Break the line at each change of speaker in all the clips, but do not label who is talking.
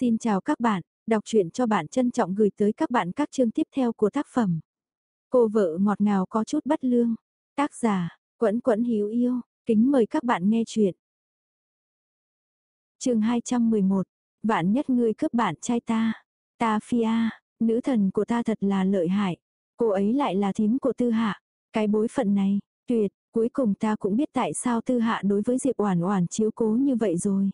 Xin chào các bạn, đọc truyện cho bạn trân trọng gửi tới các bạn các chương tiếp theo của tác phẩm. Cô vợ ngọt ngào có chút bất lương. Tác giả, Quẫn Quẫn Hiếu Yêu, kính mời các bạn nghe truyện. chương 211, Vạn nhất ngươi cướp bạn trai ta. Ta phia nữ thần của ta thật là lợi hại. Cô ấy lại là thím của tư hạ. Cái bối phận này, tuyệt, cuối cùng ta cũng biết tại sao tư hạ đối với Diệp Oản Oản chiếu cố như vậy rồi.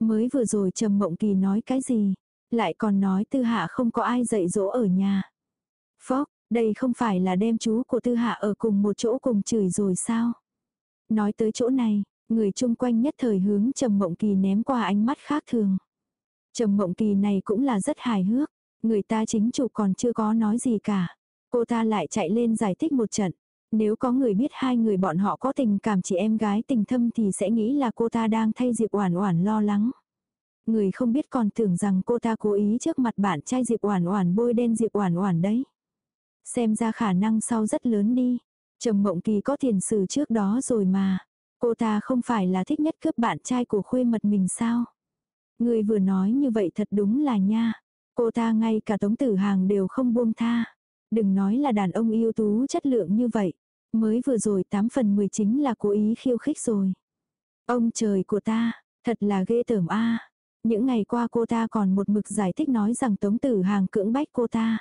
Mới vừa rồi Trầm Mộng Kỳ nói cái gì? Lại còn nói Tư Hạ không có ai dạy dỗ ở nhà. Phốc, đây không phải là đem chú của Tư Hạ ở cùng một chỗ cùng chửi rồi sao? Nói tới chỗ này, người chung quanh nhất thời hướng Trầm Mộng Kỳ ném qua ánh mắt khác thường. Trầm Mộng Kỳ này cũng là rất hài hước, người ta chính chủ còn chưa có nói gì cả. Cô ta lại chạy lên giải thích một trận. Nếu có người biết hai người bọn họ có tình cảm chị em gái tình thâm thì sẽ nghĩ là cô ta đang thay Diệp Oản Oản lo lắng. Người không biết còn tưởng rằng cô ta cố ý trước mặt bạn trai Diệp Oản Oản bôi đen Diệp Oản Oản đấy. Xem ra khả năng sau rất lớn đi. Trầm Mộng Kỳ có tiền sử trước đó rồi mà. Cô ta không phải là thích nhất cướp bạn trai của khuê mật mình sao? Người vừa nói như vậy thật đúng là nha. Cô ta ngay cả Tống Tử Hàng đều không buông tha. Đừng nói là đàn ông yêu tú chất lượng như vậy. Mới vừa rồi 8 phần 10 chính là cố ý khiêu khích rồi. Ông trời của ta, thật là ghê tởm a. Những ngày qua cô ta còn một mực giải thích nói rằng Tống Tử Hàng cưỡng bách cô ta.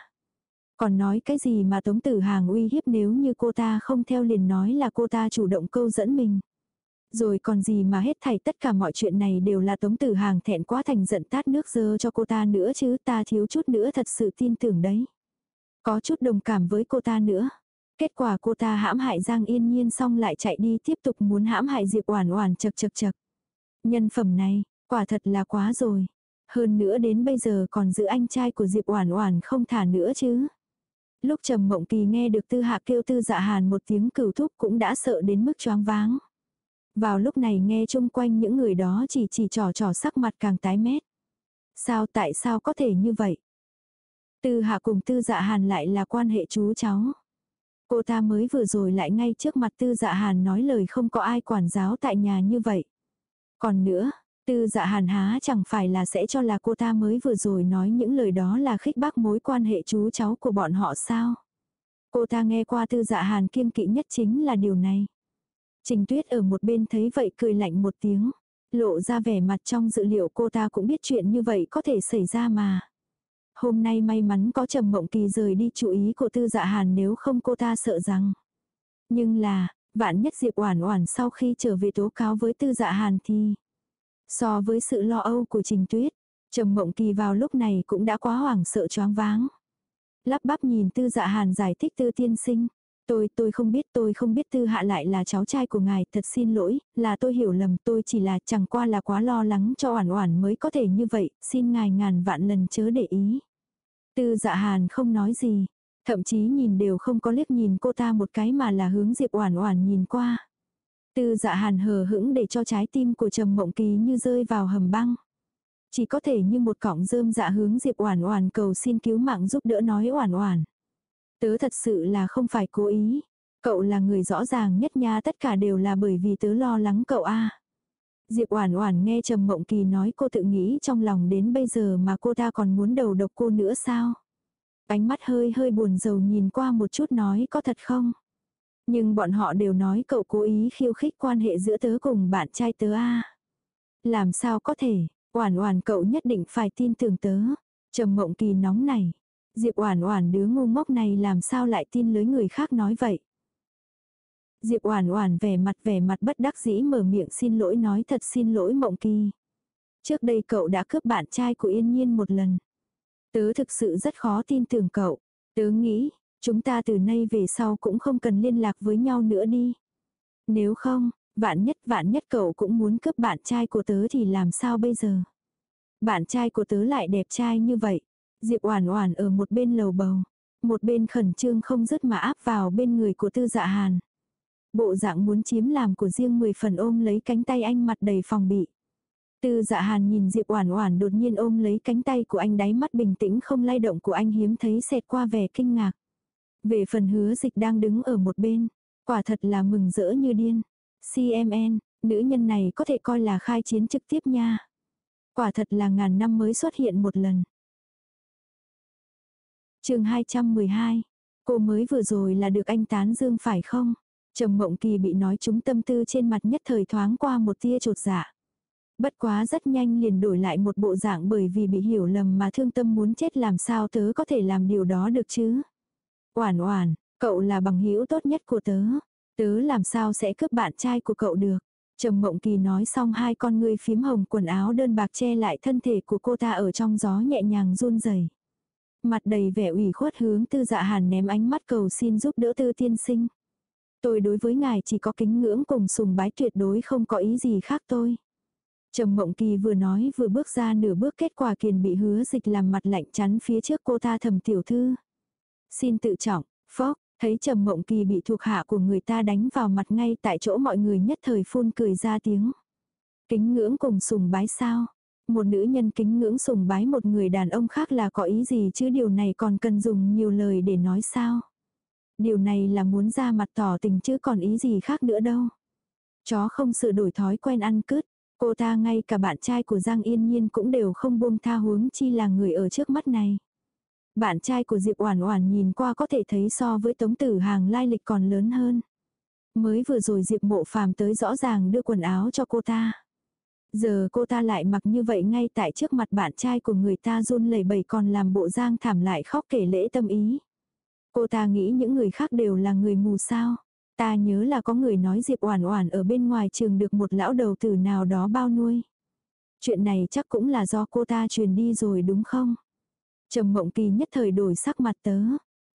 Còn nói cái gì mà Tống Tử Hàng uy hiếp nếu như cô ta không theo liền nói là cô ta chủ động câu dẫn mình. Rồi còn gì mà hết thảy tất cả mọi chuyện này đều là Tống Tử Hàng thẹn quá thành giận tát nước dơ cho cô ta nữa chứ ta thiếu chút nữa thật sự tin tưởng đấy. Có chút đồng cảm với cô ta nữa. Kết quả cô ta hãm hại Giang Yên Nhiên xong lại chạy đi tiếp tục muốn hãm hại Diệp Oản Oản chật chật chật. Nhân phẩm này, quả thật là quá rồi. Hơn nữa đến bây giờ còn giữ anh trai của Diệp Oản Oản không thả nữa chứ. Lúc Trầm Mộng Kỳ nghe được Tư Hạ kêu Tư Dạ Hàn một tiếng cửu thúc cũng đã sợ đến mức choáng váng. Vào lúc này nghe chung quanh những người đó chỉ chỉ trò trò sắc mặt càng tái mét. Sao tại sao có thể như vậy? Tư Hạ cùng Tư Dạ Hàn lại là quan hệ chú cháu. Cô ta mới vừa rồi lại ngay trước mặt tư dạ hàn nói lời không có ai quản giáo tại nhà như vậy. Còn nữa, tư dạ hàn há chẳng phải là sẽ cho là cô ta mới vừa rồi nói những lời đó là khích bác mối quan hệ chú cháu của bọn họ sao. Cô ta nghe qua tư dạ hàn kiêng kỵ nhất chính là điều này. Trình tuyết ở một bên thấy vậy cười lạnh một tiếng. Lộ ra vẻ mặt trong dự liệu cô ta cũng biết chuyện như vậy có thể xảy ra mà. Hôm nay may mắn có Trầm Mộng Kỳ rời đi chú ý của Tư Dạ Hàn nếu không cô ta sợ rằng. Nhưng là, vạn nhất Diệp Oản Oản sau khi trở về tố cáo với Tư Dạ Hàn thì so với sự lo âu của Trình Tuyết, Trầm Mộng Kỳ vào lúc này cũng đã quá hoảng sợ choáng váng. Lắp bắp nhìn Tư Dạ Hàn giải thích Tư tiên sinh, Tôi, tôi không biết, tôi không biết Tư Hạ lại là cháu trai của ngài, thật xin lỗi, là tôi hiểu lầm, tôi chỉ là chẳng qua là quá lo lắng cho Oản Oản mới có thể như vậy, xin ngài ngàn vạn lần chớ để ý. Tư Dạ Hàn không nói gì, thậm chí nhìn đều không có liếc nhìn cô ta một cái mà là hướng Diệp Oản Oản nhìn qua. Tư Dạ Hàn hờ hững để cho trái tim của Trầm Mộng Kỳ như rơi vào hầm băng. Chỉ có thể như một cọng rơm dạ hướng Diệp Oản Oản cầu xin cứu mạng giúp đỡ nói Oản Oản. Tớ thật sự là không phải cố ý. Cậu là người rõ ràng nhất nha tất cả đều là bởi vì tớ lo lắng cậu a. Diệp Oản Oản nghe Trầm Mộng Kỳ nói cô tự nghĩ trong lòng đến bây giờ mà cô ta còn muốn đầu độc cô nữa sao? Ánh mắt hơi hơi buồn rầu nhìn qua một chút nói có thật không? Nhưng bọn họ đều nói cậu cố ý khiêu khích quan hệ giữa tớ cùng bạn trai tớ a. Làm sao có thể, Oản Oản cậu nhất định phải tin tưởng tớ. Trầm Mộng Kỳ nóng này, Diệp Oản Oản đứa ngu ngốc này làm sao lại tin lưới người khác nói vậy. Diệp Oản Oản vẻ mặt vẻ mặt bất đắc dĩ mở miệng xin lỗi nói thật xin lỗi Mộng Kỳ. Trước đây cậu đã cướp bạn trai của Yên Nhiên một lần. Tớ thực sự rất khó tin tưởng cậu. Tớ nghĩ, chúng ta từ nay về sau cũng không cần liên lạc với nhau nữa đi. Nếu không, vạn nhất vạn nhất cậu cũng muốn cướp bạn trai của tớ thì làm sao bây giờ? Bạn trai của tớ lại đẹp trai như vậy. Diệp Oản Oản ở một bên lầu bầu, một bên khẩn trương không dứt mà áp vào bên người của Tư Dạ Hàn. Bộ dạng muốn chiếm làm của riêng 10 phần ôm lấy cánh tay anh mặt đầy phòng bị. Tư Dạ Hàn nhìn Diệp Oản Oản đột nhiên ôm lấy cánh tay của anh đáy mắt bình tĩnh không lay động của anh hiếm thấy xẹt qua vẻ kinh ngạc. Về phần Hứa Dịch đang đứng ở một bên, quả thật là mừng rỡ như điên. CMN, nữ nhân này có thể coi là khai chiến trực tiếp nha. Quả thật là ngàn năm mới xuất hiện một lần chương 212. Cô mới vừa rồi là được anh tán dương phải không? Trầm Mộng Kỳ bị nói trúng tâm tư trên mặt nhất thời thoáng qua một tia trột dạ. Bất quá rất nhanh liền đổi lại một bộ dạng bởi vì bị hiểu lầm mà thương tâm muốn chết làm sao tớ có thể làm điều đó được chứ. Oản oản, cậu là bằng hữu tốt nhất của tớ. Tớ làm sao sẽ cướp bạn trai của cậu được. Trầm Mộng Kỳ nói xong hai con ngươi phím hồng quần áo đơn bạc che lại thân thể của cô ta ở trong gió nhẹ nhàng run rẩy. Mặt đầy vẻ ủy khuất hướng tư dạ hàn ném ánh mắt cầu xin giúp đỡ tư tiên sinh. Tôi đối với ngài chỉ có kính ngưỡng cùng sùng bái tuyệt đối không có ý gì khác tôi. Trầm Mộng Kỳ vừa nói vừa bước ra nửa bước kết quả kiền bị hứa dịch làm mặt lạnh chắn phía trước cô ta thầm tiểu thư. Xin tự trọng, phóc, thấy Trầm Mộng Kỳ bị thuộc hạ của người ta đánh vào mặt ngay tại chỗ mọi người nhất thời phun cười ra tiếng. Kính ngưỡng cùng sùng bái sao? Một nữ nhân kính ngưỡng sùng bái một người đàn ông khác là có ý gì chứ điều này còn cần dùng nhiều lời để nói sao? Điều này là muốn ra mặt tỏ tình chứ còn ý gì khác nữa đâu. Chó không sửa đổi thói quen ăn cứt. Cô ta ngay cả bạn trai của Giang Yên Nhiên cũng đều không buông tha huống chi là người ở trước mắt này. Bạn trai của Diệp Oản Oản nhìn qua có thể thấy so với Tống Tử Hàng lai lịch còn lớn hơn. Mới vừa rồi Diệp Mộ Phàm tới rõ ràng đưa quần áo cho cô ta. Giờ cô ta lại mặc như vậy ngay tại trước mặt bạn trai của người ta run lẩy bẩy còn làm bộ giang thảm lại khóc kể lễ tâm ý. Cô ta nghĩ những người khác đều là người mù sao. Ta nhớ là có người nói Diệp Oản Oản ở bên ngoài trường được một lão đầu tử nào đó bao nuôi. Chuyện này chắc cũng là do cô ta truyền đi rồi đúng không? Trầm Mộng Kỳ nhất thời đổi sắc mặt tớ.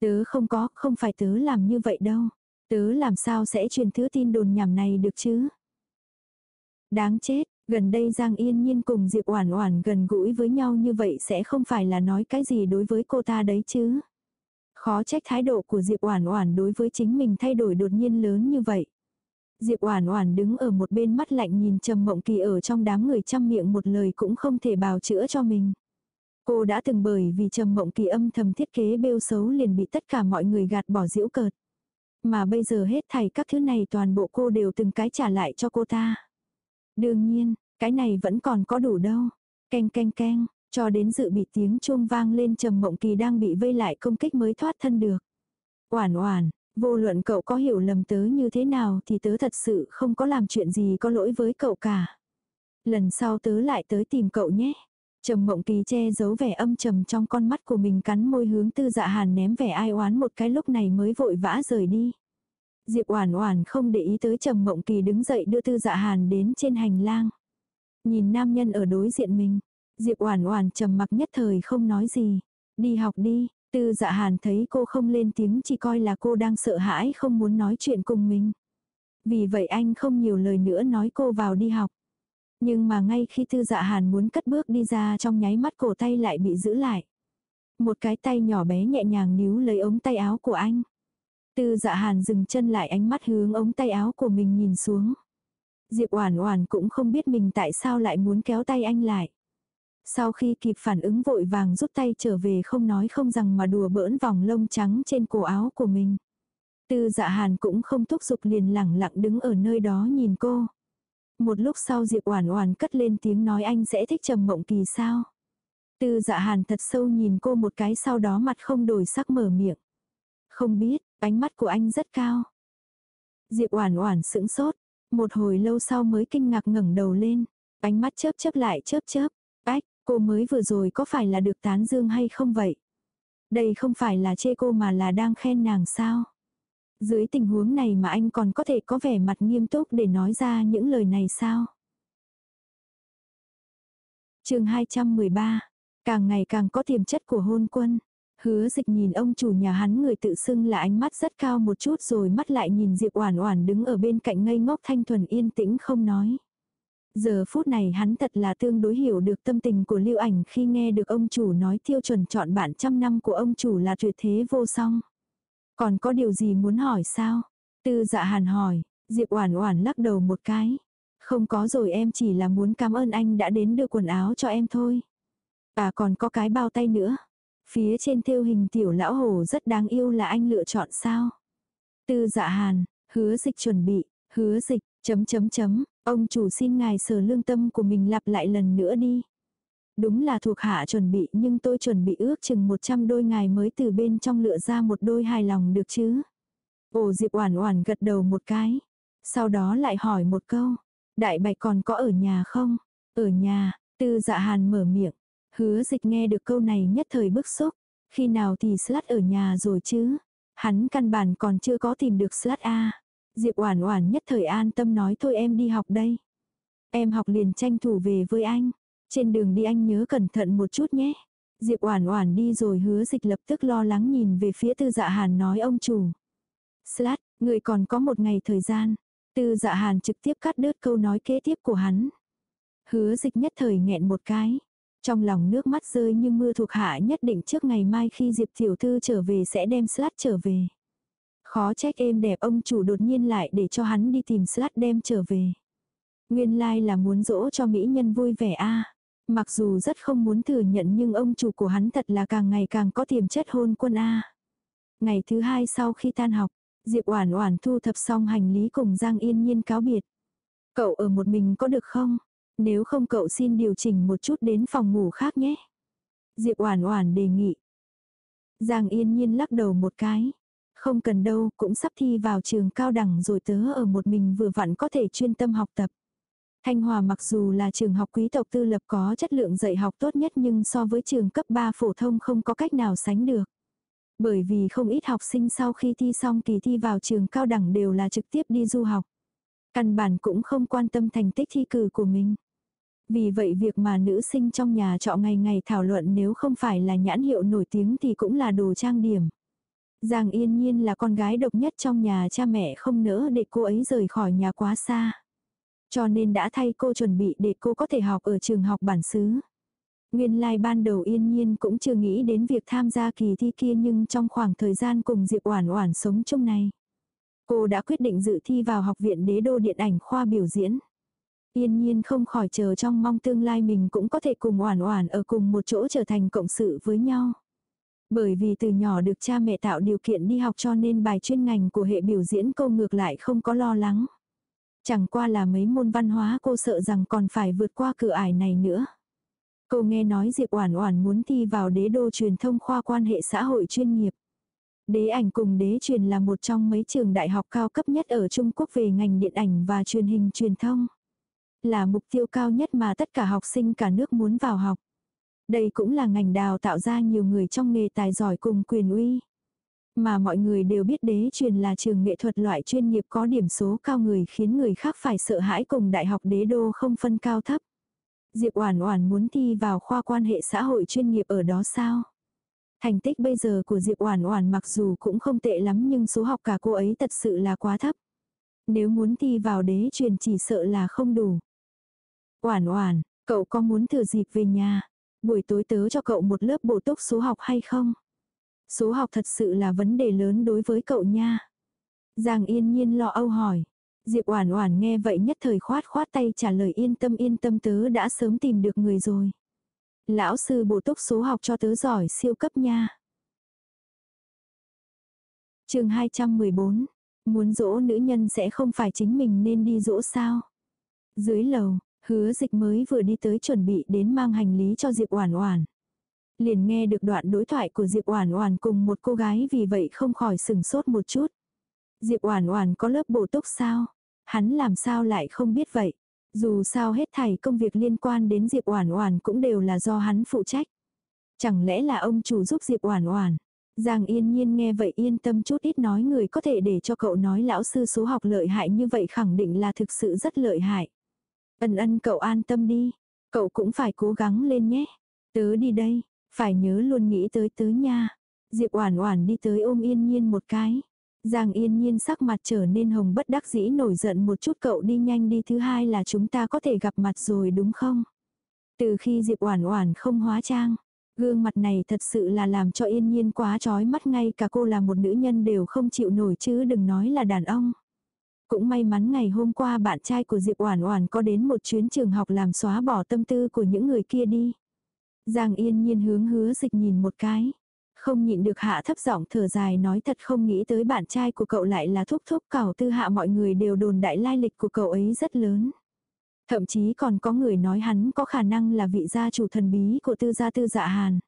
Tớ không có, không phải tớ làm như vậy đâu. Tớ làm sao sẽ truyền thứ tin đồn nhảm này được chứ? Đáng chết, gần đây Giang Yên Nhiên cùng Diệp Oản Oản gần gũi với nhau như vậy sẽ không phải là nói cái gì đối với cô ta đấy chứ? Khó trách thái độ của Diệp Oản Oản đối với chính mình thay đổi đột nhiên lớn như vậy. Diệp Oản Oản đứng ở một bên mắt lạnh nhìn Trầm Mộng Kỳ ở trong đám người trăm miệng một lời cũng không thể bào chữa cho mình. Cô đã từng bởi vì Trầm Mộng Kỳ âm thầm thiết kế bêu xấu liền bị tất cả mọi người gạt bỏ giễu cợt. Mà bây giờ hết thảy các thứ này toàn bộ cô đều từng cái trả lại cho cô ta. Đương nhiên, cái này vẫn còn có đủ đâu. Keng keng keng, cho đến dự bị tiếng chuông vang lên trầm mộng kỳ đang bị vây lại công kích mới thoát thân được. Oản oản, vô luận cậu có hiểu lầm tớ như thế nào thì tớ thật sự không có làm chuyện gì có lỗi với cậu cả. Lần sau tớ lại tới tìm cậu nhé. Trầm mộng kỳ che giấu vẻ âm trầm trong con mắt của mình cắn môi hướng tư dạ hàn ném vẻ ai oán một cái lúc này mới vội vã rời đi. Diệp Oản Oản không để ý tới Trầm Mộng Kỳ đứng dậy đưa Tư Dạ Hàn đến trên hành lang. Nhìn nam nhân ở đối diện mình, Diệp Oản Oản trầm mặc nhất thời không nói gì. Đi học đi, Tư Dạ Hàn thấy cô không lên tiếng chỉ coi là cô đang sợ hãi không muốn nói chuyện cùng mình. Vì vậy anh không nhiều lời nữa nói cô vào đi học. Nhưng mà ngay khi Tư Dạ Hàn muốn cất bước đi ra trong nháy mắt cổ tay lại bị giữ lại. Một cái tay nhỏ bé nhẹ nhàng níu lấy ống tay áo của anh. Tư Dạ Hàn dừng chân lại ánh mắt hướng ống tay áo của mình nhìn xuống. Diệp Oản Oản cũng không biết mình tại sao lại muốn kéo tay anh lại. Sau khi kịp phản ứng vội vàng rút tay trở về không nói không rằng mà đùa bỡn vòng lông trắng trên cổ áo của mình. Tư dạ hàn cũng không thúc giục liền lẳng lặng đứng ở nơi đó nhìn cô. Một lúc sau Diệp Oản Oản cất lên tiếng nói anh sẽ thích Trầm Mộng Kỳ sao? Tư Dạ Hàn thật sâu nhìn cô một cái sau đó mặt không đổi sắc mở miệng. Không biết, ánh mắt của anh rất cao. Diệp Oản Oản sững sốt, một hồi lâu sau mới kinh ngạc ngẩng đầu lên, ánh mắt chớp chớp lại chớp chớp. Ách, cô mới vừa rồi có phải là được tán dương hay không vậy? Đây không phải là chê cô mà là đang khen nàng sao? Dưới tình huống này mà anh còn có thể có vẻ mặt nghiêm túc để nói ra những lời này sao? chương 213. Càng ngày càng có tiềm chất của hôn quân. Hứa dịch nhìn ông chủ nhà hắn người tự xưng là ánh mắt rất cao một chút rồi mắt lại nhìn Diệp Oản Oản đứng ở bên cạnh ngây ngốc thanh thuần yên tĩnh không nói. Giờ phút này hắn thật là tương đối hiểu được tâm tình của lưu ảnh khi nghe được ông chủ nói tiêu chuẩn chọn bạn trăm năm của ông chủ là tuyệt thế vô song. Còn có điều gì muốn hỏi sao? Tư dạ hàn hỏi, Diệp Oản Oản lắc đầu một cái. Không có rồi em chỉ là muốn cảm ơn anh đã đến đưa quần áo cho em thôi. À còn có cái bao tay nữa. Phía trên thêu hình tiểu lão hồ rất đáng yêu là anh lựa chọn sao? Tư dạ hàn, hứa dịch chuẩn bị, hứa dịch, chấm chấm chấm, ông chủ xin ngài sở lương tâm của mình lặp lại lần nữa đi. Đúng là thuộc hạ chuẩn bị nhưng tôi chuẩn bị ước chừng 100 đôi ngài mới từ bên trong lựa ra một đôi hài lòng được chứ. Ồ Diệp Oản Oản gật đầu một cái. Sau đó lại hỏi một câu. Đại bạch còn có ở nhà không? Ở nhà, tư dạ hàn mở miệng. Hứa dịch nghe được câu này nhất thời bức xúc. Khi nào thì slut ở nhà rồi chứ? Hắn căn bản còn chưa có tìm được slut A. Diệp Oản Oản nhất thời an tâm nói thôi em đi học đây. Em học liền tranh thủ về với anh. Trên đường đi anh nhớ cẩn thận một chút nhé. Diệp Oản Oản đi rồi hứa dịch lập tức lo lắng nhìn về phía Tư Dạ Hàn nói ông chủ. Slat, người còn có một ngày thời gian. Tư Dạ Hàn trực tiếp cắt đứt câu nói kế tiếp của hắn. Hứa dịch nhất thời nghẹn một cái. Trong lòng nước mắt rơi như mưa thuộc hạ nhất định trước ngày mai khi Diệp Tiểu Thư trở về sẽ đem Slat trở về. Khó trách êm đẹp ông chủ đột nhiên lại để cho hắn đi tìm Slat đem trở về. Nguyên lai like là muốn dỗ cho mỹ nhân vui vẻ a. Mặc dù rất không muốn thừa nhận nhưng ông chủ của hắn thật là càng ngày càng có tiềm chất hôn quân a. Ngày thứ hai sau khi tan học, Diệp Oản Oản thu thập xong hành lý cùng Giang Yên Nhiên cáo biệt. Cậu ở một mình có được không? Nếu không cậu xin điều chỉnh một chút đến phòng ngủ khác nhé. Diệp Oản Oản đề nghị. Giang Yên Nhiên lắc đầu một cái. Không cần đâu, cũng sắp thi vào trường cao đẳng rồi tớ ở một mình vừa vặn có thể chuyên tâm học tập. Thanh Hòa mặc dù là trường học quý tộc tư lập có chất lượng dạy học tốt nhất nhưng so với trường cấp 3 phổ thông không có cách nào sánh được. Bởi vì không ít học sinh sau khi thi xong kỳ thi vào trường cao đẳng đều là trực tiếp đi du học. Căn bản cũng không quan tâm thành tích thi cử của mình. Vì vậy việc mà nữ sinh trong nhà trọ ngày ngày thảo luận nếu không phải là nhãn hiệu nổi tiếng thì cũng là đồ trang điểm. Giang yên nhiên là con gái độc nhất trong nhà, cha mẹ không nỡ để cô ấy rời khỏi nhà quá xa. Cho nên đã thay cô chuẩn bị để cô có thể học ở trường học bản xứ. Nguyên lai like ban đầu yên nhiên cũng chưa nghĩ đến việc tham gia kỳ thi kia nhưng trong khoảng thời gian cùng Diệp Oản Oản sống chung này. Cô đã quyết định dự thi vào học viện đế đô điện ảnh khoa biểu diễn. Yên nhiên không khỏi chờ trong mong tương lai mình cũng có thể cùng Oản Oản ở cùng một chỗ trở thành cộng sự với nhau. Bởi vì từ nhỏ được cha mẹ tạo điều kiện đi học cho nên bài chuyên ngành của hệ biểu diễn cô ngược lại không có lo lắng. Chẳng qua là mấy môn văn hóa cô sợ rằng còn phải vượt qua cửa ải này nữa. Cô nghe nói Diệp Oản Oản muốn thi vào đế đô truyền thông khoa quan hệ xã hội chuyên nghiệp. Đế ảnh cùng đế truyền là một trong mấy trường đại học cao cấp nhất ở Trung Quốc về ngành điện ảnh và truyền hình truyền thông. Là mục tiêu cao nhất mà tất cả học sinh cả nước muốn vào học. Đây cũng là ngành đào tạo ra nhiều người trong nghề tài giỏi cùng quyền uy. Mà mọi người đều biết đế truyền là trường nghệ thuật loại chuyên nghiệp có điểm số cao người khiến người khác phải sợ hãi cùng đại học đế đô không phân cao thấp. Diệp Oản Oản muốn thi vào khoa quan hệ xã hội chuyên nghiệp ở đó sao? Thành tích bây giờ của Diệp Oản Oản mặc dù cũng không tệ lắm nhưng số học cả cô ấy thật sự là quá thấp. Nếu muốn thi vào đế truyền chỉ sợ là không đủ. Oản Oản, cậu có muốn thử dịp về nhà, buổi tối tớ cho cậu một lớp bổ túc số học hay không? Số học thật sự là vấn đề lớn đối với cậu nha. Giang yên nhiên lo âu hỏi. Diệp Oản Oản nghe vậy nhất thời khoát khoát tay trả lời yên tâm yên tâm tớ đã sớm tìm được người rồi. Lão sư bổ túc số học cho tớ giỏi siêu cấp nha. Chương 214. Muốn dỗ nữ nhân sẽ không phải chính mình nên đi dỗ sao? Dưới lầu, Hứa Dịch mới vừa đi tới chuẩn bị đến mang hành lý cho Diệp Oản Oản liền nghe được đoạn đối thoại của Diệp Oản Oản cùng một cô gái vì vậy không khỏi sừng sốt một chút. Diệp Oản Oản có lớp bổ túc sao? Hắn làm sao lại không biết vậy? Dù sao hết thảy công việc liên quan đến Diệp Oản Oản cũng đều là do hắn phụ trách. Chẳng lẽ là ông chủ giúp Diệp Oản Oản? Giang Yên Nhiên nghe vậy yên tâm chút ít nói người có thể để cho cậu nói lão sư số học lợi hại như vậy khẳng định là thực sự rất lợi hại. Ân ân cậu an tâm đi, cậu cũng phải cố gắng lên nhé. Tớ đi đây, phải nhớ luôn nghĩ tới tớ nha. Diệp Oản Oản đi tới ôm Yên Nhiên một cái. Giang Yên Nhiên sắc mặt trở nên hồng bất đắc dĩ nổi giận một chút cậu đi nhanh đi thứ hai là chúng ta có thể gặp mặt rồi đúng không? Từ khi Diệp Oản Oản không hóa trang, gương mặt này thật sự là làm cho Yên Nhiên quá chói mắt ngay cả cô là một nữ nhân đều không chịu nổi chứ đừng nói là đàn ông. Cũng may mắn ngày hôm qua bạn trai của Diệp Oản Oản có đến một chuyến trường học làm xóa bỏ tâm tư của những người kia đi. Giang yên nhiên hướng hứa dịch nhìn một cái. Không nhịn được hạ thấp giọng thở dài nói thật không nghĩ tới bạn trai của cậu lại là thúc thúc cậu tư hạ mọi người đều đồn đại lai lịch của cậu ấy rất lớn. Thậm chí còn có người nói hắn có khả năng là vị gia chủ thần bí của tư gia tư dạ hàn.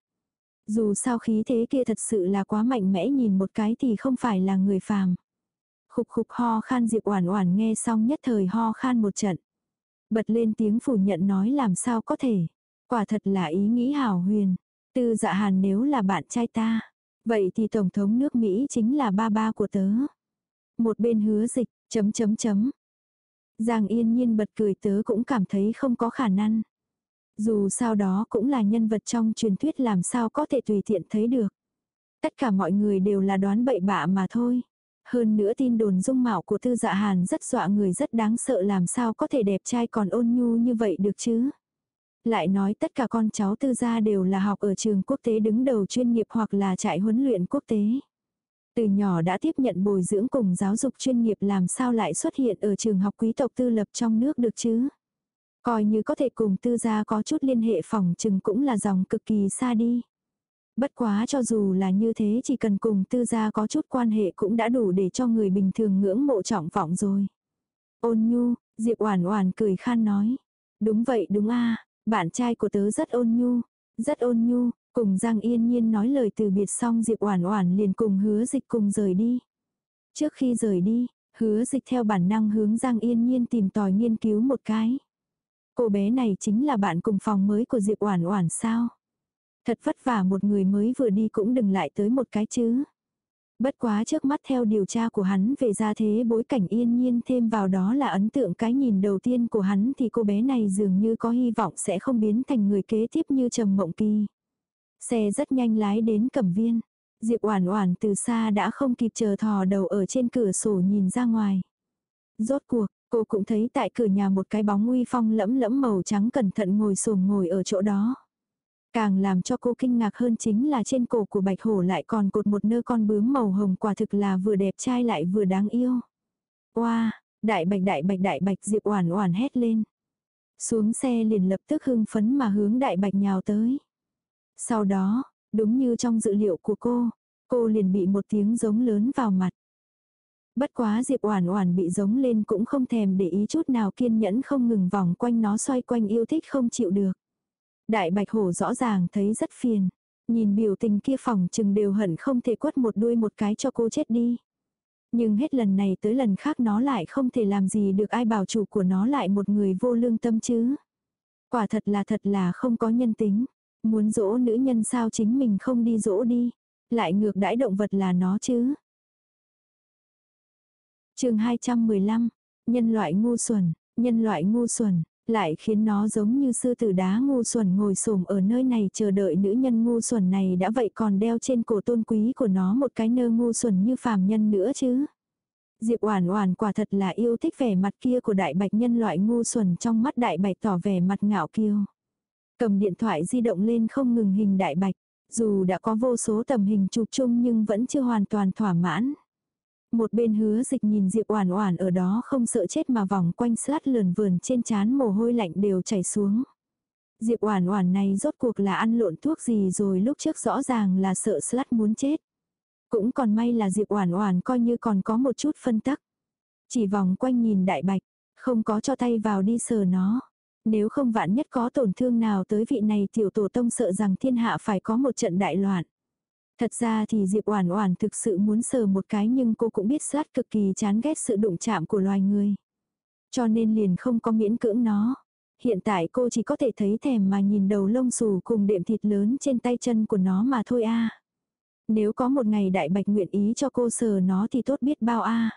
Dù sao khí thế kia thật sự là quá mạnh mẽ nhìn một cái thì không phải là người phàm. Khục khục ho khan Diệp Oản Oản nghe xong nhất thời ho khan một trận. Bật lên tiếng phủ nhận nói làm sao có thể. Quả thật là ý nghĩ hảo huyền. Tư dạ hàn nếu là bạn trai ta. Vậy thì Tổng thống nước Mỹ chính là ba ba của tớ. Một bên hứa dịch, chấm chấm chấm. Giang yên nhiên bật cười tớ cũng cảm thấy không có khả năng. Dù sao đó cũng là nhân vật trong truyền thuyết làm sao có thể tùy tiện thấy được. Tất cả mọi người đều là đoán bậy bạ mà thôi. Hơn nữa tin đồn dung mạo của tư dạ hàn rất dọa người rất đáng sợ làm sao có thể đẹp trai còn ôn nhu như vậy được chứ. Lại nói tất cả con cháu tư gia đều là học ở trường quốc tế đứng đầu chuyên nghiệp hoặc là trại huấn luyện quốc tế. Từ nhỏ đã tiếp nhận bồi dưỡng cùng giáo dục chuyên nghiệp làm sao lại xuất hiện ở trường học quý tộc tư lập trong nước được chứ. Coi như có thể cùng tư gia có chút liên hệ phòng chừng cũng là dòng cực kỳ xa đi. Bất quá cho dù là như thế chỉ cần cùng tư gia có chút quan hệ cũng đã đủ để cho người bình thường ngưỡng mộ trọng vọng rồi. Ôn nhu, Diệp Oản Oản cười khan nói. Đúng vậy đúng a bạn trai của tớ rất ôn nhu, rất ôn nhu, cùng Giang Yên Nhiên nói lời từ biệt xong Diệp Oản Oản liền cùng hứa dịch cùng rời đi. Trước khi rời đi, hứa dịch theo bản năng hướng Giang Yên Nhiên tìm tòi nghiên cứu một cái. Cô bé này chính là bạn cùng phòng mới của Diệp Oản Oản sao? Thật vất vả một người mới vừa đi cũng đừng lại tới một cái chứ. Bất quá trước mắt theo điều tra của hắn về gia thế bối cảnh yên nhiên thêm vào đó là ấn tượng cái nhìn đầu tiên của hắn thì cô bé này dường như có hy vọng sẽ không biến thành người kế tiếp như Trầm Mộng Kỳ. Xe rất nhanh lái đến Cẩm Viên. Diệp Oản Oản từ xa đã không kịp chờ thò đầu ở trên cửa sổ nhìn ra ngoài. Rốt cuộc, cô cũng thấy tại cửa nhà một cái bóng uy phong lẫm lẫm màu trắng cẩn thận ngồi xổm ngồi ở chỗ đó. Càng làm cho cô kinh ngạc hơn chính là trên cổ của bạch hổ lại còn cột một nơ con bướm màu hồng quả thực là vừa đẹp trai lại vừa đáng yêu. Wow, đại bạch đại bạch đại bạch Diệp Oản Oản hét lên. Xuống xe liền lập tức hưng phấn mà hướng đại bạch nhào tới. Sau đó, đúng như trong dự liệu của cô, cô liền bị một tiếng giống lớn vào mặt. Bất quá Diệp Oản Oản bị giống lên cũng không thèm để ý chút nào kiên nhẫn không ngừng vòng quanh nó xoay quanh yêu thích không chịu được. Đại bạch hổ rõ ràng thấy rất phiền. Nhìn biểu tình kia phòng chừng đều hận không thể quất một đuôi một cái cho cô chết đi. Nhưng hết lần này tới lần khác nó lại không thể làm gì được ai bảo chủ của nó lại một người vô lương tâm chứ. Quả thật là thật là không có nhân tính. Muốn dỗ nữ nhân sao chính mình không đi dỗ đi. Lại ngược đãi động vật là nó chứ. chương 215. Nhân loại ngu xuẩn. Nhân loại ngu xuẩn lại khiến nó giống như sư tử đá ngu xuẩn ngồi xổm ở nơi này chờ đợi nữ nhân ngu xuẩn này đã vậy còn đeo trên cổ tôn quý của nó một cái nơ ngu xuẩn như phàm nhân nữa chứ. Diệp Oản Oản quả thật là yêu thích vẻ mặt kia của đại bạch nhân loại ngu xuẩn trong mắt đại bạch tỏ vẻ mặt ngạo kiêu. Cầm điện thoại di động lên không ngừng hình đại bạch, dù đã có vô số tầm hình chụp chung nhưng vẫn chưa hoàn toàn thỏa mãn. Một bên hứa dịch nhìn Diệp Oản Oản ở đó không sợ chết mà vòng quanh sát lườn vườn trên trán mồ hôi lạnh đều chảy xuống. Diệp Oản Oản này rốt cuộc là ăn lộn thuốc gì rồi lúc trước rõ ràng là sợ slat muốn chết. Cũng còn may là Diệp Oản Oản coi như còn có một chút phân tắc. Chỉ vòng quanh nhìn đại bạch, không có cho tay vào đi sờ nó. Nếu không vạn nhất có tổn thương nào tới vị này tiểu tổ tông sợ rằng thiên hạ phải có một trận đại loạn. Thật ra thì Diệp Oản Oản thực sự muốn sờ một cái nhưng cô cũng biết sát cực kỳ chán ghét sự đụng chạm của loài người. Cho nên liền không có miễn cưỡng nó. Hiện tại cô chỉ có thể thấy thèm mà nhìn đầu lông xù cùng đệm thịt lớn trên tay chân của nó mà thôi a. Nếu có một ngày đại bạch nguyện ý cho cô sờ nó thì tốt biết bao a.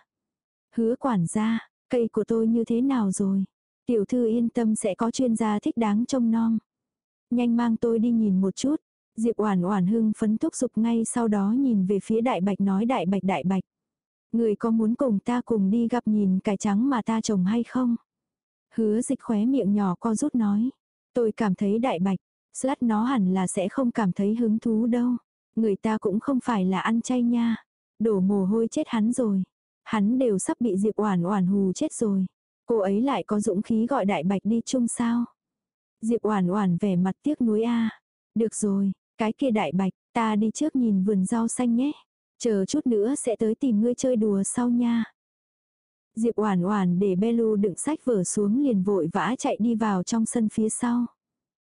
Hứa quản gia, cây của tôi như thế nào rồi? Tiểu thư yên tâm sẽ có chuyên gia thích đáng trông nom. Nhanh mang tôi đi nhìn một chút. Diệp Oản Oản hưng phấn thúc giục ngay sau đó nhìn về phía Đại Bạch nói Đại Bạch Đại Bạch. Người có muốn cùng ta cùng đi gặp nhìn cải trắng mà ta trồng hay không? Hứa dịch khóe miệng nhỏ co rút nói. Tôi cảm thấy Đại Bạch, slat nó hẳn là sẽ không cảm thấy hứng thú đâu. Người ta cũng không phải là ăn chay nha. Đổ mồ hôi chết hắn rồi. Hắn đều sắp bị Diệp Oản Oản hù chết rồi. Cô ấy lại có dũng khí gọi Đại Bạch đi chung sao? Diệp Oản Oản vẻ mặt tiếc nuối a. Được rồi, cái kia đại bạch, ta đi trước nhìn vườn rau xanh nhé. Chờ chút nữa sẽ tới tìm ngươi chơi đùa sau nha. Diệp Oản Oản để Belu đựng sách vở xuống liền vội vã chạy đi vào trong sân phía sau.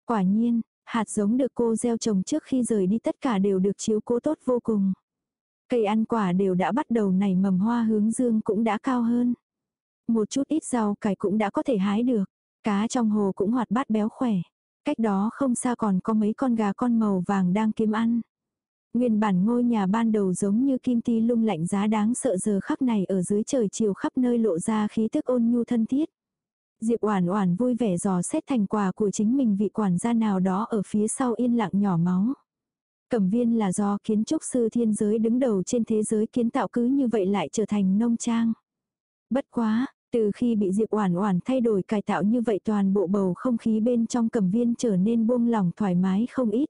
Quả nhiên, hạt giống được cô gieo trồng trước khi rời đi tất cả đều được chiếu cố tốt vô cùng. Cây ăn quả đều đã bắt đầu nảy mầm hoa hướng dương cũng đã cao hơn. Một chút ít rau cải cũng đã có thể hái được. Cá trong hồ cũng hoạt bát béo khỏe. Cách đó không xa còn có mấy con gà con màu vàng đang kiếm ăn. Nguyên bản ngôi nhà ban đầu giống như kim ti lung lạnh giá đáng sợ giờ khắc này ở dưới trời chiều khắp nơi lộ ra khí tức ôn nhu thân thiết. Diệp Oản Oản vui vẻ dò xét thành quả của chính mình vị quản gia nào đó ở phía sau yên lặng nhỏ máu. Cẩm viên là do kiến trúc sư thiên giới đứng đầu trên thế giới kiến tạo cứ như vậy lại trở thành nông trang. Bất quá, từ khi bị Diệp Oản Oản thay đổi cải tạo như vậy toàn bộ bầu không khí bên trong cẩm viên trở nên buông lỏng thoải mái không ít.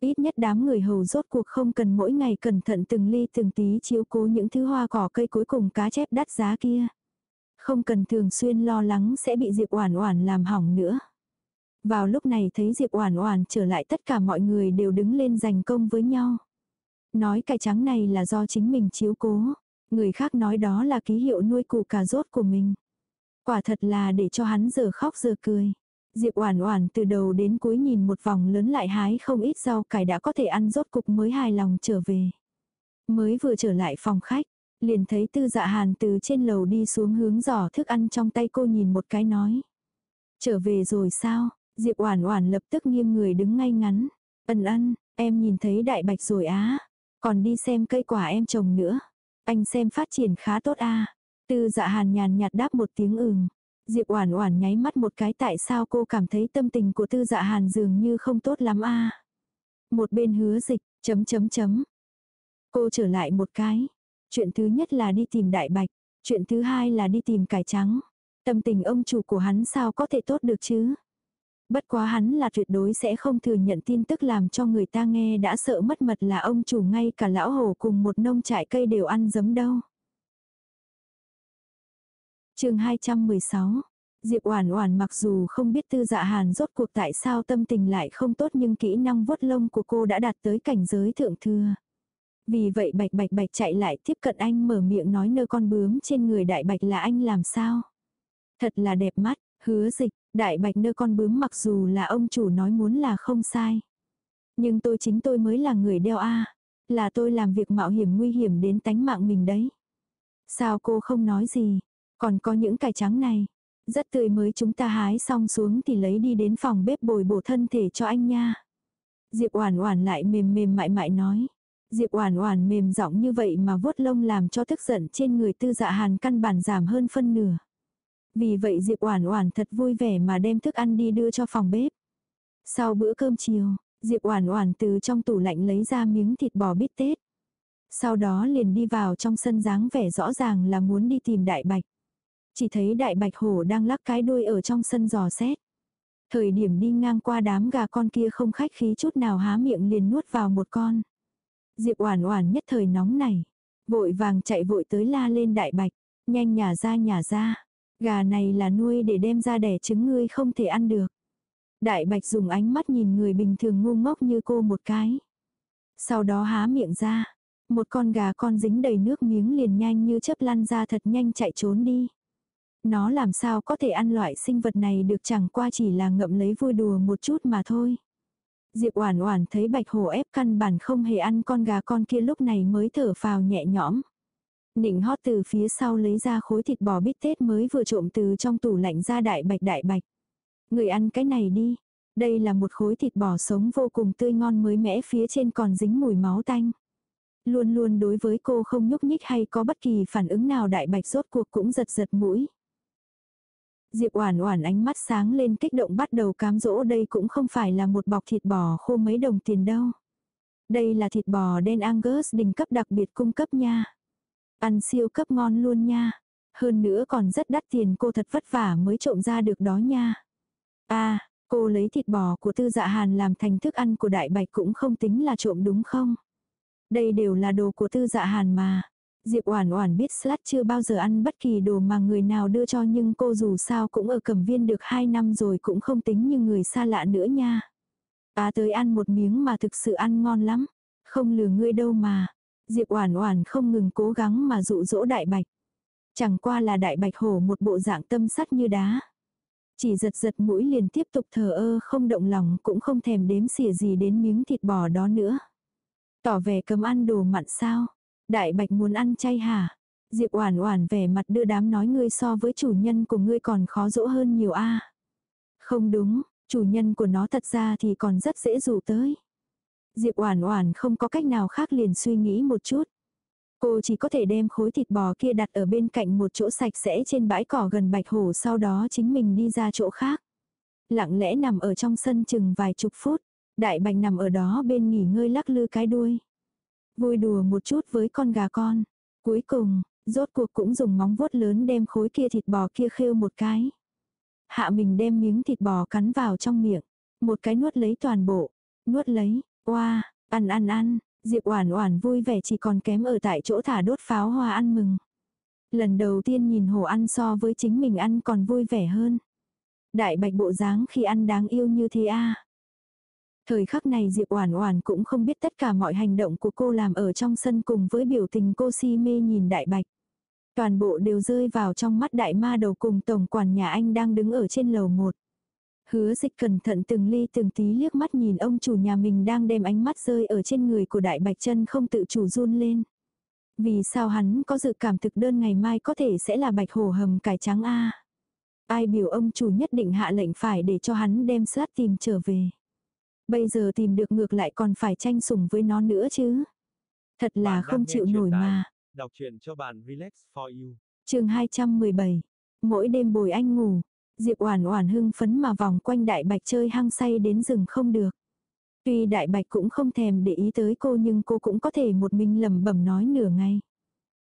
Ít nhất đám người hầu rốt cuộc không cần mỗi ngày cẩn thận từng ly từng tí chiếu cố những thứ hoa cỏ cây cuối cùng cá chép đắt giá kia. Không cần thường xuyên lo lắng sẽ bị Diệp Oản Oản làm hỏng nữa. Vào lúc này thấy Diệp Oản Oản trở lại tất cả mọi người đều đứng lên giành công với nhau. Nói cải trắng này là do chính mình chiếu cố, người khác nói đó là ký hiệu nuôi củ cà rốt của mình. Quả thật là để cho hắn giờ khóc giờ cười. Diệp Oản Oản từ đầu đến cuối nhìn một vòng lớn lại hái không ít rau cải đã có thể ăn rốt cục mới hài lòng trở về. Mới vừa trở lại phòng khách, liền thấy Tư Dạ Hàn từ trên lầu đi xuống hướng giỏ thức ăn trong tay cô nhìn một cái nói: "Trở về rồi sao?" Diệp Oản Oản lập tức nghiêm người đứng ngay ngắn. "Ân Ân, em nhìn thấy đại bạch rồi á, còn đi xem cây quả em trồng nữa. Anh xem phát triển khá tốt a." Tư Dạ Hàn nhàn nhạt đáp một tiếng ừm. Diệp Oản Oản nháy mắt một cái tại sao cô cảm thấy tâm tình của Tư Dạ Hàn dường như không tốt lắm a. Một bên hứa dịch, chấm chấm chấm. Cô trở lại một cái. Chuyện thứ nhất là đi tìm đại bạch, chuyện thứ hai là đi tìm cải trắng. Tâm tình ông chủ của hắn sao có thể tốt được chứ? Bất quá hắn là tuyệt đối sẽ không thừa nhận tin tức làm cho người ta nghe đã sợ mất mật là ông chủ ngay cả lão hổ cùng một nông trại cây đều ăn giấm đâu chương 216 Diệp Oản Oản mặc dù không biết Tư Dạ Hàn rốt cuộc tại sao tâm tình lại không tốt nhưng kỹ năng vuốt lông của cô đã đạt tới cảnh giới thượng thừa. Vì vậy Bạch Bạch Bạch chạy lại tiếp cận anh mở miệng nói nơ con bướm trên người Đại Bạch là anh làm sao? Thật là đẹp mắt, hứa dịch, Đại Bạch nơ con bướm mặc dù là ông chủ nói muốn là không sai. Nhưng tôi chính tôi mới là người đeo A, là tôi làm việc mạo hiểm nguy hiểm đến tánh mạng mình đấy. Sao cô không nói gì? Còn có những cải trắng này, rất tươi mới chúng ta hái xong xuống thì lấy đi đến phòng bếp bồi bổ thân thể cho anh nha. Diệp Oản Oản lại mềm mềm mại mại nói. Diệp Oản Oản mềm giọng như vậy mà vuốt lông làm cho tức giận trên người Tư Dạ Hàn căn bản giảm hơn phân nửa. Vì vậy Diệp Oản Oản thật vui vẻ mà đem thức ăn đi đưa cho phòng bếp. Sau bữa cơm chiều, Diệp Oản Oản từ trong tủ lạnh lấy ra miếng thịt bò bít tết. Sau đó liền đi vào trong sân dáng vẻ rõ ràng là muốn đi tìm Đại Bạch. Chỉ thấy đại bạch hổ đang lắc cái đuôi ở trong sân giò xét. Thời điểm đi ngang qua đám gà con kia không khách khí chút nào há miệng liền nuốt vào một con. Diệp Oản Oản nhất thời nóng này, vội vàng chạy vội tới la lên đại bạch, nhanh nhả ra nhả ra, gà này là nuôi để đem ra đẻ trứng ngươi không thể ăn được. Đại bạch dùng ánh mắt nhìn người bình thường ngu ngốc như cô một cái. Sau đó há miệng ra, một con gà con dính đầy nước miếng liền nhanh như chớp lăn ra thật nhanh chạy trốn đi. Nó làm sao có thể ăn loại sinh vật này được chẳng qua chỉ là ngậm lấy vui đùa một chút mà thôi. Diệp Oản Oản thấy Bạch hồ ép căn bản không hề ăn con gà con kia lúc này mới thở phào nhẹ nhõm. Nịnh hót từ phía sau lấy ra khối thịt bò bít tết mới vừa trộm từ trong tủ lạnh ra đại bạch đại bạch. Người ăn cái này đi. Đây là một khối thịt bò sống vô cùng tươi ngon mới mẻ, phía trên còn dính mùi máu tanh. Luôn luôn đối với cô không nhúc nhích hay có bất kỳ phản ứng nào, đại bạch rốt cuộc cũng giật giật mũi. Diệp Oản Oản ánh mắt sáng lên, kích động bắt đầu cám dỗ, đây cũng không phải là một bọc thịt bò khô mấy đồng tiền đâu. Đây là thịt bò đen Angus đỉnh cấp đặc biệt cung cấp nha. Ăn siêu cấp ngon luôn nha. Hơn nữa còn rất đắt tiền cô thật vất vả mới trộm ra được đó nha. À, cô lấy thịt bò của tư dạ hàn làm thành thức ăn của đại bạch cũng không tính là trộm đúng không? Đây đều là đồ của tư dạ hàn mà. Diệp Oản Oản biết Slat chưa bao giờ ăn bất kỳ đồ mà người nào đưa cho nhưng cô dù sao cũng ở Cẩm Viên được 2 năm rồi cũng không tính như người xa lạ nữa nha. Ta tới ăn một miếng mà thực sự ăn ngon lắm, không lừa ngươi đâu mà. Diệp Oản Oản không ngừng cố gắng mà dụ dỗ Đại Bạch. Chẳng qua là đại bạch hổ một bộ dạng tâm sắt như đá. Chỉ giật giật mũi liền tiếp tục thờ ơ không động lòng cũng không thèm đếm xỉa gì đến miếng thịt bò đó nữa. Tỏ vẻ cấm ăn đồ mặn sao? Đại bạch muốn ăn chay hả? Diệp Oản Oản vẻ mặt đưa đám nói ngươi so với chủ nhân của ngươi còn khó dỗ hơn nhiều a. Không đúng, chủ nhân của nó thật ra thì còn rất dễ dụ tới. Diệp Oản Oản không có cách nào khác liền suy nghĩ một chút. Cô chỉ có thể đem khối thịt bò kia đặt ở bên cạnh một chỗ sạch sẽ trên bãi cỏ gần bạch hổ sau đó chính mình đi ra chỗ khác. Lặng lẽ nằm ở trong sân chừng vài chục phút, đại bạch nằm ở đó bên nghỉ ngơi lắc lư cái đuôi. Vui đùa một chút với con gà con. Cuối cùng, rốt cuộc cũng dùng móng vuốt lớn đem khối kia thịt bò kia khêu một cái. Hạ mình đem miếng thịt bò cắn vào trong miệng. Một cái nuốt lấy toàn bộ. Nuốt lấy, oa, ăn ăn ăn, Diệp Oản Oản vui vẻ chỉ còn kém ở tại chỗ thả đốt pháo hoa ăn mừng. Lần đầu tiên nhìn hồ ăn so với chính mình ăn còn vui vẻ hơn. Đại bạch bộ dáng khi ăn đáng yêu như thế a. Thời khắc này Diệp Oản Oản cũng không biết tất cả mọi hành động của cô làm ở trong sân cùng với biểu tình cô si mê nhìn đại bạch. Toàn bộ đều rơi vào trong mắt đại ma đầu cùng tổng quản nhà anh đang đứng ở trên lầu một. Hứa dịch cẩn thận từng ly từng tí liếc mắt nhìn ông chủ nhà mình đang đem ánh mắt rơi ở trên người của đại bạch chân không tự chủ run lên. Vì sao hắn có dự cảm thực đơn ngày mai có thể sẽ là bạch hổ hầm cải trắng a Ai biểu ông chủ nhất định hạ lệnh phải để cho hắn đem sát tìm trở về. Bây giờ tìm được ngược lại còn phải tranh sủng với nó nữa chứ. Thật là không chịu nổi mà.
Đọc truyện cho bạn relax for you.
chương 217. Mỗi đêm bồi anh ngủ, Diệp Oản Oản hưng phấn mà vòng quanh đại bạch chơi hăng say đến rừng không được. Tuy đại bạch cũng không thèm để ý tới cô nhưng cô cũng có thể một mình lẩm bẩm nói nửa ngày.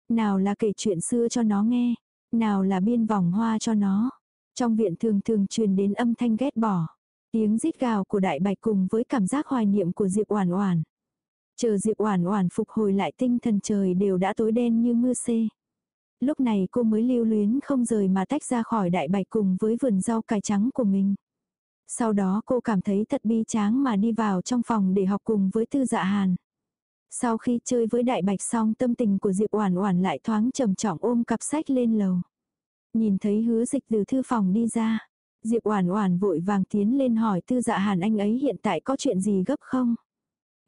Nào là kể chuyện xưa cho nó nghe, nào là biên vòng hoa cho nó. Trong viện thường thường truyền đến âm thanh ghét bỏ, tiếng rít gào của đại bạch cùng với cảm giác hoài niệm của Diệp Oản Oản. Chờ Diệp Oản Oản phục hồi lại tinh thần trời đều đã tối đen như mưa sê lúc này cô mới lưu luyến không rời mà tách ra khỏi đại bạch cùng với vườn rau cải trắng của mình. Sau đó cô cảm thấy thật bi tráng mà đi vào trong phòng để học cùng với tư dạ hàn. Sau khi chơi với đại bạch xong, tâm tình của Diệp Oản Oản lại thoáng trầm trọng ôm cặp sách lên lầu. Nhìn thấy hứa dịch từ thư phòng đi ra. Diệp Oản Oản vội vàng tiến lên hỏi tư dạ hàn anh ấy hiện tại có chuyện gì gấp không?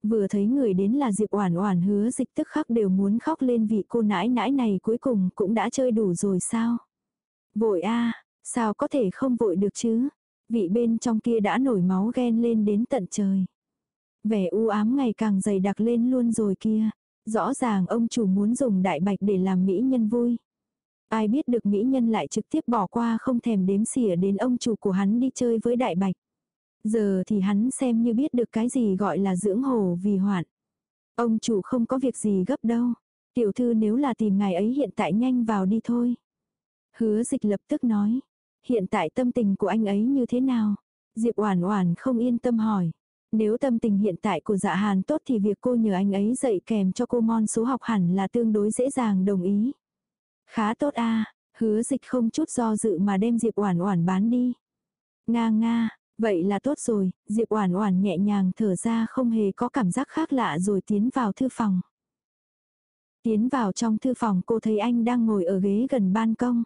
Vừa thấy người đến là Diệp Oản Oản hứa dịch tức khắc đều muốn khóc lên vị cô nãi nãi này cuối cùng cũng đã chơi đủ rồi sao? Vội a, sao có thể không vội được chứ? Vị bên trong kia đã nổi máu ghen lên đến tận trời. Vẻ u ám ngày càng dày đặc lên luôn rồi kia. Rõ ràng ông chủ muốn dùng đại bạch để làm mỹ nhân vui. Ai biết được mỹ nhân lại trực tiếp bỏ qua không thèm đếm xỉa đến ông chủ của hắn đi chơi với đại bạch. Giờ thì hắn xem như biết được cái gì gọi là dưỡng hồ vì hoạn. Ông chủ không có việc gì gấp đâu. Tiểu thư nếu là tìm ngài ấy hiện tại nhanh vào đi thôi. Hứa dịch lập tức nói. Hiện tại tâm tình của anh ấy như thế nào? Diệp Oản Oản không yên tâm hỏi. Nếu tâm tình hiện tại của dạ hàn tốt thì việc cô nhờ anh ấy dạy kèm cho cô mon số học hẳn là tương đối dễ dàng đồng ý. Khá tốt a hứa dịch không chút do dự mà đem Diệp Oản Oản bán đi. Nga nga, Vậy là tốt rồi, Diệp Oản Oản nhẹ nhàng thở ra không hề có cảm giác khác lạ rồi tiến vào thư phòng. Tiến vào trong thư phòng cô thấy anh đang ngồi ở ghế gần ban công.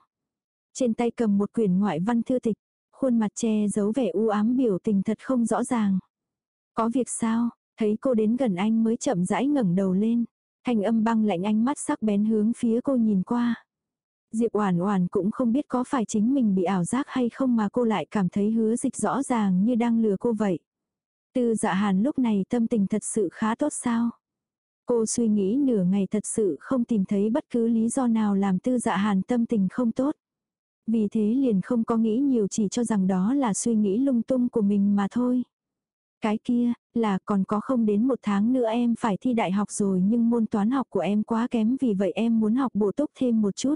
Trên tay cầm một quyển ngoại văn thư tịch, khuôn mặt che giấu vẻ u ám biểu tình thật không rõ ràng. Có việc sao? Thấy cô đến gần anh mới chậm rãi ngẩng đầu lên. Thanh âm băng lạnh ánh mắt sắc bén hướng phía cô nhìn qua. Diệp Oản Oản cũng không biết có phải chính mình bị ảo giác hay không mà cô lại cảm thấy hứa dịch rõ ràng như đang lừa cô vậy. Tư dạ hàn lúc này tâm tình thật sự khá tốt sao? Cô suy nghĩ nửa ngày thật sự không tìm thấy bất cứ lý do nào làm tư dạ hàn tâm tình không tốt. Vì thế liền không có nghĩ nhiều chỉ cho rằng đó là suy nghĩ lung tung của mình mà thôi. Cái kia, là còn có không đến một tháng nữa em phải thi đại học rồi nhưng môn toán học của em quá kém vì vậy em muốn học bổ túc thêm một chút.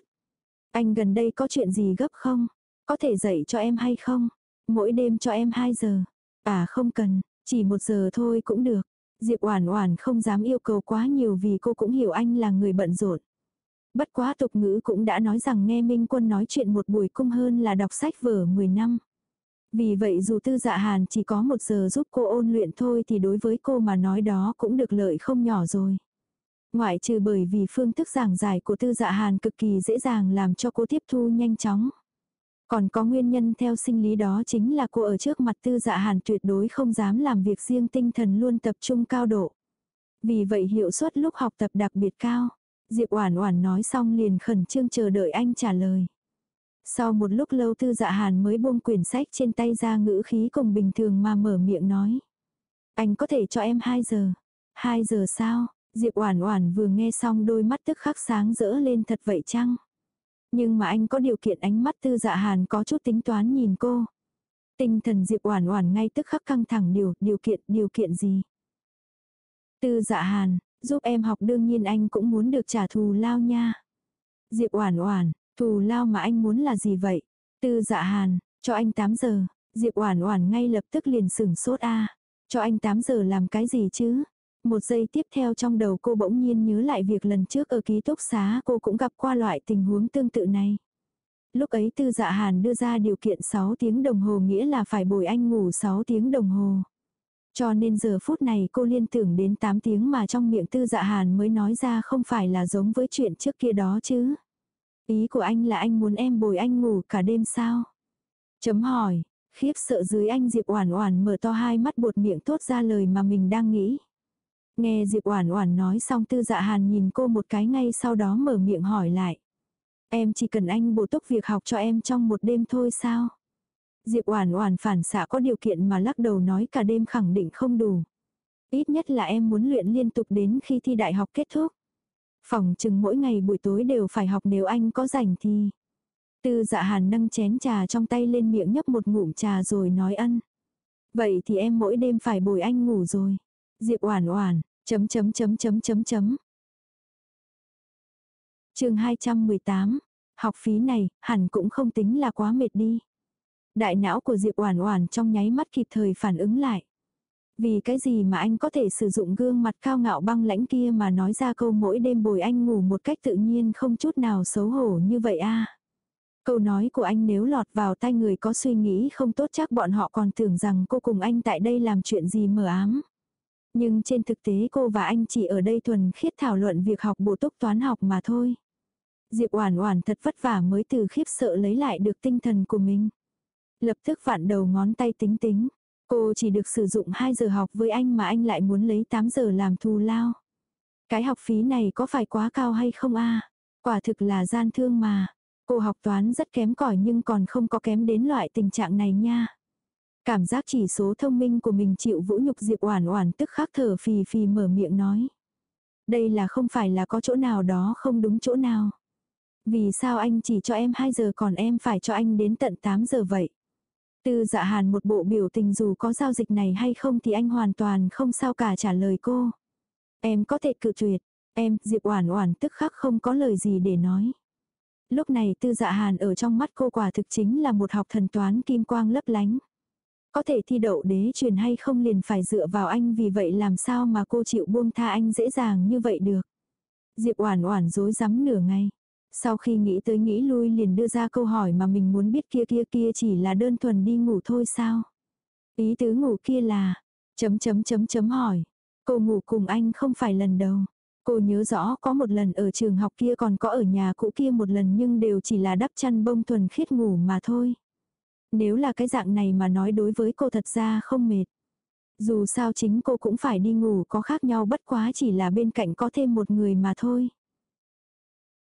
Anh gần đây có chuyện gì gấp không? Có thể dạy cho em hay không? Mỗi đêm cho em 2 giờ. À không cần, chỉ một giờ thôi cũng được. Diệp Oản Oản không dám yêu cầu quá nhiều vì cô cũng hiểu anh là người bận rộn. Bất quá tục ngữ cũng đã nói rằng nghe Minh Quân nói chuyện một buổi cung hơn là đọc sách vở 10 năm. Vì vậy dù Tư Dạ Hàn chỉ có một giờ giúp cô ôn luyện thôi thì đối với cô mà nói đó cũng được lợi không nhỏ rồi. Ngoại trừ bởi vì phương thức giảng giải của tư dạ hàn cực kỳ dễ dàng làm cho cô tiếp thu nhanh chóng. Còn có nguyên nhân theo sinh lý đó chính là cô ở trước mặt tư dạ hàn tuyệt đối không dám làm việc riêng tinh thần luôn tập trung cao độ. Vì vậy hiệu suất lúc học tập đặc biệt cao. Diệp Oản Oản nói xong liền khẩn trương chờ đợi anh trả lời. Sau một lúc lâu Tư Dạ Hàn mới buông quyển sách trên tay ra ngữ khí cùng bình thường mà mở miệng nói. Anh có thể cho em 2 giờ. 2 giờ sao? Diệp Oản Oản vừa nghe xong đôi mắt tức khắc sáng rỡ lên thật vậy chăng? Nhưng mà anh có điều kiện ánh mắt Tư Dạ Hàn có chút tính toán nhìn cô. Tinh thần Diệp Oản Oản ngay tức khắc căng thẳng điều, điều kiện, điều kiện gì? Tư Dạ Hàn, giúp em học đương nhiên anh cũng muốn được trả thù lao nha. Diệp Oản Oản, thù lao mà anh muốn là gì vậy? Tư Dạ Hàn, cho anh 8 giờ. Diệp Oản Oản ngay lập tức liền sững sốt a. Cho anh 8 giờ làm cái gì chứ? Một giây tiếp theo trong đầu cô bỗng nhiên nhớ lại việc lần trước ở ký túc xá cô cũng gặp qua loại tình huống tương tự này. Lúc ấy Tư Dạ Hàn đưa ra điều kiện 6 tiếng đồng hồ nghĩa là phải bồi anh ngủ 6 tiếng đồng hồ. Cho nên giờ phút này cô liên tưởng đến 8 tiếng mà trong miệng tư dạ hàn mới nói ra không phải là giống với chuyện trước kia đó chứ. Ý của anh là anh muốn em bồi anh ngủ cả đêm sao? Chấm hỏi, khiếp sợ dưới anh Diệp Oản Oản mở to hai mắt buột miệng thốt ra lời mà mình đang nghĩ. Nghe Diệp Oản Oản nói xong Tư Dạ Hàn nhìn cô một cái ngay sau đó mở miệng hỏi lại. Em chỉ cần anh bổ túc việc học cho em trong một đêm thôi sao? Diệp Oản Oản phản xạ có điều kiện mà lắc đầu nói cả đêm khẳng định không đủ. Ít nhất là em muốn luyện liên tục đến khi thi đại học kết thúc. Phòng chừng mỗi ngày buổi tối đều phải học nếu anh có rảnh thì. Tư dạ hàn nâng chén trà trong tay lên miệng nhấp một ngụm trà rồi nói ân. Vậy thì em mỗi đêm phải bồi anh ngủ rồi. Diệp Oản Oản, chấm chấm chấm chấm chấm chấm. Chương 218. Học phí này, hẳn cũng không tính là quá mệt đi. Đại não của Diệp Oản Oản trong nháy mắt kịp thời phản ứng lại. Vì cái gì mà anh có thể sử dụng gương mặt cao ngạo băng lãnh kia mà nói ra câu mỗi đêm bồi anh ngủ một cách tự nhiên không chút nào xấu hổ như vậy a? Câu nói của anh nếu lọt vào tai người có suy nghĩ không tốt chắc bọn họ còn tưởng rằng cô cùng anh tại đây làm chuyện gì mờ ám. Nhưng trên thực tế cô và anh chỉ ở đây thuần khiết thảo luận việc học bổ túc toán học mà thôi. Diệp Oản Oản thật vất vả mới từ khiếp sợ lấy lại được tinh thần của mình. Lập tức vặn đầu ngón tay tính tính. Cô chỉ được sử dụng 2 giờ học với anh mà anh lại muốn lấy 8 giờ làm thù lao. Cái học phí này có phải quá cao hay không a Quả thực là gian thương mà. Cô học toán rất kém cỏi nhưng còn không có kém đến loại tình trạng này nha. Cảm giác chỉ số thông minh của mình chịu vũ nhục Diệp Oản Oản tức khắc thở phì phì mở miệng nói. Đây là không phải là có chỗ nào đó không đúng chỗ nào. Vì sao anh chỉ cho em 2 giờ còn em phải cho anh đến tận 8 giờ vậy? Tư dạ hàn một bộ biểu tình dù có giao dịch này hay không thì anh hoàn toàn không sao cả trả lời cô. Em có thể cự tuyệt. Em, Diệp Oản Oản tức khắc không có lời gì để nói. Lúc này Tư Dạ Hàn ở trong mắt cô quả thực chính là một học thần toán kim quang lấp lánh. Có thể thi đậu đế truyền hay không liền phải dựa vào anh vì vậy làm sao mà cô chịu buông tha anh dễ dàng như vậy được. Diệp Oản Oản rối rắm nửa ngày. Sau khi nghĩ tới nghĩ lui liền đưa ra câu hỏi mà mình muốn biết kia kia kia chỉ là đơn thuần đi ngủ thôi sao? Ý tứ ngủ kia là, chấm chấm chấm chấm hỏi. Cô ngủ cùng anh không phải lần đầu. Cô nhớ rõ có một lần ở trường học kia còn có ở nhà cũ kia một lần nhưng đều chỉ là đắp chăn bông thuần khiết ngủ mà thôi. Nếu là cái dạng này mà nói đối với cô thật ra không mệt. Dù sao chính cô cũng phải đi ngủ có khác nhau bất quá chỉ là bên cạnh có thêm một người mà thôi.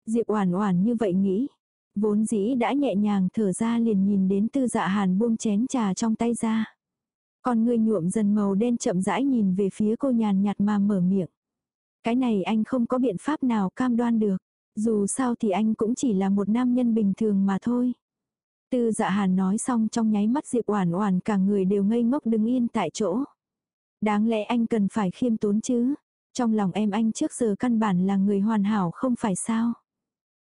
Diệp Oản Oản như vậy nghĩ, vốn dĩ đã nhẹ nhàng thở ra liền nhìn đến Tư Dạ Hàn buông chén trà trong tay ra. Còn người nhuộm dần màu đen chậm rãi nhìn về phía cô nhàn nhạt mà mở miệng. Cái này anh không có biện pháp nào cam đoan được, dù sao thì anh cũng chỉ là một nam nhân bình thường mà thôi. Tư Dạ Hàn nói xong trong nháy mắt Diệp Oản Oản cả người đều ngây ngốc đứng yên tại chỗ. Đáng lẽ anh cần phải khiêm tốn chứ? Trong lòng em anh trước giờ căn bản là người hoàn hảo không phải sao?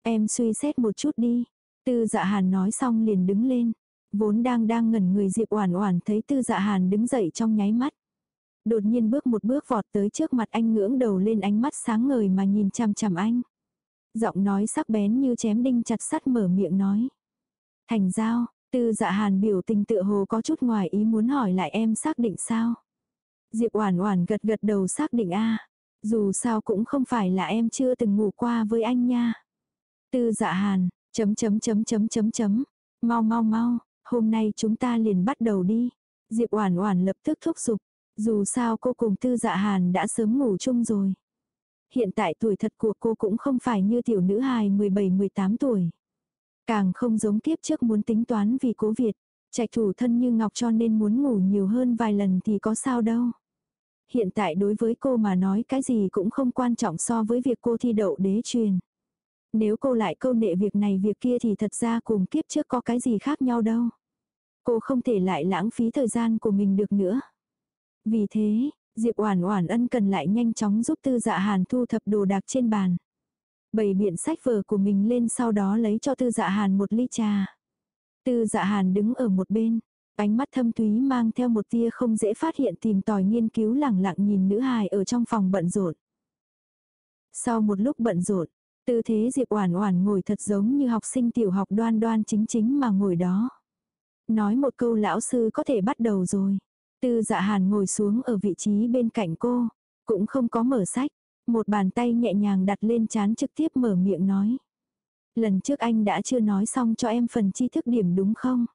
Em suy xét một chút đi. Tư dạ hàn nói xong liền đứng lên. Vốn đang đang ngẩn người Diệp Oản Oản thấy Tư Dạ Hàn đứng dậy trong nháy mắt. Đột nhiên bước một bước vọt tới trước mặt anh ngưỡng đầu lên ánh mắt sáng ngời mà nhìn chằm chằm anh. Giọng nói sắc bén như chém đinh chặt sắt mở miệng nói. Thành giao, Tư Dạ Hàn biểu tình tựa hồ có chút ngoài ý muốn hỏi lại em xác định sao? Diệp Oản Oản gật gật đầu xác định a. Dù sao cũng không phải là em chưa từng ngủ qua với anh nha. Tư dạ hàn, chấm chấm chấm chấm chấm chấm. Mau mau mau, hôm nay chúng ta liền bắt đầu đi. Diệp Oản Oản lập tức thúc giục, dù sao cô cùng Tư Dạ Hàn đã sớm ngủ chung rồi. Hiện tại tuổi thật của cô cũng không phải như tiểu nữ hài 17-18 tuổi. Càng không giống kiếp trước muốn tính toán vì cố Việt, trạch thủ thân như ngọc cho nên muốn ngủ nhiều hơn vài lần thì có sao đâu. Hiện tại đối với cô mà nói cái gì cũng không quan trọng so với việc cô thi đậu đế truyền. Nếu cô lại câu nệ việc này việc kia thì thật ra cùng kiếp trước có cái gì khác nhau đâu. Cô không thể lại lãng phí thời gian của mình được nữa. Vì thế, Diệp Oản Oản ân cần lại nhanh chóng giúp Tư Dạ Hàn thu thập đồ đạc trên bàn. Bày biện sách vở của mình lên sau đó lấy cho Tư Dạ Hàn một ly trà. Tư Dạ Hàn đứng ở một bên, ánh mắt thâm thúy mang theo một tia không dễ phát hiện tìm tòi nghiên cứu lẳng lặng nhìn nữ hài ở trong phòng bận rộn. Sau một lúc bận rộn, tư thế Diệp Oản Oản ngồi thật giống như học sinh tiểu học đoan đoan chính chính mà ngồi đó. Nói một câu lão sư có thể bắt đầu rồi. Tư dạ hàn ngồi xuống ở vị trí bên cạnh cô, cũng không có mở sách, một bàn tay nhẹ nhàng đặt lên chán trực tiếp mở miệng nói. Lần trước anh đã chưa nói xong cho em phần tri thức điểm đúng không?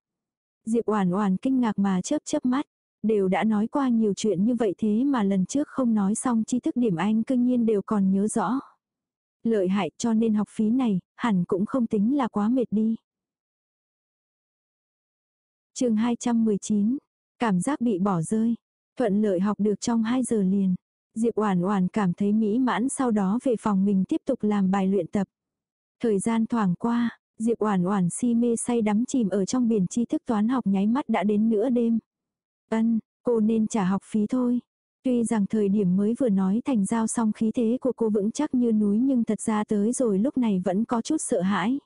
Diệp Oản Oản kinh ngạc mà chớp chớp mắt, đều đã nói qua nhiều chuyện như vậy thế mà lần trước không nói xong tri thức điểm anh cương nhiên đều còn nhớ rõ. Lợi hại cho nên học phí này, hẳn cũng không tính là quá mệt đi. Chương 219 Cảm giác bị bỏ rơi. Thuận lợi học được trong 2 giờ liền. Diệp Oản Oản cảm thấy mỹ mãn sau đó về phòng mình tiếp tục làm bài luyện tập. Thời gian thoảng qua, Diệp Oản Oản si mê say đắm chìm ở trong biển tri thức toán học nháy mắt đã đến nửa đêm. Ân, cô nên trả học phí thôi. Tuy rằng thời điểm mới vừa nói thành giao xong khí thế của cô vững chắc như núi nhưng thật ra tới rồi lúc này vẫn có chút sợ hãi.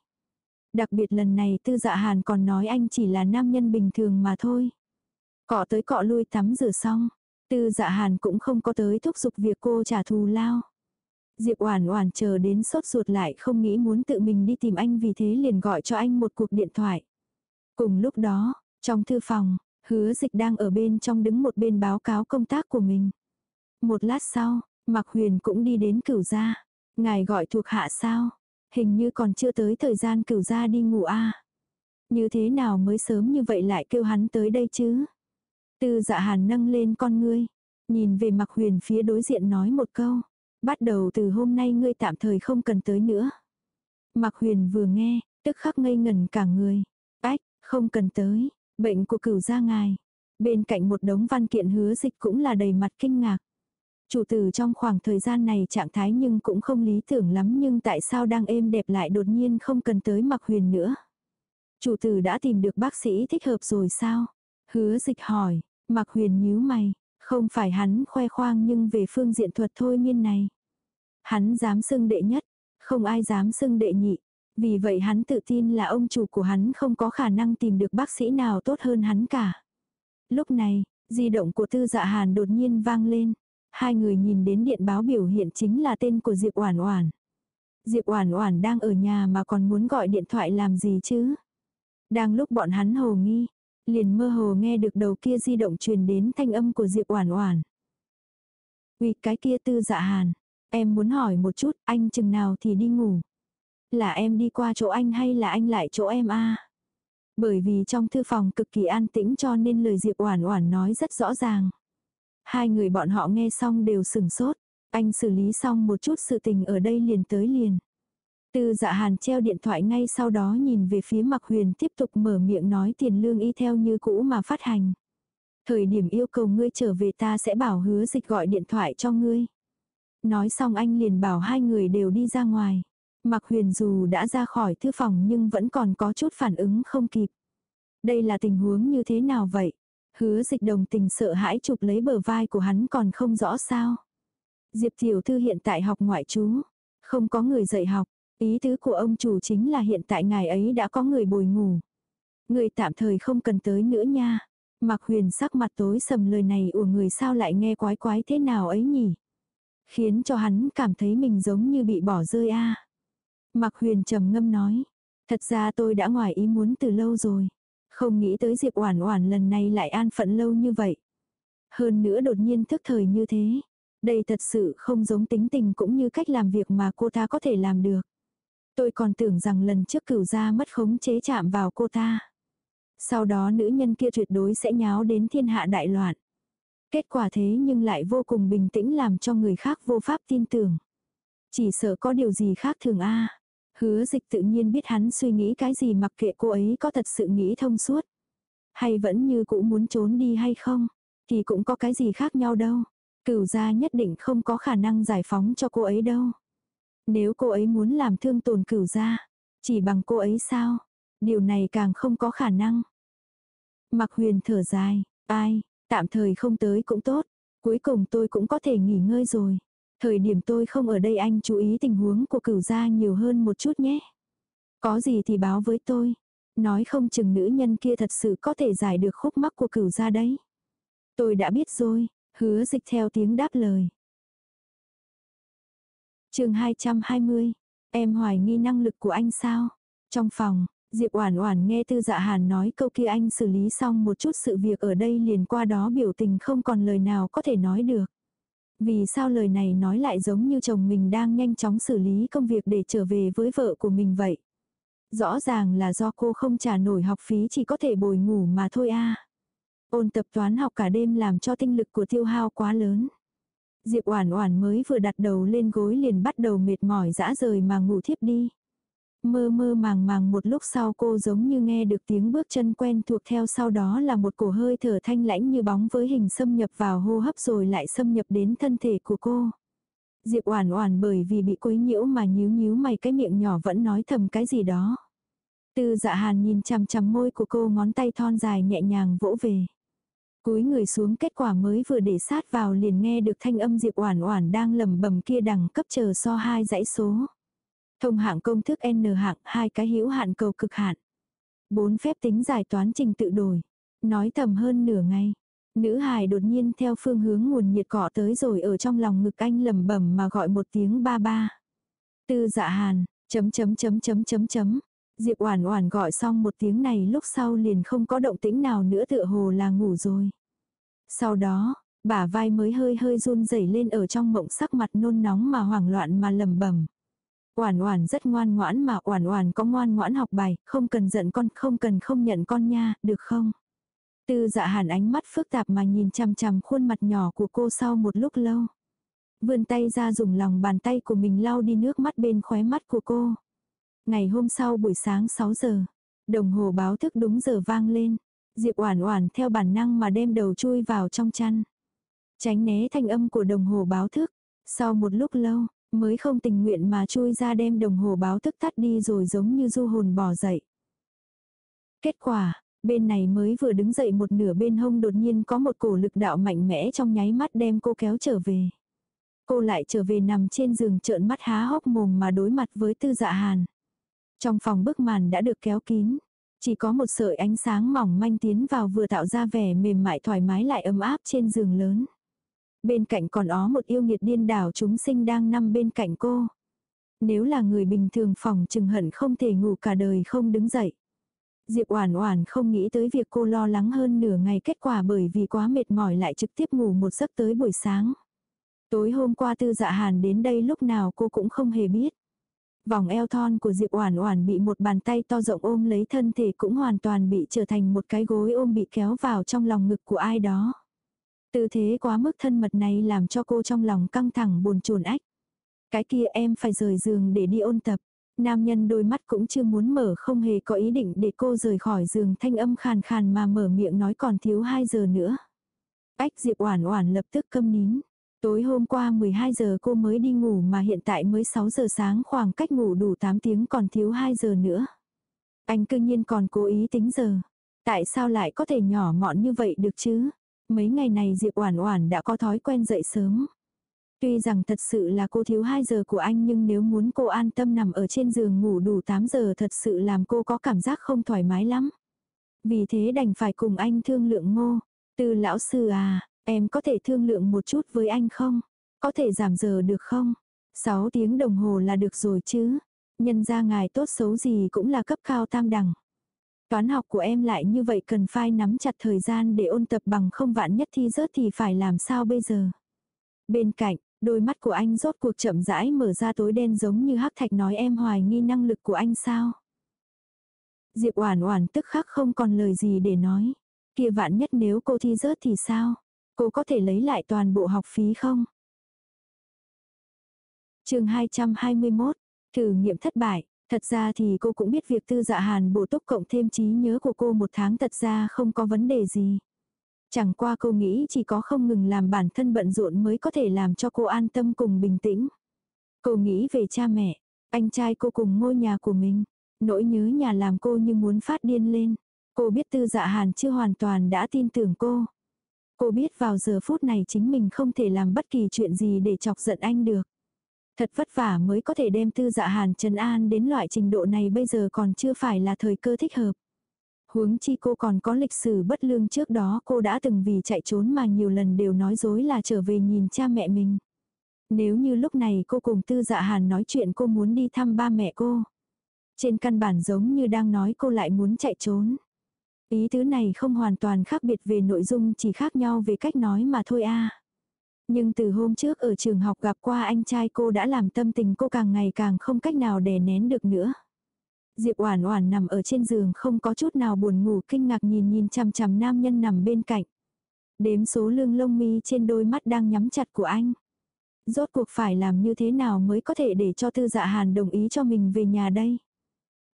Đặc biệt lần này Tư Dạ Hàn còn nói anh chỉ là nam nhân bình thường mà thôi. Cọ tới cọ lui tắm rửa xong, tư dạ hàn cũng không có tới thúc giục việc cô trả thù lao. Diệp Oản Oản chờ đến sốt ruột lại không nghĩ muốn tự mình đi tìm anh vì thế liền gọi cho anh một cuộc điện thoại. Cùng lúc đó, trong thư phòng, hứa dịch đang ở bên trong đứng một bên báo cáo công tác của mình. Một lát sau, Mạc Huyền cũng đi đến cửu gia. Ngài gọi thuộc hạ sao? Hình như còn chưa tới thời gian cửu gia đi ngủ a à? Như thế nào mới sớm như vậy lại kêu hắn tới đây chứ? Tư dạ hàn nâng lên con ngươi, nhìn về mặc huyền phía đối diện nói một câu. Bắt đầu từ hôm nay ngươi tạm thời không cần tới nữa. Mặc huyền vừa nghe, tức khắc ngây ngẩn cả người. Ách, không cần tới, bệnh của cửu gia ngài. Bên cạnh một đống văn kiện hứa dịch cũng là đầy mặt kinh ngạc. Chủ tử trong khoảng thời gian này trạng thái nhưng cũng không lý tưởng lắm nhưng tại sao đang êm đẹp lại đột nhiên không cần tới mặc huyền nữa. Chủ tử đã tìm được bác sĩ thích hợp rồi sao? Hứa dịch hỏi, Mạc huyền nhíu mày, không phải hắn khoe khoang nhưng về phương diện thuật thôi miên này. Hắn dám xưng đệ nhất, không ai dám xưng đệ nhị. Vì vậy hắn tự tin là ông chủ của hắn không có khả năng tìm được bác sĩ nào tốt hơn hắn cả. Lúc này, di động của tư dạ hàn đột nhiên vang lên. Hai người nhìn đến điện báo biểu hiện chính là tên của Diệp Oản Oản. Diệp Oản Oản đang ở nhà mà còn muốn gọi điện thoại làm gì chứ? Đang lúc bọn hắn hồ nghi, Liền mơ hồ nghe được đầu kia di động truyền đến thanh âm của Diệp Oản Oản. Uy, cái kia tư dạ hàn. Em muốn hỏi một chút, anh chừng nào thì đi ngủ. Là em đi qua chỗ anh hay là anh lại chỗ em a Bởi vì trong thư phòng cực kỳ an tĩnh cho nên lời Diệp Oản Oản nói rất rõ ràng. Hai người bọn họ nghe xong đều sừng sốt. Anh xử lý xong một chút sự tình ở đây liền tới liền. Tư dạ hàn treo điện thoại ngay sau đó nhìn về phía mặc huyền tiếp tục mở miệng nói tiền lương y theo như cũ mà phát hành. Thời điểm yêu cầu ngươi trở về ta sẽ bảo hứa dịch gọi điện thoại cho ngươi. Nói xong anh liền bảo hai người đều đi ra ngoài. Mặc huyền dù đã ra khỏi thư phòng nhưng vẫn còn có chút phản ứng không kịp. Đây là tình huống như thế nào vậy? Hứa dịch đồng tình sợ hãi chụp lấy bờ vai của hắn còn không rõ sao. Diệp tiểu thư hiện tại học ngoại trú. Không có người dạy học. Ý tứ của ông chủ chính là hiện tại ngài ấy đã có người bồi ngủ. Người tạm thời không cần tới nữa nha. Mạc huyền sắc mặt tối sầm lời này của người sao lại nghe quái quái thế nào ấy nhỉ. Khiến cho hắn cảm thấy mình giống như bị bỏ rơi a à. Mạc huyền trầm ngâm nói. Thật ra tôi đã ngoài ý muốn từ lâu rồi. Không nghĩ tới Diệp Oản Oản lần này lại an phận lâu như vậy. Hơn nữa đột nhiên thức thời như thế. Đây thật sự không giống tính tình cũng như cách làm việc mà cô ta có thể làm được. Tôi còn tưởng rằng lần trước cửu gia mất khống chế chạm vào cô ta. Sau đó nữ nhân kia tuyệt đối sẽ nháo đến thiên hạ đại loạn. Kết quả thế nhưng lại vô cùng bình tĩnh làm cho người khác vô pháp tin tưởng. Chỉ sợ có điều gì khác thường a Hứa dịch tự nhiên biết hắn suy nghĩ cái gì mặc kệ cô ấy có thật sự nghĩ thông suốt. Hay vẫn như cũ muốn trốn đi hay không. Thì cũng có cái gì khác nhau đâu. Cửu gia nhất định không có khả năng giải phóng cho cô ấy đâu. Nếu cô ấy muốn làm thương tổn cửu gia, chỉ bằng cô ấy sao? Điều này càng không có khả năng. Mặc huyền thở dài, ai, tạm thời không tới cũng tốt. Cuối cùng tôi cũng có thể nghỉ ngơi rồi. Thời điểm tôi không ở đây anh chú ý tình huống của cửu gia nhiều hơn một chút nhé. Có gì thì báo với tôi. Nói không chừng nữ nhân kia thật sự có thể giải được khúc mắc của cửu gia đấy. Tôi đã biết rồi, hứa dịch theo tiếng đáp lời chương 220, em hoài nghi năng lực của anh sao? Trong phòng, Diệp Oản Oản nghe Tư Dạ Hàn nói câu kia anh xử lý xong một chút sự việc ở đây liền qua đó biểu tình không còn lời nào có thể nói được. Vì sao lời này nói lại giống như chồng mình đang nhanh chóng xử lý công việc để trở về với vợ của mình vậy? Rõ ràng là do cô không trả nổi học phí chỉ có thể bồi ngủ mà thôi a. Ôn tập toán học cả đêm làm cho tinh lực của tiêu hao quá lớn. Diệp Oản Oản mới vừa đặt đầu lên gối liền bắt đầu mệt mỏi dã rời mà ngủ thiếp đi. Mơ mơ màng màng một lúc sau cô giống như nghe được tiếng bước chân quen thuộc theo sau đó là một cổ hơi thở thanh lãnh như bóng với hình xâm nhập vào hô hấp rồi lại xâm nhập đến thân thể của cô. Diệp Oản Oản bởi vì bị quấy nhiễu mà nhíu nhíu mày, cái miệng nhỏ vẫn nói thầm cái gì đó. Tư Dạ Hàn nhìn chằm chằm môi của cô, ngón tay thon dài nhẹ nhàng vỗ về. Cúi người xuống kết quả mới vừa để sát vào liền nghe được thanh âm Diệp Oản Oản đang lẩm bẩm kia đằng cấp chờ so hai dãy số. Thông hạng công thức N hạng, hai cái hữu hạn cầu cực hạn. Bốn phép tính giải toán trình tự đổi. Nói thầm hơn nửa ngày. Nữ hài đột nhiên theo phương hướng nguồn nhiệt cọ tới rồi ở trong lòng ngực anh lẩm bẩm mà gọi một tiếng ba ba. Tư dạ hàn, chấm chấm chấm chấm chấm chấm. Diệp Oản Oản gọi xong một tiếng này lúc sau liền không có động tĩnh nào nữa tựa hồ là ngủ rồi. Sau đó, bả vai mới hơi hơi run rẩy lên ở trong mộng sắc mặt nôn nóng mà hoảng loạn mà lẩm bẩm. Oản Oản rất ngoan ngoãn mà Oản Oản có ngoan ngoãn học bài, không cần giận con, không cần không nhận con nha, được không? Tư Dạ Hàn ánh mắt phức tạp mà nhìn chằm chằm khuôn mặt nhỏ của cô sau một lúc lâu. Vươn tay ra dùng lòng bàn tay của mình lau đi nước mắt bên khóe mắt của cô. Ngày hôm sau buổi sáng 6 giờ, đồng hồ báo thức đúng giờ vang lên. Diệp Oản Oản theo bản năng mà đem đầu chui vào trong chăn. Tránh né thanh âm của đồng hồ báo thức. Sau một lúc lâu, mới không tình nguyện mà chui ra đem đồng hồ báo thức tắt đi rồi giống như du hồn bỏ dậy. Kết quả, bên này mới vừa đứng dậy một nửa bên hông đột nhiên có một cổ lực đạo mạnh mẽ trong nháy mắt đem cô kéo trở về. Cô lại trở về nằm trên giường trợn mắt há hốc mồm mà đối mặt với tư dạ hàn. Trong phòng bức màn đã được kéo kín. Chỉ có một sợi ánh sáng mỏng manh tiến vào vừa tạo ra vẻ mềm mại thoải mái lại ấm áp trên giường lớn. Bên cạnh còn ó một yêu nghiệt điên đảo chúng sinh đang nằm bên cạnh cô. Nếu là người bình thường phòng chừng hận không thể ngủ cả đời không đứng dậy. Diệp Oản Oản không nghĩ tới việc cô lo lắng hơn nửa ngày kết quả bởi vì quá mệt mỏi lại trực tiếp ngủ một giấc tới buổi sáng. Tối hôm qua Tư Dạ Hàn đến đây lúc nào cô cũng không hề biết. Vòng eo thon của Diệp Oản Oản bị một bàn tay to rộng ôm lấy thân thể cũng hoàn toàn bị trở thành một cái gối ôm bị kéo vào trong lòng ngực của ai đó. Tư thế quá mức thân mật này làm cho cô trong lòng căng thẳng buồn chồn ách. Cái kia em phải rời giường để đi ôn tập. Nam nhân đôi mắt cũng chưa muốn mở, không hề có ý định để cô rời khỏi giường, thanh âm khàn khàn mà mở miệng nói còn thiếu 2 giờ nữa. Ách Diệp Oản Oản lập tức câm nín. Tối hôm qua 12 giờ cô mới đi ngủ mà hiện tại mới 6 giờ sáng khoảng cách ngủ đủ 8 tiếng còn thiếu 2 giờ nữa. Anh cư nhiên còn cố ý tính giờ. Tại sao lại có thể nhỏ mọn như vậy được chứ? Mấy ngày này Diệp Oản Oản đã có thói quen dậy sớm. Tuy rằng thật sự là cô thiếu 2 giờ của anh nhưng nếu muốn cô an tâm nằm ở trên giường ngủ đủ 8 giờ thật sự làm cô có cảm giác không thoải mái lắm. Vì thế đành phải cùng anh thương lượng ngô. Từ lão sư à, em có thể thương lượng một chút với anh không? Có thể giảm giờ được không? 6 tiếng đồng hồ là được rồi chứ. Nhân ra ngài tốt xấu gì cũng là cấp cao tam đẳng. Toán học của em lại như vậy cần phải nắm chặt thời gian để ôn tập bằng không vạn nhất thi rớt thì phải làm sao bây giờ. Bên cạnh, đôi mắt của anh rốt cuộc chậm rãi mở ra tối đen giống như hắc thạch nói em hoài nghi năng lực của anh sao. Diệp Oản Oản tức khắc không còn lời gì để nói. Kia vạn nhất nếu cô thi rớt thì sao? Cô có thể lấy lại toàn bộ học phí không? Chương 221, thử nghiệm thất bại. Thật ra thì cô cũng biết việc tư dạ hàn bổ túc cộng thêm trí nhớ của cô một tháng thật ra không có vấn đề gì. Chẳng qua cô nghĩ chỉ có không ngừng làm bản thân bận rộn mới có thể làm cho cô an tâm cùng bình tĩnh. Cô nghĩ về cha mẹ, anh trai cô cùng ngôi nhà của mình. Nỗi nhớ nhà làm cô như muốn phát điên lên. Cô biết tư dạ hàn chưa hoàn toàn đã tin tưởng cô. Cô biết vào giờ phút này chính mình không thể làm bất kỳ chuyện gì để chọc giận anh được. Thật vất vả mới có thể đem tư dạ hàn, Trần an đến loại trình độ này bây giờ còn chưa phải là thời cơ thích hợp. Huống chi cô còn có lịch sử bất lương trước đó, cô đã từng vì chạy trốn mà nhiều lần đều nói dối là trở về nhìn cha mẹ mình. Nếu như lúc này cô cùng tư dạ hàn nói chuyện cô muốn đi thăm ba mẹ cô. Trên căn bản giống như đang nói cô lại muốn chạy trốn. Ý tứ này không hoàn toàn khác biệt về nội dung, chỉ khác nhau về cách nói mà thôi a. Nhưng từ hôm trước ở trường học gặp qua anh trai cô đã làm tâm tình cô càng ngày càng không cách nào đè nén được nữa. Diệp Oản Oản nằm ở trên giường không có chút nào buồn ngủ, kinh ngạc nhìn nhìn chằm chằm nam nhân nằm bên cạnh. Đếm số lưng lông mi trên đôi mắt đang nhắm chặt của anh. Rốt cuộc phải làm như thế nào mới có thể để cho Tư Dạ Hàn đồng ý cho mình về nhà đây?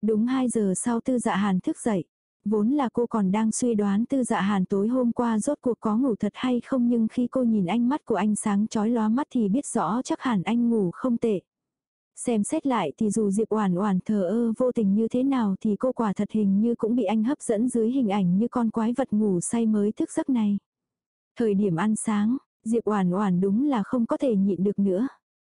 Đúng 2 giờ sau Tư Dạ Hàn thức dậy. Vốn là cô còn đang suy đoán tư dạ hàn tối hôm qua rốt cuộc có ngủ thật hay không nhưng khi cô nhìn ánh mắt của anh sáng chói lóa mắt thì biết rõ chắc hẳn anh ngủ không tệ. Xem xét lại thì dù Diệp Oản Oản thờ ơ vô tình như thế nào thì cô quả thật hình như cũng bị anh hấp dẫn dưới hình ảnh như con quái vật ngủ say mới thức giấc này. Thời điểm ăn sáng, Diệp Oản Oản đúng là không có thể nhịn được nữa.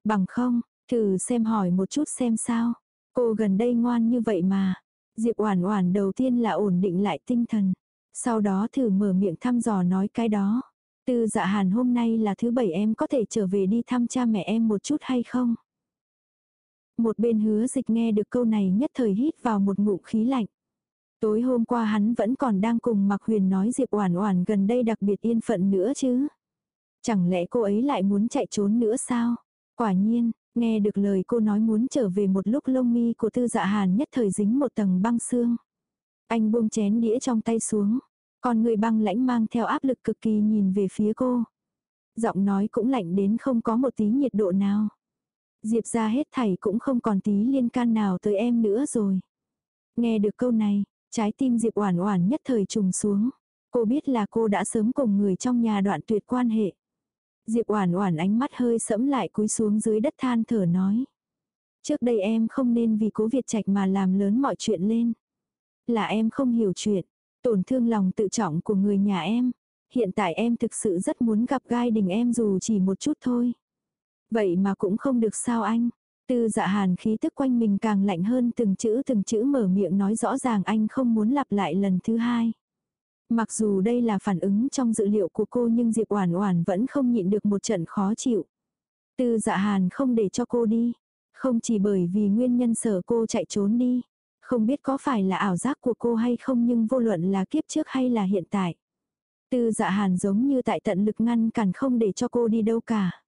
Bằng không, thử xem hỏi một chút xem sao. Cô gần đây ngoan như vậy mà, Diệp Oản Oản đầu tiên là ổn định lại tinh thần, sau đó thử mở miệng thăm dò nói cái đó. Tư Dạ Hàn hôm nay là thứ bảy em có thể trở về đi thăm cha mẹ em một chút hay không? Một bên hứa dịch nghe được câu này nhất thời hít vào một ngụm khí lạnh. Tối hôm qua hắn vẫn còn đang cùng Mạc Huyền nói Diệp Oản Oản gần đây đặc biệt yên phận nữa chứ. Chẳng lẽ cô ấy lại muốn chạy trốn nữa sao? Quả nhiên, Nghe được lời cô nói muốn trở về một lúc lông mi của tư dạ hàn nhất thời dính một tầng băng xương. Anh buông chén đĩa trong tay xuống. Còn người băng lãnh mang theo áp lực cực kỳ nhìn về phía cô. Giọng nói cũng lạnh đến không có một tí nhiệt độ nào. Diệp ra hết thảy cũng không còn tí liên can nào tới em nữa rồi. Nghe được câu này, trái tim Diệp Oản Oản nhất thời trùng xuống. Cô biết là cô đã sớm cùng người trong nhà đoạn tuyệt quan hệ. Diệp Oản Oản ánh mắt hơi sẫm lại cúi xuống dưới đất than thở nói. Trước đây em không nên vì cố Việt Trạch mà làm lớn mọi chuyện lên. Là em không hiểu chuyện, tổn thương lòng tự trọng của người nhà em. Hiện tại em thực sự rất muốn gặp gai đình em dù chỉ một chút thôi. Vậy mà cũng không được sao anh. Tư dạ hàn khí tức quanh mình càng lạnh hơn từng chữ từng chữ mở miệng nói rõ ràng anh không muốn lặp lại lần thứ hai. Mặc dù đây là phản ứng trong dự liệu của cô nhưng Diệp Oản Oản vẫn không nhịn được một trận khó chịu. Tư Dạ Hàn không để cho cô đi, không chỉ bởi vì nguyên nhân sợ cô chạy trốn đi, không biết có phải là ảo giác của cô hay không nhưng vô luận là kiếp trước hay là hiện tại. Tư Dạ Hàn giống như tại tận lực ngăn cản không để cho cô đi đâu cả.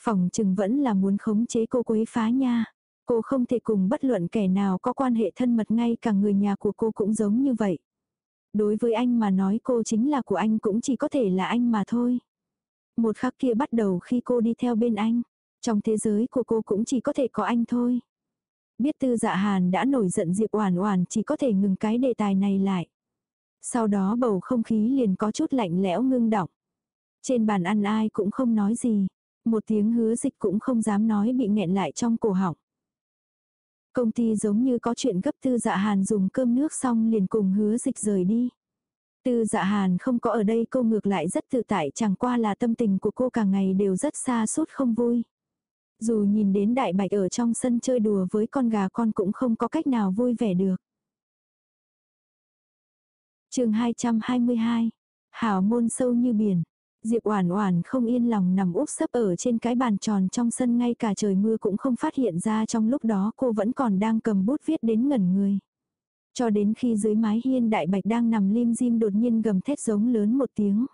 Phòng trừng vẫn là muốn khống chế cô quấy phá nha. Cô không thể cùng bất luận kẻ nào có quan hệ thân mật ngay cả người nhà của cô cũng giống như vậy. Đối với anh mà nói cô chính là của anh cũng chỉ có thể là anh mà thôi. Một khắc kia bắt đầu khi cô đi theo bên anh. Trong thế giới của cô cũng chỉ có thể có anh thôi. Biết tư dạ hàn đã nổi giận Diệp Oản Oản chỉ có thể ngừng cái đề tài này lại. Sau đó bầu không khí liền có chút lạnh lẽo ngưng đọng. Trên bàn ăn ai cũng không nói gì. Một tiếng hứa dịch cũng không dám nói bị nghẹn lại trong cổ họng. Công ty giống như có chuyện gấp tư dạ hàn dùng cơm nước xong liền cùng hứa dịch rời đi. Tư dạ hàn không có ở đây, cô ngược lại rất tự tại, chẳng qua là tâm tình của cô cả ngày đều rất xa suốt không vui. Dù nhìn đến đại bạch ở trong sân chơi đùa với con gà, con cũng không có cách nào vui vẻ được. chương 222. Hảo môn sâu như biển. Diệp Oản Oản không yên lòng nằm úp sấp ở trên cái bàn tròn trong sân ngay cả trời mưa cũng không phát hiện ra trong lúc đó cô vẫn còn đang cầm bút viết đến ngẩn người. Cho đến khi dưới mái hiên đại bạch đang nằm lim dim đột nhiên gầm thét giống lớn một tiếng.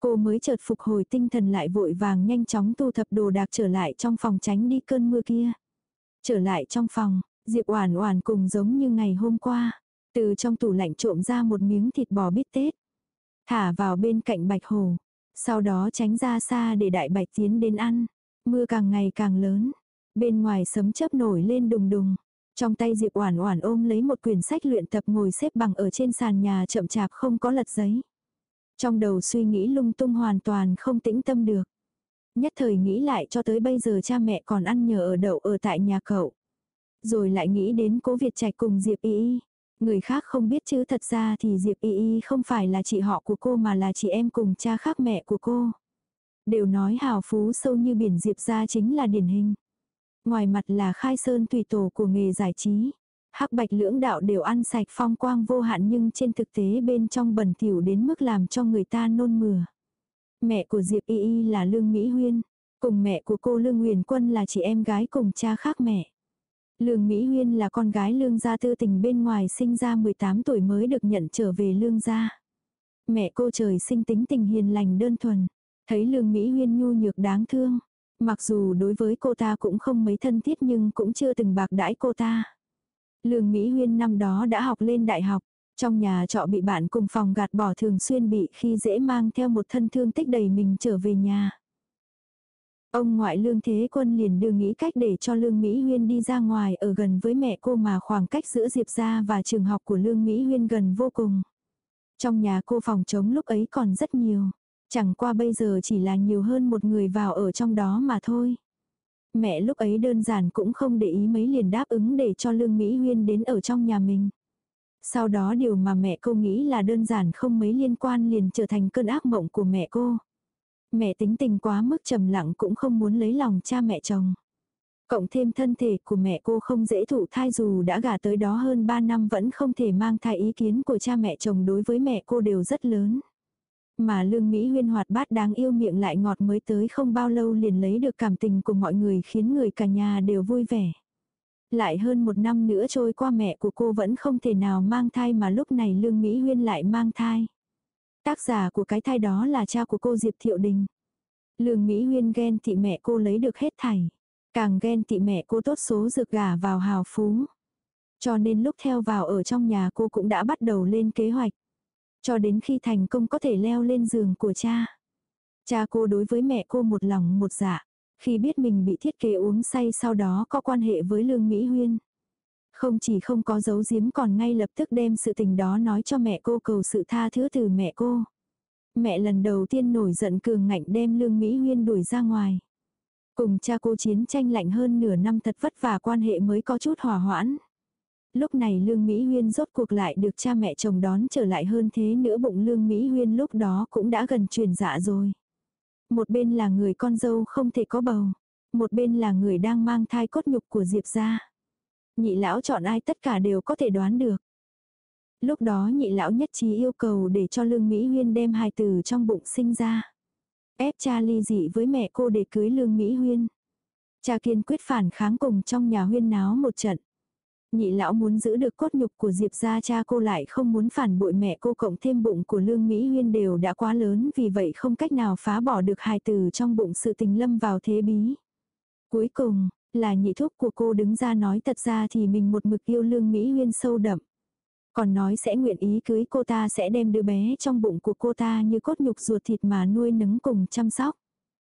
Cô mới chợt phục hồi tinh thần lại vội vàng nhanh chóng thu thập đồ đạc trở lại trong phòng tránh đi cơn mưa kia. Trở lại trong phòng, Diệp Oản Oản cùng giống như ngày hôm qua, từ trong tủ lạnh trộm ra một miếng thịt bò bít tết, thả vào bên cạnh Bạch hồ sau đó tránh ra xa để đại bạch tiến đến ăn. Mưa càng ngày càng lớn, bên ngoài sấm chớp nổi lên đùng đùng. Trong tay Diệp Oản Oản ôm lấy một quyển sách luyện tập ngồi xếp bằng ở trên sàn nhà chậm chạp không có lật giấy. Trong đầu suy nghĩ lung tung hoàn toàn không tĩnh tâm được. Nhất thời nghĩ lại cho tới bây giờ cha mẹ còn ăn nhờ ở đậu ở tại nhà cậu. Rồi lại nghĩ đến cố Việt Trạch cùng Diệp Y Y. Người khác không biết chứ thật ra thì Diệp Y Y không phải là chị họ của cô mà là chị em cùng cha khác mẹ của cô. Đều nói hào phú sâu như biển Diệp ra chính là điển hình. Ngoài mặt là khai sơn tùy tổ của nghề giải trí. hắc bạch lưỡng đạo đều ăn sạch phong quang vô hạn nhưng trên thực tế bên trong bẩn thỉu đến mức làm cho người ta nôn mửa. Mẹ của Diệp Y Y là Lương Mỹ Huyên, cùng mẹ của cô Lương Nguyền Quân là chị em gái cùng cha khác mẹ. Lương Mỹ Huyên là con gái Lương gia tư tình bên ngoài sinh ra 18 tuổi mới được nhận trở về Lương gia. Mẹ cô trời sinh tính tình hiền lành đơn thuần, thấy Lương Mỹ Huyên nhu nhược đáng thương. Mặc dù đối với cô ta cũng không mấy thân thiết nhưng cũng chưa từng bạc đãi cô ta. Lương Mỹ Huyên năm đó đã học lên đại học, trong nhà trọ bị bạn cùng phòng gạt bỏ thường xuyên bị khi dễ mang theo một thân thương tích đầy mình trở về nhà. Ông ngoại lương thế quân liền đưa nghĩ cách để cho lương Mỹ Huyên đi ra ngoài ở gần với mẹ cô mà khoảng cách giữa Diệp gia và trường học của lương Mỹ Huyên gần vô cùng. Trong nhà cô phòng trống lúc ấy còn rất nhiều. Chẳng qua bây giờ chỉ là nhiều hơn một người vào ở trong đó mà thôi. Mẹ lúc ấy đơn giản cũng không để ý mấy liền đáp ứng để cho Lương Mỹ Huyên đến ở trong nhà mình. Sau đó điều mà mẹ cô nghĩ là đơn giản không mấy liên quan liền trở thành cơn ác mộng của mẹ cô. Mẹ tính tình quá mức trầm lặng cũng không muốn lấy lòng cha mẹ chồng. Cộng thêm thân thể của mẹ cô không dễ thụ thai dù đã gả tới đó hơn 3 năm vẫn không thể mang thai ý kiến của cha mẹ chồng đối với mẹ cô đều rất lớn. Mà lương Mỹ huyên hoạt bát đáng yêu miệng lại ngọt mới tới không bao lâu liền lấy được cảm tình của mọi người khiến người cả nhà đều vui vẻ. Lại hơn một năm nữa trôi qua mẹ của cô vẫn không thể nào mang thai mà lúc này lương Mỹ huyên lại mang thai. Tác giả của cái thai đó là cha của cô Diệp Thiệu Đình. Lương Mỹ huyên ghen tị mẹ cô lấy được hết thảy. Càng ghen tị mẹ cô tốt số dược gà vào hào phú. Cho nên lúc theo vào ở trong nhà cô cũng đã bắt đầu lên kế hoạch. Cho đến khi thành công có thể leo lên giường của cha. Cha cô đối với mẹ cô một lòng một dạ. Khi biết mình bị thiết kế uống say sau đó có quan hệ với Lương Mỹ Huyên. Không chỉ không có giấu giếm còn ngay lập tức đem sự tình đó nói cho mẹ cô cầu sự tha thứ từ mẹ cô. Mẹ lần đầu tiên nổi giận cường ngạnh đem Lương Mỹ Huyên đuổi ra ngoài. Cùng cha cô chiến tranh lạnh hơn nửa năm thật vất vả quan hệ mới có chút hòa hoãn. Lúc này Lương Mỹ Huyên rốt cuộc lại được cha mẹ chồng đón trở lại hơn thế nữa bụng Lương Mỹ Huyên lúc đó cũng đã gần truyền dạ rồi. Một bên là người con dâu không thể có bầu. Một bên là người đang mang thai cốt nhục của Diệp gia. Nhị lão chọn ai tất cả đều có thể đoán được. Lúc đó nhị lão nhất trí yêu cầu để cho Lương Mỹ Huyên đem hài tử trong bụng sinh ra. Ép cha ly dị với mẹ cô để cưới Lương Mỹ Huyên. Cha kiên quyết phản kháng cùng trong nhà huyên náo một trận. Nhị lão muốn giữ được cốt nhục của Diệp gia cha cô lại không muốn phản bội mẹ cô cộng thêm bụng của Lương Mỹ Huyên đều đã quá lớn vì vậy không cách nào phá bỏ được hài tử trong bụng sự tình lâm vào thế bí. Cuối cùng, là nhị thuốc của cô đứng ra nói thật ra thì mình một mực yêu Lương Mỹ Huyên sâu đậm. Còn nói sẽ nguyện ý cưới cô ta sẽ đem đứa bé trong bụng của cô ta như cốt nhục ruột thịt mà nuôi nấng cùng chăm sóc.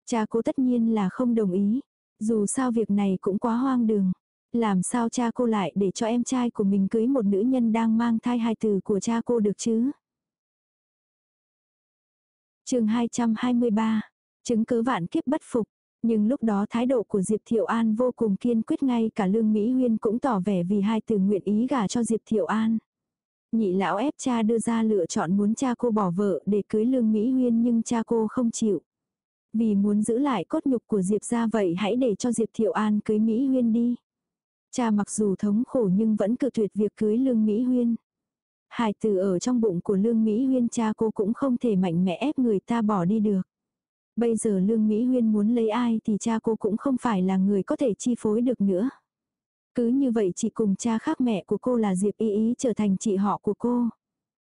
Cha cô tất nhiên là không đồng ý. Dù sao việc này cũng quá hoang đường. Làm sao cha cô lại để cho em trai của mình cưới một nữ nhân đang mang thai hai từ của cha cô được chứ? chương 223. Chứng cứ vạn kiếp bất phục. Nhưng lúc đó thái độ của Diệp Thiệu An vô cùng kiên quyết ngay cả Lương Mỹ Huyên cũng tỏ vẻ vì hai từ nguyện ý gả cho Diệp Thiệu An. Nhị lão ép cha đưa ra lựa chọn muốn cha cô bỏ vợ để cưới Lương Mỹ Huyên nhưng cha cô không chịu. Vì muốn giữ lại cốt nhục của Diệp ra vậy hãy để cho Diệp Thiệu An cưới Mỹ Huyên đi. Cha mặc dù thống khổ nhưng vẫn cự tuyệt việc cưới Lương Mỹ Huyên. Hải tử ở trong bụng của Lương Mỹ Huyên cha cô cũng không thể mạnh mẽ ép người ta bỏ đi được. Bây giờ Lương Mỹ Huyên muốn lấy ai thì cha cô cũng không phải là người có thể chi phối được nữa. Cứ như vậy chị cùng cha khác mẹ của cô là Diệp Y Y trở thành chị họ của cô.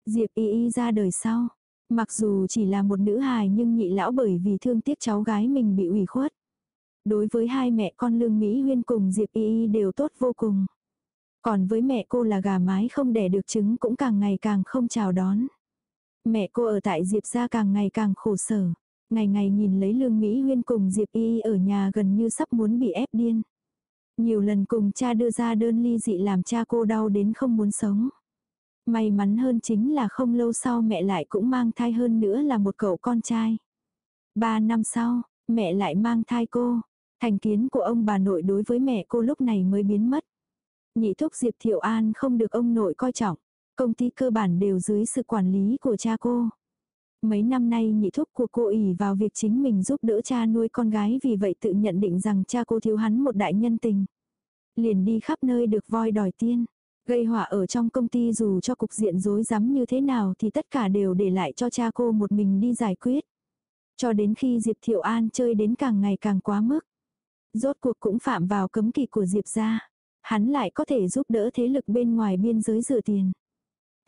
Diệp Y Y ra đời sau. Mặc dù chỉ là một nữ hài nhưng nhị lão bởi vì thương tiếc cháu gái mình bị ủy khuất. Đối với hai mẹ con Lương Mỹ Huyên cùng Diệp Y Y đều tốt vô cùng. Còn với mẹ cô là gà mái không đẻ được trứng cũng càng ngày càng không chào đón. Mẹ cô ở tại Diệp gia càng ngày càng khổ sở. Ngày ngày nhìn lấy Lương Mỹ Huyên cùng Diệp Y ở nhà gần như sắp muốn bị ép điên. Nhiều lần cùng cha đưa ra đơn ly dị làm cha cô đau đến không muốn sống. May mắn hơn chính là không lâu sau mẹ lại cũng mang thai hơn nữa là một cậu con trai. Ba năm sau, mẹ lại mang thai cô. Thành kiến của ông bà nội đối với mẹ cô lúc này mới biến mất. Nhị thúc Diệp Thiệu An không được ông nội coi trọng. Công ty cơ bản đều dưới sự quản lý của cha cô. Mấy năm nay nhị thúc của cô ỉ vào việc chính mình giúp đỡ cha nuôi con gái vì vậy tự nhận định rằng cha cô thiếu hắn một đại nhân tình. Liền đi khắp nơi được voi đòi tiên. Gây họa ở trong công ty dù cho cục diện rối rắm như thế nào thì tất cả đều để lại cho cha cô một mình đi giải quyết. Cho đến khi Diệp Thiệu An chơi đến càng ngày càng quá mức. Rốt cuộc cũng phạm vào cấm kỳ của Diệp gia. Hắn lại có thể giúp đỡ thế lực bên ngoài biên giới rửa tiền.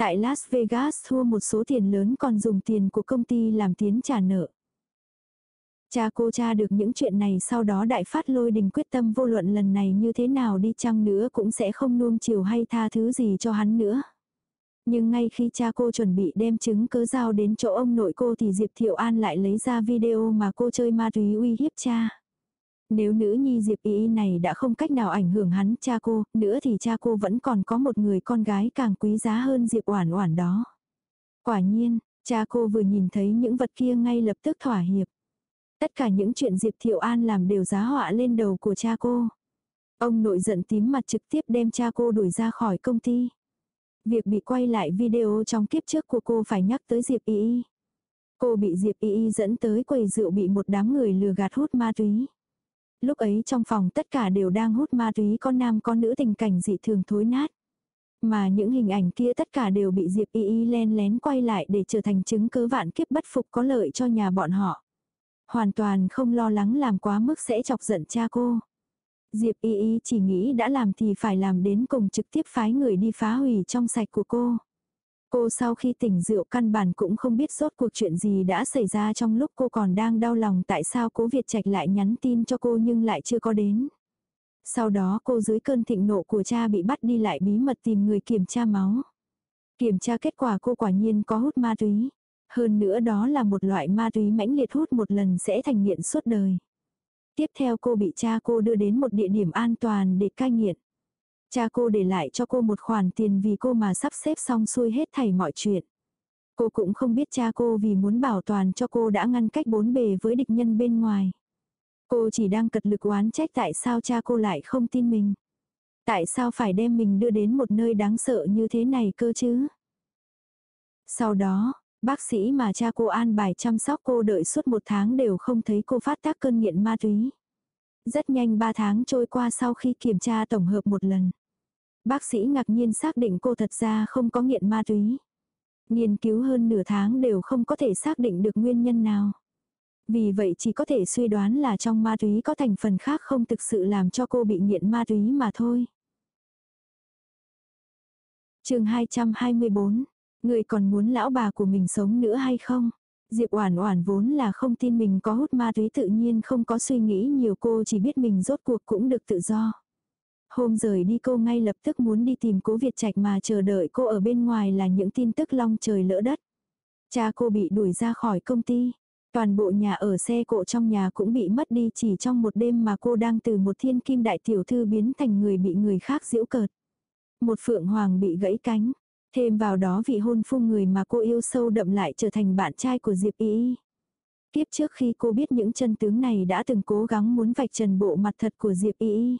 Tại Las Vegas thua một số tiền lớn còn dùng tiền của công ty làm tiến trả nợ. Cha cô cha được những chuyện này sau đó đại phát lôi đình quyết tâm vô luận lần này như thế nào đi chăng nữa cũng sẽ không nuông chiều hay tha thứ gì cho hắn nữa. Nhưng ngay khi cha cô chuẩn bị đem chứng cứ giao đến chỗ ông nội cô thì Diệp Thiệu An lại lấy ra video mà cô chơi ma túy uy hiếp cha. Nếu nữ nhi Diệp Y này đã không cách nào ảnh hưởng hắn cha cô, nữa thì cha cô vẫn còn có một người con gái càng quý giá hơn Diệp Oản Oản đó. Quả nhiên, cha cô vừa nhìn thấy những vật kia ngay lập tức thỏa hiệp. Tất cả những chuyện Diệp Thiệu An làm đều giá họa lên đầu của cha cô. Ông nội giận tím mặt trực tiếp đem cha cô đuổi ra khỏi công ty. Việc bị quay lại video trong kiếp trước của cô phải nhắc tới Diệp Y Cô bị Diệp Y dẫn tới quầy rượu bị một đám người lừa gạt hút ma túy. Lúc ấy trong phòng tất cả đều đang hút ma túy con nam con nữ, tình cảnh dị thường thối nát. Mà những hình ảnh kia tất cả đều bị Diệp Y Y len lén quay lại để trở thành chứng cứ vạn kiếp bất phục có lợi cho nhà bọn họ. Hoàn toàn không lo lắng làm quá mức sẽ chọc giận cha cô. Diệp Y Y chỉ nghĩ đã làm thì phải làm đến cùng trực tiếp phái người đi phá hủy trong sạch của cô. Cô sau khi tỉnh rượu căn bản cũng không biết rốt cuộc chuyện gì đã xảy ra trong lúc cô còn đang đau lòng tại sao cố Việt Trạch lại nhắn tin cho cô nhưng lại chưa có đến. Sau đó cô dưới cơn thịnh nộ của cha bị bắt đi lại bí mật tìm người kiểm tra máu. Kiểm tra kết quả cô quả nhiên có hút ma túy. Hơn nữa đó là một loại ma túy mãnh liệt hút một lần sẽ thành nghiện suốt đời. Tiếp theo cô bị cha cô đưa đến một địa điểm an toàn để cai nghiện. Cha cô để lại cho cô một khoản tiền vì cô mà sắp xếp xong xuôi hết thảy mọi chuyện. Cô cũng không biết cha cô vì muốn bảo toàn cho cô đã ngăn cách bốn bề với địch nhân bên ngoài. Cô chỉ đang cật lực oán trách tại sao cha cô lại không tin mình. Tại sao phải đem mình đưa đến một nơi đáng sợ như thế này cơ chứ? Sau đó, bác sĩ mà cha cô an bài chăm sóc cô đợi suốt một tháng đều không thấy cô phát tác cơn nghiện ma túy. Rất nhanh ba tháng trôi qua sau khi kiểm tra tổng hợp một lần. Bác sĩ ngạc nhiên xác định cô thật ra không có nghiện ma túy. Nghiên cứu hơn nửa tháng đều không có thể xác định được nguyên nhân nào. Vì vậy chỉ có thể suy đoán là trong ma túy có thành phần khác không thực sự làm cho cô bị nghiện ma túy mà thôi. chương 224, người còn muốn lão bà của mình sống nữa hay không? Diệp Oản Oản vốn là không tin mình có hút ma túy tự nhiên không có suy nghĩ nhiều cô chỉ biết mình rốt cuộc cũng được tự do. Hôm rời đi cô ngay lập tức muốn đi tìm cố Việt Trạch mà chờ đợi cô ở bên ngoài là những tin tức long trời lỡ đất. Cha cô bị đuổi ra khỏi công ty. Toàn bộ nhà ở xe cộ trong nhà cũng bị mất đi chỉ trong một đêm mà cô đang từ một thiên kim đại tiểu thư biến thành người bị người khác giễu cợt. Một phượng hoàng bị gãy cánh. Thêm vào đó vị hôn phu người mà cô yêu sâu đậm lại trở thành bạn trai của Diệp Y. kiếp trước khi cô biết những chân tướng này đã từng cố gắng muốn vạch trần bộ mặt thật của Diệp Y.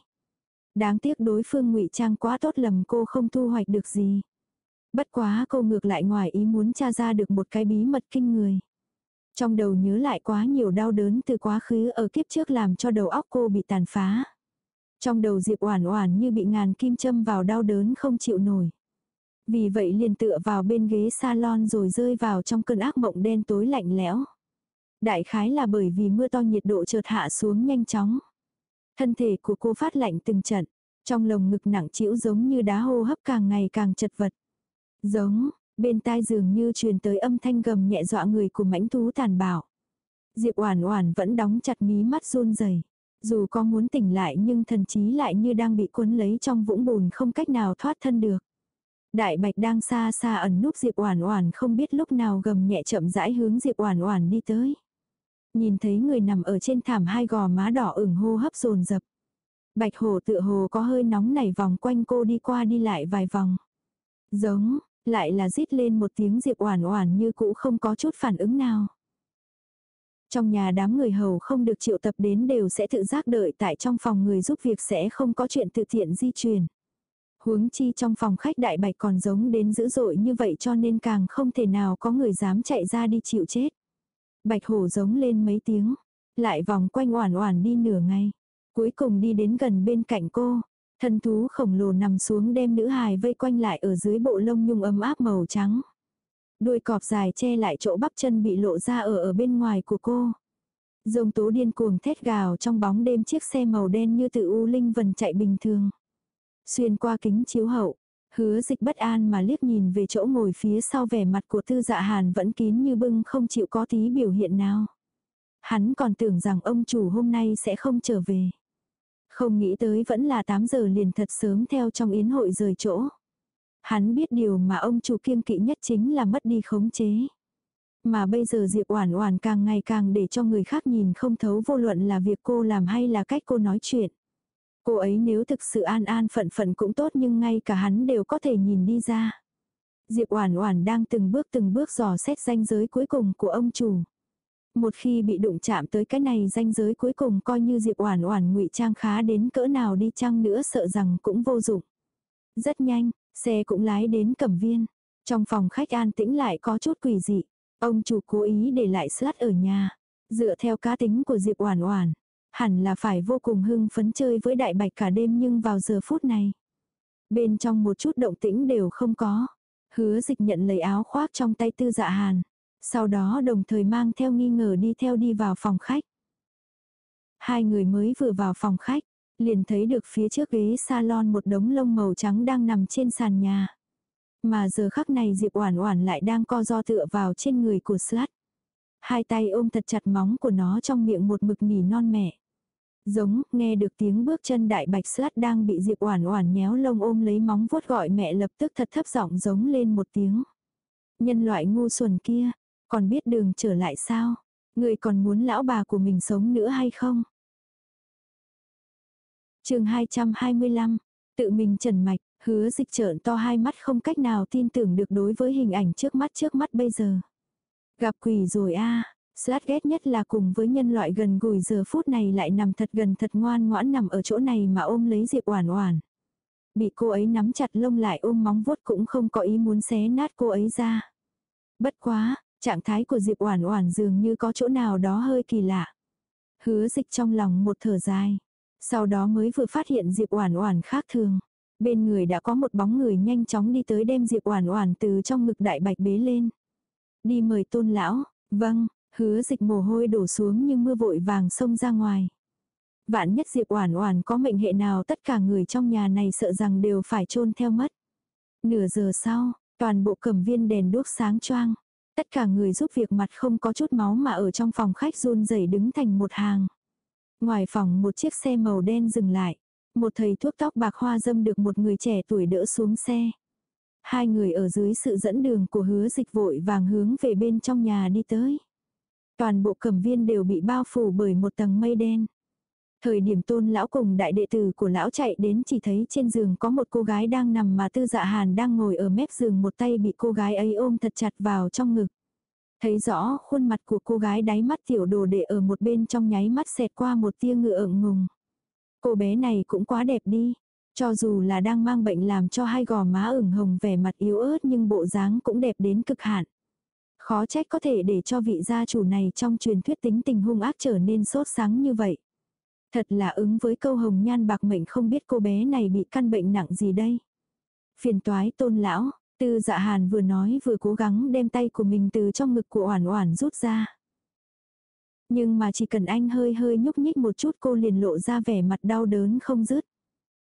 Đáng tiếc đối phương ngụy trang quá tốt lầm cô không thu hoạch được gì. Bất quá cô ngược lại ngoài ý muốn tra ra được một cái bí mật kinh người. Trong đầu nhớ lại quá nhiều đau đớn từ quá khứ ở kiếp trước làm cho đầu óc cô bị tàn phá. Trong đầu Diệp Oản Oản như bị ngàn kim châm vào đau đớn không chịu nổi. Vì vậy liền tựa vào bên ghế salon rồi rơi vào trong cơn ác mộng đen tối lạnh lẽo. Đại khái là bởi vì mưa to nhiệt độ chợt hạ xuống nhanh chóng. Thân thể của cô phát lạnh từng trận, trong lồng ngực nặng trĩu giống như đá hô hấp càng ngày càng chật vật. Giống, Bên tai dường như truyền tới âm thanh gầm nhẹ dọa người của mãnh thú tàn bạo. Diệp Oản Oản vẫn đóng chặt mí mắt run rẩy. Dù có muốn tỉnh lại nhưng thần trí lại như đang bị cuốn lấy trong vũng bùn không cách nào thoát thân được. Đại Bạch đang xa xa ẩn núp Diệp Oản Oản không biết lúc nào gầm nhẹ chậm rãi hướng Diệp Oản Oản đi tới. Nhìn thấy người nằm ở trên thảm hai gò má đỏ ửng hô hấp dồn dập. Bạch hổ tựa hồ có hơi nóng nảy vòng quanh cô đi qua đi lại vài vòng. Giống, lại là rít lên một tiếng Diệp Oản Oản như cũ không có chút phản ứng nào. Trong nhà đám người hầu không được triệu tập đến đều sẽ tự giác đợi tại trong phòng người giúp việc sẽ không có chuyện tự tiện di chuyển. Huống chi trong phòng khách đại bạch còn giống đến dữ dội như vậy cho nên càng không thể nào có người dám chạy ra đi chịu chết. Bạch hổ giống lên mấy tiếng, lại vòng quanh oản oản đi nửa ngày. Cuối cùng đi đến gần bên cạnh cô, thân thú khổng lồ nằm xuống đem nữ hài vây quanh lại ở dưới bộ lông nhung ấm áp màu trắng. Đuôi cọp dài che lại chỗ bắp chân bị lộ ra ở ở bên ngoài của cô. Dông tố điên cuồng thét gào trong bóng đêm chiếc xe màu đen như tự u linh vần chạy bình thường. Xuyên qua kính chiếu hậu, hứa dịch bất an mà liếc nhìn về chỗ ngồi phía sau vẻ mặt của tư dạ hàn vẫn kín như bưng, không chịu có tí biểu hiện nào. Hắn còn tưởng rằng ông chủ hôm nay sẽ không trở về. Không nghĩ tới vẫn là 8 giờ liền thật sớm theo trong yến hội rời chỗ. Hắn biết điều mà ông chủ kiêng kỵ nhất chính là mất đi khống chế. Mà bây giờ Diệp Oản Oản càng ngày càng để cho người khác nhìn không thấu vô luận là việc cô làm hay là cách cô nói chuyện. Cô ấy nếu thực sự an an phận phận cũng tốt nhưng ngay cả hắn đều có thể nhìn đi ra. Diệp Oản Oản đang từng bước từng bước dò xét ranh giới cuối cùng của ông chủ. Một khi bị đụng chạm tới cái này ranh giới cuối cùng coi như Diệp Oản Oản ngụy trang khá đến cỡ nào đi chăng nữa sợ rằng cũng vô dụng. Rất nhanh, xe cũng lái đến Cẩm Viên. Trong phòng khách an tĩnh lại có chút quỷ dị. Ông chủ cố ý để lại slot ở nhà. Dựa theo cá tính của Diệp Oản Oản, hẳn là phải vô cùng hưng phấn chơi với đại bạch cả đêm nhưng vào giờ phút này, bên trong một chút động tĩnh đều không có. Hứa dịch nhận lấy áo khoác trong tay tư dạ hàn. Sau đó đồng thời mang theo nghi ngờ đi theo đi vào phòng khách. Hai người mới vừa vào phòng khách, liền thấy được phía trước ghế salon một đống lông màu trắng đang nằm trên sàn nhà. Mà giờ khắc này Diệp Oản Oản lại đang co do tựa vào trên người của Slat. Hai tay ôm thật chặt móng của nó trong miệng một mực nỉ non mẹ. Giống, nghe được tiếng bước chân đại bạch sát đang bị Diệp Oản Oản nhéo lông ôm lấy móng vuốt gọi mẹ lập tức thật thấp giọng giống lên một tiếng. Nhân loại ngu xuẩn kia, còn biết đường trở lại sao? Người còn muốn lão bà của mình sống nữa hay không? chương 225, tự mình trần mạch, hứa dịch trợn to hai mắt không cách nào tin tưởng được đối với hình ảnh trước mắt trước mắt bây giờ. Gặp quỷ rồi a à, Slat ghét nhất là cùng với nhân loại gần gùi giờ phút này lại nằm thật gần thật ngoan ngoãn nằm ở chỗ này mà ôm lấy Diệp Oản Oản. Bị cô ấy nắm chặt lông lại ôm móng vuốt cũng không có ý muốn xé nát cô ấy ra. Bất quá, trạng thái của Diệp Oản Oản dường như có chỗ nào đó hơi kỳ lạ. Hứa dịch trong lòng một thở dài. Sau đó mới vừa phát hiện Diệp Oản Oản khác thường. Bên người đã có một bóng người nhanh chóng đi tới đem Diệp Oản Oản từ trong ngực đại bạch bế lên. Đi mời tôn lão, vâng, hứa dịch mồ hôi đổ xuống nhưng mưa vội vàng xông ra ngoài. Vạn nhất Diệp Oản Oản có mệnh hệ nào tất cả người trong nhà này sợ rằng đều phải chôn theo mất. Nửa giờ sau, toàn bộ cẩm viên đèn đuốc sáng choang. Tất cả người giúp việc mặt không có chút máu mà ở trong phòng khách run rẩy đứng thành một hàng. Ngoài phòng một chiếc xe màu đen dừng lại. Một thầy thuốc tóc bạc hoa dâm được một người trẻ tuổi đỡ xuống xe. Hai người ở dưới sự dẫn đường của hứa dịch vội vàng hướng về bên trong nhà đi tới. Toàn bộ cẩm viên đều bị bao phủ bởi một tầng mây đen. Thời điểm tôn lão cùng đại đệ tử của lão chạy đến chỉ thấy trên giường có một cô gái đang nằm mà tư dạ hàn đang ngồi ở mép giường một tay bị cô gái ấy ôm thật chặt vào trong ngực. Thấy rõ khuôn mặt của cô gái đáy mắt tiểu đồ đệ ở một bên trong nháy mắt xẹt qua một tia ngựa ợng ngùng. Cô bé này cũng quá đẹp đi. Cho dù là đang mang bệnh làm cho hai gò má ửng hồng vẻ mặt yếu ớt nhưng bộ dáng cũng đẹp đến cực hạn. Khó trách có thể để cho vị gia chủ này trong truyền thuyết tính tình hung ác trở nên sốt sáng như vậy. Thật là ứng với câu hồng nhan bạc mệnh không biết cô bé này bị căn bệnh nặng gì đây. Phiền toái tôn lão, tư dạ hàn vừa nói vừa cố gắng đem tay của mình từ trong ngực của oản oản rút ra. Nhưng mà chỉ cần anh hơi hơi nhúc nhích một chút cô liền lộ ra vẻ mặt đau đớn không dứt.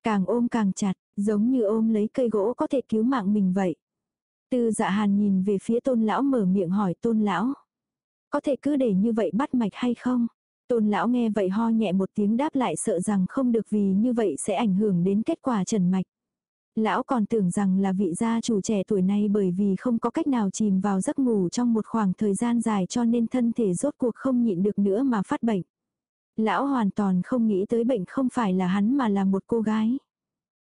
Càng ôm càng chặt, giống như ôm lấy cây gỗ có thể cứu mạng mình vậy. Tư dạ hàn nhìn về phía tôn lão mở miệng hỏi tôn lão. Có thể cứ để như vậy bắt mạch hay không? Tôn lão nghe vậy ho nhẹ một tiếng đáp lại sợ rằng không được vì như vậy sẽ ảnh hưởng đến kết quả trần mạch. Lão còn tưởng rằng là vị gia chủ trẻ tuổi này bởi vì không có cách nào chìm vào giấc ngủ trong một khoảng thời gian dài cho nên thân thể rốt cuộc không nhịn được nữa mà phát bệnh. Lão hoàn toàn không nghĩ tới bệnh không phải là hắn mà là một cô gái.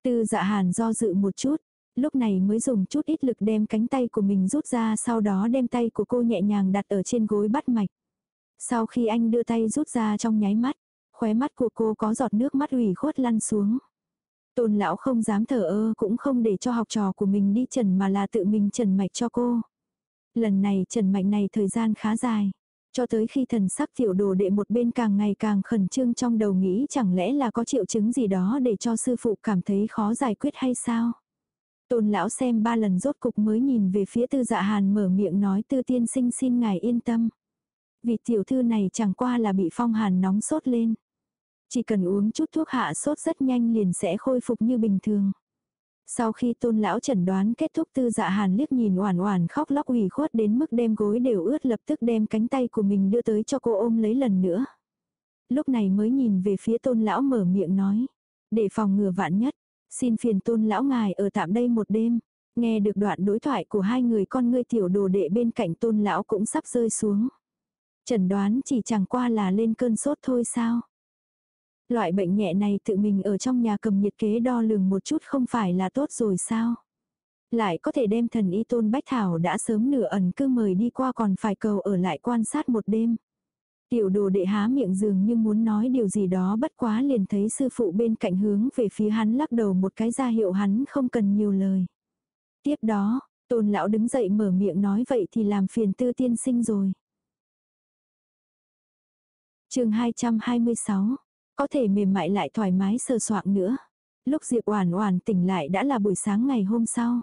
Tư dạ hàn do dự một chút, lúc này mới dùng chút ít lực đem cánh tay của mình rút ra sau đó đem tay của cô nhẹ nhàng đặt ở trên gối bắt mạch. Sau khi anh đưa tay rút ra trong nháy mắt, khóe mắt của cô có giọt nước mắt ủy khuất lăn xuống. Tôn lão không dám thở ơ cũng không để cho học trò của mình đi trần mà là tự mình trần mạch cho cô. Lần này trần mạch này thời gian khá dài. Cho tới khi thần sắc tiểu đồ đệ một bên càng ngày càng khẩn trương trong đầu nghĩ chẳng lẽ là có triệu chứng gì đó để cho sư phụ cảm thấy khó giải quyết hay sao. Tôn lão xem ba lần rốt cục mới nhìn về phía tư dạ hàn mở miệng nói tư tiên sinh xin ngài yên tâm. Vì tiểu thư này chẳng qua là bị phong hàn nóng sốt lên. Chỉ cần uống chút thuốc hạ sốt rất nhanh liền sẽ khôi phục như bình thường. Sau khi tôn lão chẩn đoán kết thúc tư dạ hàn liếc nhìn oản oản khóc lóc ủy khuất đến mức đem gối đều ướt lập tức đem cánh tay của mình đưa tới cho cô ôm lấy lần nữa. Lúc này mới nhìn về phía tôn lão mở miệng nói. Để phòng ngừa vạn nhất, xin phiền tôn lão ngài ở tạm đây một đêm. Nghe được đoạn đối thoại của hai người con ngươi tiểu đồ đệ bên cạnh tôn lão cũng sắp rơi xuống. Chẩn đoán chỉ chẳng qua là lên cơn sốt thôi sao. Loại bệnh nhẹ này tự mình ở trong nhà cầm nhiệt kế đo lường một chút không phải là tốt rồi sao? Lại có thể đem thần y tôn Bách Thảo đã sớm nửa ẩn cư mời đi qua còn phải cầu ở lại quan sát một đêm. Tiểu đồ đệ há miệng dường như muốn nói điều gì đó bất quá liền thấy sư phụ bên cạnh hướng về phía hắn lắc đầu một cái ra hiệu hắn không cần nhiều lời. Tiếp đó, tôn lão đứng dậy mở miệng nói vậy thì làm phiền tư tiên sinh rồi. chương 226 có thể mềm mại lại thoải mái sờ soạng nữa. Lúc Diệp Oản Oản tỉnh lại đã là buổi sáng ngày hôm sau.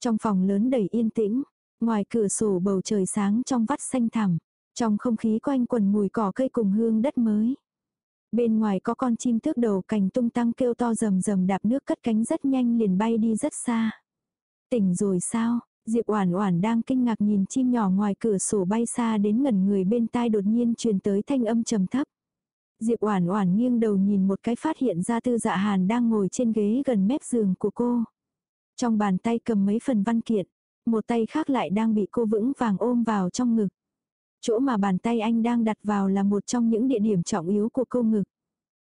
Trong phòng lớn đầy yên tĩnh, ngoài cửa sổ bầu trời sáng trong vắt xanh thẳm, trong không khí quanh quần mùi cỏ cây cùng hương đất mới. Bên ngoài có con chim tước đầu cành tung tăng kêu to rầm rầm đạp nước cất cánh rất nhanh liền bay đi rất xa. Tỉnh rồi sao? Diệp Oản Oản đang kinh ngạc nhìn chim nhỏ ngoài cửa sổ bay xa đến ngẩn người bên tai đột nhiên truyền tới thanh âm trầm thấp. Diệp Oản Oản nghiêng đầu nhìn một cái phát hiện ra Tư Dạ Hàn đang ngồi trên ghế gần mép giường của cô. Trong bàn tay cầm mấy phần văn kiện, một tay khác lại đang bị cô vững vàng ôm vào trong ngực. Chỗ mà bàn tay anh đang đặt vào là một trong những địa điểm trọng yếu của cô ngực.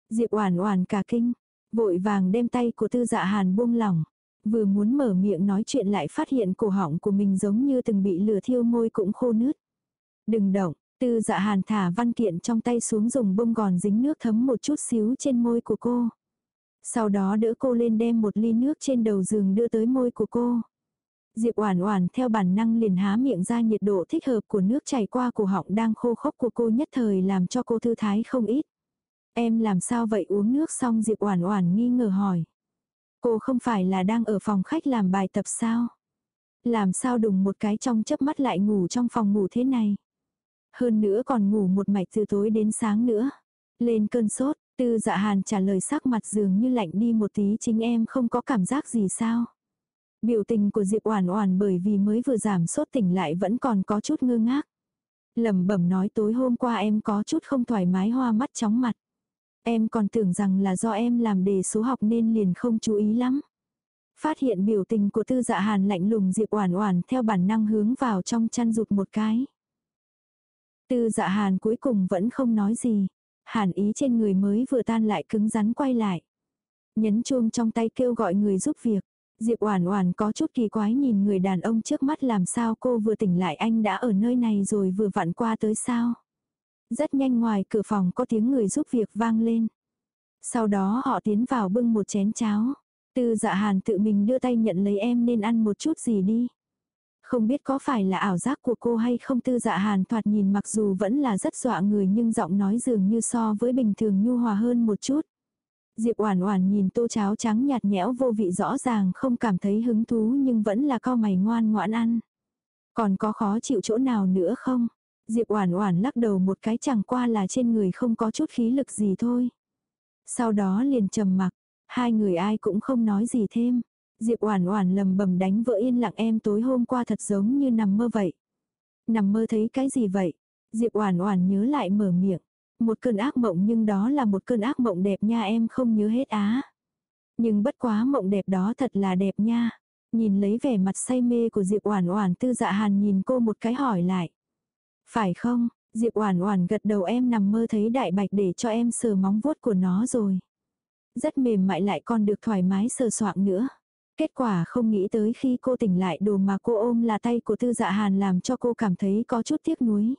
Diệp Oản Oản cả kinh, vội vàng đem tay của Tư Dạ Hàn buông lỏng, vừa muốn mở miệng nói chuyện lại phát hiện cổ họng của mình giống như từng bị lửa thiêu môi cũng khô nứt. "Đừng động." Tư dạ hàn thả văn kiện trong tay xuống dùng bông gòn dính nước thấm một chút xíu trên môi của cô. Sau đó đỡ cô lên đem một ly nước trên đầu giường đưa tới môi của cô. Diệp Oản Oản theo bản năng liền há miệng ra nhiệt độ thích hợp của nước chảy qua cổ họng đang khô khốc của cô nhất thời làm cho cô thư thái không ít. Em làm sao vậy uống nước xong Diệp Oản Oản nghi ngờ hỏi. Cô không phải là đang ở phòng khách làm bài tập sao? Làm sao đùng một cái trong chớp mắt lại ngủ trong phòng ngủ thế này? Hơn nữa còn ngủ một mạch từ tối đến sáng nữa. Lên cơn sốt, tư dạ hàn trả lời sắc mặt dường như lạnh đi một tí chính em không có cảm giác gì sao. Biểu tình của Diệp Oản Oản bởi vì mới vừa giảm sốt tỉnh lại vẫn còn có chút ngơ ngác. Lẩm bẩm nói tối hôm qua em có chút không thoải mái hoa mắt chóng mặt. Em còn tưởng rằng là do em làm đề số học nên liền không chú ý lắm. Phát hiện biểu tình của Tư Dạ Hàn lạnh lùng, Diệp Oản Oản theo bản năng hướng vào trong chăn rụt một cái. Tư dạ hàn cuối cùng vẫn không nói gì. Hàn ý trên người mới vừa tan lại cứng rắn quay lại. Nhấn chuông trong tay kêu gọi người giúp việc. Diệp Oản Oản có chút kỳ quái nhìn người đàn ông trước mắt làm sao cô vừa tỉnh lại anh đã ở nơi này rồi vừa vặn qua tới sao. Rất nhanh ngoài cửa phòng có tiếng người giúp việc vang lên. Sau đó họ tiến vào bưng một chén cháo. Tư dạ hàn tự mình đưa tay nhận lấy em nên ăn một chút gì đi. Không biết có phải là ảo giác của cô hay không, tư dạ hàn thoạt nhìn mặc dù vẫn là rất dọa người nhưng giọng nói dường như so với bình thường nhu hòa hơn một chút. Diệp Oản Oản nhìn tô cháo trắng nhạt nhẽo vô vị rõ ràng không cảm thấy hứng thú nhưng vẫn là cau mày ngoan ngoãn ăn. Còn có khó chịu chỗ nào nữa không? Diệp Oản Oản lắc đầu một cái chẳng qua là trên người không có chút khí lực gì thôi. Sau đó liền trầm mặc, hai người ai cũng không nói gì thêm. Diệp Oản Oản lầm bầm đánh vỡ yên lặng em tối hôm qua thật giống như nằm mơ vậy. Nằm mơ thấy cái gì vậy? Diệp Oản Oản nhớ lại mở miệng. Một cơn ác mộng nhưng đó là một cơn ác mộng đẹp nha em, không nhớ hết á. Nhưng bất quá mộng đẹp đó thật là đẹp nha. Nhìn lấy vẻ mặt say mê của Diệp Oản Oản, Tư Dạ Hàn nhìn cô một cái hỏi lại. Phải không? Diệp Oản Oản gật đầu, em nằm mơ thấy đại bạch để cho em sờ móng vuốt của nó rồi. Rất mềm mại lại còn được thoải mái sờ soạng nữa. Kết quả không nghĩ tới khi cô tỉnh lại, đồ mà cô ôm là tay của Tư Dạ Hàn làm cho cô cảm thấy có chút tiếc nuối.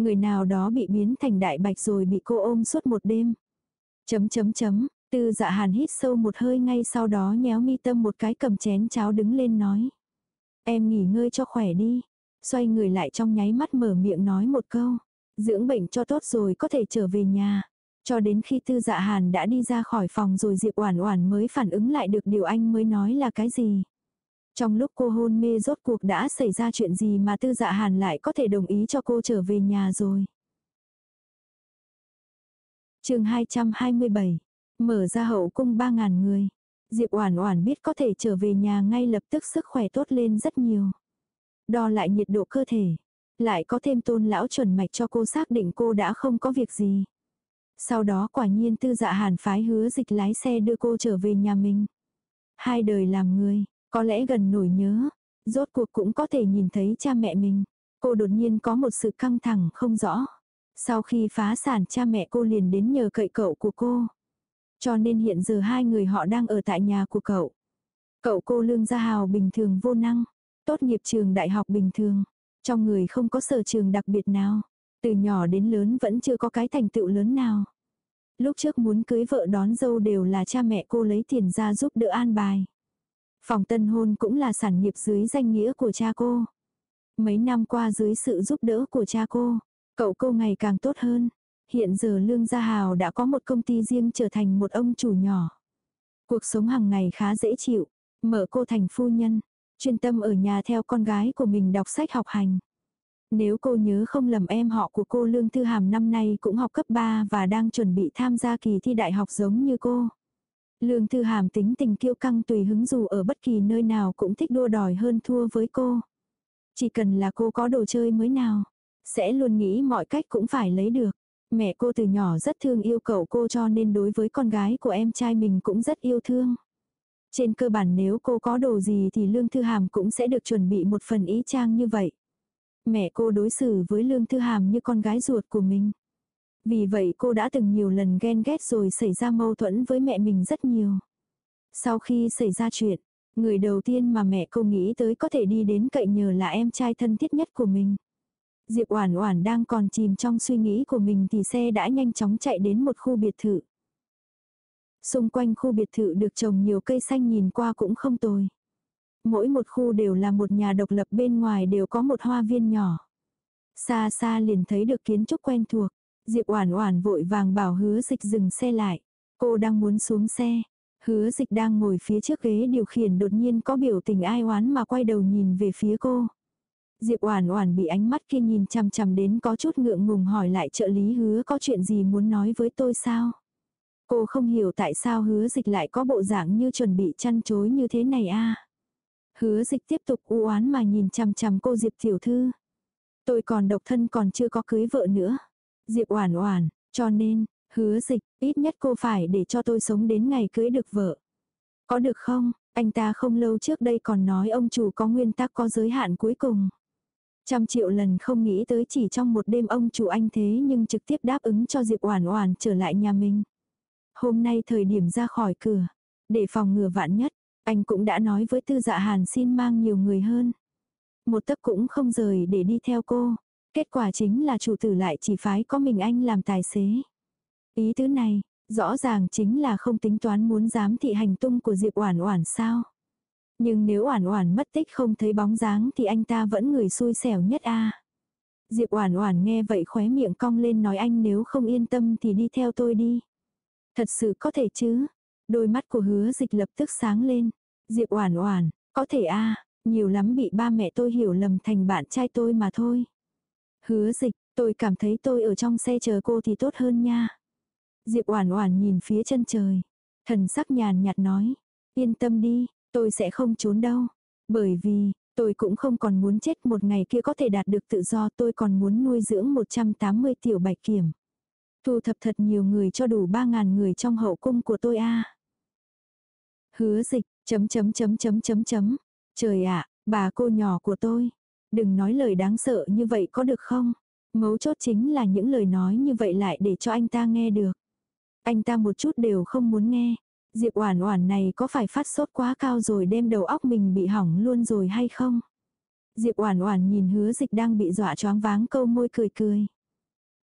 Người nào đó bị biến thành đại bạch rồi bị cô ôm suốt một đêm. Chấm chấm chấm, Tư Dạ Hàn hít sâu một hơi ngay sau đó nhéo mi tâm một cái cầm chén cháo đứng lên nói. Em nghỉ ngơi cho khỏe đi. Xoay người lại trong nháy mắt mở miệng nói một câu. Dưỡng bệnh cho tốt rồi có thể trở về nhà. Cho đến khi tư dạ hàn đã đi ra khỏi phòng rồi Diệp Oản Oản mới phản ứng lại được điều anh mới nói là cái gì. Trong lúc cô hôn mê rốt cuộc đã xảy ra chuyện gì mà tư dạ hàn lại có thể đồng ý cho cô trở về nhà rồi. chương 227, mở ra hậu cung 3.000 người. Diệp Oản Oản biết có thể trở về nhà ngay lập tức sức khỏe tốt lên rất nhiều. Đo lại nhiệt độ cơ thể, lại có thêm tôn lão chuẩn mạch cho cô xác định cô đã không có việc gì. Sau đó quả nhiên tư dạ hàn phái hứa dịch lái xe đưa cô trở về nhà mình. Hai đời làm người, có lẽ gần nổi nhớ, rốt cuộc cũng có thể nhìn thấy cha mẹ mình. Cô đột nhiên có một sự căng thẳng không rõ. Sau khi phá sản cha mẹ cô liền đến nhờ cậy cậu của cô. Cho nên hiện giờ hai người họ đang ở tại nhà của cậu. Cậu cô lương gia hào bình thường vô năng. Tốt nghiệp trường đại học bình thường. Trong người không có sở trường đặc biệt nào. Từ nhỏ đến lớn vẫn chưa có cái thành tựu lớn nào. Lúc trước muốn cưới vợ đón dâu đều là cha mẹ cô lấy tiền ra giúp đỡ an bài. Phòng tân hôn cũng là sản nghiệp dưới danh nghĩa của cha cô. Mấy năm qua dưới sự giúp đỡ của cha cô, cậu cô ngày càng tốt hơn. Hiện giờ Lương Gia Hào đã có một công ty riêng trở thành một ông chủ nhỏ. Cuộc sống hàng ngày khá dễ chịu, mở cô thành phu nhân, chuyên tâm ở nhà theo con gái của mình đọc sách học hành. Nếu cô nhớ không lầm em họ của cô Lương Thư Hàm năm nay cũng học cấp 3 và đang chuẩn bị tham gia kỳ thi đại học giống như cô. Lương Thư Hàm tính tình kiêu căng tùy hứng dù ở bất kỳ nơi nào cũng thích đua đòi hơn thua với cô. Chỉ cần là cô có đồ chơi mới nào, sẽ luôn nghĩ mọi cách cũng phải lấy được. Mẹ cô từ nhỏ rất thương yêu cậu cô cho nên đối với con gái của em trai mình cũng rất yêu thương. Trên cơ bản nếu cô có đồ gì thì Lương Thư Hàm cũng sẽ được chuẩn bị một phần ý trang như vậy. Mẹ cô đối xử với Lương Thư Hàm như con gái ruột của mình. Vì vậy cô đã từng nhiều lần ghen ghét rồi xảy ra mâu thuẫn với mẹ mình rất nhiều. Sau khi xảy ra chuyện, người đầu tiên mà mẹ cô nghĩ tới có thể đi đến cậy nhờ là em trai thân thiết nhất của mình. Diệp Oản Oản đang còn chìm trong suy nghĩ của mình thì xe đã nhanh chóng chạy đến một khu biệt thự. Xung quanh khu biệt thự được trồng nhiều cây xanh nhìn qua cũng không tồi. Mỗi một khu đều là một nhà độc lập bên ngoài đều có một hoa viên nhỏ. Xa xa liền thấy được kiến trúc quen thuộc. Diệp Oản Oản vội vàng bảo Hứa Dịch dừng xe lại. Cô đang muốn xuống xe. Hứa Dịch đang ngồi phía trước ghế điều khiển đột nhiên có biểu tình ai oán mà quay đầu nhìn về phía cô. Diệp Oản Oản bị ánh mắt kia nhìn chằm chằm đến có chút ngượng ngùng hỏi lại trợ lý Hứa có chuyện gì muốn nói với tôi sao? Cô không hiểu tại sao Hứa Dịch lại có bộ dạng như chuẩn bị chăn chối như thế này a. Hứa Dịch tiếp tục u oán mà nhìn chằm chằm cô Diệp tiểu thư. Tôi còn độc thân còn chưa có cưới vợ nữa. Diệp Oản Oản, cho nên, hứa dịch, ít nhất cô phải để cho tôi sống đến ngày cưới được vợ. Có được không? Anh ta không lâu trước đây còn nói ông chủ có nguyên tắc có giới hạn cuối cùng. Trăm triệu lần không nghĩ tới chỉ trong một đêm ông chủ anh thế nhưng trực tiếp đáp ứng cho Diệp Oản Oản trở lại nhà mình. Hôm nay thời điểm ra khỏi cửa, để phòng ngừa vạn nhất, anh cũng đã nói với Tư Dạ Hàn xin mang nhiều người hơn. Một tấc cũng không rời để đi theo cô. Kết quả chính là chủ tử lại chỉ phái có mình anh làm tài xế. Ý tứ này, rõ ràng chính là không tính toán muốn giám thị hành tung của Diệp Oản Oản sao. Nhưng nếu Oản Oản mất tích không thấy bóng dáng thì anh ta vẫn người xui xẻo nhất a. Diệp Oản Oản nghe vậy khóe miệng cong lên nói anh nếu không yên tâm thì đi theo tôi đi. Thật sự có thể chứ? Đôi mắt của Hứa Dịch lập tức sáng lên. Diệp Oản Oản, có thể a, nhiều lắm bị ba mẹ tôi hiểu lầm thành bạn trai tôi mà thôi. Hứa dịch, tôi cảm thấy tôi ở trong xe chờ cô thì tốt hơn nha. Diệp Oản Oản nhìn phía chân trời, thần sắc nhàn nhạt nói, yên tâm đi, Tôi sẽ không trốn đâu. Bởi vì, tôi cũng không còn muốn chết một ngày kia có thể đạt được tự do tôi còn muốn nuôi dưỡng 180 tiểu bạch kiểm. Thu thập thật nhiều người cho đủ 3000 người trong hậu cung của tôi a Hứa dịch, chấm chấm chấm chấm chấm chấm. Trời ạ, bà cô nhỏ của tôi. Đừng nói lời đáng sợ như vậy có được không? Mấu chốt chính là những lời nói như vậy lại để cho anh ta nghe được. Anh ta một chút đều không muốn nghe. Diệp Oản Oản này có phải phát sốt quá cao rồi đem đầu óc mình bị hỏng luôn rồi hay không? Diệp Oản Oản nhìn Hứa Dịch đang bị dọa choáng váng câu môi cười cười.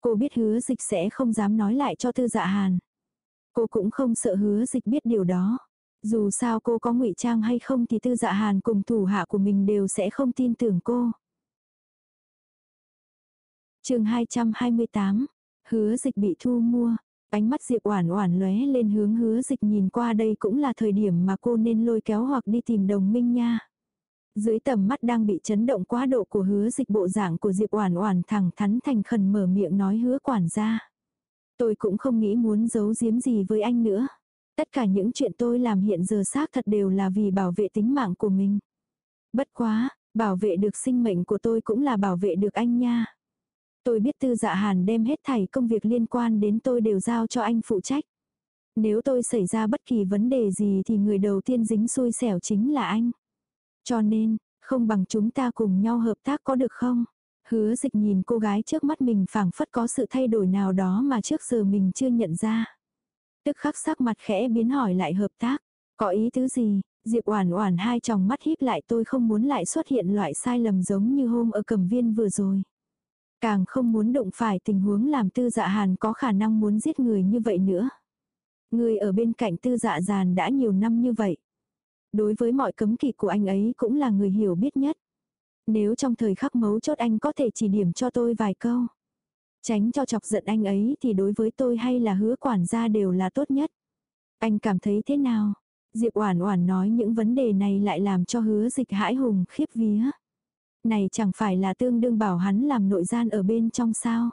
Cô biết Hứa Dịch sẽ không dám nói lại cho Tư Dạ Hàn. Cô cũng không sợ Hứa Dịch biết điều đó. Dù sao cô có ngụy trang hay không thì Tư Dạ Hàn cùng thủ hạ của mình đều sẽ không tin tưởng cô. Chương 228. Hứa Dịch bị thu mua. Ánh mắt Diệp Oản Oản lóe lên hướng hứa dịch nhìn qua đây cũng là thời điểm mà cô nên lôi kéo hoặc đi tìm đồng minh nha. Dưới tầm mắt đang bị chấn động quá độ của hứa dịch, bộ dạng của Diệp Oản Oản thẳng thắn thành khẩn mở miệng nói hứa quản gia. Tôi cũng không nghĩ muốn giấu giếm gì với anh nữa. Tất cả những chuyện tôi làm hiện giờ xác thật đều là vì bảo vệ tính mạng của mình. Bất quá, bảo vệ được sinh mệnh của tôi cũng là bảo vệ được anh nha. Tôi biết tư dạ hàn đem hết thảy công việc liên quan đến tôi đều giao cho anh phụ trách. Nếu tôi xảy ra bất kỳ vấn đề gì thì người đầu tiên dính xui xẻo chính là anh. Cho nên, không bằng chúng ta cùng nhau hợp tác có được không? Hứa dịch nhìn cô gái trước mắt mình phảng phất có sự thay đổi nào đó mà trước giờ mình chưa nhận ra. Tức khắc sắc mặt khẽ biến hỏi lại hợp tác. Có ý tứ gì? Diệp Oản Oản hai tròng mắt híp lại tôi không muốn lại xuất hiện loại sai lầm giống như hôm ở Cẩm Viên vừa rồi. Càng không muốn đụng phải tình huống làm tư dạ hàn có khả năng muốn giết người như vậy nữa. Người ở bên cạnh tư dạ giàn đã nhiều năm như vậy. Đối với mọi cấm kỵ của anh ấy cũng là người hiểu biết nhất. Nếu trong thời khắc mấu chốt anh có thể chỉ điểm cho tôi vài câu. Tránh cho chọc giận anh ấy thì đối với tôi hay là hứa quản gia đều là tốt nhất. Anh cảm thấy thế nào? Diệp Oản Oản nói những vấn đề này lại làm cho hứa dịch hãi hùng khiếp vía. Này chẳng phải là tương đương bảo hắn làm nội gian ở bên trong sao?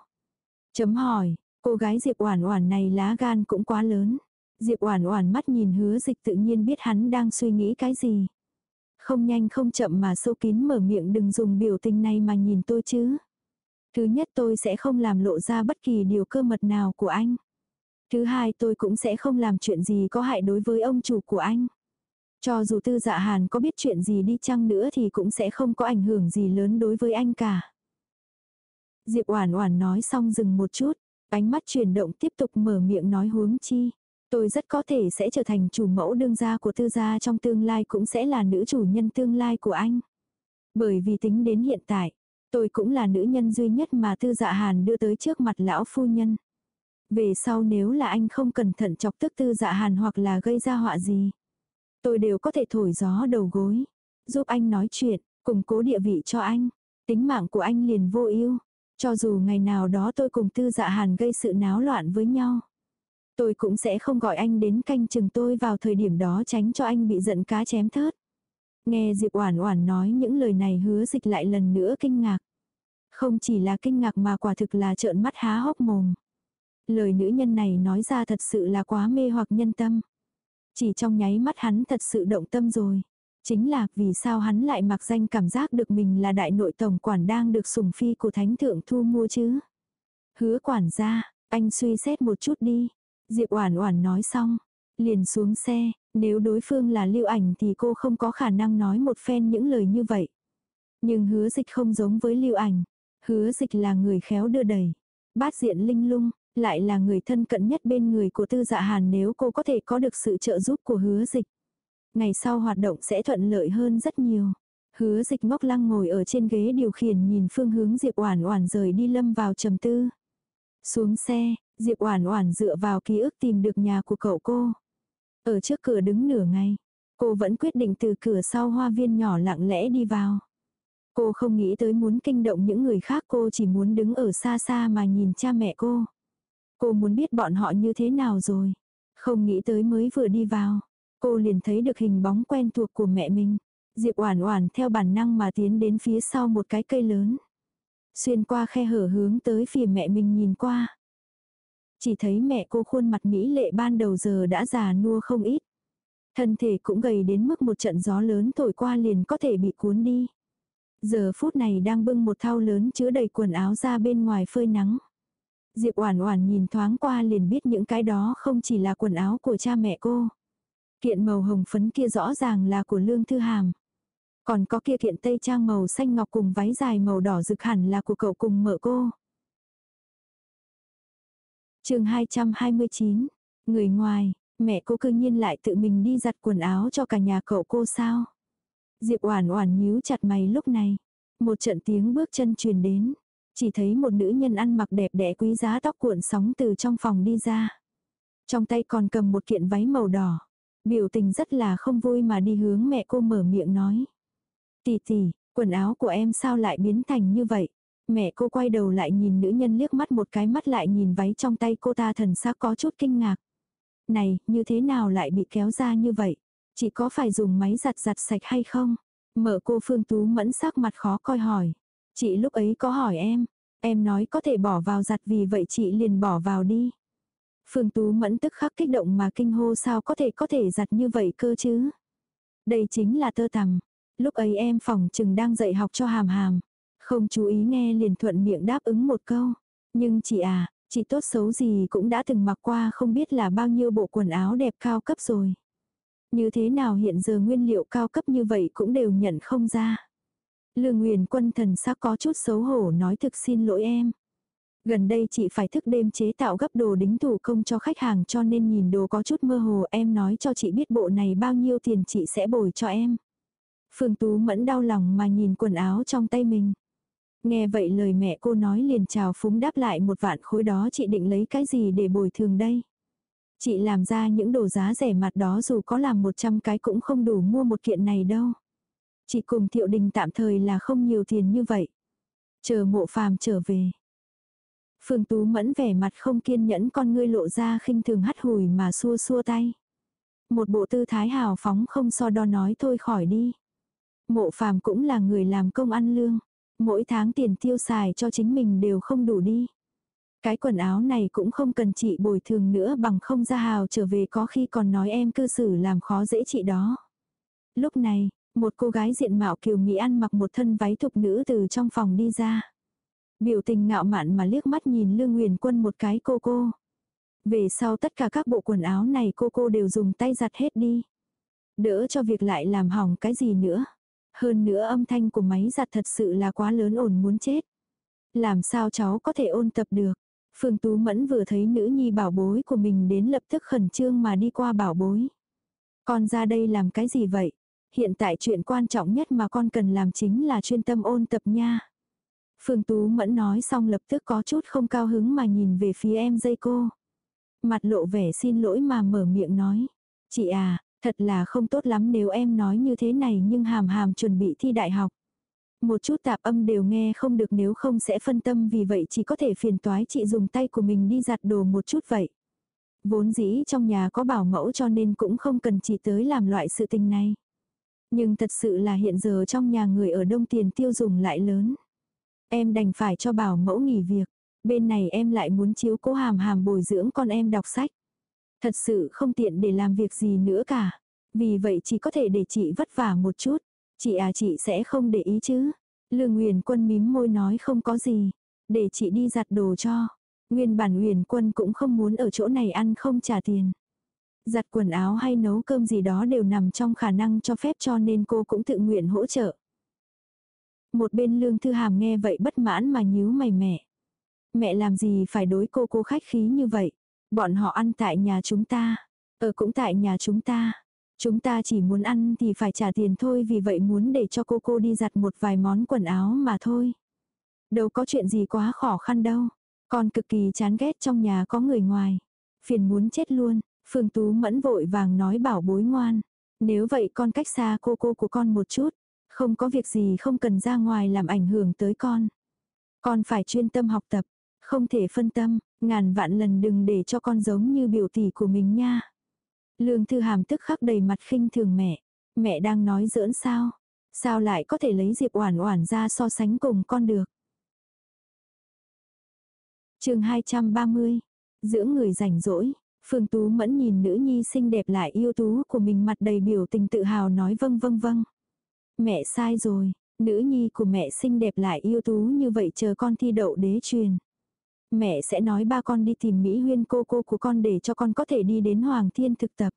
Chấm hỏi, cô gái Diệp Oản Oản này lá gan cũng quá lớn. Diệp Oản Oản mắt nhìn Hứa Dịch tự nhiên biết hắn đang suy nghĩ cái gì. Không nhanh không chậm mà sâu kín mở miệng đừng dùng biểu tình này mà nhìn tôi chứ. Thứ nhất tôi sẽ không làm lộ ra bất kỳ điều cơ mật nào của anh. Thứ hai tôi cũng sẽ không làm chuyện gì có hại đối với ông chủ của anh. Cho dù tư dạ hàn có biết chuyện gì đi chăng nữa thì cũng sẽ không có ảnh hưởng gì lớn đối với anh cả. Diệp Oản Oản nói xong dừng một chút, ánh mắt chuyển động tiếp tục mở miệng nói huống chi. Tôi rất có thể sẽ trở thành chủ mẫu đương gia của tư gia trong tương lai cũng sẽ là nữ chủ nhân tương lai của anh. Bởi vì tính đến hiện tại, tôi cũng là nữ nhân duy nhất mà tư dạ hàn đưa tới trước mặt lão phu nhân. Về sau nếu là anh không cẩn thận chọc tức tư dạ hàn hoặc là gây ra họa gì. Tôi đều có thể thổi gió đầu gối. Giúp anh nói chuyện, củng cố địa vị cho anh. Tính mạng của anh liền vô ưu. Cho dù ngày nào đó tôi cùng tư dạ hàn gây sự náo loạn với nhau. Tôi cũng sẽ không gọi anh đến canh chừng tôi vào thời điểm đó tránh cho anh bị giận cá chém thớt. Nghe Diệp Oản Oản nói những lời này hứa dịch lại lần nữa kinh ngạc. Không chỉ là kinh ngạc mà quả thực là trợn mắt há hốc mồm. Lời nữ nhân này nói ra thật sự là quá mê hoặc nhân tâm. Chỉ trong nháy mắt hắn thật sự động tâm rồi. Chính là vì sao hắn lại mặc danh cảm giác được mình là đại nội tổng quản đang được sủng phi của thánh thượng thu mua chứ. Hứa quản gia, anh suy xét một chút đi. Diệp Oản Oản nói xong, liền xuống xe, nếu đối phương là Lưu Ảnh thì cô không có khả năng nói một phen những lời như vậy. Nhưng Hứa Dịch không giống với Lưu Ảnh, Hứa Dịch là người khéo đưa đẩy, bát diện linh lung, lại là người thân cận nhất bên người của Tư Dạ Hàn nếu cô có thể có được sự trợ giúp của Hứa Dịch. Ngày sau hoạt động sẽ thuận lợi hơn rất nhiều. Hứa Dịch ngốc lăng ngồi ở trên ghế điều khiển nhìn phương hướng Diệp Oản Oản rời đi lâm vào trầm tư. Xuống xe, Diệp Oản Oản dựa vào ký ức tìm được nhà của cậu cô. Ở trước cửa đứng nửa ngày, cô vẫn quyết định từ cửa sau hoa viên nhỏ lặng lẽ đi vào. Cô không nghĩ tới muốn kinh động những người khác, cô chỉ muốn đứng ở xa xa mà nhìn cha mẹ cô. Cô muốn biết bọn họ như thế nào rồi. Không nghĩ tới mới vừa đi vào. Cô liền thấy được hình bóng quen thuộc của mẹ mình. Diệp Oản Oản theo bản năng mà tiến đến phía sau một cái cây lớn. Xuyên qua khe hở hướng tới phía mẹ mình nhìn qua. Chỉ thấy mẹ cô khuôn mặt mỹ lệ ban đầu giờ đã già nua không ít. Thân thể cũng gầy đến mức một trận gió lớn thổi qua liền có thể bị cuốn đi. Giờ phút này đang bưng một thau lớn chứa đầy quần áo ra bên ngoài phơi nắng. Diệp Oản Oản nhìn thoáng qua liền biết những cái đó không chỉ là quần áo của cha mẹ cô. Kiện màu hồng phấn kia rõ ràng là của Lương Thư Hàm. Còn có kia kiện tây trang màu xanh ngọc cùng váy dài màu đỏ rực hẳn là của cậu cùng mợ cô. Chương 229. Người ngoài, mẹ cô cư nhiên lại tự mình đi giặt quần áo cho cả nhà cậu cô sao? Diệp Oản Oản nhíu chặt mày lúc này, một trận tiếng bước chân truyền đến, chỉ thấy một nữ nhân ăn mặc đẹp đẽ quý giá tóc cuộn sóng từ trong phòng đi ra. Trong tay còn cầm một kiện váy màu đỏ, biểu tình rất là không vui mà đi hướng mẹ cô mở miệng nói: "Tỷ tỷ, quần áo của em sao lại biến thành như vậy?" Mẹ cô quay đầu lại nhìn nữ nhân liếc mắt một cái mắt lại nhìn váy trong tay cô ta thần sắc có chút kinh ngạc. Này, như thế nào lại bị kéo ra như vậy? Chỉ có phải dùng máy giặt giặt sạch hay không? Mở cô Phương Tú mẫn sắc mặt khó coi hỏi. Chị lúc ấy có hỏi em. Em nói có thể bỏ vào giặt vì vậy chị liền bỏ vào đi. Phương Tú mẫn tức khắc kích động mà kinh hô sao có thể có thể giặt như vậy cơ chứ. Đây chính là tơ tằm. Lúc ấy em phòng chừng đang dạy học cho hàm hàm. Không chú ý nghe liền thuận miệng đáp ứng một câu. Nhưng chị à, chị tốt xấu gì cũng đã từng mặc qua không biết là bao nhiêu bộ quần áo đẹp cao cấp rồi. Như thế nào hiện giờ nguyên liệu cao cấp như vậy cũng đều nhận không ra. Lương Nguyền quân thần sắc có chút xấu hổ nói thực xin lỗi em. Gần đây chị phải thức đêm chế tạo gấp đồ đính thủ công cho khách hàng cho nên nhìn đồ có chút mơ hồ, em nói cho chị biết bộ này bao nhiêu tiền chị sẽ bồi cho em. Phương Tú mẫn đau lòng mà nhìn quần áo trong tay mình. Nghe vậy lời mẹ cô nói liền chào phúng đáp lại một vạn khối đó chị định lấy cái gì để bồi thường đây. Chị làm ra những đồ giá rẻ mặt đó dù có làm 100 cái cũng không đủ mua một kiện này đâu. Chị cùng thiệu đình tạm thời là không nhiều tiền như vậy. Chờ mộ phàm trở về. Phương Tú mẫn vẻ mặt không kiên nhẫn con ngươi lộ ra khinh thường hắt hủi mà xua xua tay. Một bộ tư thái hào phóng không so đo nói thôi khỏi đi. Mộ phàm cũng là người làm công ăn lương. Mỗi tháng tiền tiêu xài cho chính mình đều không đủ đi. Cái quần áo này cũng không cần chị bồi thường nữa bằng không ra hào trở về có khi còn nói em cư xử làm khó dễ chị đó. Lúc này, một cô gái diện mạo kiều mỹ ăn mặc một thân váy thục nữ từ trong phòng đi ra. Biểu tình ngạo mạn mà liếc mắt nhìn Lương Nguyền Quân một cái cô cô. Về sau tất cả các bộ quần áo này cô cô đều dùng tay giặt hết đi. Đỡ cho việc lại làm hỏng cái gì nữa. Hơn nữa âm thanh của máy giặt thật sự là quá lớn ổn muốn chết. Làm sao cháu có thể ôn tập được. Phương Tú Mẫn vừa thấy nữ nhi bảo bối của mình đến lập tức khẩn trương mà đi qua bảo bối. Con ra đây làm cái gì vậy? Hiện tại chuyện quan trọng nhất mà con cần làm chính là chuyên tâm ôn tập nha. Phương Tú Mẫn nói xong lập tức có chút không cao hứng mà nhìn về phía em dây cô. Mặt lộ vẻ xin lỗi mà mở miệng nói. Chị à, Thật là không tốt lắm nếu em nói như thế này nhưng hàm hàm chuẩn bị thi đại học. Một chút tạp âm đều nghe không được nếu không sẽ phân tâm vì vậy chỉ có thể phiền toái chị dùng tay của mình đi giặt đồ một chút vậy. Vốn dĩ trong nhà có bảo mẫu cho nên cũng không cần chị tới làm loại sự tình này. Nhưng thật sự là hiện giờ trong nhà người ở đông tiền tiêu dùng lại lớn. Em đành phải cho bảo mẫu nghỉ việc. Bên này em lại muốn chiếu cố hàm hàm bồi dưỡng con em đọc sách. Thật sự không tiện để làm việc gì nữa cả. Vì vậy chỉ có thể để chị vất vả một chút. Chị à chị sẽ không để ý chứ. Lương Nguyền Quân mím môi nói không có gì. Để chị đi giặt đồ cho. Nguyên bản Nguyền Quân cũng không muốn ở chỗ này ăn không trả tiền. Giặt quần áo hay nấu cơm gì đó đều nằm trong khả năng cho phép cho nên cô cũng tự nguyện hỗ trợ. Một bên Lương Thư Hàm nghe vậy bất mãn mà nhíu mày mẹ. Mẹ làm gì phải đối cô cô khách khí như vậy. Bọn họ ăn tại nhà chúng ta. Ở cũng tại nhà chúng ta. Chúng ta chỉ muốn ăn thì phải trả tiền thôi vì vậy muốn để cho cô cô đi giặt một vài món quần áo mà thôi. Đâu có chuyện gì quá khó khăn đâu. Con cực kỳ chán ghét trong nhà có người ngoài. Phiền muốn chết luôn. Phương Tú mẫn vội vàng nói bảo bối ngoan. Nếu vậy con cách xa cô cô của con một chút. Không có việc gì không cần ra ngoài làm ảnh hưởng tới con. Con phải chuyên tâm học tập. Không thể phân tâm, ngàn vạn lần đừng để cho con giống như biểu tỷ của mình nha. Lương Thư Hàm tức khắc đầy mặt khinh thường mẹ. Mẹ đang nói giỡn sao? Sao lại có thể lấy Diệp Oản Oản ra so sánh cùng con được? Chương 230. Dưỡng người rảnh rỗi. Phương Tú Mẫn nhìn nữ nhi xinh đẹp lại yêu tú của mình mặt đầy biểu tình tự hào nói vâng vâng vâng. Mẹ sai rồi, nữ nhi của mẹ xinh đẹp lại yêu tú như vậy chờ con thi đậu đế truyền. Mẹ sẽ nói ba con đi tìm Mỹ huyên cô cô của con để cho con có thể đi đến Hoàng Thiên thực tập.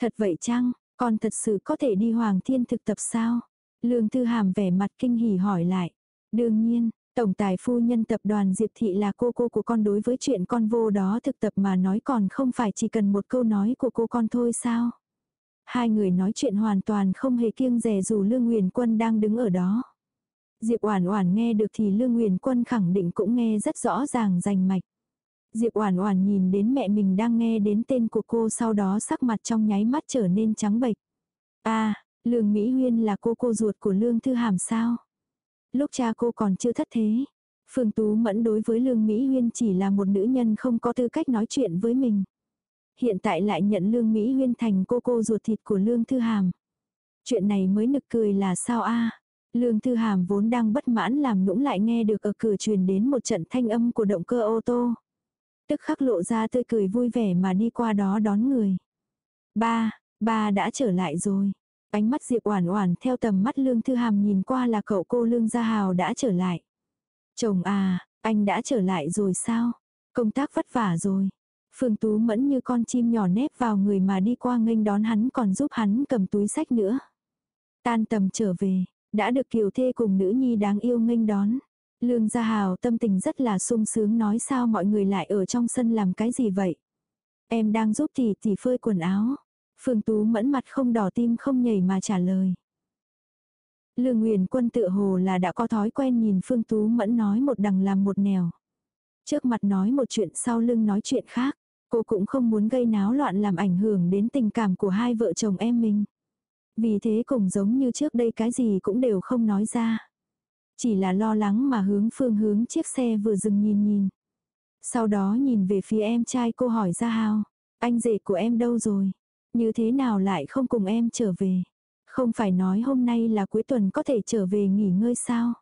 Thật vậy chăng, con thật sự có thể đi Hoàng Thiên thực tập sao? Lương Thư Hàm vẻ mặt kinh hỉ hỏi lại. Đương nhiên, Tổng tài phu nhân tập đoàn Diệp Thị là cô cô của con đối với chuyện con vô đó thực tập mà nói còn không phải chỉ cần một câu nói của cô con thôi sao? Hai người nói chuyện hoàn toàn không hề kiêng dè dù Lương Nguyền Quân đang đứng ở đó. Diệp Oản Oản nghe được thì Lương Nguyền Quân khẳng định cũng nghe rất rõ ràng rành mạch. Diệp Oản Oản nhìn đến mẹ mình đang nghe đến tên của cô sau đó sắc mặt trong nháy mắt trở nên trắng bệch. A, à, Lương Mỹ Huyên là cô cô ruột của Lương Thư Hàm sao? Lúc cha cô còn chưa thất thế, Phương Tú Mẫn đối với Lương Mỹ Huyên chỉ là một nữ nhân không có tư cách nói chuyện với mình. Hiện tại lại nhận Lương Mỹ Huyên thành cô cô ruột thịt của Lương Thư Hàm. Chuyện này mới nực cười là sao a Lương Thư Hàm vốn đang bất mãn làm nũng lại nghe được ở cửa truyền đến một trận thanh âm của động cơ ô tô. Tức khắc lộ ra tươi cười vui vẻ mà đi qua đó đón người. Ba, ba đã trở lại rồi. Ánh mắt Diệp Oản Oản theo tầm mắt Lương Thư Hàm nhìn qua là cậu cô Lương Gia Hào đã trở lại. Chồng à, anh đã trở lại rồi sao? Công tác vất vả rồi. Phương Tú Mẫn như con chim nhỏ nép vào người mà đi qua nghênh đón hắn còn giúp hắn cầm túi sách nữa. Tan tầm trở về, đã được kiều thê cùng nữ nhi đáng yêu nghênh đón. Lương Gia Hào tâm tình rất là sung sướng nói sao mọi người lại ở trong sân làm cái gì vậy. Em đang giúp tỷ tỷ phơi quần áo. Phương Tú mẫn mặt không đỏ tim không nhảy mà trả lời. Lương Nguyền Quân tự hồ là đã có thói quen nhìn Phương Tú mẫn nói một đằng làm một nẻo. Trước mặt nói một chuyện sau lưng nói chuyện khác. Cô cũng không muốn gây náo loạn làm ảnh hưởng đến tình cảm của hai vợ chồng em mình. Vì thế cùng giống như trước đây cái gì cũng đều không nói ra. Chỉ là lo lắng mà hướng phương hướng chiếc xe vừa dừng nhìn nhìn. Sau đó nhìn về phía em trai cô hỏi ra hao. Anh rể của em đâu rồi? Như thế nào lại không cùng em trở về? Không phải nói hôm nay là cuối tuần có thể trở về nghỉ ngơi sao?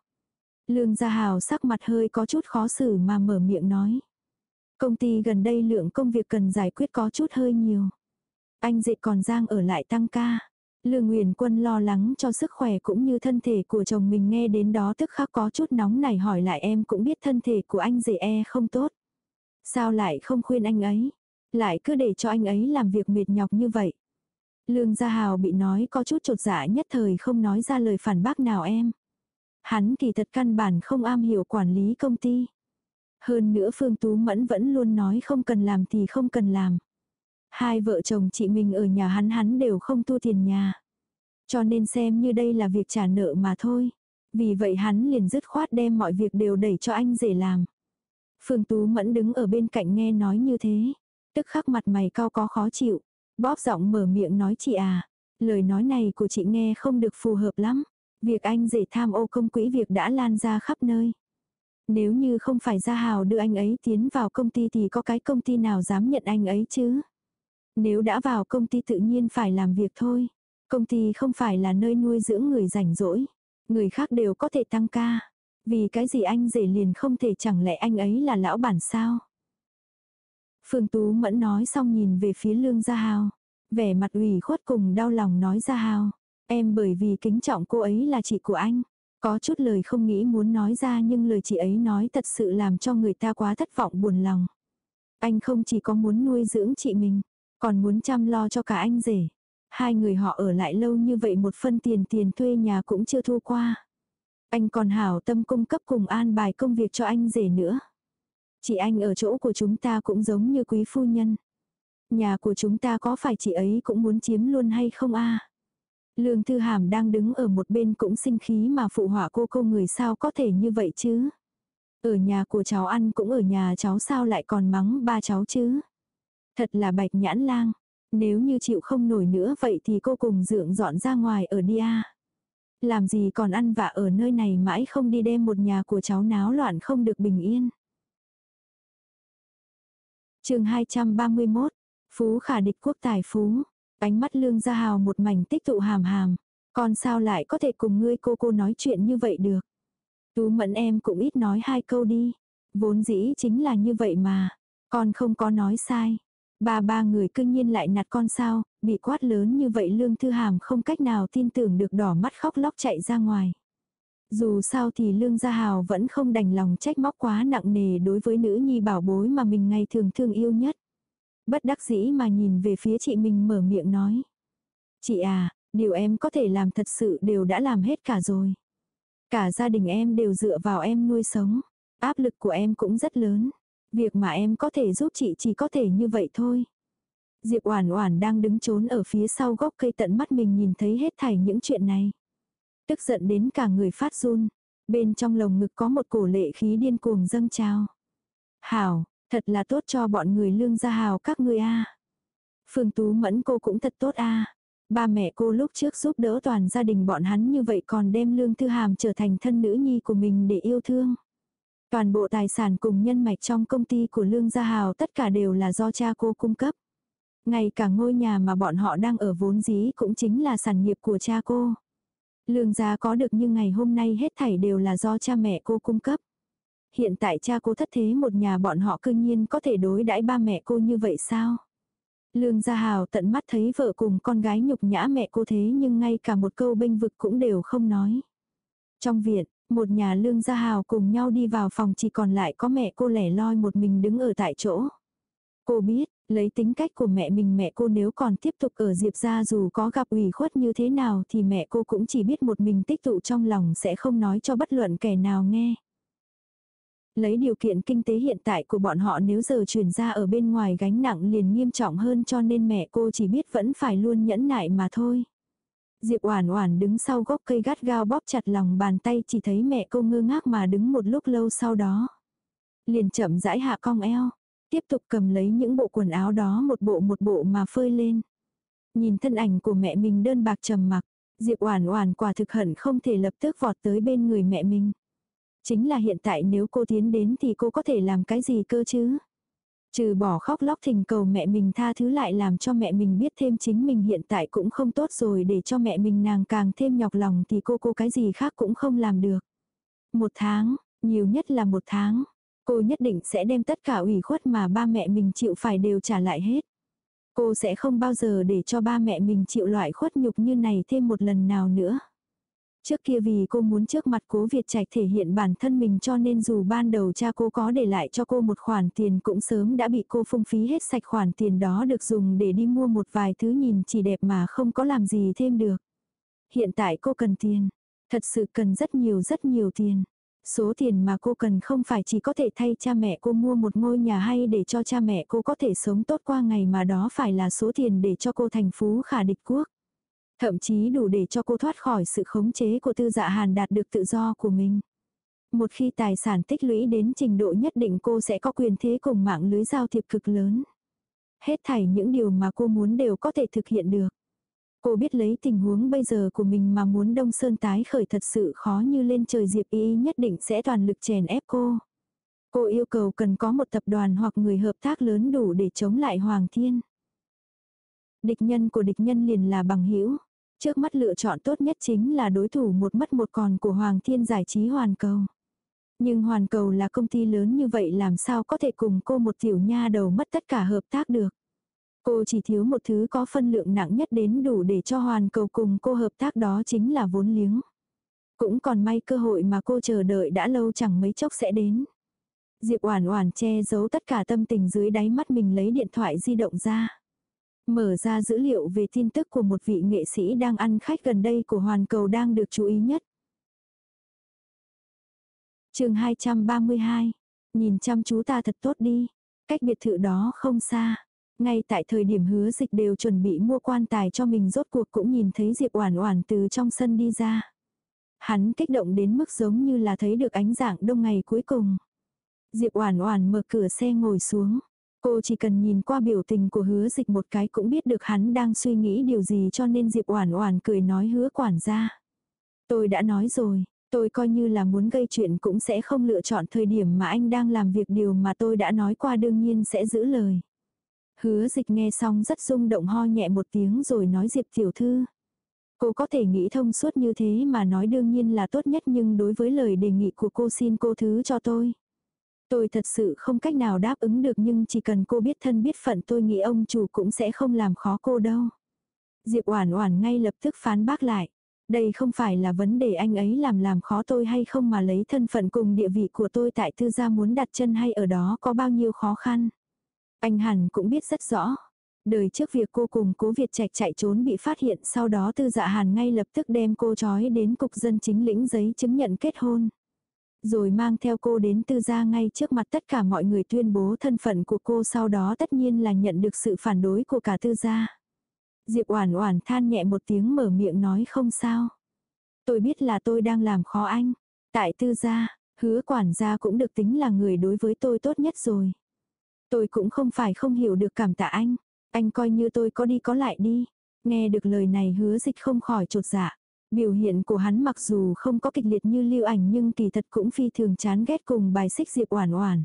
Lương Gia Hào sắc mặt hơi có chút khó xử mà mở miệng nói. Công ty gần đây lượng công việc cần giải quyết có chút hơi nhiều. Anh dệt còn giang ở lại tăng ca. Lương Nguyền Quân lo lắng cho sức khỏe cũng như thân thể của chồng mình nghe đến đó tức khắc có chút nóng này hỏi lại em cũng biết thân thể của anh dễ e không tốt. Sao lại không khuyên anh ấy? Lại cứ để cho anh ấy làm việc mệt nhọc như vậy. Lương Gia Hào bị nói có chút trột dạ nhất thời không nói ra lời phản bác nào em. Hắn kỳ thật căn bản không am hiểu quản lý công ty. Hơn nữa Phương Tú Mẫn vẫn luôn nói không cần làm thì không cần làm. Hai vợ chồng chị mình ở nhà hắn hắn đều không thu tiền nhà. Cho nên xem như đây là việc trả nợ mà thôi. Vì vậy hắn liền dứt khoát đem mọi việc đều đẩy cho anh rể làm. Phương Tú Mẫn đứng ở bên cạnh nghe nói như thế. Tức khắc mặt mày cao có khó chịu. Bóp giọng mở miệng nói, chị à. Lời nói này của chị nghe không được phù hợp lắm. Việc anh rể tham ô công quỹ việc đã lan ra khắp nơi. Nếu như không phải Gia Hào đưa anh ấy tiến vào công ty thì có cái công ty nào dám nhận anh ấy chứ? Nếu đã vào công ty tự nhiên phải làm việc thôi. Công ty không phải là nơi nuôi dưỡng người rảnh rỗi. Người khác đều có thể tăng ca. Vì cái gì anh rể liền không thể chẳng lẽ anh ấy là lão bản sao? Phương Tú Mẫn nói xong nhìn về phía Lương Gia Hào. Vẻ mặt ủy khuất cùng đau lòng nói Gia Hào. Em bởi vì kính trọng cô ấy là chị của anh. Có chút lời không nghĩ muốn nói ra nhưng lời chị ấy nói thật sự làm cho người ta quá thất vọng buồn lòng. Anh không chỉ có muốn nuôi dưỡng chị mình, còn muốn chăm lo cho cả anh rể. Hai người họ ở lại lâu như vậy một phân tiền tiền thuê nhà cũng chưa thu qua. Anh còn hảo tâm cung cấp cùng an bài công việc cho anh rể nữa. Chị anh ở chỗ của chúng ta cũng giống như quý phu nhân. Nhà của chúng ta có phải chị ấy cũng muốn chiếm luôn hay không a Lương Thư Hàm đang đứng ở một bên cũng sinh khí mà phụ họa cô cô người sao có thể như vậy chứ. Ở nhà của cháu ăn cũng ở nhà cháu sao lại còn mắng ba cháu chứ. Thật là bạch nhãn lang. Nếu như chịu không nổi nữa vậy thì cô cùng dưỡng dọn ra ngoài ở đi à. Làm gì còn ăn vạ ở nơi này mãi không đi đem một nhà của cháu náo loạn không được bình yên. chương 231, Phú khả địch quốc tài phú. Ánh mắt lương gia hào một mảnh tích tụ hàm hàm. còn sao lại có thể cùng ngươi cô cô nói chuyện như vậy được. Tú mẫn em cũng ít nói hai câu đi. Vốn dĩ chính là như vậy mà. Con không có nói sai. Ba ba người cương nhiên lại nạt con sao, bị quát lớn như vậy Lương Thư Hàm không cách nào tin tưởng được đỏ mắt khóc lóc chạy ra ngoài. Dù sao thì Lương Gia Hào vẫn không đành lòng trách móc quá nặng nề đối với nữ nhi bảo bối mà mình ngày thường thương yêu nhất. Bất đắc dĩ mà nhìn về phía chị mình mở miệng nói. Chị à, điều em có thể làm thật sự đều đã làm hết cả rồi. Cả gia đình em đều dựa vào em nuôi sống. Áp lực của em cũng rất lớn. Việc mà em có thể giúp chị chỉ có thể như vậy thôi. Diệp Oản Oản đang đứng trốn ở phía sau gốc cây tận mắt mình nhìn thấy hết thảy những chuyện này. Tức giận đến cả người phát run, bên trong lồng ngực có một cổ lệ khí điên cuồng dâng trào. "Hảo, thật là tốt cho bọn người lương gia hào các ngươi a." Phương Tú Mẫn cô cũng thật tốt a. Ba mẹ cô lúc trước giúp đỡ toàn gia đình bọn hắn như vậy còn đem Lương Thư Hàm trở thành thân nữ nhi của mình để yêu thương. Toàn bộ tài sản cùng nhân mạch trong công ty của Lương Gia Hào tất cả đều là do cha cô cung cấp. Ngay cả ngôi nhà mà bọn họ đang ở vốn dĩ cũng chính là sản nghiệp của cha cô. Lương gia có được như ngày hôm nay hết thảy đều là do cha mẹ cô cung cấp. Hiện tại cha cô thất thế một nhà bọn họ cương nhiên có thể đối đãi ba mẹ cô như vậy sao? Lương Gia Hào tận mắt thấy vợ cùng con gái nhục nhã mẹ cô thế nhưng ngay cả một câu bênh vực cũng đều không nói. Trong viện, một nhà Lương Gia Hào cùng nhau đi vào phòng chỉ còn lại có mẹ cô lẻ loi một mình đứng ở tại chỗ. Cô biết, lấy tính cách của mẹ mình mẹ cô nếu còn tiếp tục ở Diệp gia dù có gặp ủy khuất như thế nào thì mẹ cô cũng chỉ biết một mình tích tụ trong lòng sẽ không nói cho bất luận kẻ nào nghe. Lấy điều kiện kinh tế hiện tại của bọn họ nếu giờ chuyển ra ở bên ngoài gánh nặng liền nghiêm trọng hơn cho nên mẹ cô chỉ biết vẫn phải luôn nhẫn nại mà thôi. Diệp Oản Oản đứng sau gốc cây gắt gao bóp chặt lòng bàn tay chỉ thấy mẹ cô ngơ ngác mà đứng một lúc lâu sau đó. Liền chậm rãi hạ cong eo, tiếp tục cầm lấy những bộ quần áo đó một bộ một bộ mà phơi lên. Nhìn thân ảnh của mẹ mình đơn bạc trầm mặc, Diệp Oản Oản quả thực hận không thể lập tức vọt tới bên người mẹ mình. Chính là hiện tại nếu cô tiến đến thì cô có thể làm cái gì cơ chứ? Trừ bỏ khóc lóc thình cầu mẹ mình tha thứ lại làm cho mẹ mình biết thêm chính mình hiện tại cũng không tốt rồi để cho mẹ mình nàng càng thêm nhọc lòng thì cô cô cái gì khác cũng không làm được. Một tháng, nhiều nhất là một tháng, cô nhất định sẽ đem tất cả ủy khuất mà ba mẹ mình chịu phải đều trả lại hết. Cô sẽ không bao giờ để cho ba mẹ mình chịu loại khuất nhục như này thêm một lần nào nữa. Trước kia vì cô muốn trước mặt cố Việt Trạch thể hiện bản thân mình cho nên dù ban đầu cha cô có để lại cho cô một khoản tiền cũng sớm đã bị cô phung phí hết sạch khoản tiền đó được dùng để đi mua một vài thứ nhìn chỉ đẹp mà không có làm gì thêm được. Hiện tại cô cần tiền. Thật sự cần rất nhiều rất nhiều tiền. Số tiền mà cô cần không phải chỉ có thể thay cha mẹ cô mua một ngôi nhà hay để cho cha mẹ cô có thể sống tốt qua ngày mà đó phải là số tiền để cho cô thành phú khả địch quốc. Thậm chí đủ để cho cô thoát khỏi sự khống chế của tư dạ hàn đạt được tự do của mình. Một khi tài sản tích lũy đến trình độ nhất định cô sẽ có quyền thế cùng mạng lưới giao thiệp cực lớn. Hết thảy những điều mà cô muốn đều có thể thực hiện được. Cô biết lấy tình huống bây giờ của mình mà muốn Đông Sơn tái khởi thật sự khó như lên trời Diệp Y nhất định sẽ toàn lực chèn ép cô. Cô yêu cầu cần có một tập đoàn hoặc người hợp tác lớn đủ để chống lại Hoàng Thiên. Địch nhân của địch nhân liền là bằng hữu Trước mắt lựa chọn tốt nhất chính là đối thủ một mất một còn của Hoàng Thiên giải trí Hoàn Cầu. Nhưng Hoàn Cầu là công ty lớn như vậy làm sao có thể cùng cô một tiểu nha đầu mất tất cả hợp tác được. Cô chỉ thiếu một thứ có phân lượng nặng nhất đến đủ để cho Hoàn Cầu cùng cô hợp tác đó chính là vốn liếng. Cũng còn may cơ hội mà cô chờ đợi đã lâu chẳng mấy chốc sẽ đến. Diệp Oản Oản che giấu tất cả tâm tình dưới đáy mắt mình lấy điện thoại di động ra. Mở ra dữ liệu về tin tức của một vị nghệ sĩ đang ăn khách gần đây của Hoàn Cầu đang được chú ý nhất. chương 232. Nhìn chăm chú ta thật tốt đi. Cách biệt thự đó không xa. Ngay tại thời điểm hứa dịch đều chuẩn bị mua quan tài cho mình rốt cuộc cũng nhìn thấy Diệp Oản Oản từ trong sân đi ra. Hắn kích động đến mức giống như là thấy được ánh dạng đông ngày cuối cùng. Diệp Oản Oản mở cửa xe ngồi xuống. Cô chỉ cần nhìn qua biểu tình của hứa dịch một cái cũng biết được hắn đang suy nghĩ điều gì cho nên Diệp Oản Oản cười nói hứa quản gia. Tôi đã nói rồi, tôi coi như là muốn gây chuyện cũng sẽ không lựa chọn thời điểm mà anh đang làm việc điều mà tôi đã nói qua đương nhiên sẽ giữ lời. Hứa dịch nghe xong rất rung động ho nhẹ một tiếng rồi nói Diệp tiểu thư. Cô có thể nghĩ thông suốt như thế mà nói đương nhiên là tốt nhất nhưng đối với lời đề nghị của cô xin cô thứ cho tôi. Tôi thật sự không cách nào đáp ứng được nhưng chỉ cần cô biết thân biết phận tôi nghĩ ông chủ cũng sẽ không làm khó cô đâu. Diệp Oản Oản ngay lập tức phán bác lại. Đây không phải là vấn đề anh ấy làm làm khó tôi hay không mà lấy thân phận cùng địa vị của tôi tại tư gia muốn đặt chân hay ở đó có bao nhiêu khó khăn. Anh hẳn cũng biết rất rõ. Đời trước việc cô cùng cố Việt Trạch chạy trốn bị phát hiện sau đó tư dạ hàn ngay lập tức đem cô trói đến cục dân chính lĩnh giấy chứng nhận kết hôn. Rồi mang theo cô đến tư gia ngay trước mặt tất cả mọi người tuyên bố thân phận của cô sau đó tất nhiên là nhận được sự phản đối của cả tư gia. Diệp Oản Oản than nhẹ một tiếng mở miệng nói không sao. Tôi biết là tôi đang làm khó anh. Tại tư gia, hứa quản gia cũng được tính là người đối với tôi tốt nhất rồi. Tôi cũng không phải không hiểu được cảm tạ anh. Anh coi như tôi có đi có lại đi. Nghe được lời này hứa dịch không khỏi trột dạ. Biểu hiện của hắn mặc dù không có kịch liệt như lưu ảnh nhưng kỳ thật cũng phi thường chán ghét cùng bài xích Diệp Oản Oản.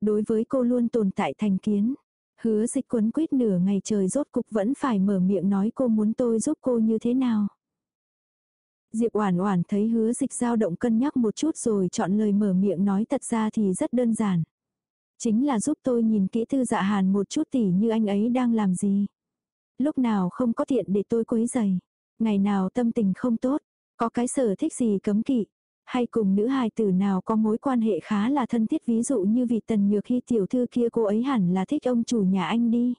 Đối với cô luôn tồn tại thành kiến. Hứa dịch quấn quýt nửa ngày trời rốt cục vẫn phải mở miệng nói cô muốn tôi giúp cô như thế nào. Diệp Oản Oản thấy Hứa Dịch dao động cân nhắc một chút rồi chọn lời mở miệng nói thật ra thì rất đơn giản. Chính là giúp tôi nhìn kỹ Tư Dạ Hàn một chút tỉ như anh ấy đang làm gì. Lúc nào không có tiện để tôi quấy rầy, ngày nào tâm tình không tốt, có cái sở thích gì cấm kỵ, hay cùng nữ hài tử nào có mối quan hệ khá là thân thiết ví dụ như vị tần nhược khi tiểu thư kia cô ấy hẳn là thích ông chủ nhà anh đi.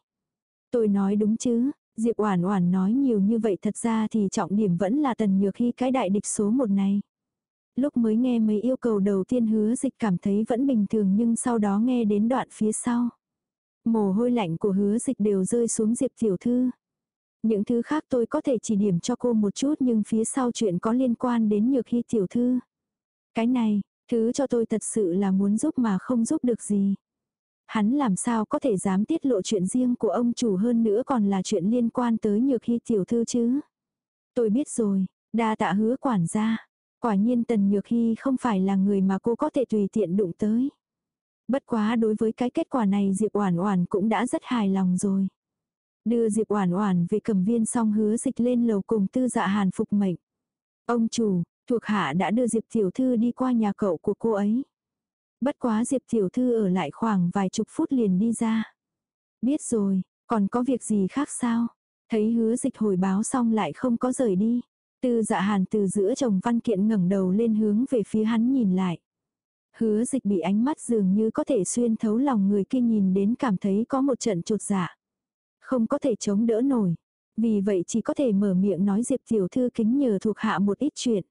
Tôi nói đúng chứ, Diệp Oản Oản nói nhiều như vậy thật ra thì trọng điểm vẫn là tần nhược khi cái đại địch số một này. Lúc mới nghe mấy yêu cầu đầu tiên hứa dịch cảm thấy vẫn bình thường nhưng sau đó nghe đến đoạn phía sau. Mồ hôi lạnh của hứa dịch đều rơi xuống Diệp tiểu thư. Những thứ khác tôi có thể chỉ điểm cho cô một chút nhưng phía sau chuyện có liên quan đến nhược hy tiểu thư. Cái này, thứ cho tôi thật sự là muốn giúp mà không giúp được gì. Hắn làm sao có thể dám tiết lộ chuyện riêng của ông chủ hơn nữa còn là chuyện liên quan tới nhược hy tiểu thư chứ. Tôi biết rồi, đa tạ hứa quản gia. Quả nhiên Tần Nhược Hy không phải là người mà cô có thể tùy tiện đụng tới. Bất quá đối với cái kết quả này Diệp Oản Oản cũng đã rất hài lòng rồi. Đưa Diệp Oản Oản về cầm viên xong hứa dịch lên lầu cùng Tư Dạ Hàn phục mệnh. Ông chủ, thuộc hạ đã đưa Diệp tiểu thư đi qua nhà cậu của cô ấy. Bất quá Diệp tiểu thư ở lại khoảng vài chục phút liền đi ra. Biết rồi, còn có việc gì khác sao? Thấy hứa dịch hồi báo xong lại không có rời đi. Tư dạ hàn từ giữa chồng văn kiện ngẩng đầu lên hướng về phía hắn nhìn lại. Hứa dịch bị ánh mắt dường như có thể xuyên thấu lòng người kia nhìn đến cảm thấy có một trận trột dạ. Không có thể chống đỡ nổi. Vì vậy chỉ có thể mở miệng nói Diệp tiểu thư kính nhờ thuộc hạ một ít chuyện.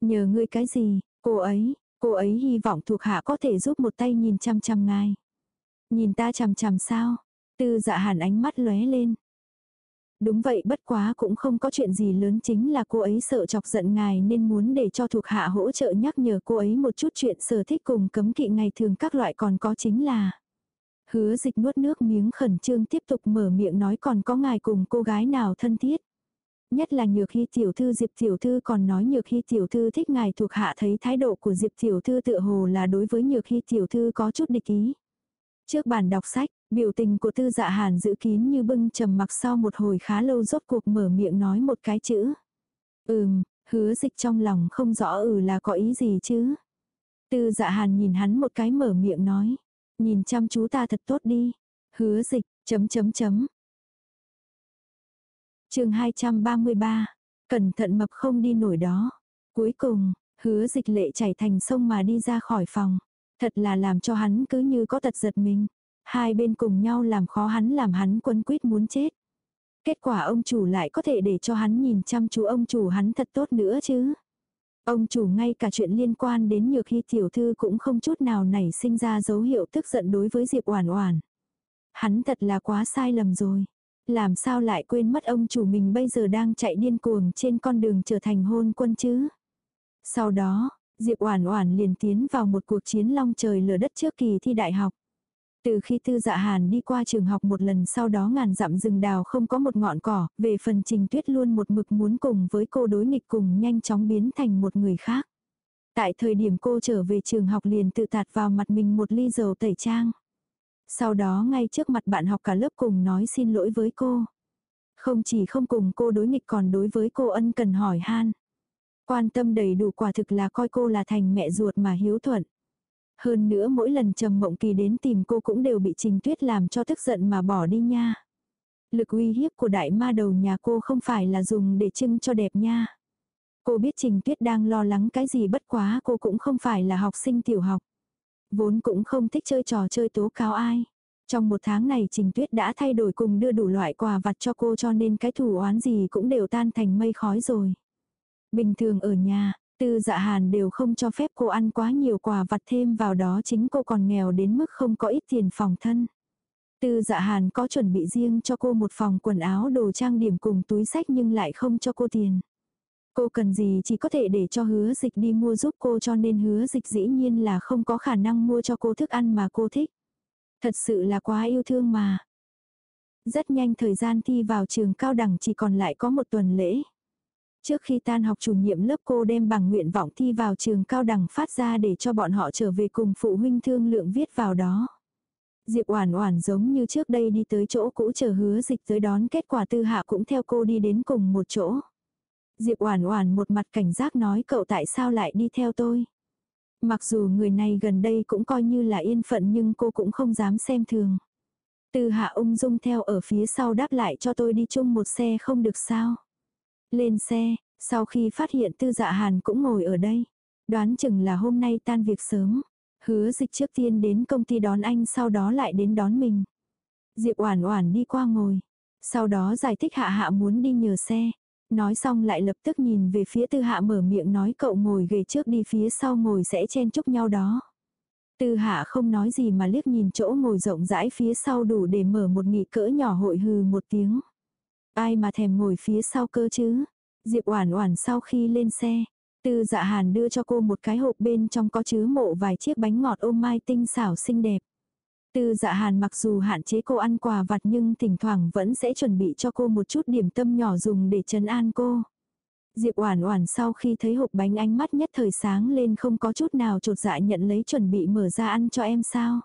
Nhờ ngươi cái gì, cô ấy, cô ấy hy vọng thuộc hạ có thể giúp một tay nhìn chăm chăm ngài. Nhìn ta chằm chằm sao? Tư dạ hàn ánh mắt lóe lên. Đúng vậy bất quá cũng không có chuyện gì lớn chính là cô ấy sợ chọc giận ngài nên muốn để cho thuộc hạ hỗ trợ nhắc nhở cô ấy một chút chuyện sở thích cùng cấm kỵ ngày thường các loại còn có chính là. Hứa dịch nuốt nước miếng khẩn trương tiếp tục mở miệng nói còn có ngài cùng cô gái nào thân thiết. Nhất là nhược khi tiểu thư Diệp tiểu thư còn nói nhược khi tiểu thư thích ngài thuộc hạ thấy thái độ của Diệp tiểu thư tựa hồ là đối với nhược khi tiểu thư có chút địch ý. Trước bàn đọc sách, biểu tình của tư dạ hàn giữ kín như bưng trầm mặc sau một hồi khá lâu rốt cuộc mở miệng nói một cái chữ. Ừm, hứa dịch trong lòng không rõ ừ là có ý gì chứ. Tư dạ hàn nhìn hắn một cái mở miệng nói. Nhìn chăm chú ta thật tốt đi. Hứa dịch, chấm chấm chấm. chương 233. Cẩn thận mập không đi nổi đó. Cuối cùng, hứa dịch lệ chảy thành sông mà đi ra khỏi phòng. Thật là làm cho hắn cứ như có tật giật mình. Hai bên cùng nhau làm khó hắn làm hắn quân quyết muốn chết. Kết quả ông chủ lại có thể để cho hắn nhìn chăm chú ông chủ hắn thật tốt nữa chứ. Ông chủ ngay cả chuyện liên quan đến nhược khi tiểu thư cũng không chút nào nảy sinh ra dấu hiệu tức giận đối với Diệp Oản Oản. Hắn thật là quá sai lầm rồi. Làm sao lại quên mất ông chủ mình bây giờ đang chạy điên cuồng trên con đường trở thành hôn quân chứ? Sau đó, Diệp Oản Oản liền tiến vào một cuộc chiến long trời lở đất trước kỳ thi đại học. Từ khi Tư Dạ Hàn đi qua trường học một lần sau đó ngàn dặm rừng đào không có một ngọn cỏ, về phần Trình Tuyết luôn một mực muốn cùng với cô đối nghịch cùng nhanh chóng biến thành một người khác. Tại thời điểm cô trở về trường học liền tự tạt vào mặt mình một ly dầu tẩy trang. Sau đó ngay trước mặt bạn học cả lớp cùng nói xin lỗi với cô. Không chỉ không cùng cô đối nghịch còn đối với cô ân cần hỏi han. Quan tâm đầy đủ quả thực là coi cô là thành mẹ ruột mà hiếu thuận. Hơn nữa mỗi lần Trầm Mộng Kỳ đến tìm cô cũng đều bị Trình Tuyết làm cho tức giận mà bỏ đi nha. Lực uy hiếp của đại ma đầu nhà cô không phải là dùng để trưng cho đẹp nha. Cô biết Trình Tuyết đang lo lắng cái gì bất quá cô cũng không phải là học sinh tiểu học. Vốn cũng không thích chơi trò chơi tố cáo ai. Trong một tháng này Trình Tuyết đã thay đổi cùng đưa đủ loại quà vặt cho cô cho nên cái thủ oán gì cũng đều tan thành mây khói rồi. Bình thường ở nhà, tư dạ hàn đều không cho phép cô ăn quá nhiều quà vặt thêm vào đó chính cô còn nghèo đến mức không có ít tiền phòng thân. Tư dạ hàn có chuẩn bị riêng cho cô một phòng quần áo đồ trang điểm cùng túi sách nhưng lại không cho cô tiền. Cô cần gì chỉ có thể để cho hứa dịch đi mua giúp cô cho nên hứa dịch dĩ nhiên là không có khả năng mua cho cô thức ăn mà cô thích. Thật sự là quá yêu thương mà. Rất nhanh thời gian thi vào trường cao đẳng chỉ còn lại có một tuần lễ. Trước khi tan học chủ nhiệm lớp cô đem bằng nguyện vọng thi vào trường cao đẳng phát ra để cho bọn họ trở về cùng phụ huynh thương lượng viết vào đó. Diệp Oản Oản giống như trước đây đi tới chỗ cũ chờ hứa dịch tới đón, kết quả tư hạ cũng theo cô đi đến cùng một chỗ. Diệp Oản Oản một mặt cảnh giác nói, cậu tại sao lại đi theo tôi. Mặc dù người này gần đây cũng coi như là yên phận nhưng cô cũng không dám xem thường. Tư hạ ung dung theo ở phía sau đáp lại, cho tôi đi chung một xe không được sao. Lên xe, sau khi phát hiện tư dạ hàn cũng ngồi ở đây. Đoán chừng là hôm nay tan việc sớm. Hứa dịch trước tiên đến công ty đón anh sau đó lại đến đón mình. Diệp Oản Oản đi qua ngồi. Sau đó giải thích hạ hạ muốn đi nhờ xe. Nói xong lại lập tức nhìn về phía tư hạ mở miệng nói cậu ngồi ghế trước đi phía sau ngồi sẽ chen chúc nhau đó. Tư hạ không nói gì mà liếc nhìn chỗ ngồi rộng rãi phía sau đủ để mở một nghị cỡ nhỏ hội hừ một tiếng. Ai mà thèm ngồi phía sau cơ chứ? Diệp Oản Oản sau khi lên xe, Tư Dạ Hàn đưa cho cô một cái hộp bên trong có chứa mộ vài chiếc bánh ngọt ô mai tinh xảo xinh đẹp. Tư Dạ Hàn mặc dù hạn chế cô ăn quà vặt nhưng thỉnh thoảng vẫn sẽ chuẩn bị cho cô một chút điểm tâm nhỏ dùng để trấn an cô. Diệp Oản Oản sau khi thấy hộp bánh ánh mắt nhất thời sáng lên không có chút nào chột dạ nhận lấy chuẩn bị mở ra ăn cho em sao.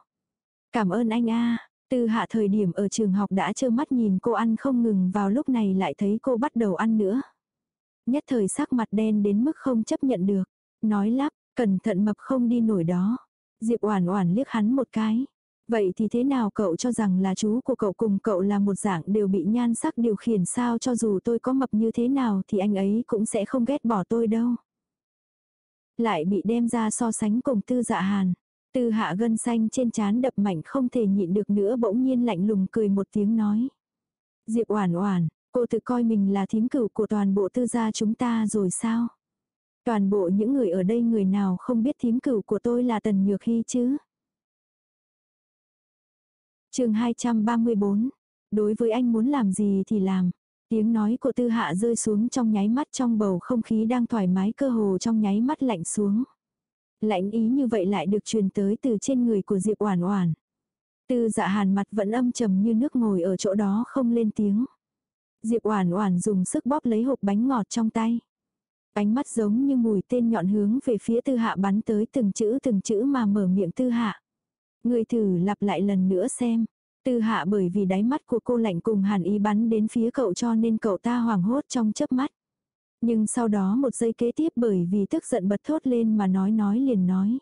Cảm ơn anh a. Tư hạ thời điểm ở trường học đã trơ mắt nhìn cô ăn không ngừng vào lúc này lại thấy cô bắt đầu ăn nữa. Nhất thời sắc mặt đen đến mức không chấp nhận được. Nói lắp, cẩn thận mập không đi nổi đó. Diệp Oản Oản liếc hắn một cái. Vậy thì thế nào cậu cho rằng là chú của cậu cùng cậu là một dạng đều bị nhan sắc điều khiển sao cho dù tôi có mập như thế nào thì anh ấy cũng sẽ không ghét bỏ tôi đâu. Lại bị đem ra so sánh cùng tư dạ hàn. Tư hạ gân xanh trên trán đập mạnh không thể nhịn được nữa bỗng nhiên lạnh lùng cười một tiếng nói. Diệp oản oản, cô tự coi mình là thím cửu của toàn bộ tư gia chúng ta rồi sao? Toàn bộ những người ở đây người nào không biết thím cửu của tôi là Tần Nhược Hy chứ? chương 234. Đối với anh muốn làm gì thì làm. Tiếng nói của tư hạ rơi xuống trong nháy mắt trong bầu không khí đang thoải mái cơ hồ trong nháy mắt lạnh xuống. Lạnh ý như vậy lại được truyền tới từ trên người của Diệp Oản Oản. Tư dạ hàn mặt vẫn âm trầm như nước ngồi ở chỗ đó không lên tiếng. Diệp Oản Oản dùng sức bóp lấy hộp bánh ngọt trong tay. Ánh mắt giống như mùi tên nhọn hướng về phía Tư Hạ bắn tới từng chữ từng chữ mà mở miệng Tư Hạ. Người thử lặp lại lần nữa xem. Tư Hạ bởi vì đáy mắt của cô lạnh cùng hàn ý bắn đến phía cậu cho nên cậu ta hoảng hốt trong chớp mắt. Nhưng sau đó một giây kế tiếp bởi vì tức giận bật thốt lên mà nói nói liền nói.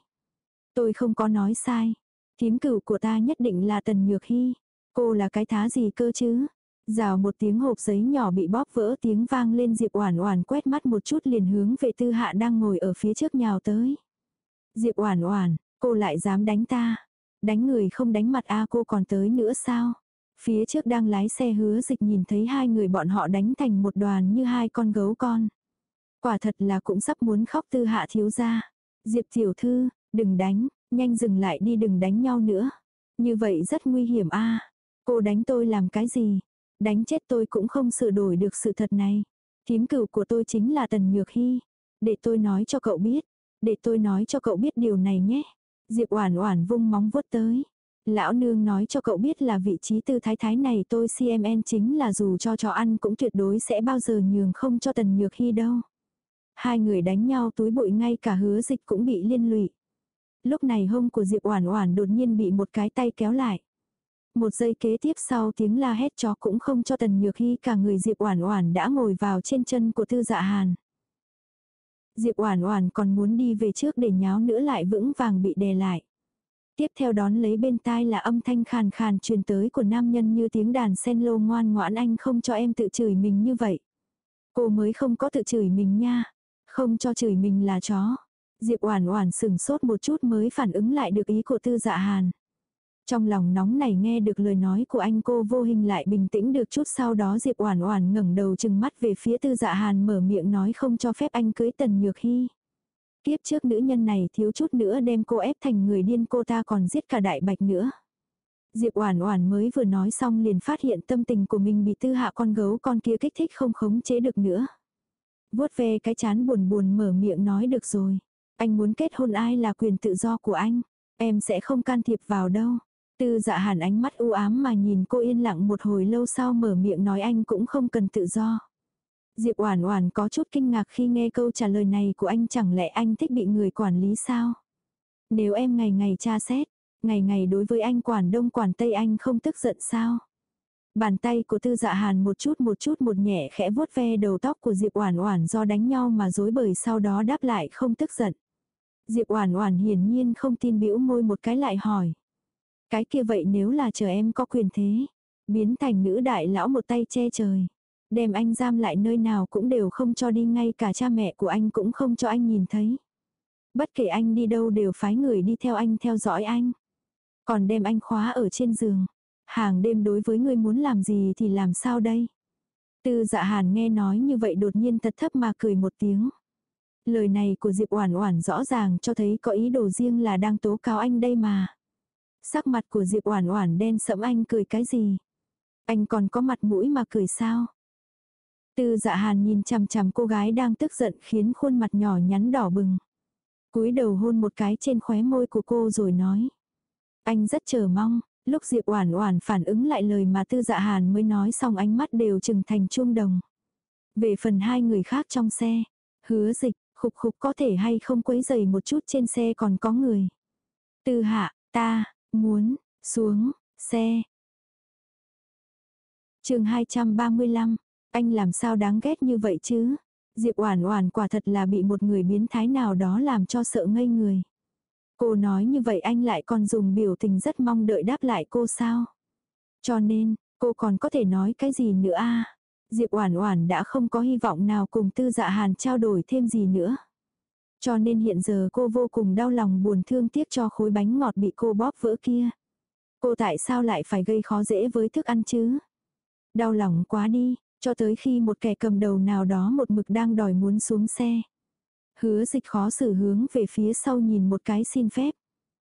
Tôi không có nói sai. Thím cửu của ta nhất định là Tần Nhược Hy. Cô là cái thá gì cơ chứ? Rào một tiếng hộp giấy nhỏ bị bóp vỡ tiếng vang lên Diệp Oản Oản quét mắt một chút liền hướng về Tư Hạ đang ngồi ở phía trước nhào tới. Diệp Oản Oản, cô lại dám đánh ta? Đánh người không đánh mặt a cô còn tới nữa sao? Phía trước đang lái xe hứa dịch nhìn thấy hai người bọn họ đánh thành một đoàn như hai con gấu con. Quả thật là cũng sắp muốn khóc tư hạ thiếu ra. Diệp tiểu thư, đừng đánh, nhanh dừng lại đi đừng đánh nhau nữa. Như vậy rất nguy hiểm a Cô đánh tôi làm cái gì? Đánh chết tôi cũng không sửa đổi được sự thật này. Thím cửu của tôi chính là Tần Nhược Hy. Để tôi nói cho cậu biết. Để tôi nói cho cậu biết điều này nhé. Diệp Oản Oản vung móng vuốt tới. Lão nương nói cho cậu biết là vị trí tư thái thái này tôi CMN chính là dù cho cho ăn cũng tuyệt đối sẽ bao giờ nhường không cho Tần Nhược Hy đâu. Hai người đánh nhau túi bụi ngay cả hứa dịch cũng bị liên lụy. Lúc này hông của Diệp Oản Oản đột nhiên bị một cái tay kéo lại. Một giây kế tiếp sau tiếng la hét chó cũng không cho Tần Nhược Hy cả người Diệp Oản Oản đã ngồi vào trên chân của Tư Dạ Hàn. Diệp Oản Oản còn muốn đi về trước để nháo nữa lại vững vàng bị đè lại. Tiếp theo đón lấy bên tai là âm thanh khàn khàn truyền tới của nam nhân như tiếng đàn sen lô ngoan ngoãn, anh không cho em tự chửi mình như vậy. Cô mới không có tự chửi mình nha. Không cho chửi mình là chó. Diệp Oản Oản sững sốt một chút mới phản ứng lại được ý của Tư Dạ Hàn. Trong lòng nóng này nghe được lời nói của anh, cô vô hình lại bình tĩnh được chút sau đó Diệp Oản Oản ngẩng đầu trừng mắt về phía Tư Dạ Hàn mở miệng nói, không cho phép anh cưới Tần Nhược Hi. Tiếp trước nữ nhân này thiếu chút nữa đem cô ép thành người điên, cô ta còn giết cả đại bạch nữa. Diệp Oản Oản mới vừa nói xong liền phát hiện tâm tình của mình bị tư hạ con gấu con kia kích thích không khống chế được nữa. Vuốt về cái chán buồn buồn mở miệng nói được rồi. Anh muốn kết hôn ai là quyền tự do của anh. Em sẽ không can thiệp vào đâu. Tư dạ hàn ánh mắt u ám mà nhìn cô yên lặng một hồi lâu sau mở miệng nói anh cũng không cần tự do. Diệp Oản Oản có chút kinh ngạc khi nghe câu trả lời này của anh chẳng lẽ anh thích bị người quản lý sao? Nếu em ngày ngày tra xét, ngày ngày đối với anh quản đông quản tây anh không tức giận sao? Bàn tay của Tư Dạ Hàn một chút một chút một nhẹ khẽ vuốt ve đầu tóc của Diệp Oản Oản do đánh nhau mà rối bời sau đó đáp lại không tức giận. Diệp Oản Oản hiển nhiên không tin bĩu môi một cái lại hỏi. Cái kia vậy nếu là chờ em có quyền thế, biến thành nữ đại lão một tay che trời, đem anh giam lại nơi nào cũng đều không cho đi, ngay cả cha mẹ của anh cũng không cho anh nhìn thấy. Bất kể anh đi đâu đều phái người đi theo anh, theo dõi anh. Còn đem anh khóa ở trên giường. Hàng đêm đối với người muốn làm gì thì làm sao đây? Tư dạ hàn nghe nói như vậy đột nhiên thật thấp mà cười một tiếng. Lời này của Diệp Oản Oản rõ ràng cho thấy có ý đồ riêng là đang tố cáo anh đây mà. Sắc mặt của Diệp Oản Oản đen sẫm anh cười cái gì? Anh còn có mặt mũi mà cười sao? Tư Dạ Hàn nhìn chằm chằm cô gái đang tức giận khiến khuôn mặt nhỏ nhắn đỏ bừng. Cúi đầu hôn một cái trên khóe môi của cô rồi nói: "Anh rất chờ mong." Lúc Diệp Oản Oản phản ứng lại lời mà Tư Dạ Hàn mới nói xong ánh mắt đều trừng thành chuông đồng. Về phần hai người khác trong xe, Hứa Dịch, Khục Khục có thể hay không quấy rầy một chút trên xe còn có người. Tư Hạ, ta Muốn, xuống, xe. chương 235, anh làm sao đáng ghét như vậy chứ? Diệp Oản Oản quả thật là bị một người biến thái nào đó làm cho sợ ngây người. Cô nói như vậy anh lại còn dùng biểu tình rất mong đợi đáp lại cô sao? Cho nên, cô còn có thể nói cái gì nữa a? Diệp Oản Oản đã không có hy vọng nào cùng Tư Dạ Hàn trao đổi thêm gì nữa. Cho nên hiện giờ cô vô cùng đau lòng buồn thương tiếc cho khối bánh ngọt bị cô bóp vỡ kia. Cô tại sao lại phải gây khó dễ với thức ăn chứ? Đau lòng quá đi, cho tới khi một kẻ cầm đầu nào đó một mực đang đòi muốn xuống xe. Hứa dịch khó xử hướng về phía sau nhìn một cái xin phép.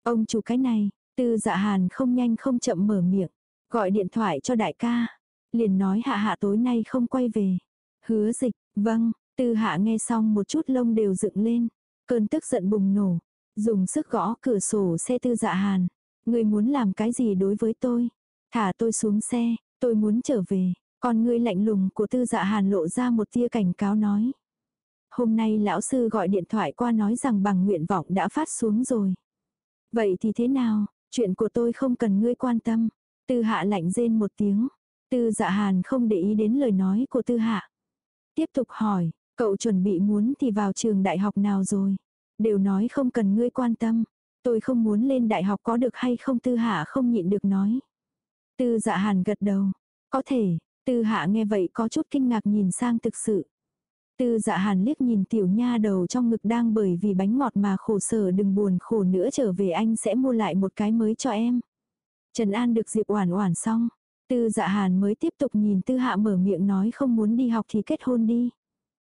Ông chủ cái này, tư dạ hàn không nhanh không chậm mở miệng. Gọi điện thoại cho đại ca. Liền nói hạ hạ tối nay không quay về. Hứa dịch, vâng, Tư hạ nghe xong một chút lông đều dựng lên. Cơn tức giận bùng nổ. Dùng sức gõ cửa sổ xe tư dạ hàn. người muốn làm cái gì đối với tôi? Thả tôi xuống xe, tôi muốn trở về. Còn ngươi lạnh lùng của tư dạ hàn lộ ra một tia cảnh cáo nói. Hôm nay lão sư gọi điện thoại qua nói rằng bằng nguyện vọng đã phát xuống rồi. Vậy thì thế nào, chuyện của tôi không cần ngươi quan tâm. Tư hạ lạnh rên một tiếng. Tư dạ hàn không để ý đến lời nói của tư hạ. Tiếp tục hỏi, Cậu chuẩn bị muốn thì vào trường đại học nào rồi? Đều nói không cần ngươi quan tâm. Tôi không muốn lên đại học có được hay không tư hạ không nhịn được nói. Tư dạ hàn gật đầu. Có thể, tư hạ nghe vậy có chút kinh ngạc nhìn sang thực sự. Tư dạ hàn liếc nhìn tiểu nha đầu trong ngực đang bởi vì bánh ngọt mà khổ sở đừng buồn khổ nữa trở về anh sẽ mua lại một cái mới cho em. Trần An được Diệp Oản Oản xong, Tư Dạ Hàn mới tiếp tục nhìn Tư Hạ mở miệng nói không muốn đi học thì kết hôn đi.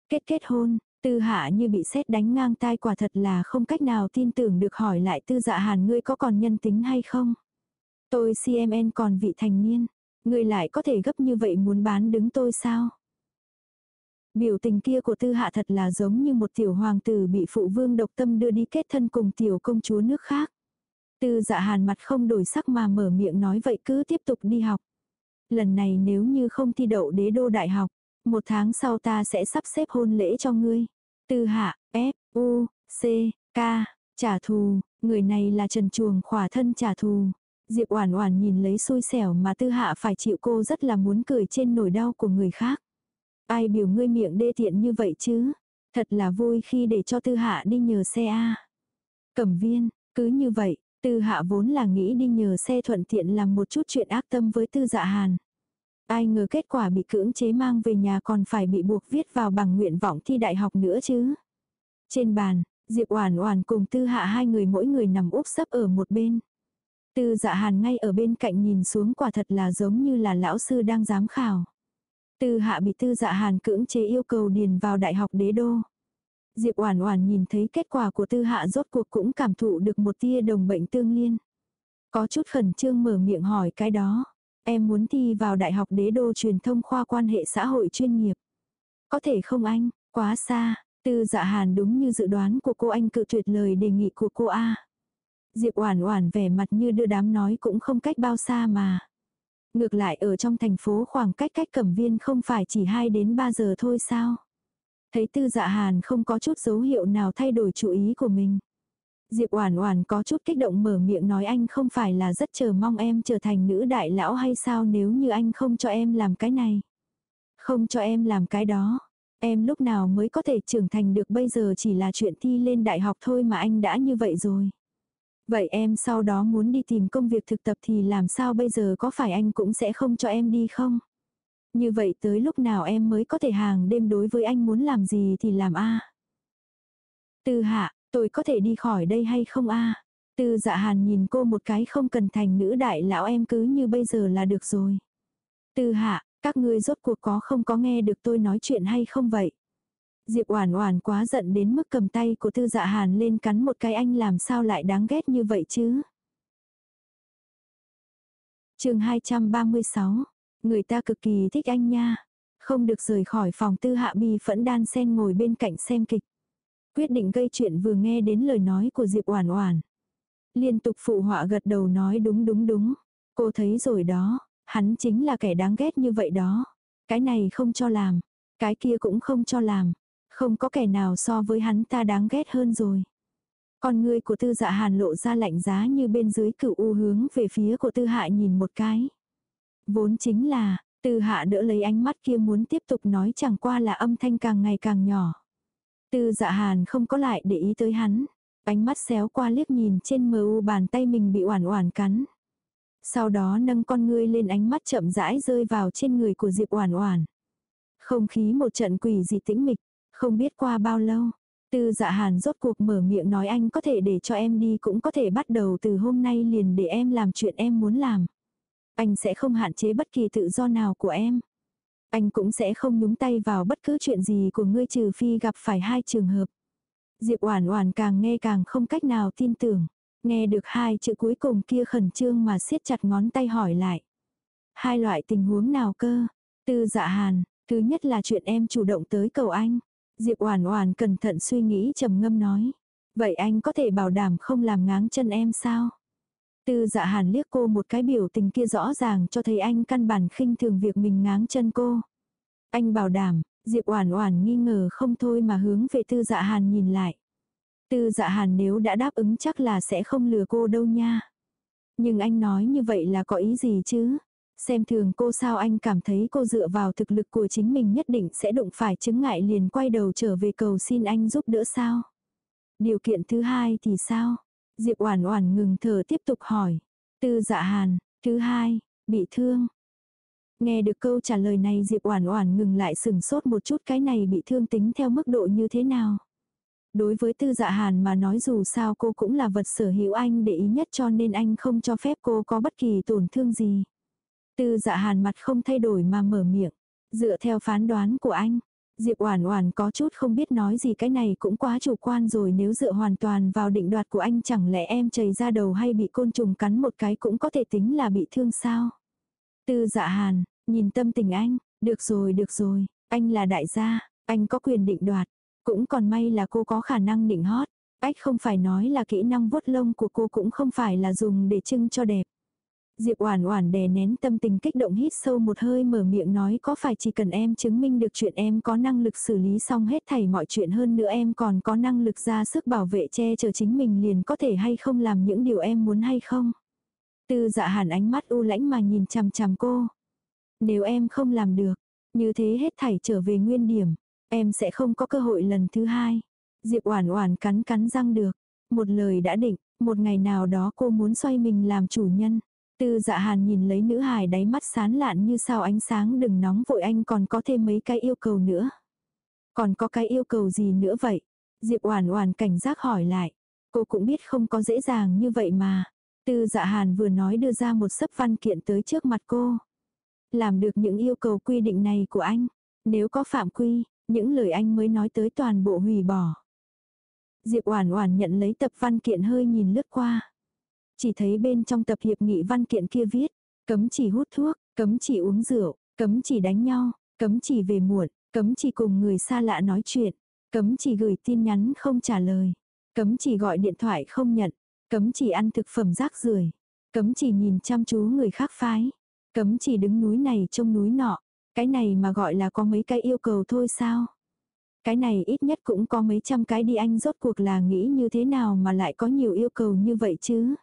Kết kết hôn, tư hạ như bị sét đánh ngang tai quả thật là không cách nào tin tưởng được hỏi lại tư dạ hàn ngươi có còn nhân tính hay không. Tôi CMN còn vị thành niên, ngươi lại có thể gấp như vậy muốn bán đứng tôi sao? Biểu tình kia của tư hạ thật là giống như một tiểu hoàng tử bị phụ vương độc tâm đưa đi kết thân cùng tiểu công chúa nước khác. Tư dạ hàn mặt không đổi sắc mà mở miệng nói vậy cứ tiếp tục đi học. Lần này nếu như không thi đậu đế đô đại học, một tháng sau ta sẽ sắp xếp hôn lễ cho ngươi. Tư hạ, F, U, C, K, trả thù, người này là trần chuồng khỏa thân trả thù. Diệp Oản Oản nhìn lấy xui xẻo mà Tư Hạ phải chịu cô rất là muốn cười trên nỗi đau của người khác. Ai biểu ngươi miệng đê tiện như vậy chứ? Thật là vui khi để cho Tư Hạ đi nhờ xe a. Cẩm Viên, cứ như vậy, Tư hạ vốn là nghĩ đi nhờ xe thuận tiện làm một chút chuyện ác tâm với tư dạ hàn. Ai ngờ kết quả bị cưỡng chế mang về nhà còn phải bị buộc viết vào bằng nguyện vọng thi đại học nữa chứ. Trên bàn, Diệp Oản Oản cùng Tư Hạ hai người mỗi người nằm úp sấp ở một bên. Tư Dạ Hàn ngay ở bên cạnh nhìn xuống quả thật là giống như là lão sư đang giám khảo. Tư Hạ bị Tư Dạ Hàn cưỡng chế yêu cầu điền vào đại học Đế đô. Diệp Oản Oản nhìn thấy kết quả của Tư Hạ rốt cuộc cũng cảm thụ được một tia đồng bệnh tương liên. Có chút khẩn trương mở miệng hỏi cái đó. Em muốn thi vào Đại học Đế đô truyền thông khoa quan hệ xã hội chuyên nghiệp. Có thể không anh, quá xa, Tư Dạ Hàn đúng như dự đoán của cô anh cự tuyệt lời đề nghị của cô a. Diệp Oản Oản vẻ mặt như đưa đám nói cũng không cách bao xa mà. Ngược lại ở trong thành phố khoảng cách cách Cẩm Viên không phải chỉ 2 đến 3 giờ thôi sao? Thấy Tư Dạ Hàn không có chút dấu hiệu nào thay đổi chủ ý của mình. Diệp Oản Oản có chút kích động mở miệng nói anh không phải là rất chờ mong em trở thành nữ đại lão hay sao nếu như anh không cho em làm cái này. Không cho em làm cái đó. Em lúc nào mới có thể trưởng thành được bây giờ chỉ là chuyện thi lên đại học thôi mà anh đã như vậy rồi. Vậy em sau đó muốn đi tìm công việc thực tập thì làm sao bây giờ có phải anh cũng sẽ không cho em đi không? Như vậy tới lúc nào em mới có thể hàng đêm đối với anh muốn làm gì thì làm a Tư hạ, tôi có thể đi khỏi đây hay không a Tư dạ hàn nhìn cô một cái không cần thành nữ đại lão em cứ như bây giờ là được rồi. Tư hạ, các ngươi rốt cuộc có không có nghe được tôi nói chuyện hay không vậy? Diệp Oản Oản quá giận đến mức cầm tay của Tư Dạ Hàn lên cắn một cái anh làm sao lại đáng ghét như vậy chứ? Chương 236. Người ta cực kỳ thích anh nha. Không được rời khỏi phòng Tư Hạ Bì phẫn đan sen ngồi bên cạnh xem kịch. Quyết định gây chuyện vừa nghe đến lời nói của Diệp Oản Oản. Liên tục phụ họa gật đầu nói đúng đúng đúng. Cô thấy rồi đó, hắn chính là kẻ đáng ghét như vậy đó. Cái này không cho làm, cái kia cũng không cho làm. Không có kẻ nào so với hắn ta đáng ghét hơn rồi. Con ngươi của tư dạ hàn lộ ra lạnh giá như bên dưới cửu u hướng về phía của tư hạ nhìn một cái. Vốn chính là, tư hạ đỡ lấy ánh mắt kia muốn tiếp tục nói chẳng qua là âm thanh càng ngày càng nhỏ. Tư dạ hàn không có lại để ý tới hắn. Ánh mắt xéo qua liếc nhìn trên mờ u bàn tay mình bị oản oản cắn. Sau đó nâng con ngươi lên ánh mắt chậm rãi rơi vào trên người của Diệp Oản Oản. Không khí một trận quỷ dị tĩnh mịch, không biết qua bao lâu, Tư dạ hàn rốt cuộc mở miệng nói anh có thể để cho em đi cũng có thể bắt đầu từ hôm nay liền để em làm chuyện em muốn làm. Anh sẽ không hạn chế bất kỳ tự do nào của em. Anh cũng sẽ không nhúng tay vào bất cứ chuyện gì của ngươi trừ phi gặp phải hai trường hợp. Diệp Oản Oản càng nghe càng không cách nào tin tưởng. Nghe được hai chữ cuối cùng kia khẩn trương mà siết chặt ngón tay hỏi lại. Hai loại tình huống nào cơ? Tư dạ hàn, thứ nhất là chuyện em chủ động tới cầu anh. Diệp Oản Oản cẩn thận suy nghĩ trầm ngâm nói. Vậy anh có thể bảo đảm không làm ngáng chân em sao? Tư dạ hàn liếc cô một cái biểu tình kia rõ ràng cho thấy anh căn bản khinh thường việc mình ngáng chân cô. Anh bảo đảm, Diệp Oản Oản nghi ngờ không thôi mà hướng về Tư Dạ Hàn nhìn lại. Tư Dạ Hàn nếu đã đáp ứng chắc là sẽ không lừa cô đâu nha. Nhưng anh nói như vậy là có ý gì chứ? Xem thường cô sao anh cảm thấy cô dựa vào thực lực của chính mình nhất định sẽ đụng phải chứng ngại liền quay đầu trở về cầu xin anh giúp đỡ sao? Điều kiện thứ hai thì sao? Diệp Oản Oản ngừng thở tiếp tục hỏi. Tư Dạ Hàn, thứ hai, bị thương. Nghe được câu trả lời này Diệp Oản Oản ngừng lại sừng sốt một chút cái này bị thương tính theo mức độ như thế nào. Đối với Tư Dạ Hàn mà nói dù sao cô cũng là vật sở hữu anh để ý nhất cho nên anh không cho phép cô có bất kỳ tổn thương gì. Tư dạ hàn mặt không thay đổi mà mở miệng. Dựa theo phán đoán của anh, Diệp Oản Oản có chút không biết nói gì cái này cũng quá chủ quan rồi nếu dựa hoàn toàn vào định đoạt của anh chẳng lẽ em chảy ra đầu hay bị côn trùng cắn một cái cũng có thể tính là bị thương sao? Tư Dạ Hàn, nhìn tâm tình anh, được rồi được rồi, anh là đại gia, anh có quyền định đoạt, cũng còn may là cô có khả năng định hót. Ách không phải nói là kỹ năng vuốt lông của cô cũng không phải là dùng để trưng cho đẹp. Diệp Oản Oản đè nén tâm tình kích động hít sâu một hơi mở miệng nói có phải chỉ cần em chứng minh được chuyện em có năng lực xử lý xong hết thảy mọi chuyện hơn nữa em còn có năng lực ra sức bảo vệ che chở chính mình liền có thể hay không làm những điều em muốn hay không. Tư Dạ Hàn ánh mắt u lãnh mà nhìn chằm chằm cô. Nếu em không làm được, như thế hết thảy trở về nguyên điểm, em sẽ không có cơ hội lần thứ hai. Diệp Oản Oản cắn cắn răng được, một lời đã định, Một ngày nào đó cô muốn xoay mình làm chủ nhân. Tư dạ hàn nhìn lấy nữ hài đáy mắt sán lạn như sao ánh sáng đừng nóng vội anh còn có thêm mấy cái yêu cầu nữa. Còn có cái yêu cầu gì nữa vậy? Diệp Oản Oản cảnh giác hỏi lại. Cô cũng biết không có dễ dàng như vậy mà. Tư Dạ Hàn vừa nói đưa ra một sấp văn kiện tới trước mặt cô. Làm được những yêu cầu quy định này của anh, nếu có phạm quy, những lời anh mới nói tới toàn bộ hủy bỏ. Diệp Oản Oản nhận lấy tập văn kiện hơi nhìn lướt qua. Chỉ thấy bên trong tập hiệp nghị văn kiện kia viết, cấm chỉ hút thuốc, cấm chỉ uống rượu, cấm chỉ đánh nhau, cấm chỉ về muộn, cấm chỉ cùng người xa lạ nói chuyện, cấm chỉ gửi tin nhắn không trả lời, cấm chỉ gọi điện thoại không nhận, cấm chỉ ăn thực phẩm rác rưởi, cấm chỉ nhìn chăm chú người khác phái, cấm chỉ đứng núi này trông núi nọ. Cái này mà gọi là có mấy cái yêu cầu thôi sao? Cái này ít nhất cũng có mấy trăm cái đi anh rốt cuộc là nghĩ như thế nào mà lại có nhiều yêu cầu như vậy chứ?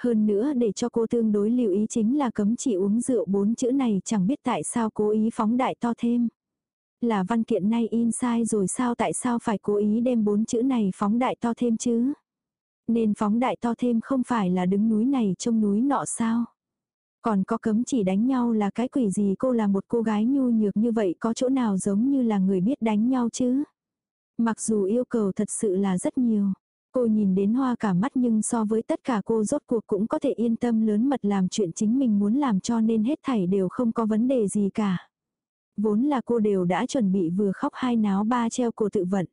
Hơn nữa để cho cô tương đối lưu ý chính là cấm chỉ uống rượu bốn chữ này chẳng biết tại sao cố ý phóng đại to thêm. Là văn kiện nay in sai rồi sao tại sao phải cố ý đem bốn chữ này phóng đại to thêm chứ? Nên phóng đại to thêm không phải là đứng núi này trông núi nọ sao? Còn có cấm chỉ đánh nhau là cái quỷ gì cô là một cô gái nhu nhược như vậy có chỗ nào giống như là người biết đánh nhau chứ? Mặc dù yêu cầu thật sự là rất nhiều. Cô nhìn đến hoa cả mắt nhưng so với tất cả cô rốt cuộc cũng có thể yên tâm lớn mật làm chuyện chính mình muốn làm cho nên hết thảy đều không có vấn đề gì cả. Vốn là cô đều đã chuẩn bị vừa khóc hai náo ba treo cổ tự vận.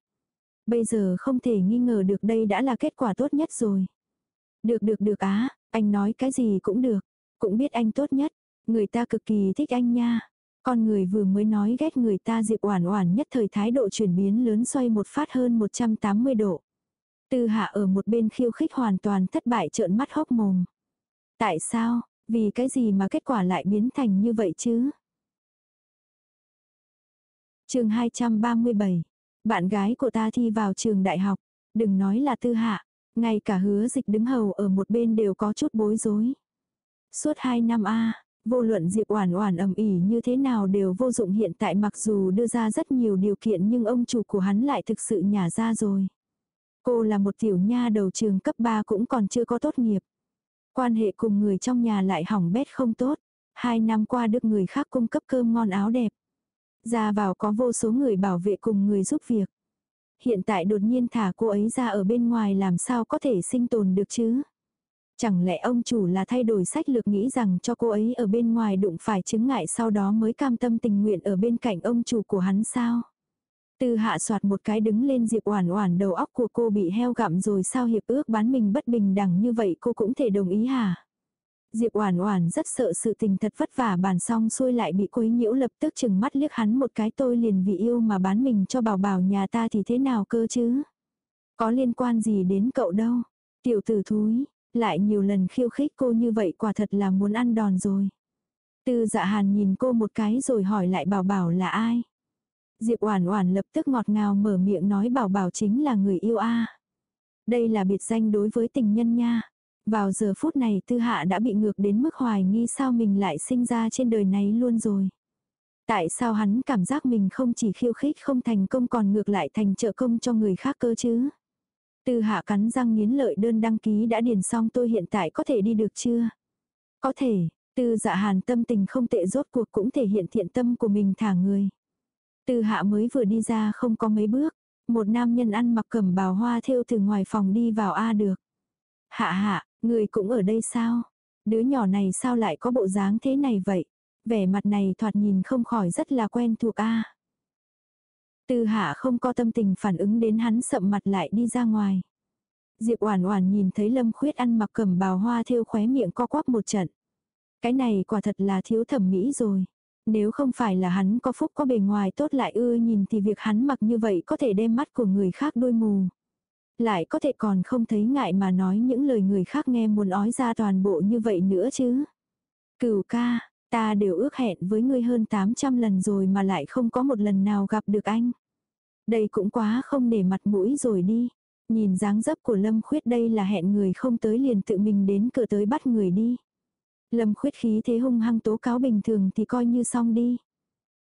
Bây giờ không thể nghi ngờ được đây đã là kết quả tốt nhất rồi. Được được được á, anh nói cái gì cũng được. Cũng biết anh tốt nhất. Người ta cực kỳ thích anh nha. Con người vừa mới nói ghét người ta Diệp Oản Oản nhất thời thái độ chuyển biến lớn xoay một phát hơn 180 độ. Tư hạ ở một bên khiêu khích hoàn toàn thất bại trợn mắt hốc mồm. Tại sao, vì cái gì mà kết quả lại biến thành như vậy chứ? chương 237. Bạn gái của ta thi vào trường đại học. Đừng nói là tư hạ. Ngay cả hứa dịch đứng hầu ở một bên đều có chút bối rối. Suốt 2 năm A, vô luận Diệp Oản Oản ầm ĩ như thế nào đều vô dụng hiện tại mặc dù đưa ra rất nhiều điều kiện nhưng ông chủ của hắn lại thực sự nhả ra rồi. Cô là một tiểu nha đầu trường cấp 3 cũng còn chưa có tốt nghiệp. Quan hệ cùng người trong nhà lại hỏng bét không tốt. Hai năm qua được người khác cung cấp cơm ngon áo đẹp. Ra vào có vô số người bảo vệ cùng người giúp việc. Hiện tại đột nhiên thả cô ấy ra ở bên ngoài làm sao có thể sinh tồn được chứ? Chẳng lẽ ông chủ là thay đổi sách lược nghĩ rằng cho cô ấy ở bên ngoài đụng phải chứng ngại sau đó mới cam tâm tình nguyện ở bên cạnh ông chủ của hắn sao? Tư hạ soạt một cái đứng lên Diệp Oản Oản đầu óc của cô bị heo gặm rồi sao hiệp ước bán mình bất bình đẳng như vậy cô cũng thể đồng ý hả? Diệp Oản Oản rất sợ sự tình thật vất vả bàn xong xuôi lại bị quấy nhiễu lập tức chừng mắt liếc hắn một cái tôi liền vì yêu mà bán mình cho bảo bảo nhà ta thì thế nào cơ chứ? Có liên quan gì đến cậu đâu? Tiểu tử thúi, lại nhiều lần khiêu khích cô như vậy quả thật là muốn ăn đòn rồi. Tư dạ hàn nhìn cô một cái rồi hỏi lại bảo bảo là ai? Diệp Oản Oản lập tức ngọt ngào mở miệng nói bảo bảo chính là người yêu a. Đây là biệt danh đối với tình nhân nha. Vào giờ phút này Tư Hạ đã bị ngược đến mức hoài nghi sao mình lại sinh ra trên đời này luôn rồi. Tại sao hắn cảm giác mình không chỉ khiêu khích không thành công còn ngược lại thành trợ công cho người khác cơ chứ? Tư hạ cắn răng nghiến lợi đơn đăng ký đã điền xong tôi hiện tại có thể đi được chưa? Có thể, tư dạ hàn tâm tình không tệ rốt cuộc cũng thể hiện thiện tâm của mình thả người. Tư hạ mới vừa đi ra không có mấy bước, một nam nhân ăn mặc cẩm bào hoa thêu từ ngoài phòng đi vào A được. Hạ hạ, người cũng ở đây sao? Đứa nhỏ này sao lại có bộ dáng thế này vậy? Vẻ mặt này thoạt nhìn không khỏi rất là quen thuộc A. Tư hạ không có tâm tình phản ứng đến hắn sậm mặt lại đi ra ngoài. Diệp Oản Oản nhìn thấy Lâm Khuyết ăn mặc cẩm bào hoa thêu khóe miệng co quắp một trận. Cái này quả thật là thiếu thẩm mỹ rồi. Nếu không phải là hắn có phúc có bề ngoài tốt lại ưa nhìn thì việc hắn mặc như vậy có thể đem mắt của người khác đôi mù. Lại có thể còn không thấy ngại mà nói những lời người khác nghe muốn ói ra toàn bộ như vậy nữa chứ. Cửu ca, ta đều ước hẹn với ngươi hơn 800 lần rồi mà lại không có một lần nào gặp được anh. Đây cũng quá không để mặt mũi rồi đi. Nhìn dáng dấp của Lâm Khuyết đây là hẹn người không tới liền tự mình đến cửa tới bắt người đi. Lâm khuyết khí thế hung hăng tố cáo bình thường thì coi như xong đi.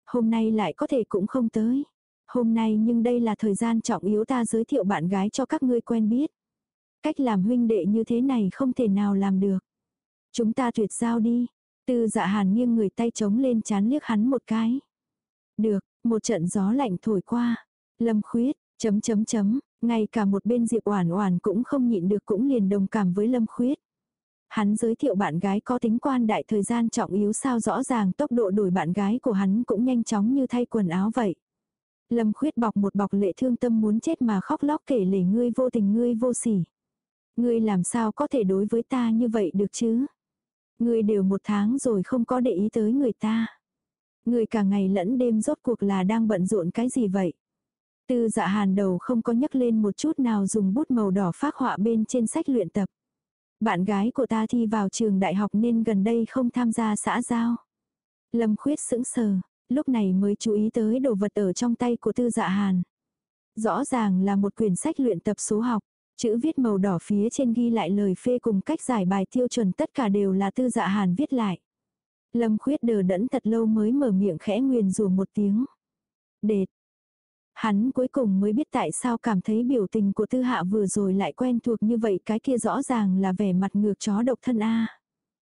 Hôm nay lại có thể cũng không tới. Hôm nay nhưng đây là thời gian trọng yếu ta giới thiệu bạn gái cho các ngươi quen biết. Cách làm huynh đệ như thế này không thể nào làm được. Chúng ta tuyệt giao đi. Tư dạ hàn nghiêng người tay chống lên chán liếc hắn một cái. Được, một trận gió lạnh thổi qua. Lâm khuyết, chấm chấm chấm, ngay cả một bên Diệp Oản Oản cũng không nhịn được cũng liền đồng cảm với Lâm khuyết. Hắn giới thiệu bạn gái có tính quan đại thời gian trọng yếu sao rõ ràng tốc độ đổi bạn gái của hắn cũng nhanh chóng như thay quần áo vậy. Lâm khuyết bọc một bọc lệ thương tâm muốn chết mà khóc lóc kể lể ngươi vô tình ngươi vô sỉ. Ngươi làm sao có thể đối với ta như vậy được chứ? Ngươi đều một tháng rồi không có để ý tới người ta. Ngươi cả ngày lẫn đêm rốt cuộc là đang bận rộn cái gì vậy? Tư dạ hàn đầu không có nhấc lên một chút nào dùng bút màu đỏ phác họa bên trên sách luyện tập. Bạn gái của ta thi vào trường đại học nên gần đây không tham gia xã giao. Lâm khuyết sững sờ, lúc này mới chú ý tới đồ vật ở trong tay của tư dạ hàn. Rõ ràng là một quyển sách luyện tập số học. Chữ viết màu đỏ phía trên ghi lại lời phê cùng cách giải bài tiêu chuẩn tất cả đều là tư dạ hàn viết lại. Lâm khuyết đờ đẫn thật lâu mới mở miệng khẽ nguyền rủa một tiếng. Đệt. Hắn cuối cùng mới biết tại sao cảm thấy biểu tình của tư hạ vừa rồi lại quen thuộc như vậy cái kia rõ ràng là vẻ mặt ngược chó độc thân A.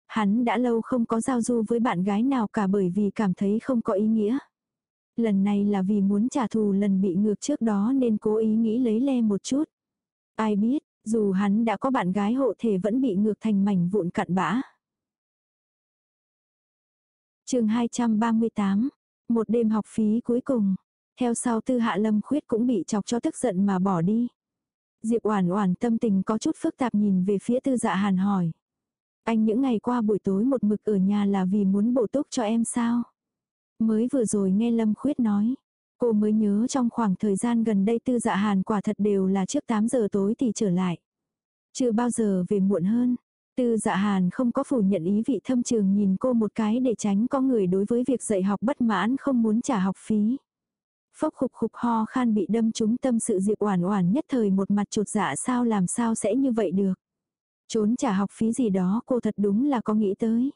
Hắn đã lâu không có giao du với bạn gái nào cả bởi vì cảm thấy không có ý nghĩa. Lần này là vì muốn trả thù lần bị ngược trước đó nên cố ý nghĩ lấy le một chút. Ai biết, dù hắn đã có bạn gái hộ thể vẫn bị ngược thành mảnh vụn cặn bã. chương 238, một đêm học phí cuối cùng. Theo sau tư hạ lâm khuyết cũng bị chọc cho tức giận mà bỏ đi. Diệp Oản Oản tâm tình có chút phức tạp nhìn về phía Tư Dạ Hàn hỏi: "Anh những ngày qua buổi tối một mực ở nhà là vì muốn bổ túc cho em sao?" Mới vừa rồi nghe Lâm Khuyết nói, cô mới nhớ trong khoảng thời gian gần đây Tư Dạ Hàn quả thật đều là trước 8 giờ tối thì trở lại. Chưa bao giờ về muộn hơn. Tư Dạ Hàn không có phủ nhận ý vị thâm trường nhìn cô một cái để tránh có người đối với việc dạy học bất mãn không muốn trả học phí. Phốc khục khục ho khan bị đâm trúng tâm sự Diệp Oản Oản nhất thời một mặt chột dạ sao làm sao sẽ như vậy được. Trốn trả học phí gì đó cô thật đúng là có nghĩ tới.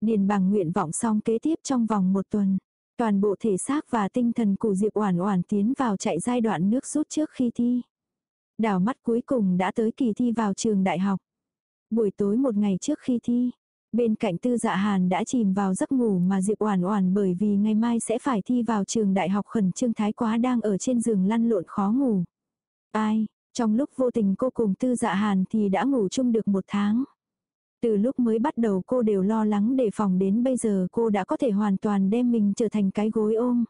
Điền bằng nguyện vọng xong kế tiếp trong vòng một tuần. Toàn bộ thể xác và tinh thần của Diệp Oản Oản tiến vào chạy giai đoạn nước rút trước khi thi. Đảo mắt cuối cùng đã tới kỳ thi vào trường đại học. Buổi tối một ngày trước khi thi, Bên cạnh tư dạ hàn đã chìm vào giấc ngủ mà Diệp Oản Oản bởi vì ngày mai sẽ phải thi vào trường đại học khẩn trương thái quá đang ở trên giường lăn lộn khó ngủ. Ai, trong lúc vô tình cô cùng tư dạ hàn thì đã ngủ chung được một tháng. Từ lúc mới bắt đầu cô đều lo lắng đề phòng đến bây giờ cô đã có thể hoàn toàn đem mình trở thành cái gối ôm.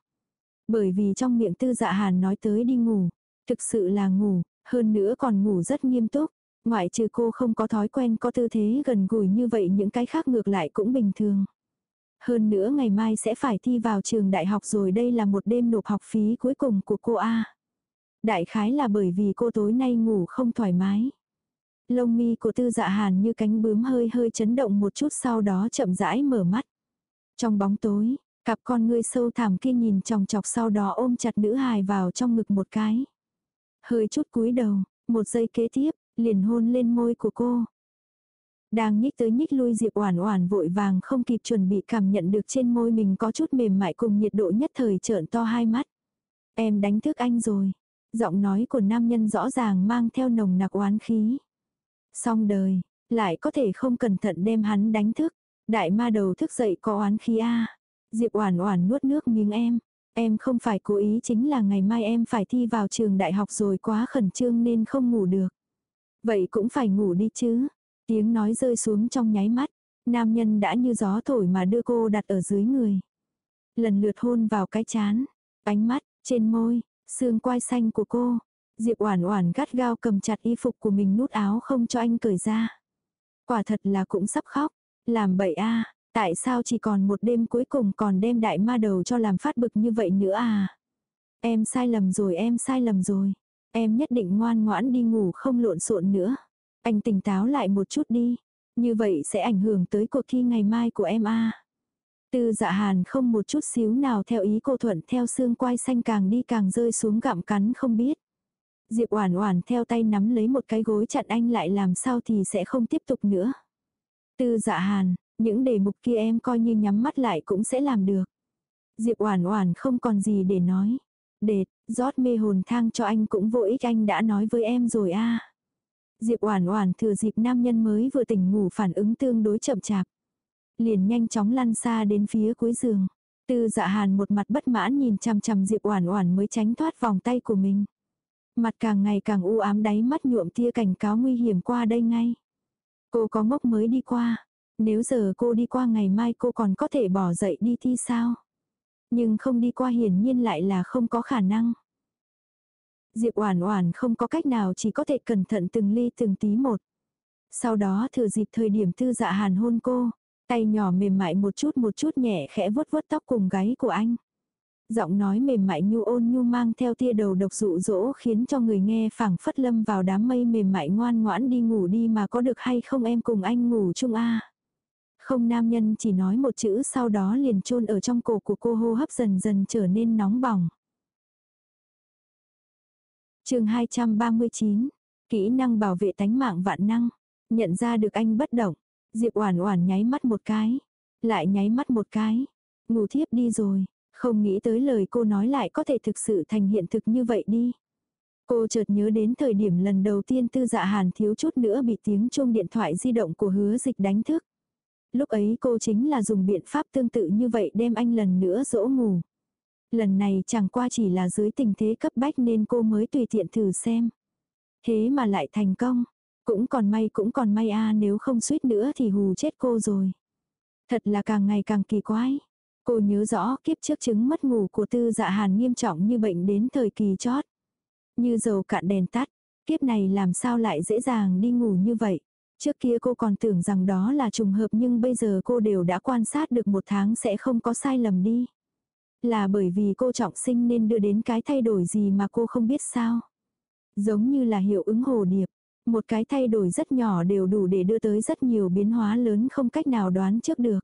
Bởi vì trong miệng tư dạ hàn nói tới đi ngủ, thực sự là ngủ, hơn nữa còn ngủ rất nghiêm túc. Ngoại trừ cô không có thói quen có tư thế gần gũi như vậy những cái khác ngược lại cũng bình thường. Hơn nữa ngày mai sẽ phải thi vào trường đại học rồi đây là một đêm nộp học phí cuối cùng của cô A. Đại khái là bởi vì cô tối nay ngủ không thoải mái. Lông mi của tư dạ hàn như cánh bướm hơi hơi chấn động một chút sau đó chậm rãi mở mắt. Trong bóng tối, cặp con ngươi sâu thẳm kia nhìn chòng chọc sau đó ôm chặt nữ hài vào trong ngực một cái. Hơi chút cúi đầu, một giây kế tiếp, liền hôn lên môi của cô. Đang nhích tới nhích lui Diệp Oản Oản vội vàng không kịp chuẩn bị cảm nhận được trên môi mình có chút mềm mại cùng nhiệt độ nhất thời trợn to hai mắt. Em đánh thức anh rồi. Giọng nói của nam nhân rõ ràng mang theo nồng nặc oán khí. Xong đời, lại có thể không cẩn thận đem hắn đánh thức. Đại ma đầu thức dậy có oán khí a. Diệp Oản Oản nuốt nước miếng em, em không phải cố ý chính là ngày mai em phải thi vào trường đại học rồi quá khẩn trương nên không ngủ được. Vậy cũng phải ngủ đi chứ. Tiếng nói rơi xuống trong nháy mắt. Nam nhân đã như gió thổi mà đưa cô đặt ở dưới người. Lần lượt hôn vào cái chán, ánh mắt, trên môi, xương quai xanh của cô. Diệp Oản Oản gắt gao cầm chặt y phục của mình nút áo không cho anh cởi ra. Quả thật là cũng sắp khóc, làm bậy a, tại sao chỉ còn một đêm cuối cùng còn đem đại ma đầu cho làm phát bực như vậy nữa à? Em sai lầm rồi, em sai lầm rồi. Em nhất định ngoan ngoãn đi ngủ không lộn xộn nữa. Anh tỉnh táo lại một chút đi. Như vậy sẽ ảnh hưởng tới cuộc thi ngày mai của em a. Tư dạ hàn không một chút xíu nào theo ý cô thuận theo xương quai xanh càng đi càng rơi xuống gặm cắn không biết. Diệp Oản Oản theo tay nắm lấy một cái gối chặn anh lại làm sao thì sẽ không tiếp tục nữa. Tư Dạ Hàn, những đề mục kia em coi như nhắm mắt lại cũng sẽ làm được. Diệp Oản Oản không còn gì để nói. Đệt, rót mê hồn thang cho anh cũng vô ích anh đã nói với em rồi a. Diệp Oản Oản thừa dịp nam nhân mới vừa tỉnh ngủ phản ứng tương đối chậm chạp, liền nhanh chóng lăn xa đến phía cuối giường. Tư Dạ Hàn một mặt bất mãn nhìn chằm chằm Diệp Oản Oản mới tránh thoát vòng tay của mình. Mặt càng ngày càng u ám đáy mắt nhuộm tia cảnh cáo nguy hiểm qua đây ngay. Cô có ngốc mới đi qua, nếu giờ cô đi qua ngày mai cô còn có thể bỏ dậy đi thi sao? Nhưng không đi qua hiển nhiên lại là không có khả năng. Diệp Oản Oản không có cách nào chỉ có thể cẩn thận từng ly từng tí một. Sau đó thừa dịp thời điểm Tư Dạ Hàn hôn cô, tay nhỏ mềm mại một chút một chút nhẹ khẽ vuốt vuốt tóc cùng gáy của anh. Giọng nói mềm mại nhu ôn nhu mang theo tia đầu độc dụ dỗ khiến cho người nghe phảng phất lâm vào đám mây mềm mại ngoan ngoãn đi ngủ đi mà có được hay không em cùng anh ngủ chung a. Không nam nhân chỉ nói một chữ sau đó liền chôn ở trong cổ của cô hô hấp dần dần trở nên nóng bỏng. chương 239, kỹ năng bảo vệ tánh mạng vạn năng, nhận ra được anh bất động, Diệp Oản Oản nháy mắt một cái, lại nháy mắt một cái, ngủ thiếp đi rồi, không nghĩ tới lời cô nói lại có thể thực sự thành hiện thực như vậy đi. Cô chợt nhớ đến thời điểm lần đầu tiên tư dạ hàn thiếu chút nữa bị tiếng chuông điện thoại di động của hứa dịch đánh thức. Lúc ấy cô chính là dùng biện pháp tương tự như vậy đem anh lần nữa dỗ ngủ. Lần này chẳng qua chỉ là dưới tình thế cấp bách nên cô mới tùy tiện thử xem. Thế mà lại thành công. Cũng còn may cũng còn may a nếu không suýt nữa thì hù chết cô rồi. Thật là càng ngày càng kỳ quái. Cô nhớ rõ kiếp trước chứng mất ngủ của tư dạ hàn nghiêm trọng như bệnh đến thời kỳ chót. Như dầu cạn đèn tắt, kiếp này làm sao lại dễ dàng đi ngủ như vậy. Trước kia cô còn tưởng rằng đó là trùng hợp nhưng bây giờ cô đều đã quan sát được một tháng sẽ không có sai lầm đi. Là bởi vì cô trọng sinh nên đưa đến cái thay đổi gì mà cô không biết sao. Giống như là hiệu ứng hồ điệp. Một cái thay đổi rất nhỏ đều đủ để đưa tới rất nhiều biến hóa lớn không cách nào đoán trước được.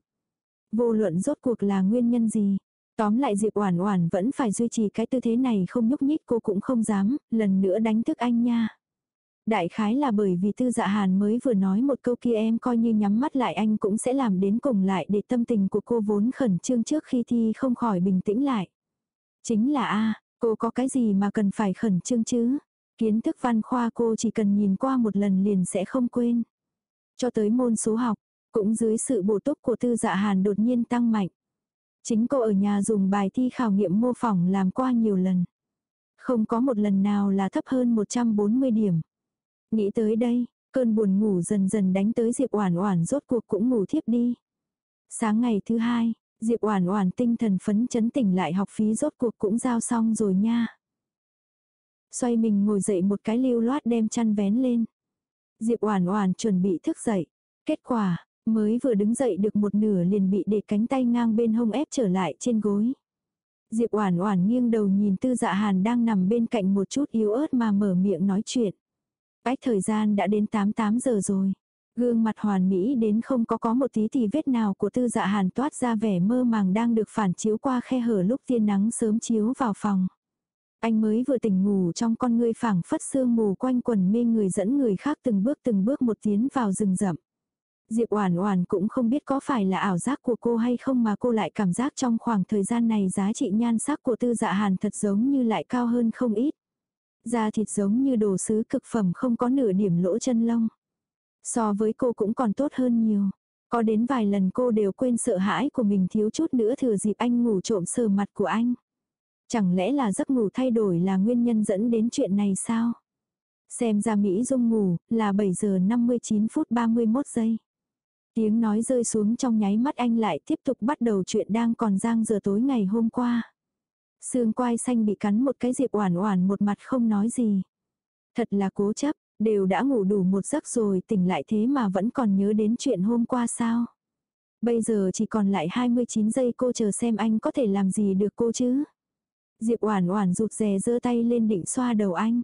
Vô luận rốt cuộc là nguyên nhân gì. Tóm lại Diệp Oản Oản vẫn phải duy trì cái tư thế này không nhúc nhích cô cũng không dám, lần nữa đánh thức anh nha. Đại khái là bởi vì tư dạ hàn mới vừa nói một câu kia em coi như nhắm mắt lại anh cũng sẽ làm đến cùng lại để tâm tình của cô vốn khẩn trương trước khi thi không khỏi bình tĩnh lại. Chính là a cô có cái gì mà cần phải khẩn trương chứ? Kiến thức văn khoa cô chỉ cần nhìn qua một lần liền sẽ không quên. Cho tới môn số học, cũng dưới sự bổ túc của tư dạ hàn đột nhiên tăng mạnh. Chính cô ở nhà dùng bài thi khảo nghiệm mô phỏng làm qua nhiều lần. Không có một lần nào là thấp hơn 140 điểm. Nghĩ tới đây, cơn buồn ngủ dần dần đánh tới Diệp Oản Oản rốt cuộc cũng ngủ thiếp đi. Sáng ngày thứ hai, Diệp Oản Oản tinh thần phấn chấn tỉnh lại học phí rốt cuộc cũng giao xong rồi nha. Xoay mình ngồi dậy một cái lưu loát đem chăn vén lên. Diệp Oản Oản chuẩn bị thức dậy. Kết quả, mới vừa đứng dậy được một nửa liền bị để cánh tay ngang bên hông ép trở lại trên gối. Diệp Oản Oản nghiêng đầu nhìn Tư Dạ Hàn đang nằm bên cạnh một chút yếu ớt mà mở miệng nói chuyện. Cách thời gian đã đến 88 giờ rồi. Gương mặt hoàn mỹ đến không có có một tí tì vết nào của tư dạ hàn toát ra vẻ mơ màng đang được phản chiếu qua khe hở lúc tiên nắng sớm chiếu vào phòng. Anh mới vừa tỉnh ngủ trong con ngươi phảng phất sương mù quanh quần mê người dẫn người khác từng bước từng bước một tiến vào rừng rậm. Diệp Oản Oản cũng không biết có phải là ảo giác của cô hay không mà cô lại cảm giác trong khoảng thời gian này giá trị nhan sắc của Tư Dạ Hàn thật giống như lại cao hơn không ít. Da thịt giống như đồ sứ cực phẩm không có nửa điểm lỗ chân lông. So với cô cũng còn tốt hơn nhiều. Có đến vài lần cô đều quên sợ hãi của mình thiếu chút nữa thừa dịp anh ngủ trộm sờ mặt của anh. Chẳng lẽ là giấc ngủ thay đổi là nguyên nhân dẫn đến chuyện này sao? Xem ra Mỹ Dung ngủ là 7 giờ 59 phút 31 giây. Tiếng nói rơi xuống trong nháy mắt anh lại tiếp tục bắt đầu chuyện đang còn giang giờ tối ngày hôm qua. Xương quai xanh bị cắn một cái Diệp Oản Oản một mặt không nói gì. Thật là cố chấp, đều đã ngủ đủ một giấc rồi tỉnh lại thế mà vẫn còn nhớ đến chuyện hôm qua sao. Bây giờ chỉ còn lại 29 giây cô chờ xem anh có thể làm gì được cô chứ. Diệp Oản Oản rụt rè giơ tay lên định xoa đầu anh.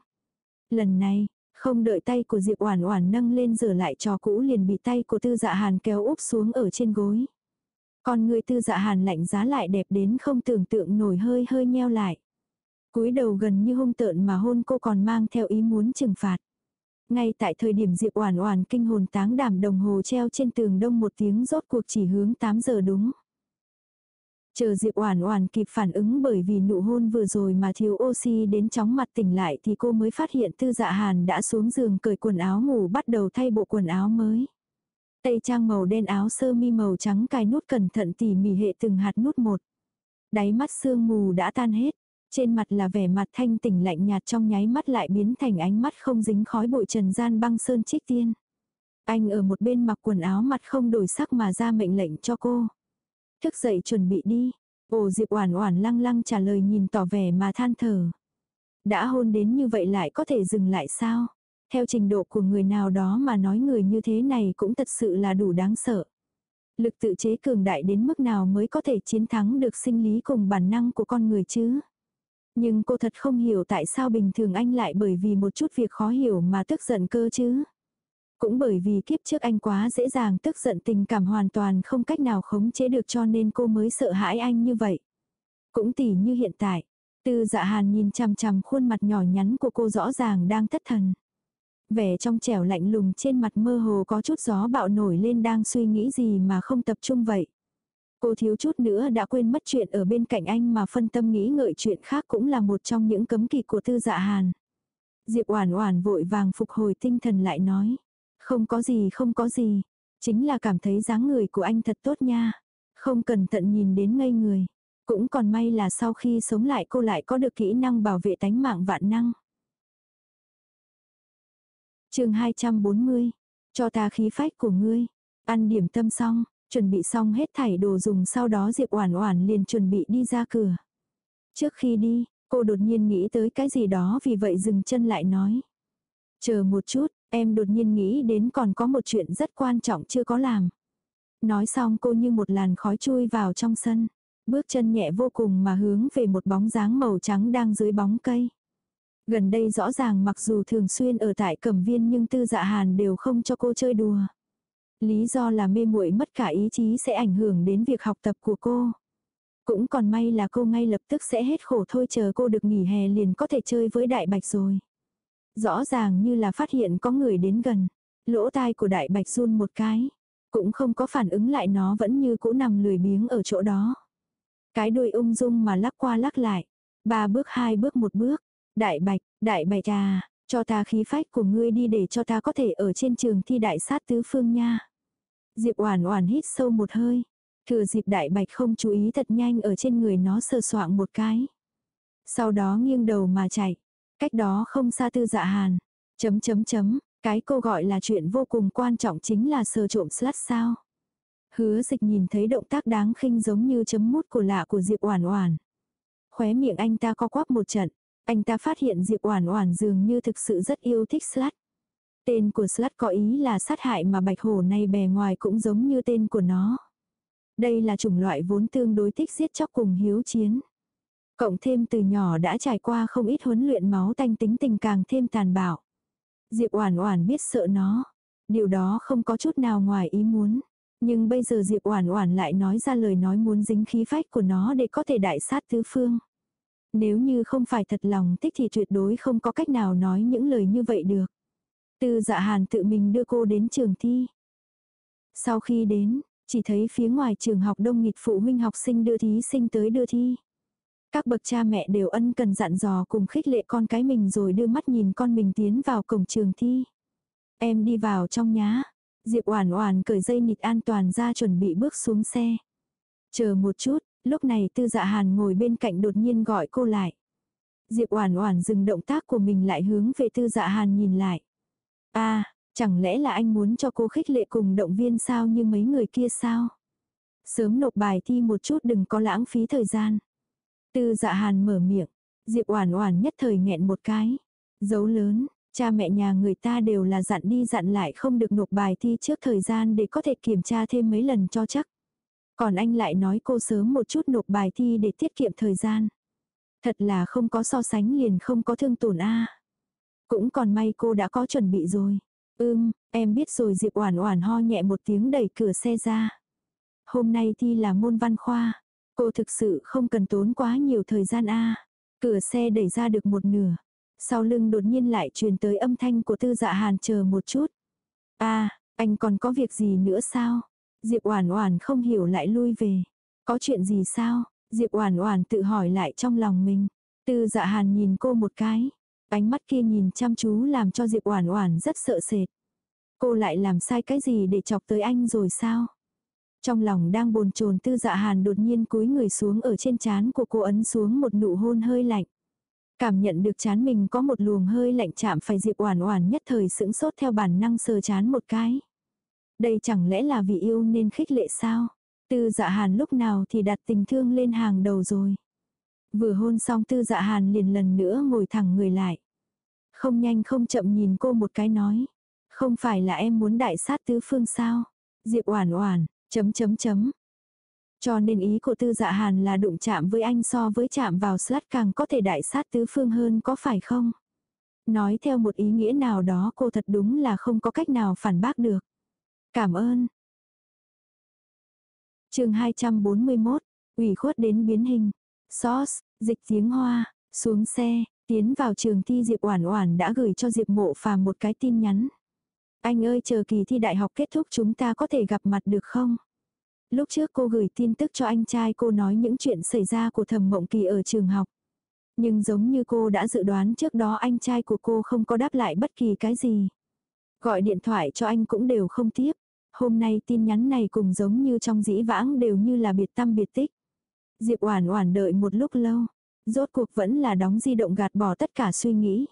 Lần này, không đợi tay của Diệp Oản Oản nâng lên rửa lại trò cũ liền bị tay của Tư Dạ Hàn kéo úp xuống ở trên gối. Còn người tư dạ hàn lạnh giá lại đẹp đến không tưởng tượng nổi hơi hơi nheo lại. cúi đầu gần như hung tợn mà hôn cô còn mang theo ý muốn trừng phạt. Ngay tại thời điểm Diệp Oản Oản kinh hồn táng đảm đồng hồ treo trên tường đông một tiếng rốt cuộc chỉ hướng 8 giờ đúng. Chờ Diệp Oản Oản kịp phản ứng bởi vì nụ hôn vừa rồi mà thiếu oxy đến chóng mặt tỉnh lại thì cô mới phát hiện Tư Dạ Hàn đã xuống giường cởi quần áo ngủ bắt đầu thay bộ quần áo mới. Tây trang màu đen áo sơ mi màu trắng cài nút cẩn thận tỉ mỉ hệ từng hạt nút một. Đáy mắt sương mù đã tan hết, trên mặt là vẻ mặt thanh tỉnh lạnh nhạt trong nháy mắt lại biến thành ánh mắt không dính khói bụi trần gian băng sơn trích tiên. Anh ở một bên mặc quần áo mặt không đổi sắc mà ra mệnh lệnh cho cô. Thức dậy chuẩn bị đi. Ồ Diệp Oản Oản lăng lăng trả lời nhìn tỏ vẻ mà than thở. Đã hôn đến như vậy lại có thể dừng lại sao? Theo trình độ của người nào đó mà nói người như thế này cũng thật sự là đủ đáng sợ. Lực tự chế cường đại đến mức nào mới có thể chiến thắng được sinh lý cùng bản năng của con người chứ? Nhưng cô thật không hiểu tại sao bình thường anh lại bởi vì một chút việc khó hiểu mà tức giận cơ chứ. Cũng bởi vì kiếp trước anh quá dễ dàng tức giận tình cảm hoàn toàn không cách nào khống chế được cho nên cô mới sợ hãi anh như vậy. Cũng tỉ như hiện tại, tư dạ hàn nhìn chằm chằm khuôn mặt nhỏ nhắn của cô rõ ràng đang thất thần. Vẻ trong trẻo lạnh lùng trên mặt mơ hồ có chút gió bạo nổi lên đang suy nghĩ gì mà không tập trung vậy. Cô thiếu chút nữa đã quên mất chuyện ở bên cạnh anh mà phân tâm nghĩ ngợi chuyện khác cũng là một trong những cấm kỵ của tư dạ hàn. Diệp Oản Oản vội vàng phục hồi tinh thần lại nói. Không có gì, không có gì. Chính là cảm thấy dáng người của anh thật tốt nha. Không cẩn thận nhìn đến ngây người. Cũng còn may là sau khi sống lại cô lại có được kỹ năng bảo vệ tánh mạng vạn năng chương 240. Cho ta khí phách của ngươi. Ăn điểm tâm xong, chuẩn bị xong hết thảy đồ dùng sau đó Diệp Oản Oản liền chuẩn bị đi ra cửa. Trước khi đi, cô đột nhiên nghĩ tới cái gì đó vì vậy dừng chân lại nói. Chờ một chút, Em đột nhiên nghĩ đến còn có một chuyện rất quan trọng chưa có làm. Nói xong cô như một làn khói chui vào trong sân. Bước chân nhẹ vô cùng mà hướng về một bóng dáng màu trắng đang dưới bóng cây. Gần đây rõ ràng mặc dù thường xuyên ở tại cẩm viên nhưng tư dạ hàn đều không cho cô chơi đùa. Lý do là mê muội mất cả ý chí sẽ ảnh hưởng đến việc học tập của cô. Cũng còn may là cô ngay lập tức sẽ hết khổ thôi chờ cô được nghỉ hè liền có thể chơi với đại bạch rồi. Rõ ràng như là phát hiện có người đến gần. Lỗ tai của đại bạch run một cái. Cũng không có phản ứng lại nó vẫn như cũ nằm lười biếng ở chỗ đó. Cái đuôi ung dung mà lắc qua lắc lại. Ba bước, hai bước, một bước. Đại bạch, đại bạch à, cho ta khí phách của ngươi đi để cho ta có thể ở trên trường thi đại sát tứ phương nha. Diệp Oản Oản hít sâu một hơi, thừa dịp đại bạch không chú ý thật nhanh ở trên người nó sờ soạng một cái. Sau đó nghiêng đầu mà chạy. Cách đó không xa tư dạ hàn. Chấm chấm chấm, cái cô gọi là chuyện vô cùng quan trọng chính là sờ trộm slat sao. Hứa dịch nhìn thấy động tác đáng khinh giống như chấm mút của lạ của Diệp Oản Oản. Khóe miệng anh ta co quắp một trận, anh ta phát hiện Diệp Oản Oản dường như thực sự rất yêu thích slat. Tên của slat có ý là sát hại mà bạch hổ này bề ngoài cũng giống như tên của nó. Đây là chủng loại vốn tương đối thích giết chóc cùng hiếu chiến. Cộng thêm từ nhỏ đã trải qua không ít huấn luyện máu tanh tính tình càng thêm tàn bạo. Diệp Oản Oản biết sợ nó. Điều đó không có chút nào ngoài ý muốn. Nhưng bây giờ Diệp Oản Oản lại nói ra lời nói muốn dính khí phách của nó để có thể đại sát tứ phương. Nếu như không phải thật lòng thích thì tuyệt đối không có cách nào nói những lời như vậy được. Tư Dạ Hàn tự mình đưa cô đến trường thi. Sau khi đến, chỉ thấy phía ngoài trường học đông nghịt phụ huynh học sinh đưa thí sinh tới đưa thi. Các bậc cha mẹ đều ân cần dặn dò cùng khích lệ con cái mình rồi đưa mắt nhìn con mình tiến vào cổng trường thi. Em đi vào trong nhá. Diệp Oản Oản cởi dây nịt an toàn ra chuẩn bị bước xuống xe. Chờ một chút, lúc này Tư Dạ Hàn ngồi bên cạnh đột nhiên gọi cô lại. Diệp Oản Oản dừng động tác của mình lại hướng về Tư Dạ Hàn nhìn lại. A, à, chẳng lẽ là anh muốn cho cô khích lệ cùng động viên sao như mấy người kia sao? Sớm nộp bài thi một chút đừng có lãng phí thời gian. Tư dạ hàn mở miệng. Diệp oản oản nhất thời nghẹn một cái. Dấu lớn, cha mẹ nhà người ta đều là dặn đi dặn lại không được nộp bài thi trước thời gian để có thể kiểm tra thêm mấy lần cho chắc. Còn anh lại nói cô sớm một chút nộp bài thi để tiết kiệm thời gian. Thật là không có so sánh liền không có thương tổn a. Cũng còn may cô đã có chuẩn bị rồi. Ưm, em biết rồi Diệp Oản Oản ho nhẹ một tiếng đẩy cửa xe ra. Hôm nay thi là môn văn khoa, Cô thực sự không cần tốn quá nhiều thời gian a. Cửa xe đẩy ra được một nửa. Sau lưng đột nhiên lại truyền tới âm thanh của tư dạ hàn chờ một chút. a anh còn có việc gì nữa sao? Diệp Oản Oản không hiểu lại lui về. Có chuyện gì sao? Diệp Oản Oản tự hỏi lại trong lòng mình. Tư Dạ Hàn nhìn cô một cái, ánh mắt kia nhìn chăm chú làm cho Diệp Oản Oản rất sợ sệt. Cô lại làm sai cái gì để chọc tới anh rồi sao? Trong lòng đang bồn chồn Tư Dạ Hàn đột nhiên cúi người xuống ở trên trán của cô ấn xuống một nụ hôn hơi lạnh. Cảm nhận được chán mình có một luồng hơi lạnh chạm phải Diệp Oản Oản nhất thời sững sốt theo bản năng sờ chán một cái. Đây chẳng lẽ là vì yêu nên khích lệ sao? Tư Dạ Hàn lúc nào thì đặt tình thương lên hàng đầu rồi. Vừa hôn xong Tư Dạ Hàn liền lần nữa ngồi thẳng người lại. Không nhanh không chậm nhìn cô một cái nói, không phải là em muốn đại sát tứ phương sao? Diệp Oản Oản, chấm chấm chấm, cho nên ý của tư dạ hàn là đụng chạm với anh so với chạm vào slat càng có thể đại sát tứ phương hơn có phải không? Nói theo một ý nghĩa nào đó cô thật đúng là không có cách nào phản bác được. Cảm ơn. chương 241, ủy khuất đến biến hình. Sauce, dịch tiếng hoa, xuống xe, tiến vào trường thi Diệp Oản Oản đã gửi cho Diệp Mộ Phàm một cái tin nhắn. Anh ơi chờ kỳ thi đại học kết thúc chúng ta có thể gặp mặt được không? Lúc trước cô gửi tin tức cho anh trai cô nói những chuyện xảy ra của thẩm mộng kỳ ở trường học. Nhưng giống như cô đã dự đoán trước đó anh trai của cô không có đáp lại bất kỳ cái gì. Gọi điện thoại cho anh cũng đều không tiếp. Hôm nay tin nhắn này cùng giống như trong dĩ vãng đều như là biệt tâm biệt tích. Diệp Oản Oản đợi một lúc lâu, rốt cuộc vẫn là đóng di động gạt bỏ tất cả suy nghĩ.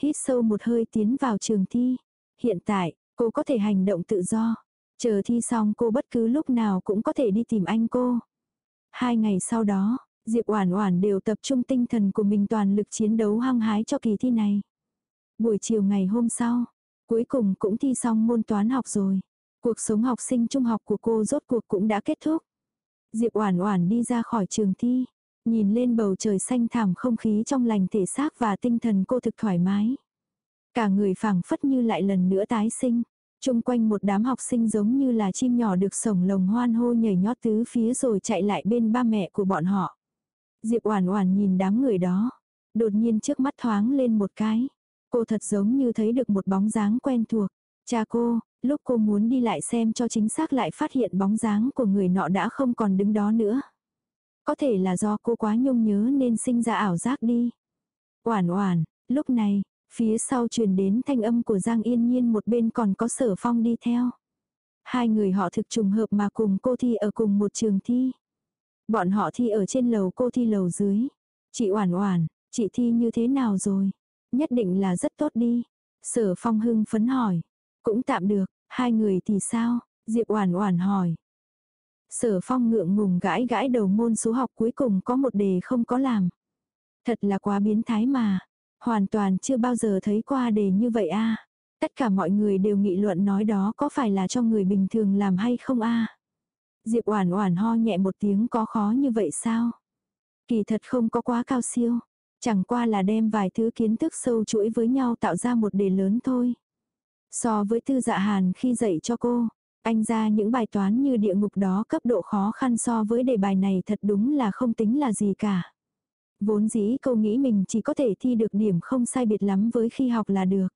Hít sâu một hơi tiến vào trường thi. Hiện tại, cô có thể hành động tự do. Chờ thi xong cô bất cứ lúc nào cũng có thể đi tìm anh cô. Hai ngày sau đó, Diệp Oản Oản đều tập trung tinh thần của mình toàn lực chiến đấu hăng hái cho kỳ thi này. Buổi chiều ngày hôm sau, cuối cùng cũng thi xong môn toán học rồi. Cuộc sống học sinh trung học của cô rốt cuộc cũng đã kết thúc. Diệp Oản Oản đi ra khỏi trường thi, nhìn lên bầu trời xanh thẳm không khí trong lành thể xác và tinh thần cô thực thoải mái. Cả người phảng phất như lại lần nữa tái sinh. Trung quanh một đám học sinh giống như là chim nhỏ được sổng lồng hoan hô nhảy nhót tứ phía rồi chạy lại bên ba mẹ của bọn họ. Diệp Oản Oản nhìn đám người đó, đột nhiên trước mắt thoáng lên một cái. Cô thật giống như thấy được một bóng dáng quen thuộc. Cha cô, lúc cô muốn đi lại xem cho chính xác lại phát hiện bóng dáng của người nọ đã không còn đứng đó nữa. Có thể là do cô quá nhung nhớ nên sinh ra ảo giác đi. Oản Oản, lúc này, Phía sau truyền đến thanh âm của Giang Yên Nhiên một bên còn có sở phong đi theo. Hai người họ thực trùng hợp mà cùng cô thi ở cùng một trường thi. Bọn họ thi ở trên lầu cô thi lầu dưới. Chị Oản Oản, chị thi như thế nào rồi? Nhất định là rất tốt đi. Sở phong hưng phấn hỏi. Cũng tạm được, hai người thì sao? Diệp Oản Oản hỏi. Sở phong ngượng ngùng gãi gãi đầu môn số học cuối cùng có một đề không có làm. Thật là quá biến thái mà. Hoàn toàn chưa bao giờ thấy qua đề như vậy a. Tất cả mọi người đều nghị luận nói đó có phải là cho người bình thường làm hay không a. Diệp Oản Oản ho nhẹ một tiếng có khó như vậy sao? Kỳ thật không có quá cao siêu, chẳng qua là đem vài thứ kiến thức sâu chuỗi với nhau tạo ra một đề lớn thôi. So với Tư Dạ Hàn khi dạy cho cô, anh ra những bài toán như địa ngục đó cấp độ khó khăn so với đề bài này thật đúng là không tính là gì cả. Vốn dĩ cô nghĩ mình chỉ có thể thi được điểm không sai biệt lắm với khi học là được.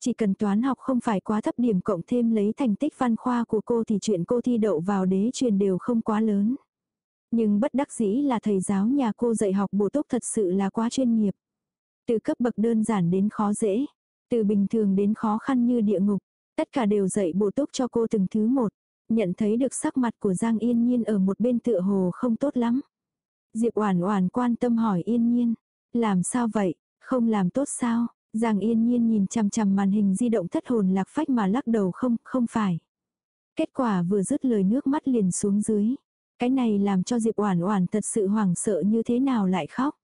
Chỉ cần toán học không phải quá thấp điểm cộng thêm lấy thành tích văn khoa của cô thì chuyện cô thi đậu vào đế truyền đều không quá lớn. Nhưng bất đắc dĩ là thầy giáo nhà cô dạy học bổ túc thật sự là quá chuyên nghiệp. Từ cấp bậc đơn giản đến khó dễ, từ bình thường đến khó khăn như địa ngục, tất cả đều dạy bổ túc cho cô từng thứ một. Nhận thấy được sắc mặt của Giang Yên Nhiên ở một bên tựa hồ không tốt lắm. Diệp Oản Oản quan tâm hỏi Yên Nhiên, làm sao vậy, không làm tốt sao? Giang Yên Nhiên nhìn chằm chằm màn hình di động thất hồn lạc phách mà lắc đầu không, không phải. Kết quả vừa dứt lời nước mắt liền xuống dưới. Cái này làm cho Diệp Oản Oản thật sự hoảng sợ như thế nào lại khóc.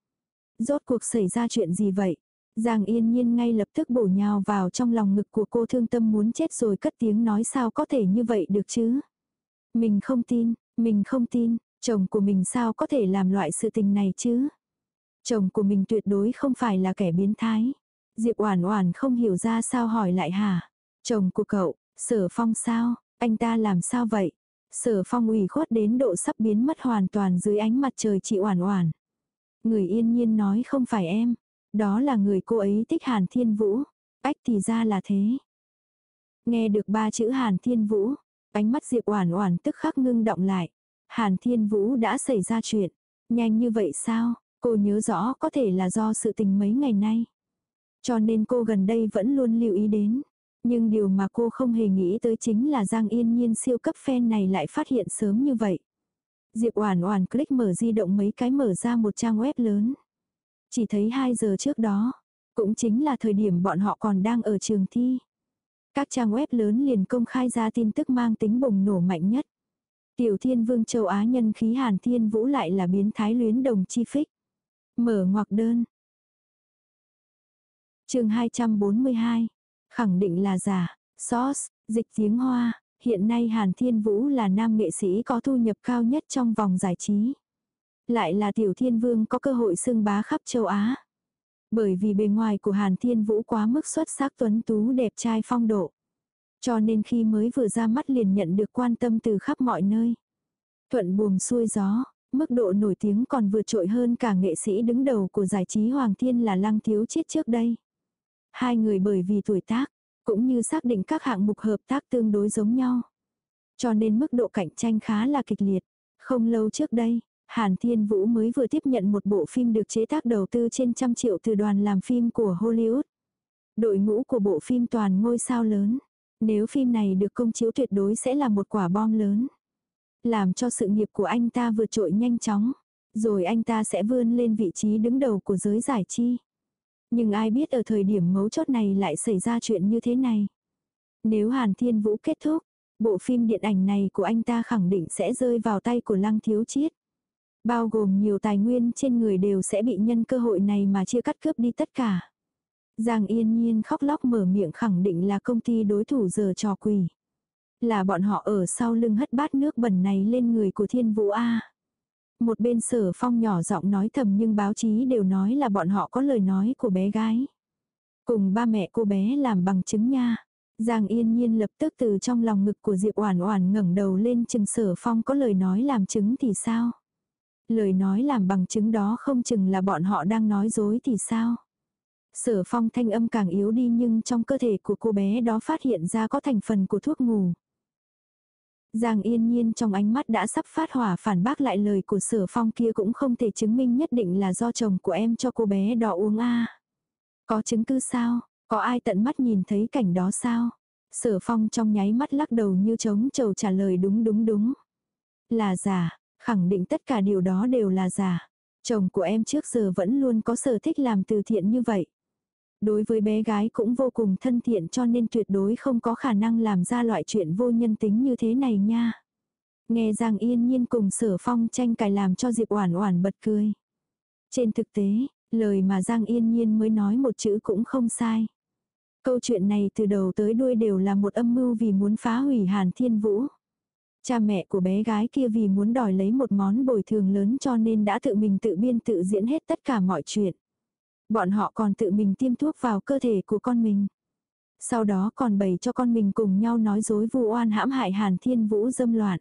Rốt cuộc xảy ra chuyện gì vậy? Giang Yên Nhiên ngay lập tức bổ nhào vào trong lòng ngực của cô thương tâm muốn chết rồi cất tiếng nói sao có thể như vậy được chứ? Mình không tin, mình không tin, Chồng của mình sao có thể làm loại sự tình này chứ? Chồng của mình tuyệt đối không phải là kẻ biến thái. Diệp Oản Oản không hiểu ra sao hỏi lại hả? Chồng của cậu, Sở Phong sao? Anh ta làm sao vậy? Sở Phong ủy khuất đến độ sắp biến mất hoàn toàn dưới ánh mặt trời chị Oản Oản. Người yên nhiên nói không phải em, đó là người cô ấy thích Hàn Thiên Vũ. Ách thì ra là thế. Nghe được ba chữ Hàn Thiên Vũ, ánh mắt Diệp Oản Oản tức khắc ngưng động lại. Hàn Thiên Vũ đã xảy ra chuyện. Nhanh như vậy sao? Cô nhớ rõ có thể là do sự tình mấy ngày nay. Cho nên cô gần đây vẫn luôn lưu ý đến. Nhưng điều mà cô không hề nghĩ tới chính là Giang Yên Nhiên siêu cấp fan này lại phát hiện sớm như vậy. Diệp Oản Oản click mở di động mấy cái mở ra một trang web lớn. Chỉ thấy 2 giờ trước đó, cũng chính là thời điểm bọn họ còn đang ở trường thi. Các trang web lớn liền công khai ra tin tức mang tính bùng nổ mạnh nhất. Tiểu Thiên Vương châu Á nhân khí Hàn Thiên Vũ lại là biến thái luyến đồng chi phích. Mở ngoặc đơn. Chương 242. Khẳng định là giả. Sauce, dịch tiếng Hoa, hiện nay Hàn Thiên Vũ là nam nghệ sĩ có thu nhập cao nhất trong vòng giải trí. Lại là Tiểu Thiên Vương có cơ hội xưng bá khắp châu Á. Bởi vì bề ngoài của Hàn Thiên Vũ quá mức xuất sắc tuấn tú đẹp trai phong độ. Cho nên khi mới vừa ra mắt liền nhận được quan tâm từ khắp mọi nơi. Thuận buồm xuôi gió, mức độ nổi tiếng còn vượt trội hơn cả nghệ sĩ đứng đầu của giải trí Hoàng Thiên là Lăng Thiếu chết trước đây. Hai người bởi vì tuổi tác, cũng như xác định các hạng mục hợp tác tương đối giống nhau. Cho nên mức độ cạnh tranh khá là kịch liệt. Không lâu trước đây, Hàn Thiên Vũ mới vừa tiếp nhận một bộ phim được chế tác đầu tư trên trăm triệu từ đoàn làm phim của Hollywood. Đội ngũ của bộ phim toàn ngôi sao lớn. Nếu phim này được công chiếu tuyệt đối sẽ là một quả bom lớn. Làm cho sự nghiệp của anh ta vượt trội nhanh chóng. Rồi anh ta sẽ vươn lên vị trí đứng đầu của giới giải trí. Nhưng ai biết ở thời điểm mấu chốt này lại xảy ra chuyện như thế này. Nếu Hàn Thiên Vũ kết thúc, bộ phim điện ảnh này của anh ta khẳng định sẽ rơi vào tay của Lăng Thiếu Chiết. Bao gồm nhiều tài nguyên trên người đều sẽ bị nhân cơ hội này mà chia cắt cướp đi tất cả. Giang yên nhiên khóc lóc mở miệng khẳng định là công ty đối thủ giờ trò quỷ. Là bọn họ ở sau lưng hất bát nước bẩn này lên người của thiên vũ A. Một bên sở phong nhỏ giọng nói thầm nhưng báo chí đều nói là bọn họ có lời nói của bé gái. Cùng ba mẹ cô bé làm bằng chứng nha. Giang yên nhiên lập tức từ trong lòng ngực của Diệp Oản Oản ngẩng đầu lên chừng sở phong có lời nói làm chứng thì sao? Lời nói làm bằng chứng đó không chừng là bọn họ đang nói dối thì sao? Sở phong thanh âm càng yếu đi nhưng trong cơ thể của cô bé đó phát hiện ra có thành phần của thuốc ngủ. Giang yên nhiên trong ánh mắt đã sắp phát hỏa phản bác lại lời của sở phong kia cũng không thể chứng minh nhất định là do chồng của em cho cô bé đó uống a Có chứng cứ sao? Có ai tận mắt nhìn thấy cảnh đó sao? Sở phong trong nháy mắt lắc đầu như trống trầu trả lời đúng đúng đúng. Là giả, khẳng định tất cả điều đó đều là giả. Chồng của em trước giờ vẫn luôn có sở thích làm từ thiện như vậy. Đối với bé gái cũng vô cùng thân thiện cho nên tuyệt đối không có khả năng làm ra loại chuyện vô nhân tính như thế này nha. Nghe Giang Yên Nhiên cùng sở phong tranh cãi làm cho Diệp Oản Oản bật cười. Trên thực tế, lời mà Giang Yên Nhiên mới nói một chữ cũng không sai. Câu chuyện này từ đầu tới đuôi đều là một âm mưu vì muốn phá hủy Hàn Thiên Vũ. Cha mẹ của bé gái kia vì muốn đòi lấy một món bồi thường lớn cho nên đã tự mình tự biên tự diễn hết tất cả mọi chuyện. Bọn họ còn tự mình tiêm thuốc vào cơ thể của con mình. Sau đó còn bày cho con mình cùng nhau nói dối vu oan hãm hại Hàn Thiên Vũ dâm loạn.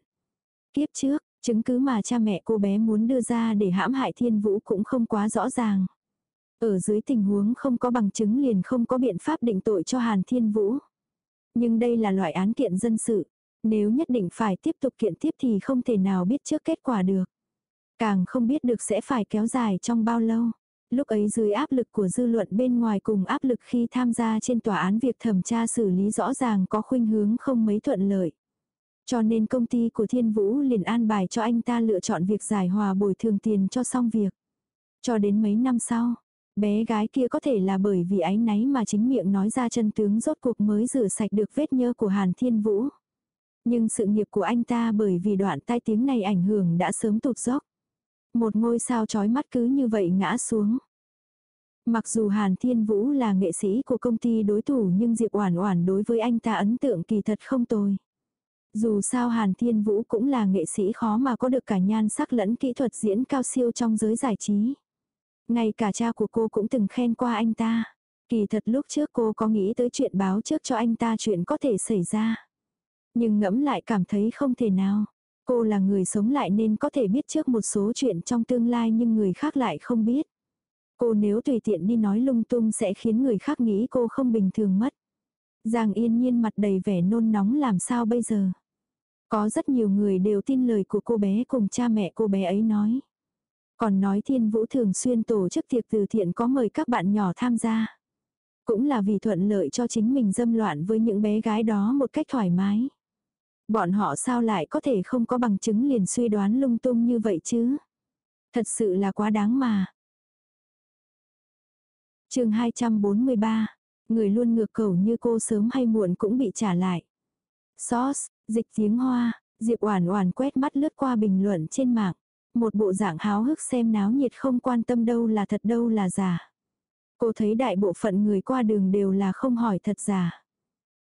Kiếp trước, chứng cứ mà cha mẹ cô bé muốn đưa ra để hãm hại Thiên Vũ cũng không quá rõ ràng. Ở dưới tình huống không có bằng chứng liền không có biện pháp định tội cho Hàn Thiên Vũ. Nhưng đây là loại án kiện dân sự. Nếu nhất định phải tiếp tục kiện tiếp thì không thể nào biết trước kết quả được. Càng không biết được sẽ phải kéo dài trong bao lâu. Lúc ấy dưới áp lực của dư luận bên ngoài cùng áp lực khi tham gia trên tòa án việc thẩm tra xử lý rõ ràng có khuynh hướng không mấy thuận lợi. Cho nên công ty của Thiên Vũ liền an bài cho anh ta lựa chọn việc giải hòa bồi thường tiền cho xong việc. Cho đến mấy năm sau, bé gái kia có thể là bởi vì ánh náy mà chính miệng nói ra chân tướng rốt cuộc mới rửa sạch được vết nhơ của Hàn Thiên Vũ. Nhưng sự nghiệp của anh ta bởi vì đoạn tai tiếng này ảnh hưởng đã sớm tụt dốc. Một ngôi sao chói mắt cứ như vậy ngã xuống. Mặc dù Hàn Thiên Vũ là nghệ sĩ của công ty đối thủ nhưng Diệp Oản Oản đối với anh ta ấn tượng kỳ thật không tồi. Dù sao Hàn Thiên Vũ cũng là nghệ sĩ khó mà có được cả nhan sắc lẫn kỹ thuật diễn cao siêu trong giới giải trí. Ngay cả cha của cô cũng từng khen qua anh ta. Kỳ thật lúc trước cô có nghĩ tới chuyện báo trước cho anh ta chuyện có thể xảy ra. Nhưng ngẫm lại cảm thấy không thể nào. Cô là người sống lại nên có thể biết trước một số chuyện trong tương lai nhưng người khác lại không biết. Cô nếu tùy tiện đi nói lung tung sẽ khiến người khác nghĩ cô không bình thường mất. Giang yên nhiên mặt đầy vẻ nôn nóng làm sao bây giờ. Có rất nhiều người đều tin lời của cô bé cùng cha mẹ cô bé ấy nói. Còn nói Thiên Vũ thường xuyên tổ chức tiệc từ thiện có mời các bạn nhỏ tham gia. Cũng là vì thuận lợi cho chính mình dâm loạn với những bé gái đó một cách thoải mái. Bọn họ sao lại có thể không có bằng chứng liền suy đoán lung tung như vậy chứ? Thật sự là quá đáng mà. chương 243, người luôn ngược cầu như cô sớm hay muộn cũng bị trả lại. Sauce, dịch tiếng hoa, Diệp Oản Oản quét mắt lướt qua bình luận trên mạng, một bộ dạng háo hức xem náo nhiệt không quan tâm đâu là thật đâu là giả. Cô thấy đại bộ phận người qua đường đều là không hỏi thật giả.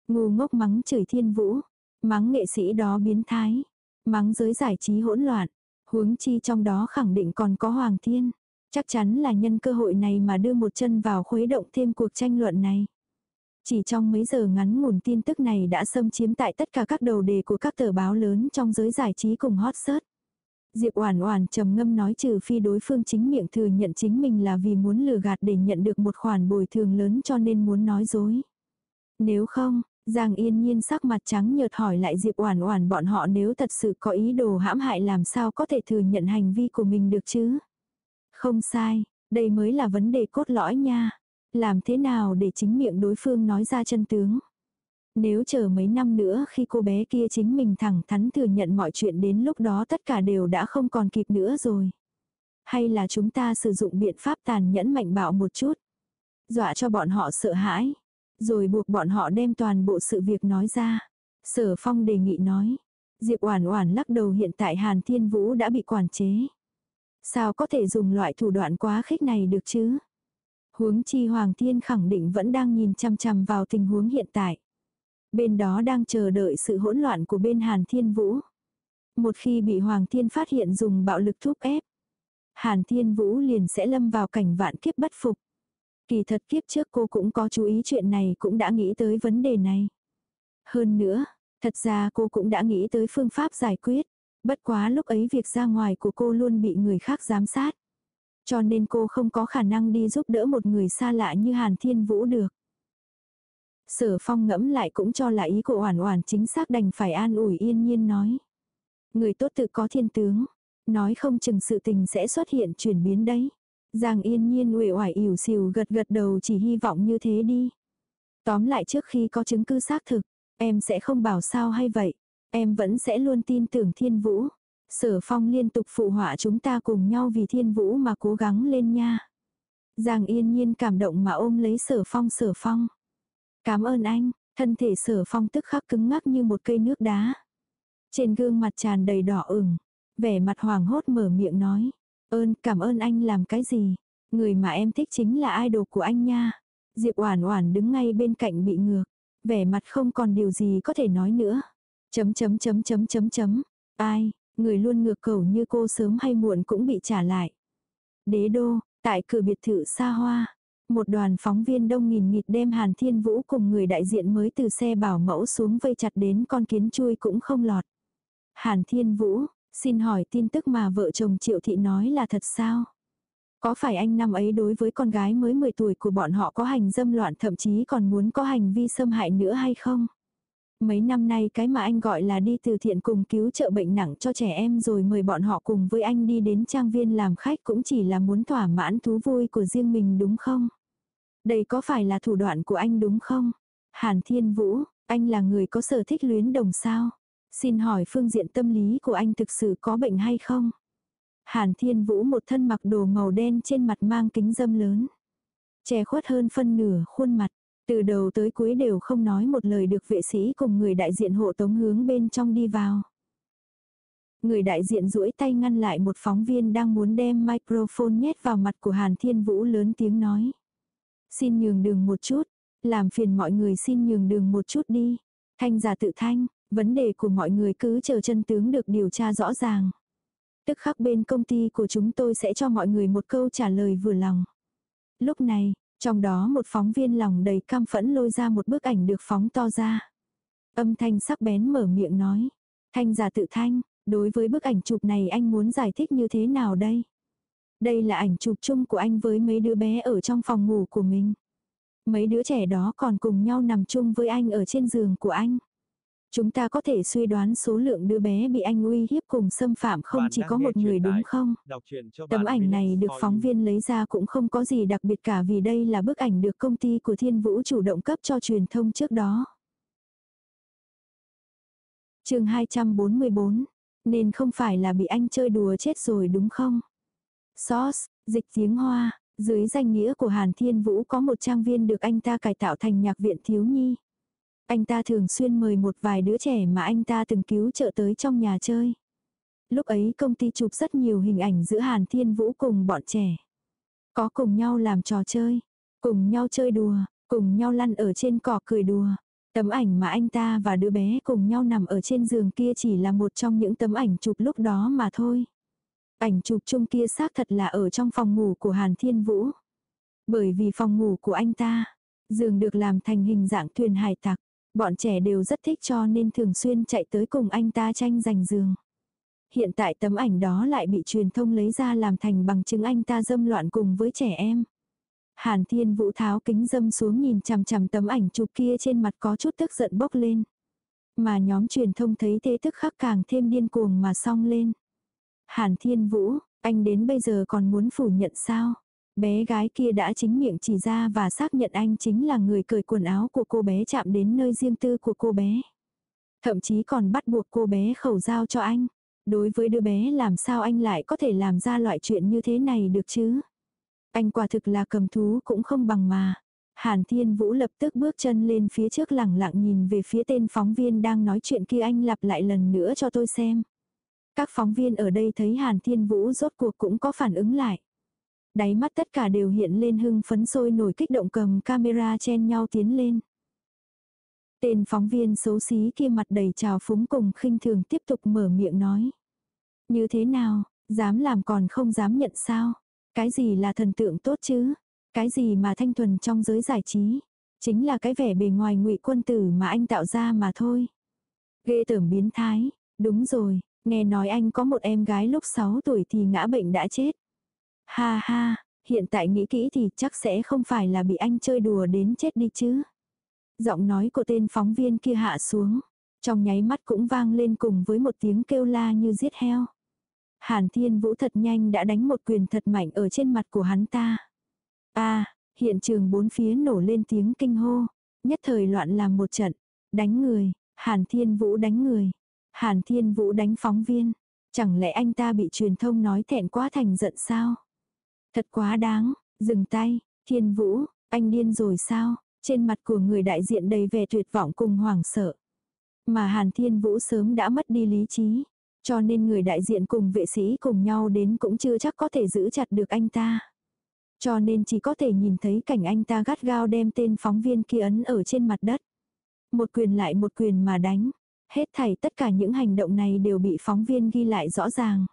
Ngu ngốc mắng chửi thiên vũ, mắng nghệ sĩ đó biến thái, mắng giới giải trí hỗn loạn, huống chi trong đó khẳng định còn có Hoàng Thiên. Chắc chắn là nhân cơ hội này mà đưa một chân vào khuấy động thêm cuộc tranh luận này. Chỉ trong mấy giờ ngắn ngủn tin tức này đã xâm chiếm tại tất cả các đầu đề của các tờ báo lớn trong giới giải trí cùng hot search. Diệp Oản Oản trầm ngâm nói trừ phi đối phương chính miệng thừa nhận chính mình là vì muốn lừa gạt để nhận được một khoản bồi thường lớn cho nên muốn nói dối. Nếu không, Giang Yên Nhiên sắc mặt trắng nhợt hỏi lại Diệp Oản Oản bọn họ nếu thật sự có ý đồ hãm hại làm sao có thể thừa nhận hành vi của mình được chứ? Không sai, đây mới là vấn đề cốt lõi nha. Làm thế nào để chính miệng đối phương nói ra chân tướng? Nếu chờ mấy năm nữa khi cô bé kia chính mình thẳng thắn thừa nhận mọi chuyện đến lúc đó tất cả đều đã không còn kịp nữa rồi. Hay là chúng ta sử dụng biện pháp tàn nhẫn mạnh bạo một chút. Dọa cho bọn họ sợ hãi. Rồi buộc bọn họ đem toàn bộ sự việc nói ra. Sở phong đề nghị nói. Diệp Oản Oản lắc đầu hiện tại Hàn Thiên Vũ đã bị quản chế. Sao có thể dùng loại thủ đoạn quá khích này được chứ? Huống chi Hoàng Thiên khẳng định vẫn đang nhìn chăm chăm vào tình huống hiện tại. Bên đó đang chờ đợi sự hỗn loạn của bên Hàn Thiên Vũ. Một khi bị Hoàng Thiên phát hiện dùng bạo lực thúc ép, Hàn Thiên Vũ liền sẽ lâm vào cảnh vạn kiếp bất phục. Kỳ thật kiếp trước cô cũng có chú ý chuyện này cũng đã nghĩ tới vấn đề này. Hơn nữa, thật ra cô cũng đã nghĩ tới phương pháp giải quyết. Bất quá lúc ấy việc ra ngoài của cô luôn bị người khác giám sát. Cho nên cô không có khả năng đi giúp đỡ một người xa lạ như Hàn Thiên Vũ được. Sở phong ngẫm lại cũng cho là ý của hoàn hoàn chính xác đành phải an ủi yên nhiên nói. Người tốt tự có thiên tướng, nói không chừng sự tình sẽ xuất hiện chuyển biến đấy. Giang yên nhiên uể oải ỉu xìu gật gật đầu chỉ hy vọng như thế đi. Tóm lại trước khi có chứng cứ xác thực, em sẽ không bảo sao hay vậy. Em vẫn sẽ luôn tin tưởng thiên vũ. Sở phong liên tục phụ họa chúng ta cùng nhau vì thiên vũ mà cố gắng lên nha. Giang yên nhiên cảm động mà ôm lấy sở phong sở phong. Cảm ơn anh, thân thể sở phong tức khắc cứng ngắc như một cây nước đá. Trên gương mặt tràn đầy đỏ ửng, vẻ mặt hoàng hốt mở miệng nói. Ơn, cảm ơn anh làm cái gì? Người mà em thích chính là idol của anh nha. Diệp Oản Oản đứng ngay bên cạnh bị ngược, vẻ mặt không còn điều gì có thể nói nữa. Chấm chấm chấm chấm chấm chấm. Ai, người luôn ngược cầu như cô sớm hay muộn cũng bị trả lại. Đế đô, tại cửa biệt thự xa hoa, một đoàn phóng viên đông nghìn nghịt đem Hàn Thiên Vũ cùng người đại diện mới từ xe bảo mẫu xuống vây chặt đến con kiến chui cũng không lọt. Hàn Thiên Vũ, xin hỏi tin tức mà vợ chồng Triệu Thị nói là thật sao? Có phải anh năm ấy đối với con gái mới 10 tuổi của bọn họ có hành dâm loạn thậm chí còn muốn có hành vi xâm hại nữa hay không? Mấy năm nay cái mà anh gọi là đi từ thiện cùng cứu trợ bệnh nặng cho trẻ em rồi mời bọn họ cùng với anh đi đến trang viên làm khách cũng chỉ là muốn thỏa mãn thú vui của riêng mình đúng không? Đây có phải là thủ đoạn của anh đúng không? Hàn Thiên Vũ, anh là người có sở thích luyến đồng sao? Xin hỏi phương diện tâm lý của anh thực sự có bệnh hay không? Hàn Thiên Vũ một thân mặc đồ màu đen trên mặt mang kính dâm lớn. Che khuất hơn phân nửa khuôn mặt. Từ đầu tới cuối đều không nói một lời được vệ sĩ cùng người đại diện hộ tống hướng bên trong đi vào. Người đại diện duỗi tay ngăn lại một phóng viên đang muốn đem microphone nhét vào mặt của Hàn Thiên Vũ lớn tiếng nói. Xin nhường đường một chút, làm phiền mọi người xin nhường đường một chút đi. Thanh giả tự thanh, vấn đề của mọi người cứ chờ chân tướng được điều tra rõ ràng. Tức khắc bên công ty của chúng tôi sẽ cho mọi người một câu trả lời vừa lòng. Lúc này, trong đó một phóng viên lòng đầy cam phẫn lôi ra một bức ảnh được phóng to ra. Âm thanh sắc bén mở miệng nói. Thanh giả tự thanh, đối với bức ảnh chụp này anh muốn giải thích như thế nào đây? Đây là ảnh chụp chung của anh với mấy đứa bé ở trong phòng ngủ của mình. Mấy đứa trẻ đó còn cùng nhau nằm chung với anh ở trên giường của anh. Chúng ta có thể suy đoán số lượng đứa bé bị anh uy hiếp cùng xâm phạm không
Bạn
chỉ có một người đúng không? Tấm ảnh này được phóng viên lấy ra cũng không có gì đặc biệt cả vì đây là bức ảnh được công ty của Thiên Vũ chủ động cấp cho truyền thông trước đó. chương 244, nên không phải là bị anh chơi đùa chết rồi đúng không? Sauce, dịch tiếng Hoa, dưới danh nghĩa của Hàn Thiên Vũ có một trang viên được anh ta cải tạo thành nhạc viện thiếu nhi. Anh ta thường xuyên mời một vài đứa trẻ mà anh ta từng cứu trợ tới trong nhà chơi. Lúc ấy công ty chụp rất nhiều hình ảnh giữa Hàn Thiên Vũ cùng bọn trẻ. Có cùng nhau làm trò chơi, cùng nhau chơi đùa, cùng nhau lăn ở trên cỏ cười đùa. Tấm ảnh mà anh ta và đứa bé cùng nhau nằm ở trên giường kia chỉ là một trong những tấm ảnh chụp lúc đó mà thôi. Ảnh chụp chung kia xác thật là ở trong phòng ngủ của Hàn Thiên Vũ. Bởi vì phòng ngủ của anh ta, giường được làm thành hình dạng thuyền hải tặc. Bọn trẻ đều rất thích cho nên thường xuyên chạy tới cùng anh ta tranh giành giường. Hiện tại tấm ảnh đó lại bị truyền thông lấy ra làm thành bằng chứng anh ta dâm loạn cùng với trẻ em. Hàn Thiên Vũ tháo kính dâm xuống nhìn chằm chằm tấm ảnh chụp kia trên mặt có chút tức giận bốc lên. Mà nhóm truyền thông thấy thế tức khắc càng thêm điên cuồng mà song lên. Hàn Thiên Vũ, anh đến bây giờ còn muốn phủ nhận sao? Bé gái kia đã chính miệng chỉ ra và xác nhận anh chính là người cởi quần áo của cô bé chạm đến nơi riêng tư của cô bé. Thậm chí còn bắt buộc cô bé khẩu giao cho anh. Đối với đứa bé làm sao anh lại có thể làm ra loại chuyện như thế này được chứ? Anh quả thực là cầm thú cũng không bằng mà. Hàn Thiên Vũ lập tức bước chân lên phía trước lẳng lặng nhìn về phía tên phóng viên đang nói chuyện kia anh lặp lại lần nữa cho tôi xem. Các phóng viên ở đây thấy Hàn Thiên Vũ rốt cuộc cũng có phản ứng lại. Đáy mắt tất cả đều hiện lên hưng phấn sôi nổi kích động cầm camera chen nhau tiến lên. Tên phóng viên xấu xí kia mặt đầy trào phúng cùng khinh thường tiếp tục mở miệng nói. Như thế nào, dám làm còn không dám nhận sao? Cái gì là thần tượng tốt chứ? Cái gì mà thanh thuần trong giới giải trí? Chính là cái vẻ bề ngoài ngụy quân tử mà anh tạo ra mà thôi. Ghê tởm biến thái, đúng rồi, nghe nói anh có một em gái lúc 6 tuổi thì ngã bệnh đã chết. Ha ha, hiện tại nghĩ kỹ thì chắc sẽ không phải là bị anh chơi đùa đến chết đi chứ. Giọng nói của tên phóng viên kia hạ xuống. Trong nháy mắt cũng vang lên cùng với một tiếng kêu la như giết heo. Hàn Thiên Vũ thật nhanh đã đánh một quyền thật mạnh ở trên mặt của hắn ta. a hiện trường bốn phía nổ lên tiếng kinh hô. Nhất thời loạn làm một trận. Đánh người, Hàn Thiên Vũ đánh người. Hàn Thiên Vũ đánh phóng viên. Chẳng lẽ anh ta bị truyền thông nói thẹn quá thành giận sao? Thật quá đáng, dừng tay, Thiên Vũ, anh điên rồi sao? Trên mặt của người đại diện đầy vẻ tuyệt vọng cùng hoảng sợ. Mà Hàn Thiên Vũ sớm đã mất đi lý trí. Cho nên người đại diện cùng vệ sĩ cùng nhau đến cũng chưa chắc có thể giữ chặt được anh ta. Cho nên chỉ có thể nhìn thấy cảnh anh ta gắt gao đem tên phóng viên kia ấn ở trên mặt đất. Một quyền lại một quyền mà đánh. Hết thảy tất cả những hành động này đều bị phóng viên ghi lại rõ ràng.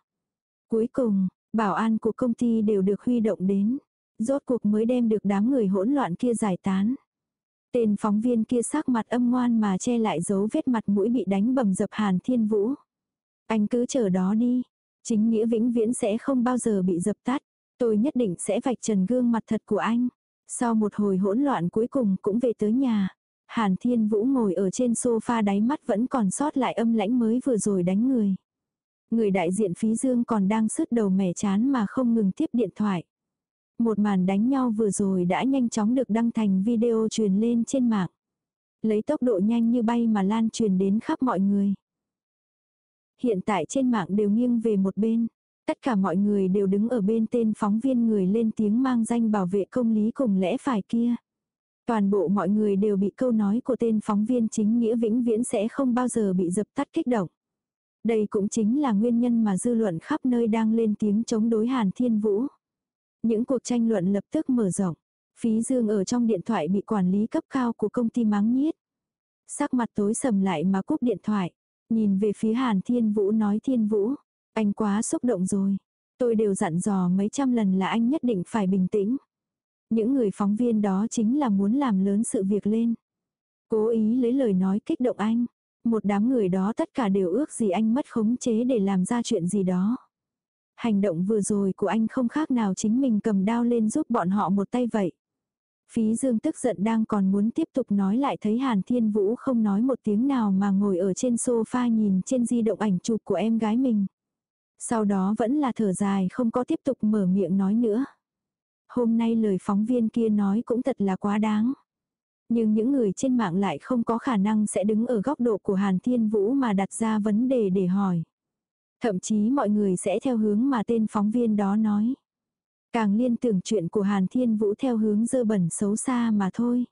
Cuối cùng, bảo an của công ty đều được huy động đến. Rốt cuộc mới đem được đám người hỗn loạn kia giải tán. Tên phóng viên kia sắc mặt âm ngoan mà che lại dấu vết mặt mũi bị đánh bầm dập Hàn Thiên Vũ. Anh cứ chờ đó đi. Chính nghĩa vĩnh viễn sẽ không bao giờ bị dập tắt. Tôi nhất định sẽ vạch trần gương mặt thật của anh. Sau một hồi hỗn loạn cuối cùng cũng về tới nhà. Hàn Thiên Vũ ngồi ở trên sofa đáy mắt vẫn còn sót lại âm lãnh mới vừa rồi đánh người. Người đại diện phí dương còn đang sứt đầu mẻ chán mà không ngừng tiếp điện thoại. Một màn đánh nhau vừa rồi đã nhanh chóng được đăng thành video truyền lên trên mạng. Lấy tốc độ nhanh như bay mà lan truyền đến khắp mọi người. Hiện tại trên mạng đều nghiêng về một bên. Tất cả mọi người đều đứng ở bên tên phóng viên người lên tiếng mang danh bảo vệ công lý cùng lẽ phải kia. Toàn bộ mọi người đều bị câu nói của tên phóng viên chính nghĩa vĩnh viễn sẽ không bao giờ bị dập tắt kích động. Đây cũng chính là nguyên nhân mà dư luận khắp nơi đang lên tiếng chống đối Hàn Thiên Vũ. Những cuộc tranh luận lập tức mở rộng. Phí Dương ở trong điện thoại bị quản lý cấp cao của công ty mắng nhiết. Sắc mặt tối sầm lại mà cúp điện thoại. Nhìn về phía Hàn Thiên Vũ nói Thiên Vũ, anh quá xúc động rồi. Tôi đều dặn dò mấy trăm lần là anh nhất định phải bình tĩnh. Những người phóng viên đó chính là muốn làm lớn sự việc lên. Cố ý lấy lời nói kích động anh. Một đám người đó tất cả đều ước gì anh mất khống chế để làm ra chuyện gì đó. Hành động vừa rồi của anh không khác nào chính mình cầm đao lên giúp bọn họ một tay vậy. Phí Dương tức giận đang còn muốn tiếp tục nói lại thấy Hàn Thiên Vũ không nói một tiếng nào mà ngồi ở trên sofa nhìn trên di động ảnh chụp của em gái mình. Sau đó vẫn là thở dài không có tiếp tục mở miệng nói nữa. Hôm nay lời phóng viên kia nói cũng thật là quá đáng. Nhưng những người trên mạng lại không có khả năng sẽ đứng ở góc độ của Hàn Thiên Vũ mà đặt ra vấn đề để hỏi. Thậm chí mọi người sẽ theo hướng mà tên phóng viên đó nói. Càng liên tưởng chuyện của Hàn Thiên Vũ theo hướng dơ bẩn xấu xa mà thôi.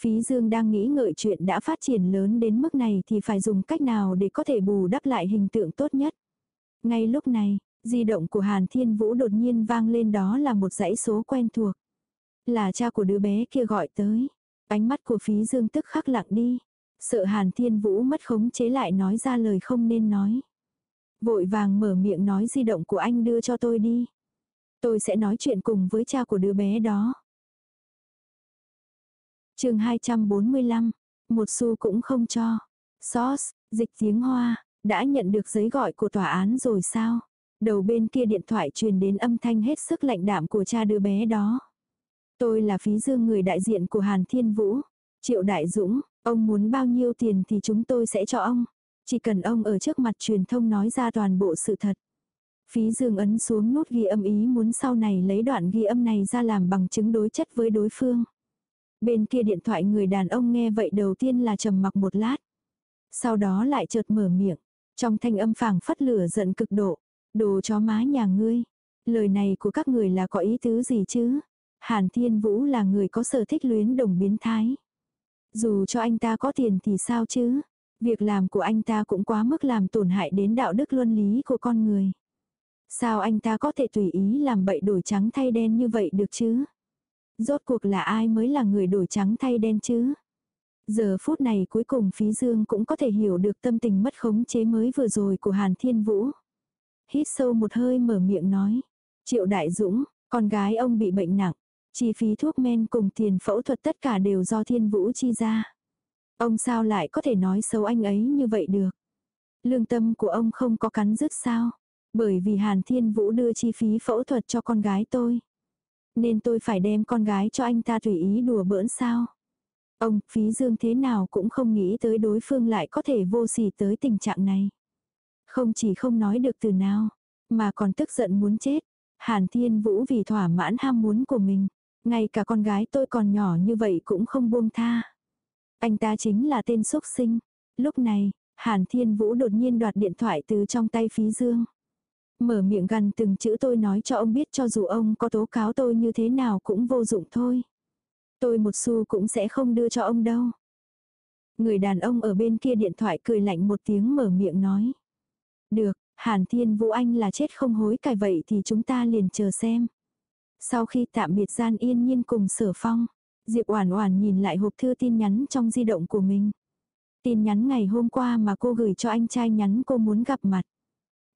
Phí Dương đang nghĩ ngợi chuyện đã phát triển lớn đến mức này thì phải dùng cách nào để có thể bù đắp lại hình tượng tốt nhất. Ngay lúc này, di động của Hàn Thiên Vũ đột nhiên vang lên đó là một dãy số quen thuộc. Là cha của đứa bé kia gọi tới. Ánh mắt của phí dương tức khắc lặng đi. Sợ Hàn Thiên Vũ mất khống chế lại nói ra lời không nên nói. Vội vàng mở miệng nói di động của anh đưa cho tôi đi. Tôi sẽ nói chuyện cùng với cha của đứa bé đó. chương 245, một xu cũng không cho. Sauce, dịch tiếng hoa, đã nhận được giấy gọi của tòa án rồi sao? Đầu bên kia điện thoại truyền đến âm thanh hết sức lạnh đạm của cha đứa bé đó. Tôi là phí dương người đại diện của Hàn Thiên Vũ. Triệu Đại Dũng, ông muốn bao nhiêu tiền thì chúng tôi sẽ cho ông. Chỉ cần ông ở trước mặt truyền thông nói ra toàn bộ sự thật. Phí dương ấn xuống nút ghi âm ý muốn sau này lấy đoạn ghi âm này ra làm bằng chứng đối chất với đối phương. Bên kia điện thoại người đàn ông nghe vậy đầu tiên là trầm mặc một lát. Sau đó lại chợt mở miệng. Trong thanh âm phảng phất lửa giận cực độ. Đồ chó má nhà ngươi. Lời này của các người là có ý tứ gì chứ? Hàn Thiên Vũ là người có sở thích luyến đồng biến thái. Dù cho anh ta có tiền thì sao chứ? Việc làm của anh ta cũng quá mức làm tổn hại đến đạo đức luân lý của con người. Sao anh ta có thể tùy ý làm bậy đổi trắng thay đen như vậy được chứ? Rốt cuộc là ai mới là người đổi trắng thay đen chứ? Giờ phút này cuối cùng Phí Dương cũng có thể hiểu được tâm tình mất khống chế mới vừa rồi của Hàn Thiên Vũ. Hít sâu một hơi mở miệng nói. Triệu Đại Dũng, con gái ông bị bệnh nặng. Chi phí thuốc men cùng tiền phẫu thuật tất cả đều do Thiên Vũ chi ra. Ông sao lại có thể nói xấu anh ấy như vậy được? Lương tâm của ông không có cắn rứt sao? Bởi vì Hàn Thiên Vũ đưa chi phí phẫu thuật cho con gái tôi. Nên tôi phải đem con gái cho anh ta tùy ý đùa bỡn sao? Ông, phí dương thế nào cũng không nghĩ tới đối phương lại có thể vô sỉ tới tình trạng này. Không chỉ không nói được từ nào, mà còn tức giận muốn chết. Hàn Thiên Vũ vì thỏa mãn ham muốn của mình, ngay cả con gái tôi còn nhỏ như vậy cũng không buông tha. Anh ta chính là tên xúc sinh. Lúc này, Hàn Thiên Vũ đột nhiên đoạt điện thoại từ trong tay phí dương. Mở miệng gần từng chữ tôi nói cho ông biết cho dù ông có tố cáo tôi như thế nào cũng vô dụng thôi. Tôi một xu cũng sẽ không đưa cho ông đâu. Người đàn ông ở bên kia điện thoại cười lạnh một tiếng mở miệng nói. Được, Hàn Thiên Vũ Anh là chết không hối cải vậy thì chúng ta liền chờ xem. Sau khi tạm biệt gian yên nhiên cùng sở phong, Diệp Oản Oản nhìn lại hộp thư tin nhắn trong di động của mình. Tin nhắn ngày hôm qua mà cô gửi cho anh trai nhắn cô muốn gặp mặt.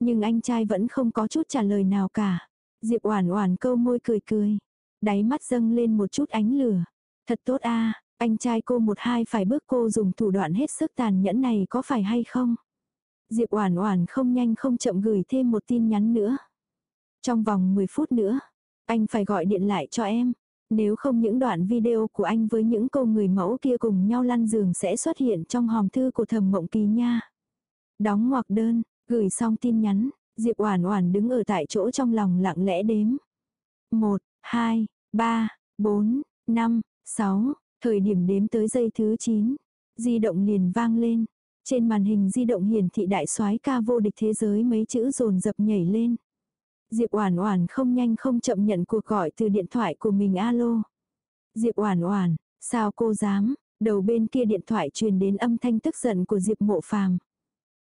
Nhưng anh trai vẫn không có chút trả lời nào cả. Diệp Oản Oản câu môi cười cười, đáy mắt dâng lên một chút ánh lửa. Thật tốt a, anh trai cô một hai phải bước cô dùng thủ đoạn hết sức tàn nhẫn này có phải hay không? Diệp Oản Oản không nhanh không chậm gửi thêm một tin nhắn nữa. Trong vòng 10 phút nữa, anh phải gọi điện lại cho em. Nếu không những đoạn video của anh với những cô người mẫu kia cùng nhau lăn giường sẽ xuất hiện trong hòm thư của thầm Mộng Kỳ nha. Đóng ngoặc đơn, gửi xong tin nhắn, Diệp Oản Oản đứng ở tại chỗ trong lòng lặng lẽ đếm. 1, 2, 3, 4, 5, 6, thời điểm đếm tới giây thứ 9, di động liền vang lên. Trên màn hình di động hiển thị đại soái ca vô địch thế giới mấy chữ dồn dập nhảy lên. Diệp Oản Oản không nhanh không chậm nhận cuộc gọi từ điện thoại của mình alo. Diệp Oản Oản, sao cô dám? Đầu bên kia điện thoại truyền đến âm thanh tức giận của Diệp Mộ Phàm.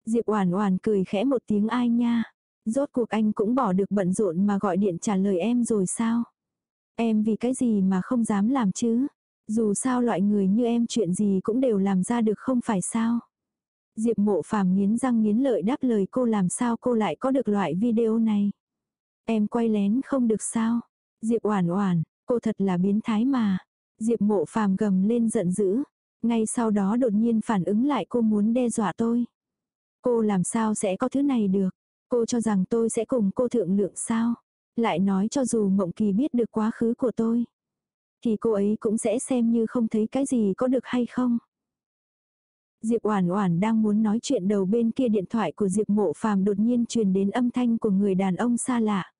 Diệp Oản Oản cười khẽ một tiếng ai nha. Rốt cuộc anh cũng bỏ được bận rộn mà gọi điện trả lời em rồi sao? Em vì cái gì mà không dám làm chứ? Dù sao loại người như em chuyện gì cũng đều làm ra được không phải sao? Diệp mộ phàm nghiến răng nghiến lợi đáp lời cô làm sao cô lại có được loại video này. Em quay lén không được sao. Diệp oản oản, cô thật là biến thái mà. Diệp mộ phàm gầm lên giận dữ. Ngay sau đó đột nhiên phản ứng lại cô muốn đe dọa tôi. Cô làm sao sẽ có thứ này được. Cô cho rằng tôi sẽ cùng cô thượng lượng sao. Lại nói cho dù Mộng Kỳ biết được quá khứ của tôi. thì cô ấy cũng sẽ xem như không thấy cái gì có được hay không. Diệp Oản Oản đang muốn nói chuyện đầu bên kia điện thoại của Diệp Mộ Phàm đột nhiên truyền đến âm thanh của người đàn ông xa lạ.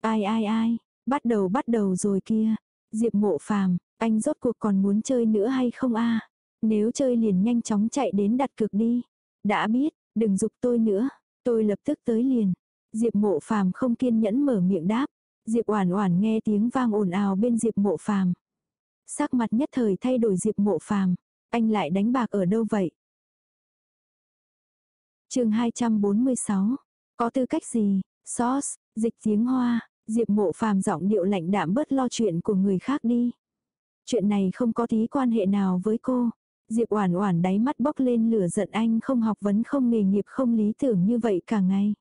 Ai ai ai, bắt đầu bắt đầu rồi kia. Diệp Mộ Phàm, anh rốt cuộc còn muốn chơi nữa hay không a? Nếu chơi liền nhanh chóng chạy đến đặt cược đi. Đã biết, đừng dục tôi nữa, tôi lập tức tới liền. Diệp Mộ Phàm không kiên nhẫn mở miệng đáp. Diệp Oản Oản nghe tiếng vang ồn ào bên Diệp Mộ Phàm. Sắc mặt nhất thời thay đổi Diệp Mộ Phàm, anh lại đánh bạc ở đâu vậy? Chương 246. Có tư cách gì? Sauce, dịch tiếng Hoa, Diệp Mộ Phàm giọng điệu lạnh đạm bớt lo chuyện của người khác đi. Chuyện này không có tí quan hệ nào với cô. Diệp Oản Oản đáy mắt bốc lên lửa giận anh không học vấn không nghề nghiệp không lý tưởng như vậy cả ngày.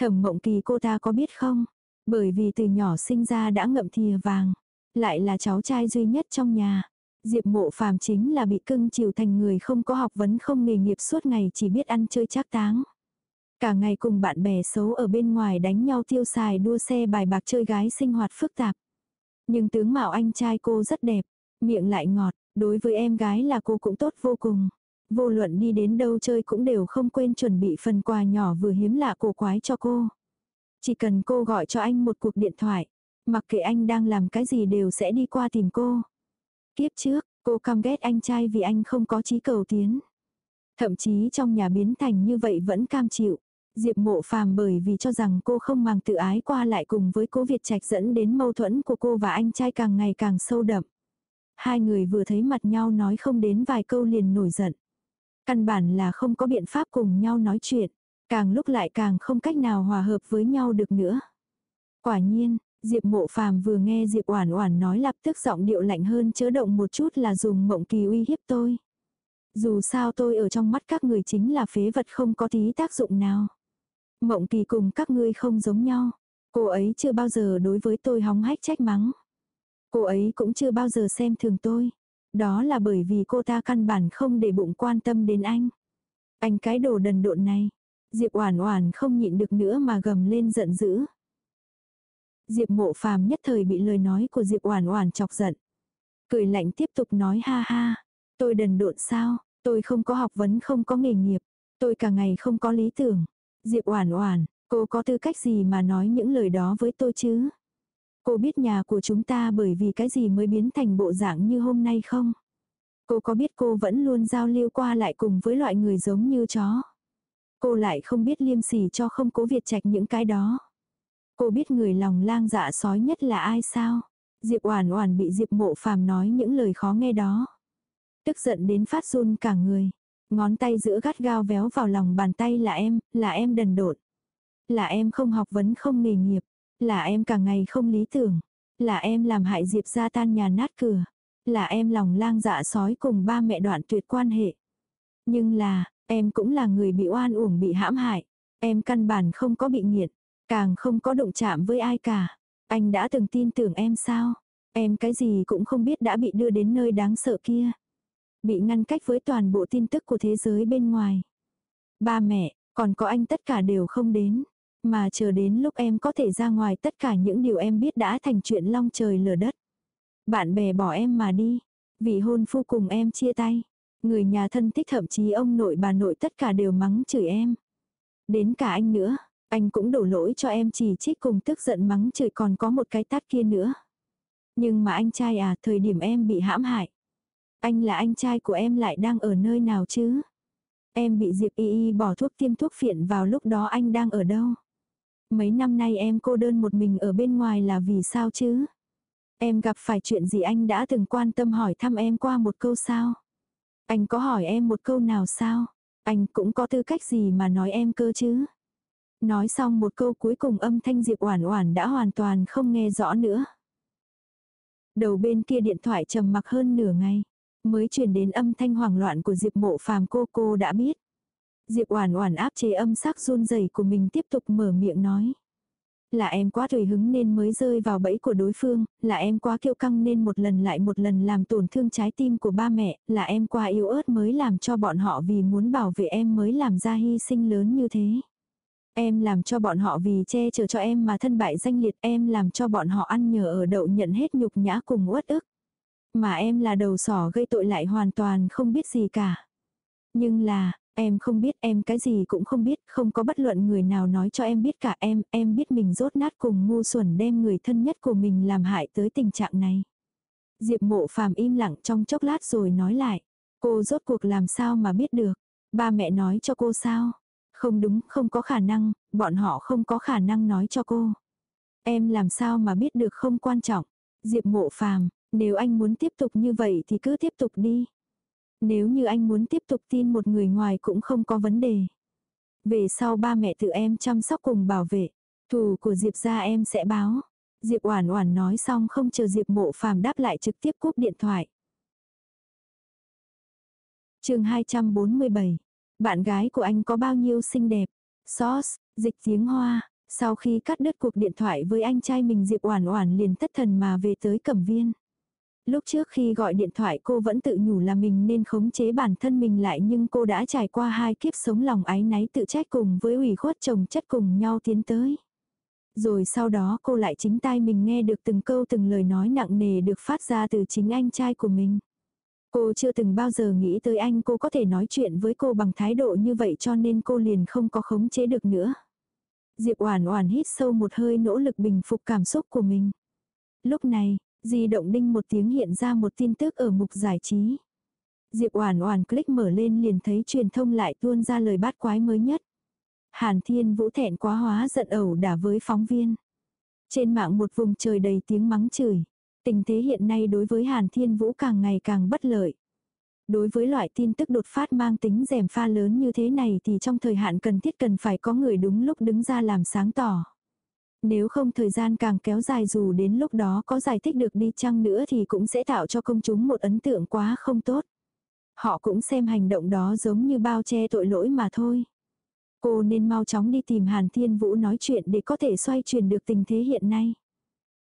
Thẩm Mộng Kỳ cô ta có biết không? Bởi vì từ nhỏ sinh ra đã ngậm thìa vàng, lại là cháu trai duy nhất trong nhà. Diệp Mộ Phàm chính là bị cưng chiều thành người không có học vấn không nghề nghiệp suốt ngày chỉ biết ăn chơi trác táng. Cả ngày cùng bạn bè xấu ở bên ngoài đánh nhau tiêu xài đua xe bài bạc chơi gái sinh hoạt phức tạp. Nhưng tướng mạo anh trai cô rất đẹp, miệng lại ngọt, đối với em gái là cô cũng tốt vô cùng. Vô luận đi đến đâu chơi cũng đều không quên chuẩn bị phần quà nhỏ vừa hiếm lạ cổ quái cho cô. Chỉ cần cô gọi cho anh một cuộc điện thoại, mặc kệ anh đang làm cái gì đều sẽ đi qua tìm cô. Kiếp trước, cô căm ghét anh trai vì anh không có chí cầu tiến. Thậm chí trong nhà biến thành như vậy vẫn cam chịu. Diệp mộ phàm bởi vì cho rằng cô không mang tự ái qua lại cùng với cố Việt Trạch dẫn đến mâu thuẫn của cô và anh trai càng ngày càng sâu đậm. Hai người vừa thấy mặt nhau nói không đến vài câu liền nổi giận. Căn bản là không có biện pháp cùng nhau nói chuyện. Càng lúc lại càng không cách nào hòa hợp với nhau được nữa. Quả nhiên, Diệp Mộ Phàm vừa nghe Diệp Oản Oản nói lập tức giọng điệu lạnh hơn chớ động một chút là dùng mộng kỳ uy hiếp tôi. Dù sao tôi ở trong mắt các người chính là phế vật không có tí tác dụng nào. Mộng kỳ cùng các ngươi không giống nhau. Cô ấy chưa bao giờ đối với tôi hóng hách trách mắng. Cô ấy cũng chưa bao giờ xem thường tôi. Đó là bởi vì cô ta căn bản không để bụng quan tâm đến anh. Anh cái đồ đần độn này. Diệp Oản Oản không nhịn được nữa mà gầm lên giận dữ. Diệp Mộ Phàm nhất thời bị lời nói của Diệp Oản Oản chọc giận. Cười lạnh tiếp tục nói ha ha, tôi đần độn sao, tôi không có học vấn không có nghề nghiệp, tôi cả ngày không có lý tưởng. Diệp Oản Oản, cô có tư cách gì mà nói những lời đó với tôi chứ? Cô biết nhà của chúng ta bởi vì cái gì mới biến thành bộ dạng như hôm nay không? Cô có biết cô vẫn luôn giao lưu qua lại cùng với loại người giống như chó? Cô lại không biết liêm sỉ cho không cố Việt Trạch những cái đó. Cô biết người lòng lang dạ sói nhất là ai sao? Diệp Oản Oản bị Diệp Mộ Phàm nói những lời khó nghe đó. Tức giận đến phát run cả người. Ngón tay giữa gắt gao véo vào lòng bàn tay là em, là em đần độn. Là em không học vấn không nghề nghiệp. Là em cả ngày không lý tưởng. Là em làm hại Diệp gia tan nhà nát cửa. Là em lòng lang dạ sói cùng ba mẹ đoạn tuyệt quan hệ. Nhưng là, em cũng là người bị oan uổng bị hãm hại. Em căn bản không có bị nghiện. Càng không có động chạm với ai cả. Anh đã từng tin tưởng em sao? Em cái gì cũng không biết đã bị đưa đến nơi đáng sợ kia. Bị ngăn cách với toàn bộ tin tức của thế giới bên ngoài. Ba mẹ, còn có anh tất cả đều không đến. Mà chờ đến lúc em có thể ra ngoài tất cả những điều em biết đã thành chuyện long trời lở đất. Bạn bè bỏ em mà đi. Vì hôn phu cùng em chia tay. Người nhà thân thích thậm chí ông nội bà nội tất cả đều mắng chửi em. Đến cả anh nữa, anh cũng đổ lỗi cho em chỉ trích cùng tức giận mắng chửi còn có một cái tát kia nữa. Nhưng mà anh trai à, thời điểm em bị hãm hại. Anh là anh trai của em lại đang ở nơi nào chứ? Em bị Diệp Y Y bỏ thuốc tiêm thuốc phiện vào lúc đó anh đang ở đâu? Mấy năm nay em cô đơn một mình ở bên ngoài là vì sao chứ? Em gặp phải chuyện gì anh đã từng quan tâm hỏi thăm em qua một câu sao? Anh có hỏi em một câu nào sao? Anh cũng có tư cách gì mà nói em cơ chứ? Nói xong một câu cuối cùng âm thanh Diệp Oản Oản đã hoàn toàn không nghe rõ nữa. Đầu bên kia điện thoại trầm mặc hơn nửa ngày, mới truyền đến âm thanh hoảng loạn của Diệp Mộ Phàm cô cô đã biết. Diệp Oản Oản áp chế âm sắc run rẩy của mình tiếp tục mở miệng nói. Là em quá tùy hứng nên mới rơi vào bẫy của đối phương, là em quá kiêu căng nên một lần lại một lần làm tổn thương trái tim của ba mẹ, là em quá yếu ớt mới làm cho bọn họ vì muốn bảo vệ em mới làm ra hy sinh lớn như thế. Em làm cho bọn họ vì che chở cho em mà thân bại danh liệt em làm cho bọn họ ăn nhờ ở đậu nhận hết nhục nhã cùng uất ức. Mà em là đầu sỏ gây tội lại hoàn toàn không biết gì cả. Nhưng là, em không biết em cái gì cũng không biết, không có bất luận người nào nói cho em biết cả em, em biết mình rốt nát cùng ngu xuẩn đem người thân nhất của mình làm hại tới tình trạng này. Diệp mộ phàm im lặng trong chốc lát rồi nói lại. Cô rốt cuộc làm sao mà biết được. Ba mẹ nói cho cô sao? Không đúng, không có khả năng, bọn họ không có khả năng nói cho cô. Em làm sao mà biết được không quan trọng. Diệp mộ phàm, nếu anh muốn tiếp tục như vậy thì cứ tiếp tục đi. Nếu như anh muốn tiếp tục tin một người ngoài cũng không có vấn đề. Về sau ba mẹ tự em chăm sóc cùng bảo vệ. Thù của Diệp ra em sẽ báo. Diệp Oản Oản nói xong không chờ Diệp Mộ Phàm đáp lại trực tiếp cúp điện thoại. Chương 247. Bạn gái của anh có bao nhiêu xinh đẹp? Sauce, dịch tiếng Hoa. Sau khi cắt đứt cuộc điện thoại với anh trai mình Diệp Oản Oản liền thất thần mà về tới Cẩm Viên. Lúc trước khi gọi điện thoại cô vẫn tự nhủ là mình nên khống chế bản thân mình lại nhưng cô đã trải qua hai kiếp sống lòng ái náy tự trách cùng với ủy khuất chồng chất cùng nhau tiến tới. Rồi sau đó cô lại chính tai mình nghe được từng câu từng lời nói nặng nề được phát ra từ chính anh trai của mình. Cô chưa từng bao giờ nghĩ tới anh cô có thể nói chuyện với cô bằng thái độ như vậy cho nên cô liền không có khống chế được nữa. Diệp Oản Oản hít sâu một hơi nỗ lực bình phục cảm xúc của mình. Lúc này, di động đinh một tiếng hiện ra một tin tức ở mục giải trí. Diệp Oản Oản click mở lên liền thấy truyền thông lại tuôn ra lời bát quái mới nhất. Hàn Thiên Vũ thẹn quá hóa giận ẩu đả với phóng viên. Trên mạng một vùng trời đầy tiếng mắng chửi. Tình thế hiện nay đối với Hàn Thiên Vũ càng ngày càng bất lợi. Đối với loại tin tức đột phát mang tính rèm pha lớn như thế này thì trong thời hạn cần thiết cần phải có người đúng lúc đứng ra làm sáng tỏ. Nếu không thời gian càng kéo dài dù đến lúc đó có giải thích được đi chăng nữa thì cũng sẽ tạo cho công chúng một ấn tượng quá không tốt. Họ cũng xem hành động đó giống như bao che tội lỗi mà thôi. Cô nên mau chóng đi tìm Hàn Thiên Vũ nói chuyện để có thể xoay chuyển được tình thế hiện nay.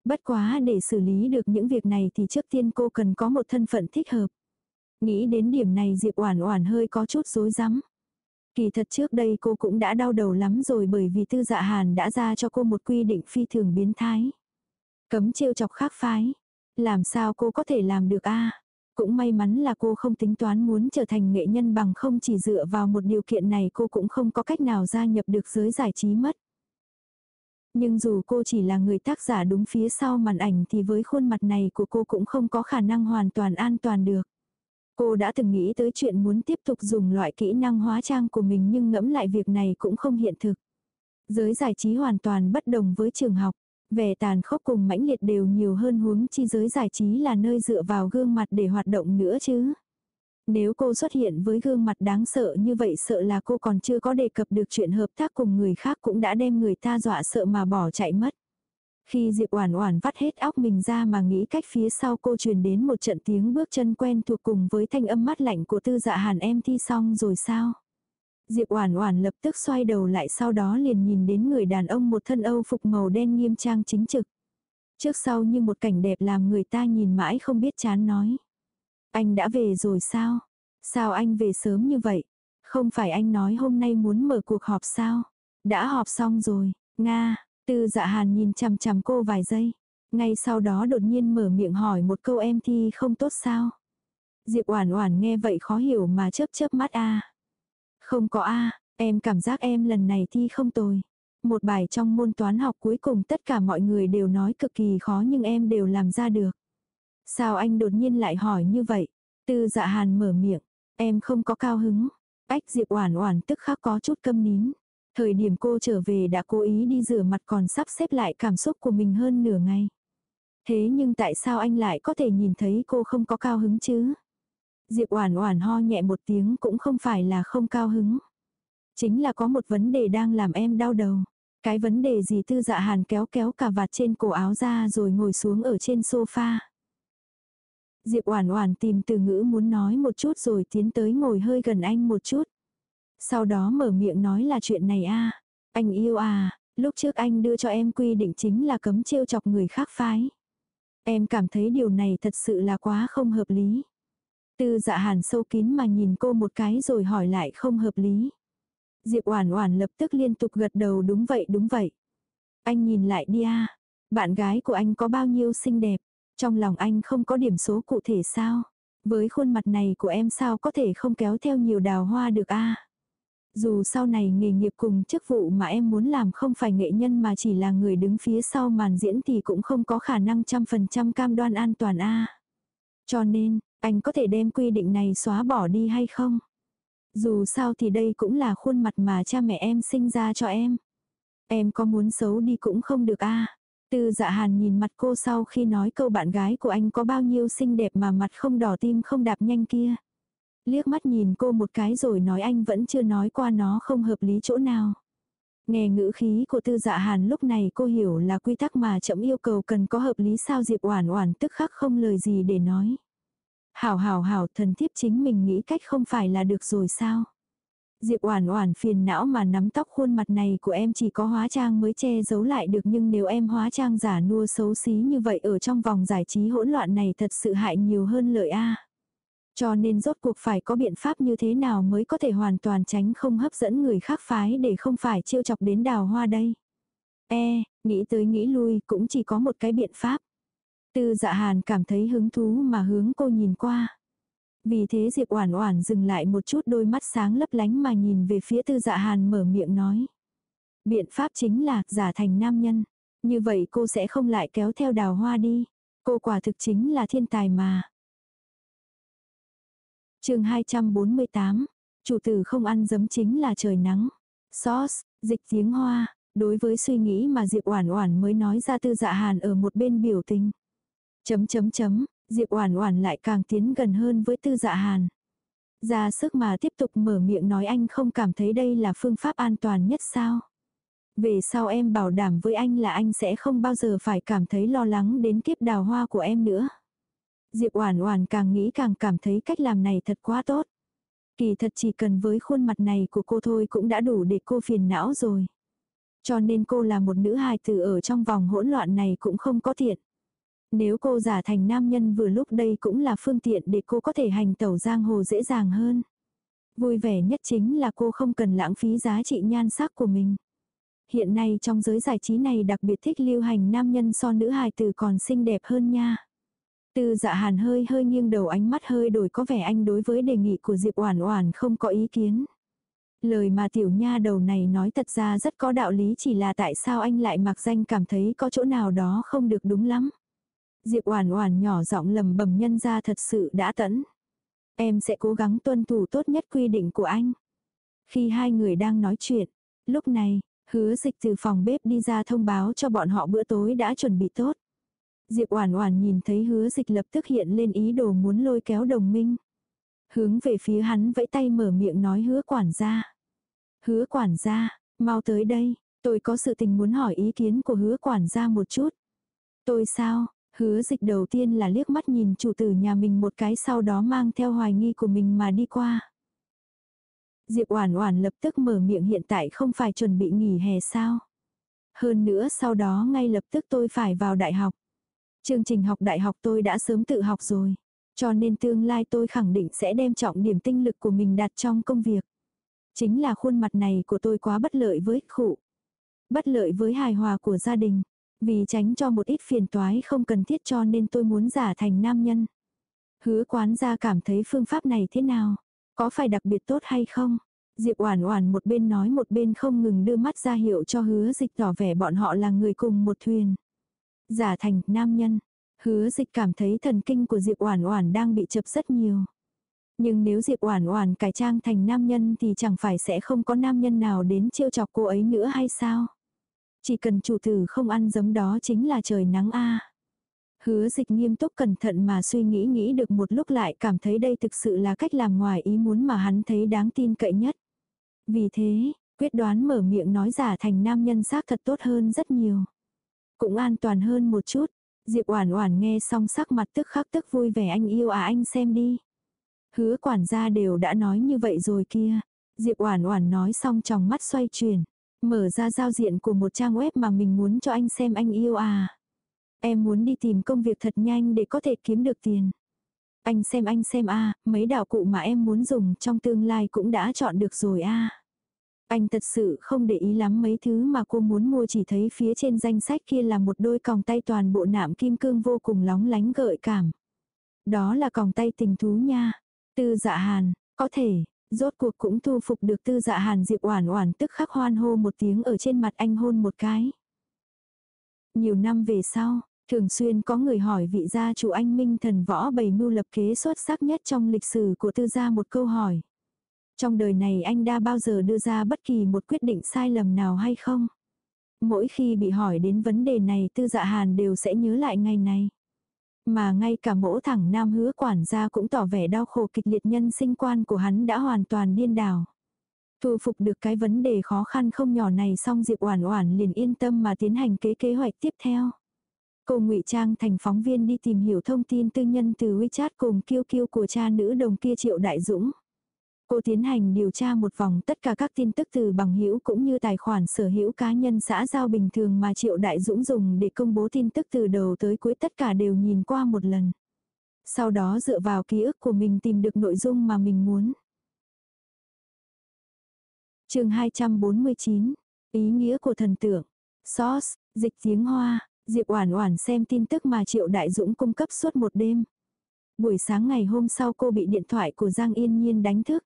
Bất quá để xử lý được những việc này thì trước tiên cô cần có một thân phận thích hợp. Nghĩ đến điểm này Diệp Oản Oản hơi có chút rối rắm. Kỳ thật trước đây cô cũng đã đau đầu lắm rồi bởi vì Tư Dạ Hàn đã ra cho cô một quy định phi thường biến thái. Cấm trêu chọc khác phái. Làm sao cô có thể làm được a? Cũng may mắn là cô không tính toán muốn trở thành nghệ nhân bằng không chỉ dựa vào một điều kiện này cô cũng không có cách nào gia nhập được giới giải trí mất. Nhưng dù cô chỉ là người tác giả đúng phía sau màn ảnh thì với khuôn mặt này của cô cũng không có khả năng hoàn toàn an toàn được. Cô đã từng nghĩ tới chuyện muốn tiếp tục dùng loại kỹ năng hóa trang của mình nhưng ngẫm lại việc này cũng không hiện thực. Giới giải trí hoàn toàn bất đồng với trường học. Vẻ tàn khốc cùng mãnh liệt đều nhiều hơn huống chi giới giải trí là nơi dựa vào gương mặt để hoạt động nữa chứ. Nếu cô xuất hiện với gương mặt đáng sợ như vậy sợ là cô còn chưa có đề cập được chuyện hợp tác cùng người khác cũng đã đem người ta dọa sợ mà bỏ chạy mất. Khi Diệp Oản Oản vắt hết óc mình ra mà nghĩ cách phía sau cô truyền đến một trận tiếng bước chân quen thuộc cùng với thanh âm mát lạnh của Tư Dạ Hàn em thi xong rồi sao? Diệp Oản Oản lập tức xoay đầu lại sau đó liền nhìn đến người đàn ông một thân Âu phục màu đen nghiêm trang chính trực. Trước sau như một cảnh đẹp làm người ta nhìn mãi không biết chán nói. Anh đã về rồi sao? Sao anh về sớm như vậy? Không phải anh nói hôm nay muốn mở cuộc họp sao? Đã họp xong rồi, Nga, Tư dạ hàn nhìn chằm chằm cô vài giây. Ngay sau đó đột nhiên mở miệng hỏi một câu em thi không tốt sao? Diệp Oản Oản nghe vậy khó hiểu mà chớp chớp mắt a. Không có a, em cảm giác em lần này thi không tồi. Một bài trong môn toán học cuối cùng tất cả mọi người đều nói cực kỳ khó nhưng em đều làm ra được. Sao anh đột nhiên lại hỏi như vậy? Tư Dạ Hàn mở miệng, em không có cao hứng. Ách Diệp Oản Oản tức khắc có chút câm nín. Thời điểm cô trở về đã cố ý đi rửa mặt còn sắp xếp lại cảm xúc của mình hơn nửa ngày. Thế nhưng tại sao anh lại có thể nhìn thấy cô không có cao hứng chứ? Diệp Oản Oản ho nhẹ một tiếng cũng không phải là không cao hứng. Chính là có một vấn đề đang làm em đau đầu. Cái vấn đề gì Tư Dạ Hàn kéo kéo cà vạt trên cổ áo ra rồi ngồi xuống ở trên sofa. Diệp Oản Oản tìm từ ngữ muốn nói một chút rồi tiến tới ngồi hơi gần anh một chút. Sau đó mở miệng nói là chuyện này a Anh yêu à, lúc trước anh đưa cho em quy định chính là cấm trêu chọc người khác phái. Em cảm thấy điều này thật sự là quá không hợp lý. Tư dạ hàn sâu kín mà nhìn cô một cái rồi hỏi lại không hợp lý. Diệp Oản Oản lập tức liên tục gật đầu đúng vậy đúng vậy. Anh nhìn lại đi a, bạn gái của anh có bao nhiêu xinh đẹp. Trong lòng anh không có điểm số cụ thể sao? Với khuôn mặt này của em sao có thể không kéo theo nhiều đào hoa được a dù sau này nghề nghiệp cùng chức vụ mà em muốn làm không phải nghệ nhân mà chỉ là người đứng phía sau màn diễn thì cũng không có khả năng trăm phần trăm cam đoan an toàn a Cho nên, anh có thể đem quy định này xóa bỏ đi hay không? Dù sao thì đây cũng là khuôn mặt mà cha mẹ em sinh ra cho em. Em có muốn xấu đi cũng không được a Tư dạ hàn nhìn mặt cô sau khi nói câu bạn gái của anh có bao nhiêu xinh đẹp mà mặt không đỏ tim không đạp nhanh kia. Liếc mắt nhìn cô một cái rồi nói anh vẫn chưa nói qua nó không hợp lý chỗ nào. Nghe ngữ khí của tư dạ hàn lúc này cô hiểu là quy tắc mà chậm yêu cầu cần có hợp lý sao Diệp Oản Oản tức khắc không lời gì để nói. Hảo hảo hảo, thần thiếp chính mình nghĩ cách không phải là được rồi sao. Diệp Oản Oản phiền não mà nắm tóc khuôn mặt này của em chỉ có hóa trang mới che giấu lại được nhưng nếu em hóa trang giả nua xấu xí như vậy ở trong vòng giải trí hỗn loạn này thật sự hại nhiều hơn lợi a. Cho nên rốt cuộc phải có biện pháp như thế nào mới có thể hoàn toàn tránh không hấp dẫn người khác phái để không phải trêu chọc đến đào hoa đây. E, nghĩ tới nghĩ lui cũng chỉ có một cái biện pháp. Tư dạ hàn cảm thấy hứng thú mà hướng cô nhìn qua. Vì thế Diệp Oản Oản dừng lại một chút đôi mắt sáng lấp lánh mà nhìn về phía Tư Dạ Hàn mở miệng nói. Biện pháp chính là giả thành nam nhân. Như vậy cô sẽ không lại kéo theo đào hoa đi. Cô quả thực chính là thiên tài mà chương 248. Chủ tử không ăn giấm chính là trời nắng. Sauce, dịch tiếng hoa. Đối với suy nghĩ mà Diệp Oản Oản mới nói ra Tư Dạ Hàn ở một bên biểu tình. Chấm chấm chấm, Diệp Oản Oản lại càng tiến gần hơn với Tư Dạ Hàn. Ra sức mà tiếp tục mở miệng nói anh không cảm thấy đây là phương pháp an toàn nhất sao? Về sau em bảo đảm với anh là anh sẽ không bao giờ phải cảm thấy lo lắng đến kiếp đào hoa của em nữa. Diệp Oản Oản càng nghĩ càng cảm thấy cách làm này thật quá tốt. Kỳ thật chỉ cần với khuôn mặt này của cô thôi cũng đã đủ để cô phiền não rồi. Cho nên cô là một nữ hài tử ở trong vòng hỗn loạn này cũng không có thiện. Nếu cô giả thành nam nhân vừa lúc đây cũng là phương tiện để cô có thể hành tẩu giang hồ dễ dàng hơn. Vui vẻ nhất chính là cô không cần lãng phí giá trị nhan sắc của mình. Hiện nay trong giới giải trí này đặc biệt thích lưu hành nam nhân so nữ hài tử còn xinh đẹp hơn nha. Tư dạ hàn hơi hơi nghiêng đầu ánh mắt hơi đổi có vẻ anh đối với đề nghị của Diệp Oản Oản không có ý kiến. Lời mà tiểu nha đầu này nói thật ra rất có đạo lý chỉ là tại sao anh lại mặc danh cảm thấy có chỗ nào đó không được đúng lắm. Diệp Oản Oản nhỏ giọng lầm bầm nhân ra thật sự đã tẫn. Em sẽ cố gắng tuân thủ tốt nhất quy định của anh. Khi hai người đang nói chuyện, lúc này, hứa dịch từ phòng bếp đi ra thông báo cho bọn họ bữa tối đã chuẩn bị tốt. Diệp Oản Oản nhìn thấy hứa dịch lập tức hiện lên ý đồ muốn lôi kéo đồng minh. Hướng về phía hắn vẫy tay mở miệng nói hứa quản gia. Hứa quản gia, mau tới đây, tôi có sự tình muốn hỏi ý kiến của hứa quản gia một chút. Tôi sao, Hứa dịch đầu tiên là liếc mắt nhìn chủ tử nhà mình một cái sau đó mang theo hoài nghi của mình mà đi qua. Diệp Oản Oản lập tức mở miệng hiện tại không phải chuẩn bị nghỉ hè sao? Hơn nữa sau đó ngay lập tức tôi phải vào đại học. Chương trình học đại học tôi đã sớm tự học rồi, cho nên tương lai tôi khẳng định sẽ đem trọng điểm tinh lực của mình đặt trong công việc. Chính là khuôn mặt này của tôi quá bất lợi với khụ. Bất lợi với hài hòa của gia đình. Vì tránh cho một ít phiền toái không cần thiết cho nên tôi muốn giả thành nam nhân. Hứa quán gia cảm thấy phương pháp này thế nào? Có phải đặc biệt tốt hay không? Diệp Oản Oản một bên nói một bên không ngừng đưa mắt ra hiệu cho Hứa Dịch tỏ vẻ bọn họ là người cùng một thuyền. Giả thành nam nhân. Hứa Dịch cảm thấy thần kinh của Diệp Oản Oản đang bị chập rất nhiều. Nhưng nếu Diệp Oản Oản cải trang thành nam nhân thì chẳng phải sẽ không có nam nhân nào đến trêu chọc cô ấy nữa hay sao? Chỉ cần chủ tử không ăn giấm đó chính là trời nắng a. Hứa dịch nghiêm túc cẩn thận mà suy nghĩ nghĩ được một lúc lại cảm thấy đây thực sự là cách làm ngoài ý muốn mà hắn thấy đáng tin cậy nhất. Vì thế, quyết đoán mở miệng nói giả thành nam nhân xác thật tốt hơn rất nhiều. Cũng an toàn hơn một chút. Diệp Oản Oản nghe xong sắc mặt tức khắc tức vui vẻ, anh yêu à anh xem đi. Hứa quản gia đều đã nói như vậy rồi kia. Diệp Oản Oản nói xong trong mắt xoay chuyển. Mở ra giao diện của một trang web mà mình muốn cho anh xem, anh yêu à. Em muốn đi tìm công việc thật nhanh để có thể kiếm được tiền. Anh xem anh xem a mấy đạo cụ mà em muốn dùng trong tương lai cũng đã chọn được rồi a anh thật sự không để ý lắm mấy thứ mà cô muốn mua chỉ thấy phía trên danh sách kia là một đôi còng tay toàn bộ nạm kim cương vô cùng lóng lánh gợi cảm. Đó là còng tay tình thú nha. Tư dạ hàn, có thể, rốt cuộc cũng thu phục được tư dạ hàn Diệp Oản Oản tức khắc hoan hô một tiếng ở trên mặt anh hôn một cái. Nhiều năm về sau, thường xuyên có người hỏi vị gia chủ anh Minh thần võ bày mưu lập kế xuất sắc nhất trong lịch sử của tư gia một câu hỏi. Trong đời này anh đã bao giờ đưa ra bất kỳ một quyết định sai lầm nào hay không? Mỗi khi bị hỏi đến vấn đề này, tư dạ hàn đều sẽ nhớ lại ngày này. Mà ngay cả mỗ thẳng nam hứa quản gia cũng tỏ vẻ đau khổ kịch liệt nhân sinh quan của hắn đã hoàn toàn điên đảo. Thu phục được cái vấn đề khó khăn không nhỏ này xong Diệp Oản Oản liền yên tâm mà tiến hành kế kế hoạch tiếp theo. Cô ngụy trang thành phóng viên đi tìm hiểu thông tin tư nhân từ WeChat cùng kiêu kiêu của cha nữ đồng kia Triệu Đại Dũng. Cô tiến hành điều tra một vòng tất cả các tin tức từ bằng hữu cũng như tài khoản sở hữu cá nhân xã giao bình thường mà Triệu Đại Dũng dùng để công bố tin tức từ đầu tới cuối tất cả đều nhìn qua một lần. Sau đó dựa vào ký ức của mình tìm được nội dung mà mình muốn. chương 249. Ý nghĩa của thần tượng. Sauce, dịch tiếng Hoa, Diệp Oản Oản xem tin tức mà Triệu Đại Dũng cung cấp suốt một đêm. Buổi sáng ngày hôm sau cô bị điện thoại của Giang Yên Nhiên đánh thức.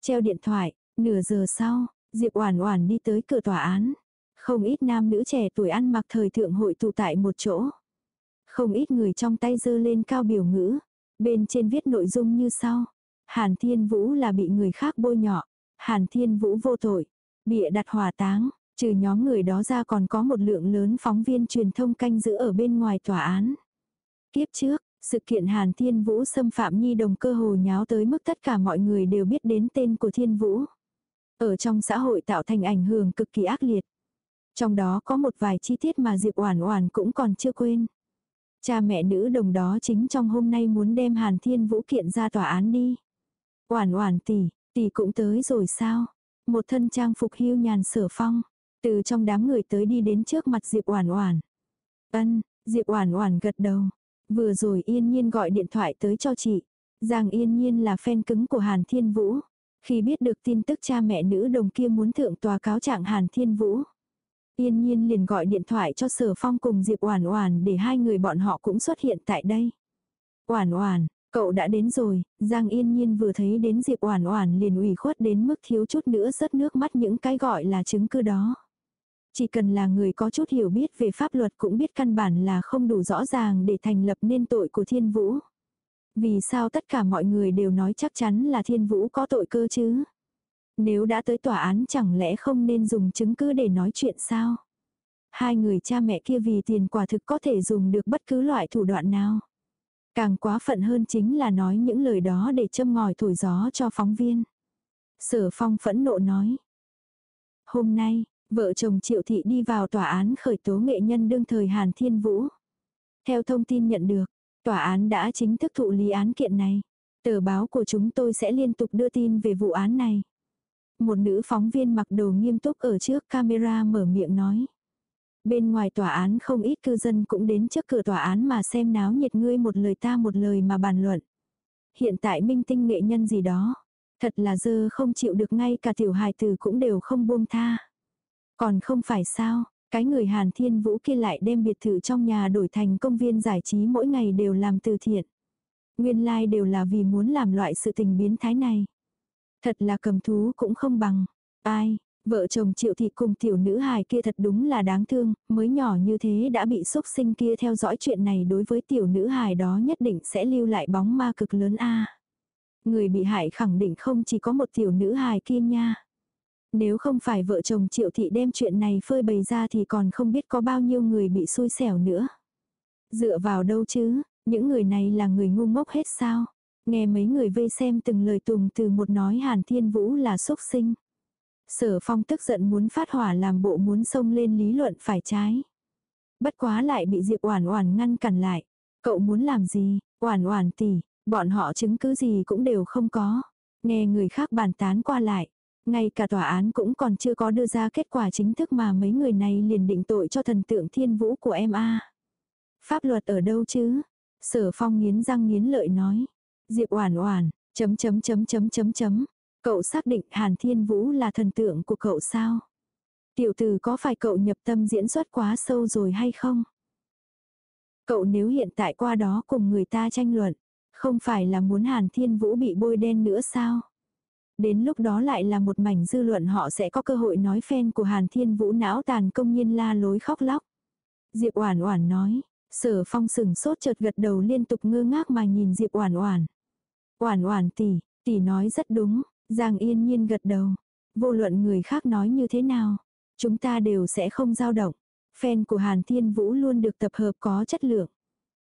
Treo điện thoại, nửa giờ sau, Diệp Oản Oản đi tới cửa tòa án. Không ít nam nữ trẻ tuổi ăn mặc thời thượng hội tụ tại một chỗ. Không ít người trong tay giơ lên cao biểu ngữ. Bên trên viết nội dung như sau. Hàn Thiên Vũ là bị người khác bôi nhọ. Hàn Thiên Vũ vô tội. Bịa đặt hỏa táng. Trừ nhóm người đó ra còn có một lượng lớn phóng viên truyền thông canh giữ ở bên ngoài tòa án. Kiếp trước, sự kiện Hàn Thiên Vũ xâm phạm nhi đồng cơ hồ nháo tới mức tất cả mọi người đều biết đến tên của Thiên Vũ. Ở trong xã hội tạo thành ảnh hưởng cực kỳ ác liệt. Trong đó có một vài chi tiết mà Diệp Oản Oản cũng còn chưa quên. Cha mẹ nữ đồng đó chính trong hôm nay muốn đem Hàn Thiên Vũ kiện ra tòa án đi. Oản Oản tỷ, tỷ cũng tới rồi sao? Một thân trang phục hưu nhàn sở phong, từ trong đám người tới đi đến trước mặt Diệp Oản Oản. Ân, Diệp Oản Oản gật đầu. Vừa rồi Yên Nhiên gọi điện thoại tới cho chị. Giang Yên Nhiên là fan cứng của Hàn Thiên Vũ. Khi biết được tin tức cha mẹ nữ đồng kia muốn thượng tòa cáo trạng Hàn Thiên Vũ. Yên Nhiên liền gọi điện thoại cho Sở Phong cùng Diệp Oản Oản để hai người bọn họ cũng xuất hiện tại đây. Oản Oản, cậu đã đến rồi, Giang Yên Nhiên vừa thấy đến Diệp Oản Oản liền ủy khuất đến mức thiếu chút nữa rớt nước mắt những cái gọi là chứng cứ đó. Chỉ cần là người có chút hiểu biết về pháp luật cũng biết căn bản là không đủ rõ ràng để thành lập nên tội của thiên vũ. Vì sao tất cả mọi người đều nói chắc chắn là thiên vũ có tội cơ chứ? Nếu đã tới tòa án chẳng lẽ không nên dùng chứng cứ để nói chuyện sao? Hai người cha mẹ kia vì tiền quả thực có thể dùng được bất cứ loại thủ đoạn nào. Càng quá phận hơn chính là nói những lời đó để châm ngòi thổi gió cho phóng viên. Sở phong phẫn nộ nói. Hôm nay, Vợ chồng Triệu Thị đi vào tòa án khởi tố nghệ nhân đương thời Hàn Thiên Vũ. Theo thông tin nhận được, tòa án đã chính thức thụ lý án kiện này. Tờ báo của chúng tôi sẽ liên tục đưa tin về vụ án này. Một nữ phóng viên mặc đồ nghiêm túc ở trước camera mở miệng nói. Bên ngoài tòa án không ít cư dân cũng đến trước cửa tòa án mà xem náo nhiệt ngươi một lời ta một lời mà bàn luận. Hiện tại minh tinh nghệ nhân gì đó. Thật là dơ không chịu được ngay cả tiểu hài tử cũng đều không buông tha. Còn không phải sao, cái người Hàn Thiên Vũ kia lại đem biệt thự trong nhà đổi thành công viên giải trí mỗi ngày đều làm từ thiện. Nguyên lai like đều là vì muốn làm loại sự tình biến thái này. Thật là cầm thú cũng không bằng. Ai, vợ chồng triệu thị cùng tiểu nữ hài kia thật đúng là đáng thương, mới nhỏ như thế đã bị xúc sinh kia theo dõi chuyện này đối với tiểu nữ hài đó nhất định sẽ lưu lại bóng ma cực lớn a. Người bị hại khẳng định không chỉ có một tiểu nữ hài kia nha. Nếu không phải vợ chồng triệu thị đem chuyện này phơi bày ra thì còn không biết có bao nhiêu người bị xui xẻo nữa. Dựa vào đâu chứ, những người này là người ngu ngốc hết sao? Nghe mấy người vây xem từng lời tùng từ một nói Hàn Thiên Vũ là xúc sinh. Sở phong tức giận muốn phát hỏa làm bộ muốn xông lên lý luận phải trái. Bất quá lại bị Diệp Oản Oản ngăn cản lại. Cậu muốn làm gì? Oản Oản tỷ, bọn họ chứng cứ gì cũng đều không có. Nghe người khác bàn tán qua lại, ngay cả tòa án cũng còn chưa có đưa ra kết quả chính thức mà mấy người này liền định tội cho thần tượng thiên vũ của em a. Pháp luật ở đâu chứ? Sở phong nghiến răng nghiến lợi nói. Diệp oản oản, chấm chấm chấm chấm chấm chấm. Cậu xác định Hàn Thiên Vũ là thần tượng của cậu sao? Tiểu tử có phải cậu nhập tâm diễn xuất quá sâu rồi hay không? Cậu nếu hiện tại qua đó cùng người ta tranh luận, không phải là muốn Hàn Thiên Vũ bị bôi đen nữa sao? Đến lúc đó lại là một mảnh dư luận họ sẽ có cơ hội nói fan của Hàn Thiên Vũ não tàn công nhiên la lối khóc lóc. Diệp Oản Oản nói, Sở Phong sừng sốt chợt gật đầu liên tục ngơ ngác mà nhìn Diệp Oản Oản. Oản Oản tỷ, tỷ nói rất đúng, Giang Yên Nhiên gật đầu. Vô luận người khác nói như thế nào, chúng ta đều sẽ không dao động. Fan của Hàn Thiên Vũ luôn được tập hợp có chất lượng.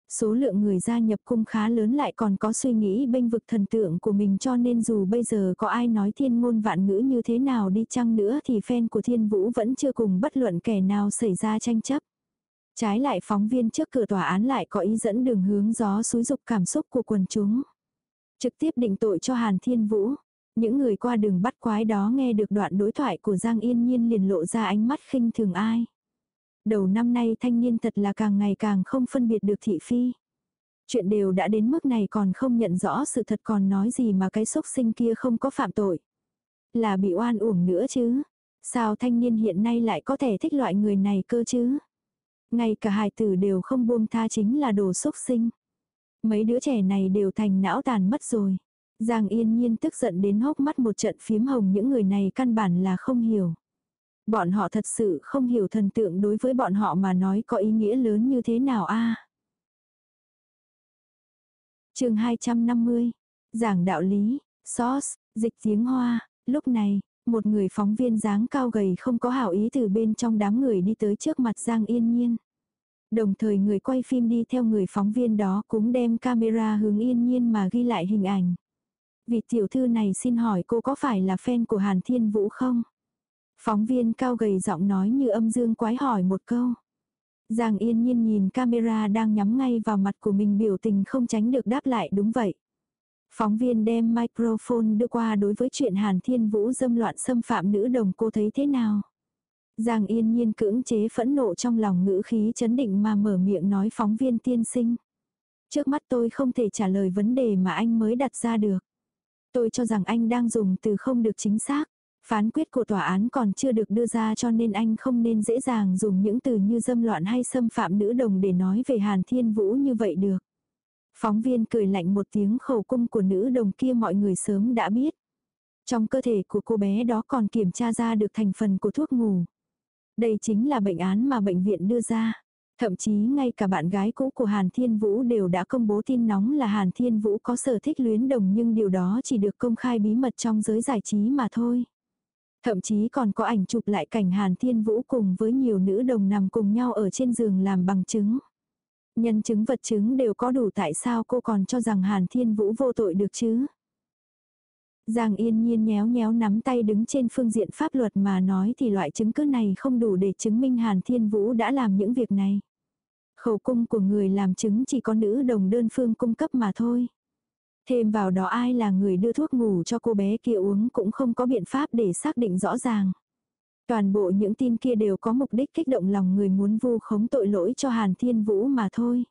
Số lượng người gia nhập cung khá lớn lại còn có suy nghĩ bênh vực thần tượng của mình cho nên dù bây giờ có ai nói thiên ngôn vạn ngữ như thế nào đi chăng nữa thì fan của thiên vũ vẫn chưa cùng bất luận kẻ nào xảy ra tranh chấp. Trái lại phóng viên trước cửa tòa án lại có ý dẫn đường hướng gió xúi dục cảm xúc của quần chúng. Trực tiếp định tội cho Hàn Thiên Vũ. Những người qua đường bắt quái đó nghe được đoạn đối thoại của Giang Yên Nhiên liền lộ ra ánh mắt khinh thường ai. Đầu năm nay thanh niên thật là càng ngày càng không phân biệt được thị phi. Chuyện đều đã đến mức này còn không nhận rõ sự thật còn nói gì mà cái xúc sinh kia không có phạm tội. Là bị oan uổng nữa chứ. Sao thanh niên hiện nay lại có thể thích loại người này cơ chứ? Ngay cả hài tử đều không buông tha chính là đồ xúc sinh. Mấy đứa trẻ này đều thành não tàn mất rồi. Giang yên nhiên tức giận đến hốc mắt một trận phím hồng những người này căn bản là không hiểu. Bọn họ thật sự không hiểu thần tượng đối với bọn họ mà nói có ý nghĩa lớn như thế nào a à? chương 250. Giảng đạo lý, sauce, dịch tiếng hoa. Lúc này, một người phóng viên dáng cao gầy không có hảo ý từ bên trong đám người đi tới trước mặt Giang Yên Nhiên. Đồng thời người quay phim đi theo người phóng viên đó cũng đem camera hướng Yên Nhiên mà ghi lại hình ảnh. Vị tiểu thư này xin hỏi cô có phải là fan của Hàn Thiên Vũ không? Phóng viên cao gầy giọng nói như âm dương quái hỏi một câu. Giang yên nhiên nhìn camera đang nhắm ngay vào mặt của mình biểu tình không tránh được đáp lại đúng vậy. Phóng viên đem microphone đưa qua đối với chuyện Hàn Thiên Vũ dâm loạn xâm phạm nữ đồng cô thấy thế nào? Giang yên nhiên cưỡng chế phẫn nộ trong lòng ngữ khí chấn định mà mở miệng nói phóng viên tiên sinh. Trước mắt tôi không thể trả lời vấn đề mà anh mới đặt ra được. Tôi cho rằng anh đang dùng từ không được chính xác. Phán quyết của tòa án còn chưa được đưa ra cho nên anh không nên dễ dàng dùng những từ như dâm loạn hay xâm phạm nữ đồng để nói về Hàn Thiên Vũ như vậy được. Phóng viên cười lạnh một tiếng khẩu cung của nữ đồng kia mọi người sớm đã biết. Trong cơ thể của cô bé đó còn kiểm tra ra được thành phần của thuốc ngủ. Đây chính là bệnh án mà bệnh viện đưa ra. Thậm chí ngay cả bạn gái cũ của Hàn Thiên Vũ đều đã công bố tin nóng là Hàn Thiên Vũ có sở thích luyến đồng nhưng điều đó chỉ được công khai bí mật trong giới giải trí mà thôi. Thậm chí còn có ảnh chụp lại cảnh Hàn Thiên Vũ cùng với nhiều nữ đồng nằm cùng nhau ở trên giường làm bằng chứng. Nhân chứng vật chứng đều có đủ tại sao cô còn cho rằng Hàn Thiên Vũ vô tội được chứ? Giang yên nhiên nhéo nhéo nắm tay đứng trên phương diện pháp luật mà nói thì loại chứng cứ này không đủ để chứng minh Hàn Thiên Vũ đã làm những việc này. Khẩu cung của người làm chứng chỉ có nữ đồng đơn phương cung cấp mà thôi. Thêm vào đó ai là người đưa thuốc ngủ cho cô bé kia uống cũng không có biện pháp để xác định rõ ràng. Toàn bộ những tin kia đều có mục đích kích động lòng người muốn vu khống tội lỗi cho Hàn Thiên Vũ mà thôi.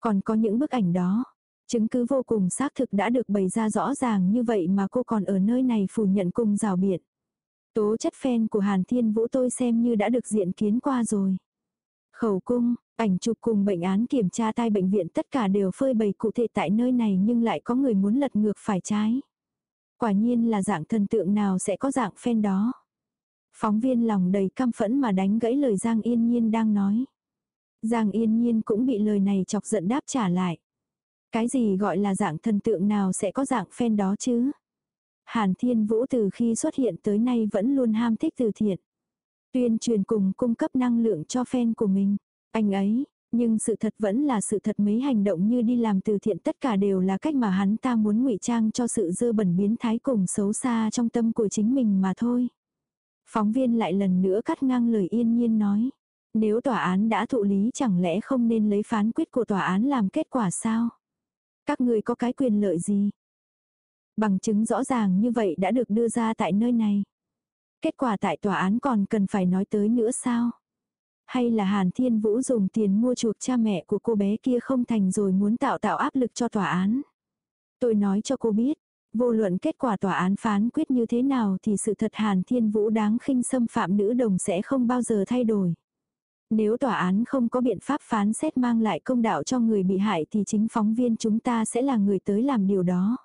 Còn có những bức ảnh đó, chứng cứ vô cùng xác thực đã được bày ra rõ ràng như vậy mà cô còn ở nơi này phủ nhận cùng rào biện. Tố chất fan của Hàn Thiên Vũ tôi xem như đã được diện kiến qua rồi. Khẩu cung, Ảnh chụp cùng bệnh án kiểm tra tai bệnh viện tất cả đều phơi bày cụ thể tại nơi này nhưng lại có người muốn lật ngược phải trái. Quả nhiên là dạng thần tượng nào sẽ có dạng fan đó. Phóng viên lòng đầy căm phẫn mà đánh gãy lời Giang Yên Nhiên đang nói. Giang Yên Nhiên cũng bị lời này chọc giận đáp trả lại. Cái gì gọi là dạng thần tượng nào sẽ có dạng fan đó chứ? Hàn Thiên Vũ từ khi xuất hiện tới nay vẫn luôn ham thích từ thiện. Tuyên truyền cùng cung cấp năng lượng cho fan của mình. Anh ấy, nhưng sự thật vẫn là sự thật mấy hành động như đi làm từ thiện tất cả đều là cách mà hắn ta muốn ngụy trang cho sự dơ bẩn biến thái cùng xấu xa trong tâm của chính mình mà thôi. Phóng viên lại lần nữa cắt ngang lời yên nhiên nói. Nếu tòa án đã thụ lý chẳng lẽ không nên lấy phán quyết của tòa án làm kết quả sao? Các người có cái quyền lợi gì? Bằng chứng rõ ràng như vậy đã được đưa ra tại nơi này. Kết quả tại tòa án còn cần phải nói tới nữa sao? Hay là Hàn Thiên Vũ dùng tiền mua chuộc cha mẹ của cô bé kia không thành rồi muốn tạo tạo áp lực cho tòa án. Tôi nói cho cô biết, Vô luận kết quả tòa án phán quyết như thế nào thì sự thật Hàn Thiên Vũ đáng khinh xâm phạm nữ đồng sẽ không bao giờ thay đổi. Nếu tòa án không có biện pháp phán xét mang lại công đạo cho người bị hại thì chính phóng viên chúng ta sẽ là người tới làm điều đó.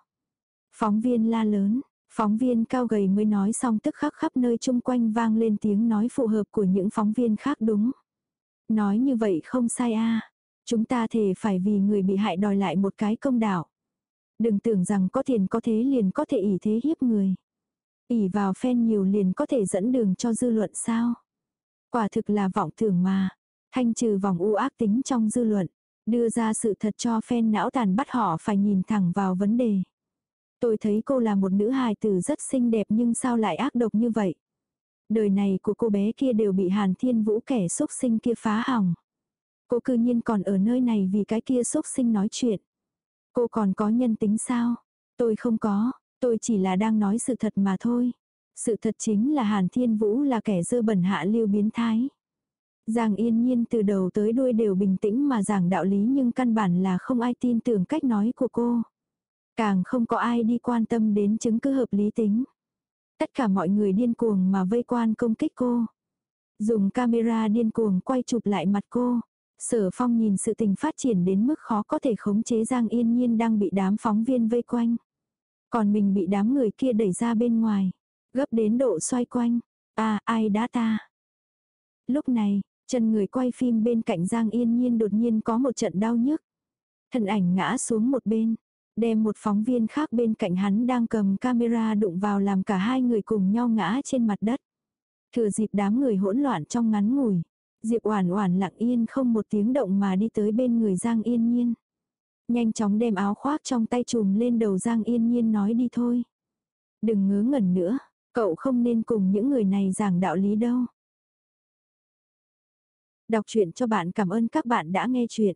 Phóng viên la lớn, phóng viên cao gầy mới nói xong tức khắc khắp nơi chung quanh vang lên tiếng nói phù hợp của những phóng viên khác đúng. Nói như vậy không sai a Chúng ta thể phải vì người bị hại đòi lại một cái công đạo. Đừng tưởng rằng có tiền có thế liền có thể ỷ thế hiếp người. ỷ vào phen nhiều liền có thể dẫn đường cho dư luận sao. Quả thực là vọng tưởng mà. Thanh trừ vòng u ác tính trong dư luận. Đưa ra sự thật cho phen não tàn bắt họ phải nhìn thẳng vào vấn đề. Tôi thấy cô là một nữ hài tử rất xinh đẹp nhưng sao lại ác độc như vậy. Đời này của cô bé kia đều bị Hàn Thiên Vũ kẻ xúc sinh kia phá hỏng. Cô cư nhiên còn ở nơi này vì cái kia xúc sinh nói chuyện. Cô còn có nhân tính sao? Tôi không có, tôi chỉ là đang nói sự thật mà thôi. Sự thật chính là Hàn Thiên Vũ là kẻ dơ bẩn hạ lưu biến thái. Giang yên nhiên từ đầu tới đuôi đều bình tĩnh mà giảng đạo lý nhưng căn bản là không ai tin tưởng cách nói của cô. Càng không có ai đi quan tâm đến chứng cứ hợp lý tính. Tất cả mọi người điên cuồng mà vây quan công kích cô. Dùng camera điên cuồng quay chụp lại mặt cô. Sở phong nhìn sự tình phát triển đến mức khó có thể khống chế Giang Yên Nhiên đang bị đám phóng viên vây quanh. Còn mình bị đám người kia đẩy ra bên ngoài. Gấp đến độ xoay quanh. À ai đã ta. Lúc này, chân người quay phim bên cạnh Giang Yên Nhiên đột nhiên có một trận đau nhức. Thân ảnh ngã xuống một bên. Đem một phóng viên khác bên cạnh hắn đang cầm camera đụng vào làm cả hai người cùng nhau ngã trên mặt đất. Thừa dịp đám người hỗn loạn trong ngắn ngủi. Diệp Oản Oản lặng yên không một tiếng động mà đi tới bên người Giang Yên Nhiên. Nhanh chóng đem áo khoác trong tay trùm lên đầu Giang Yên Nhiên nói đi thôi. Đừng ngớ ngẩn nữa, cậu không nên cùng những người này giảng đạo lý đâu. Đọc truyện cho bạn cảm ơn các bạn đã nghe truyện.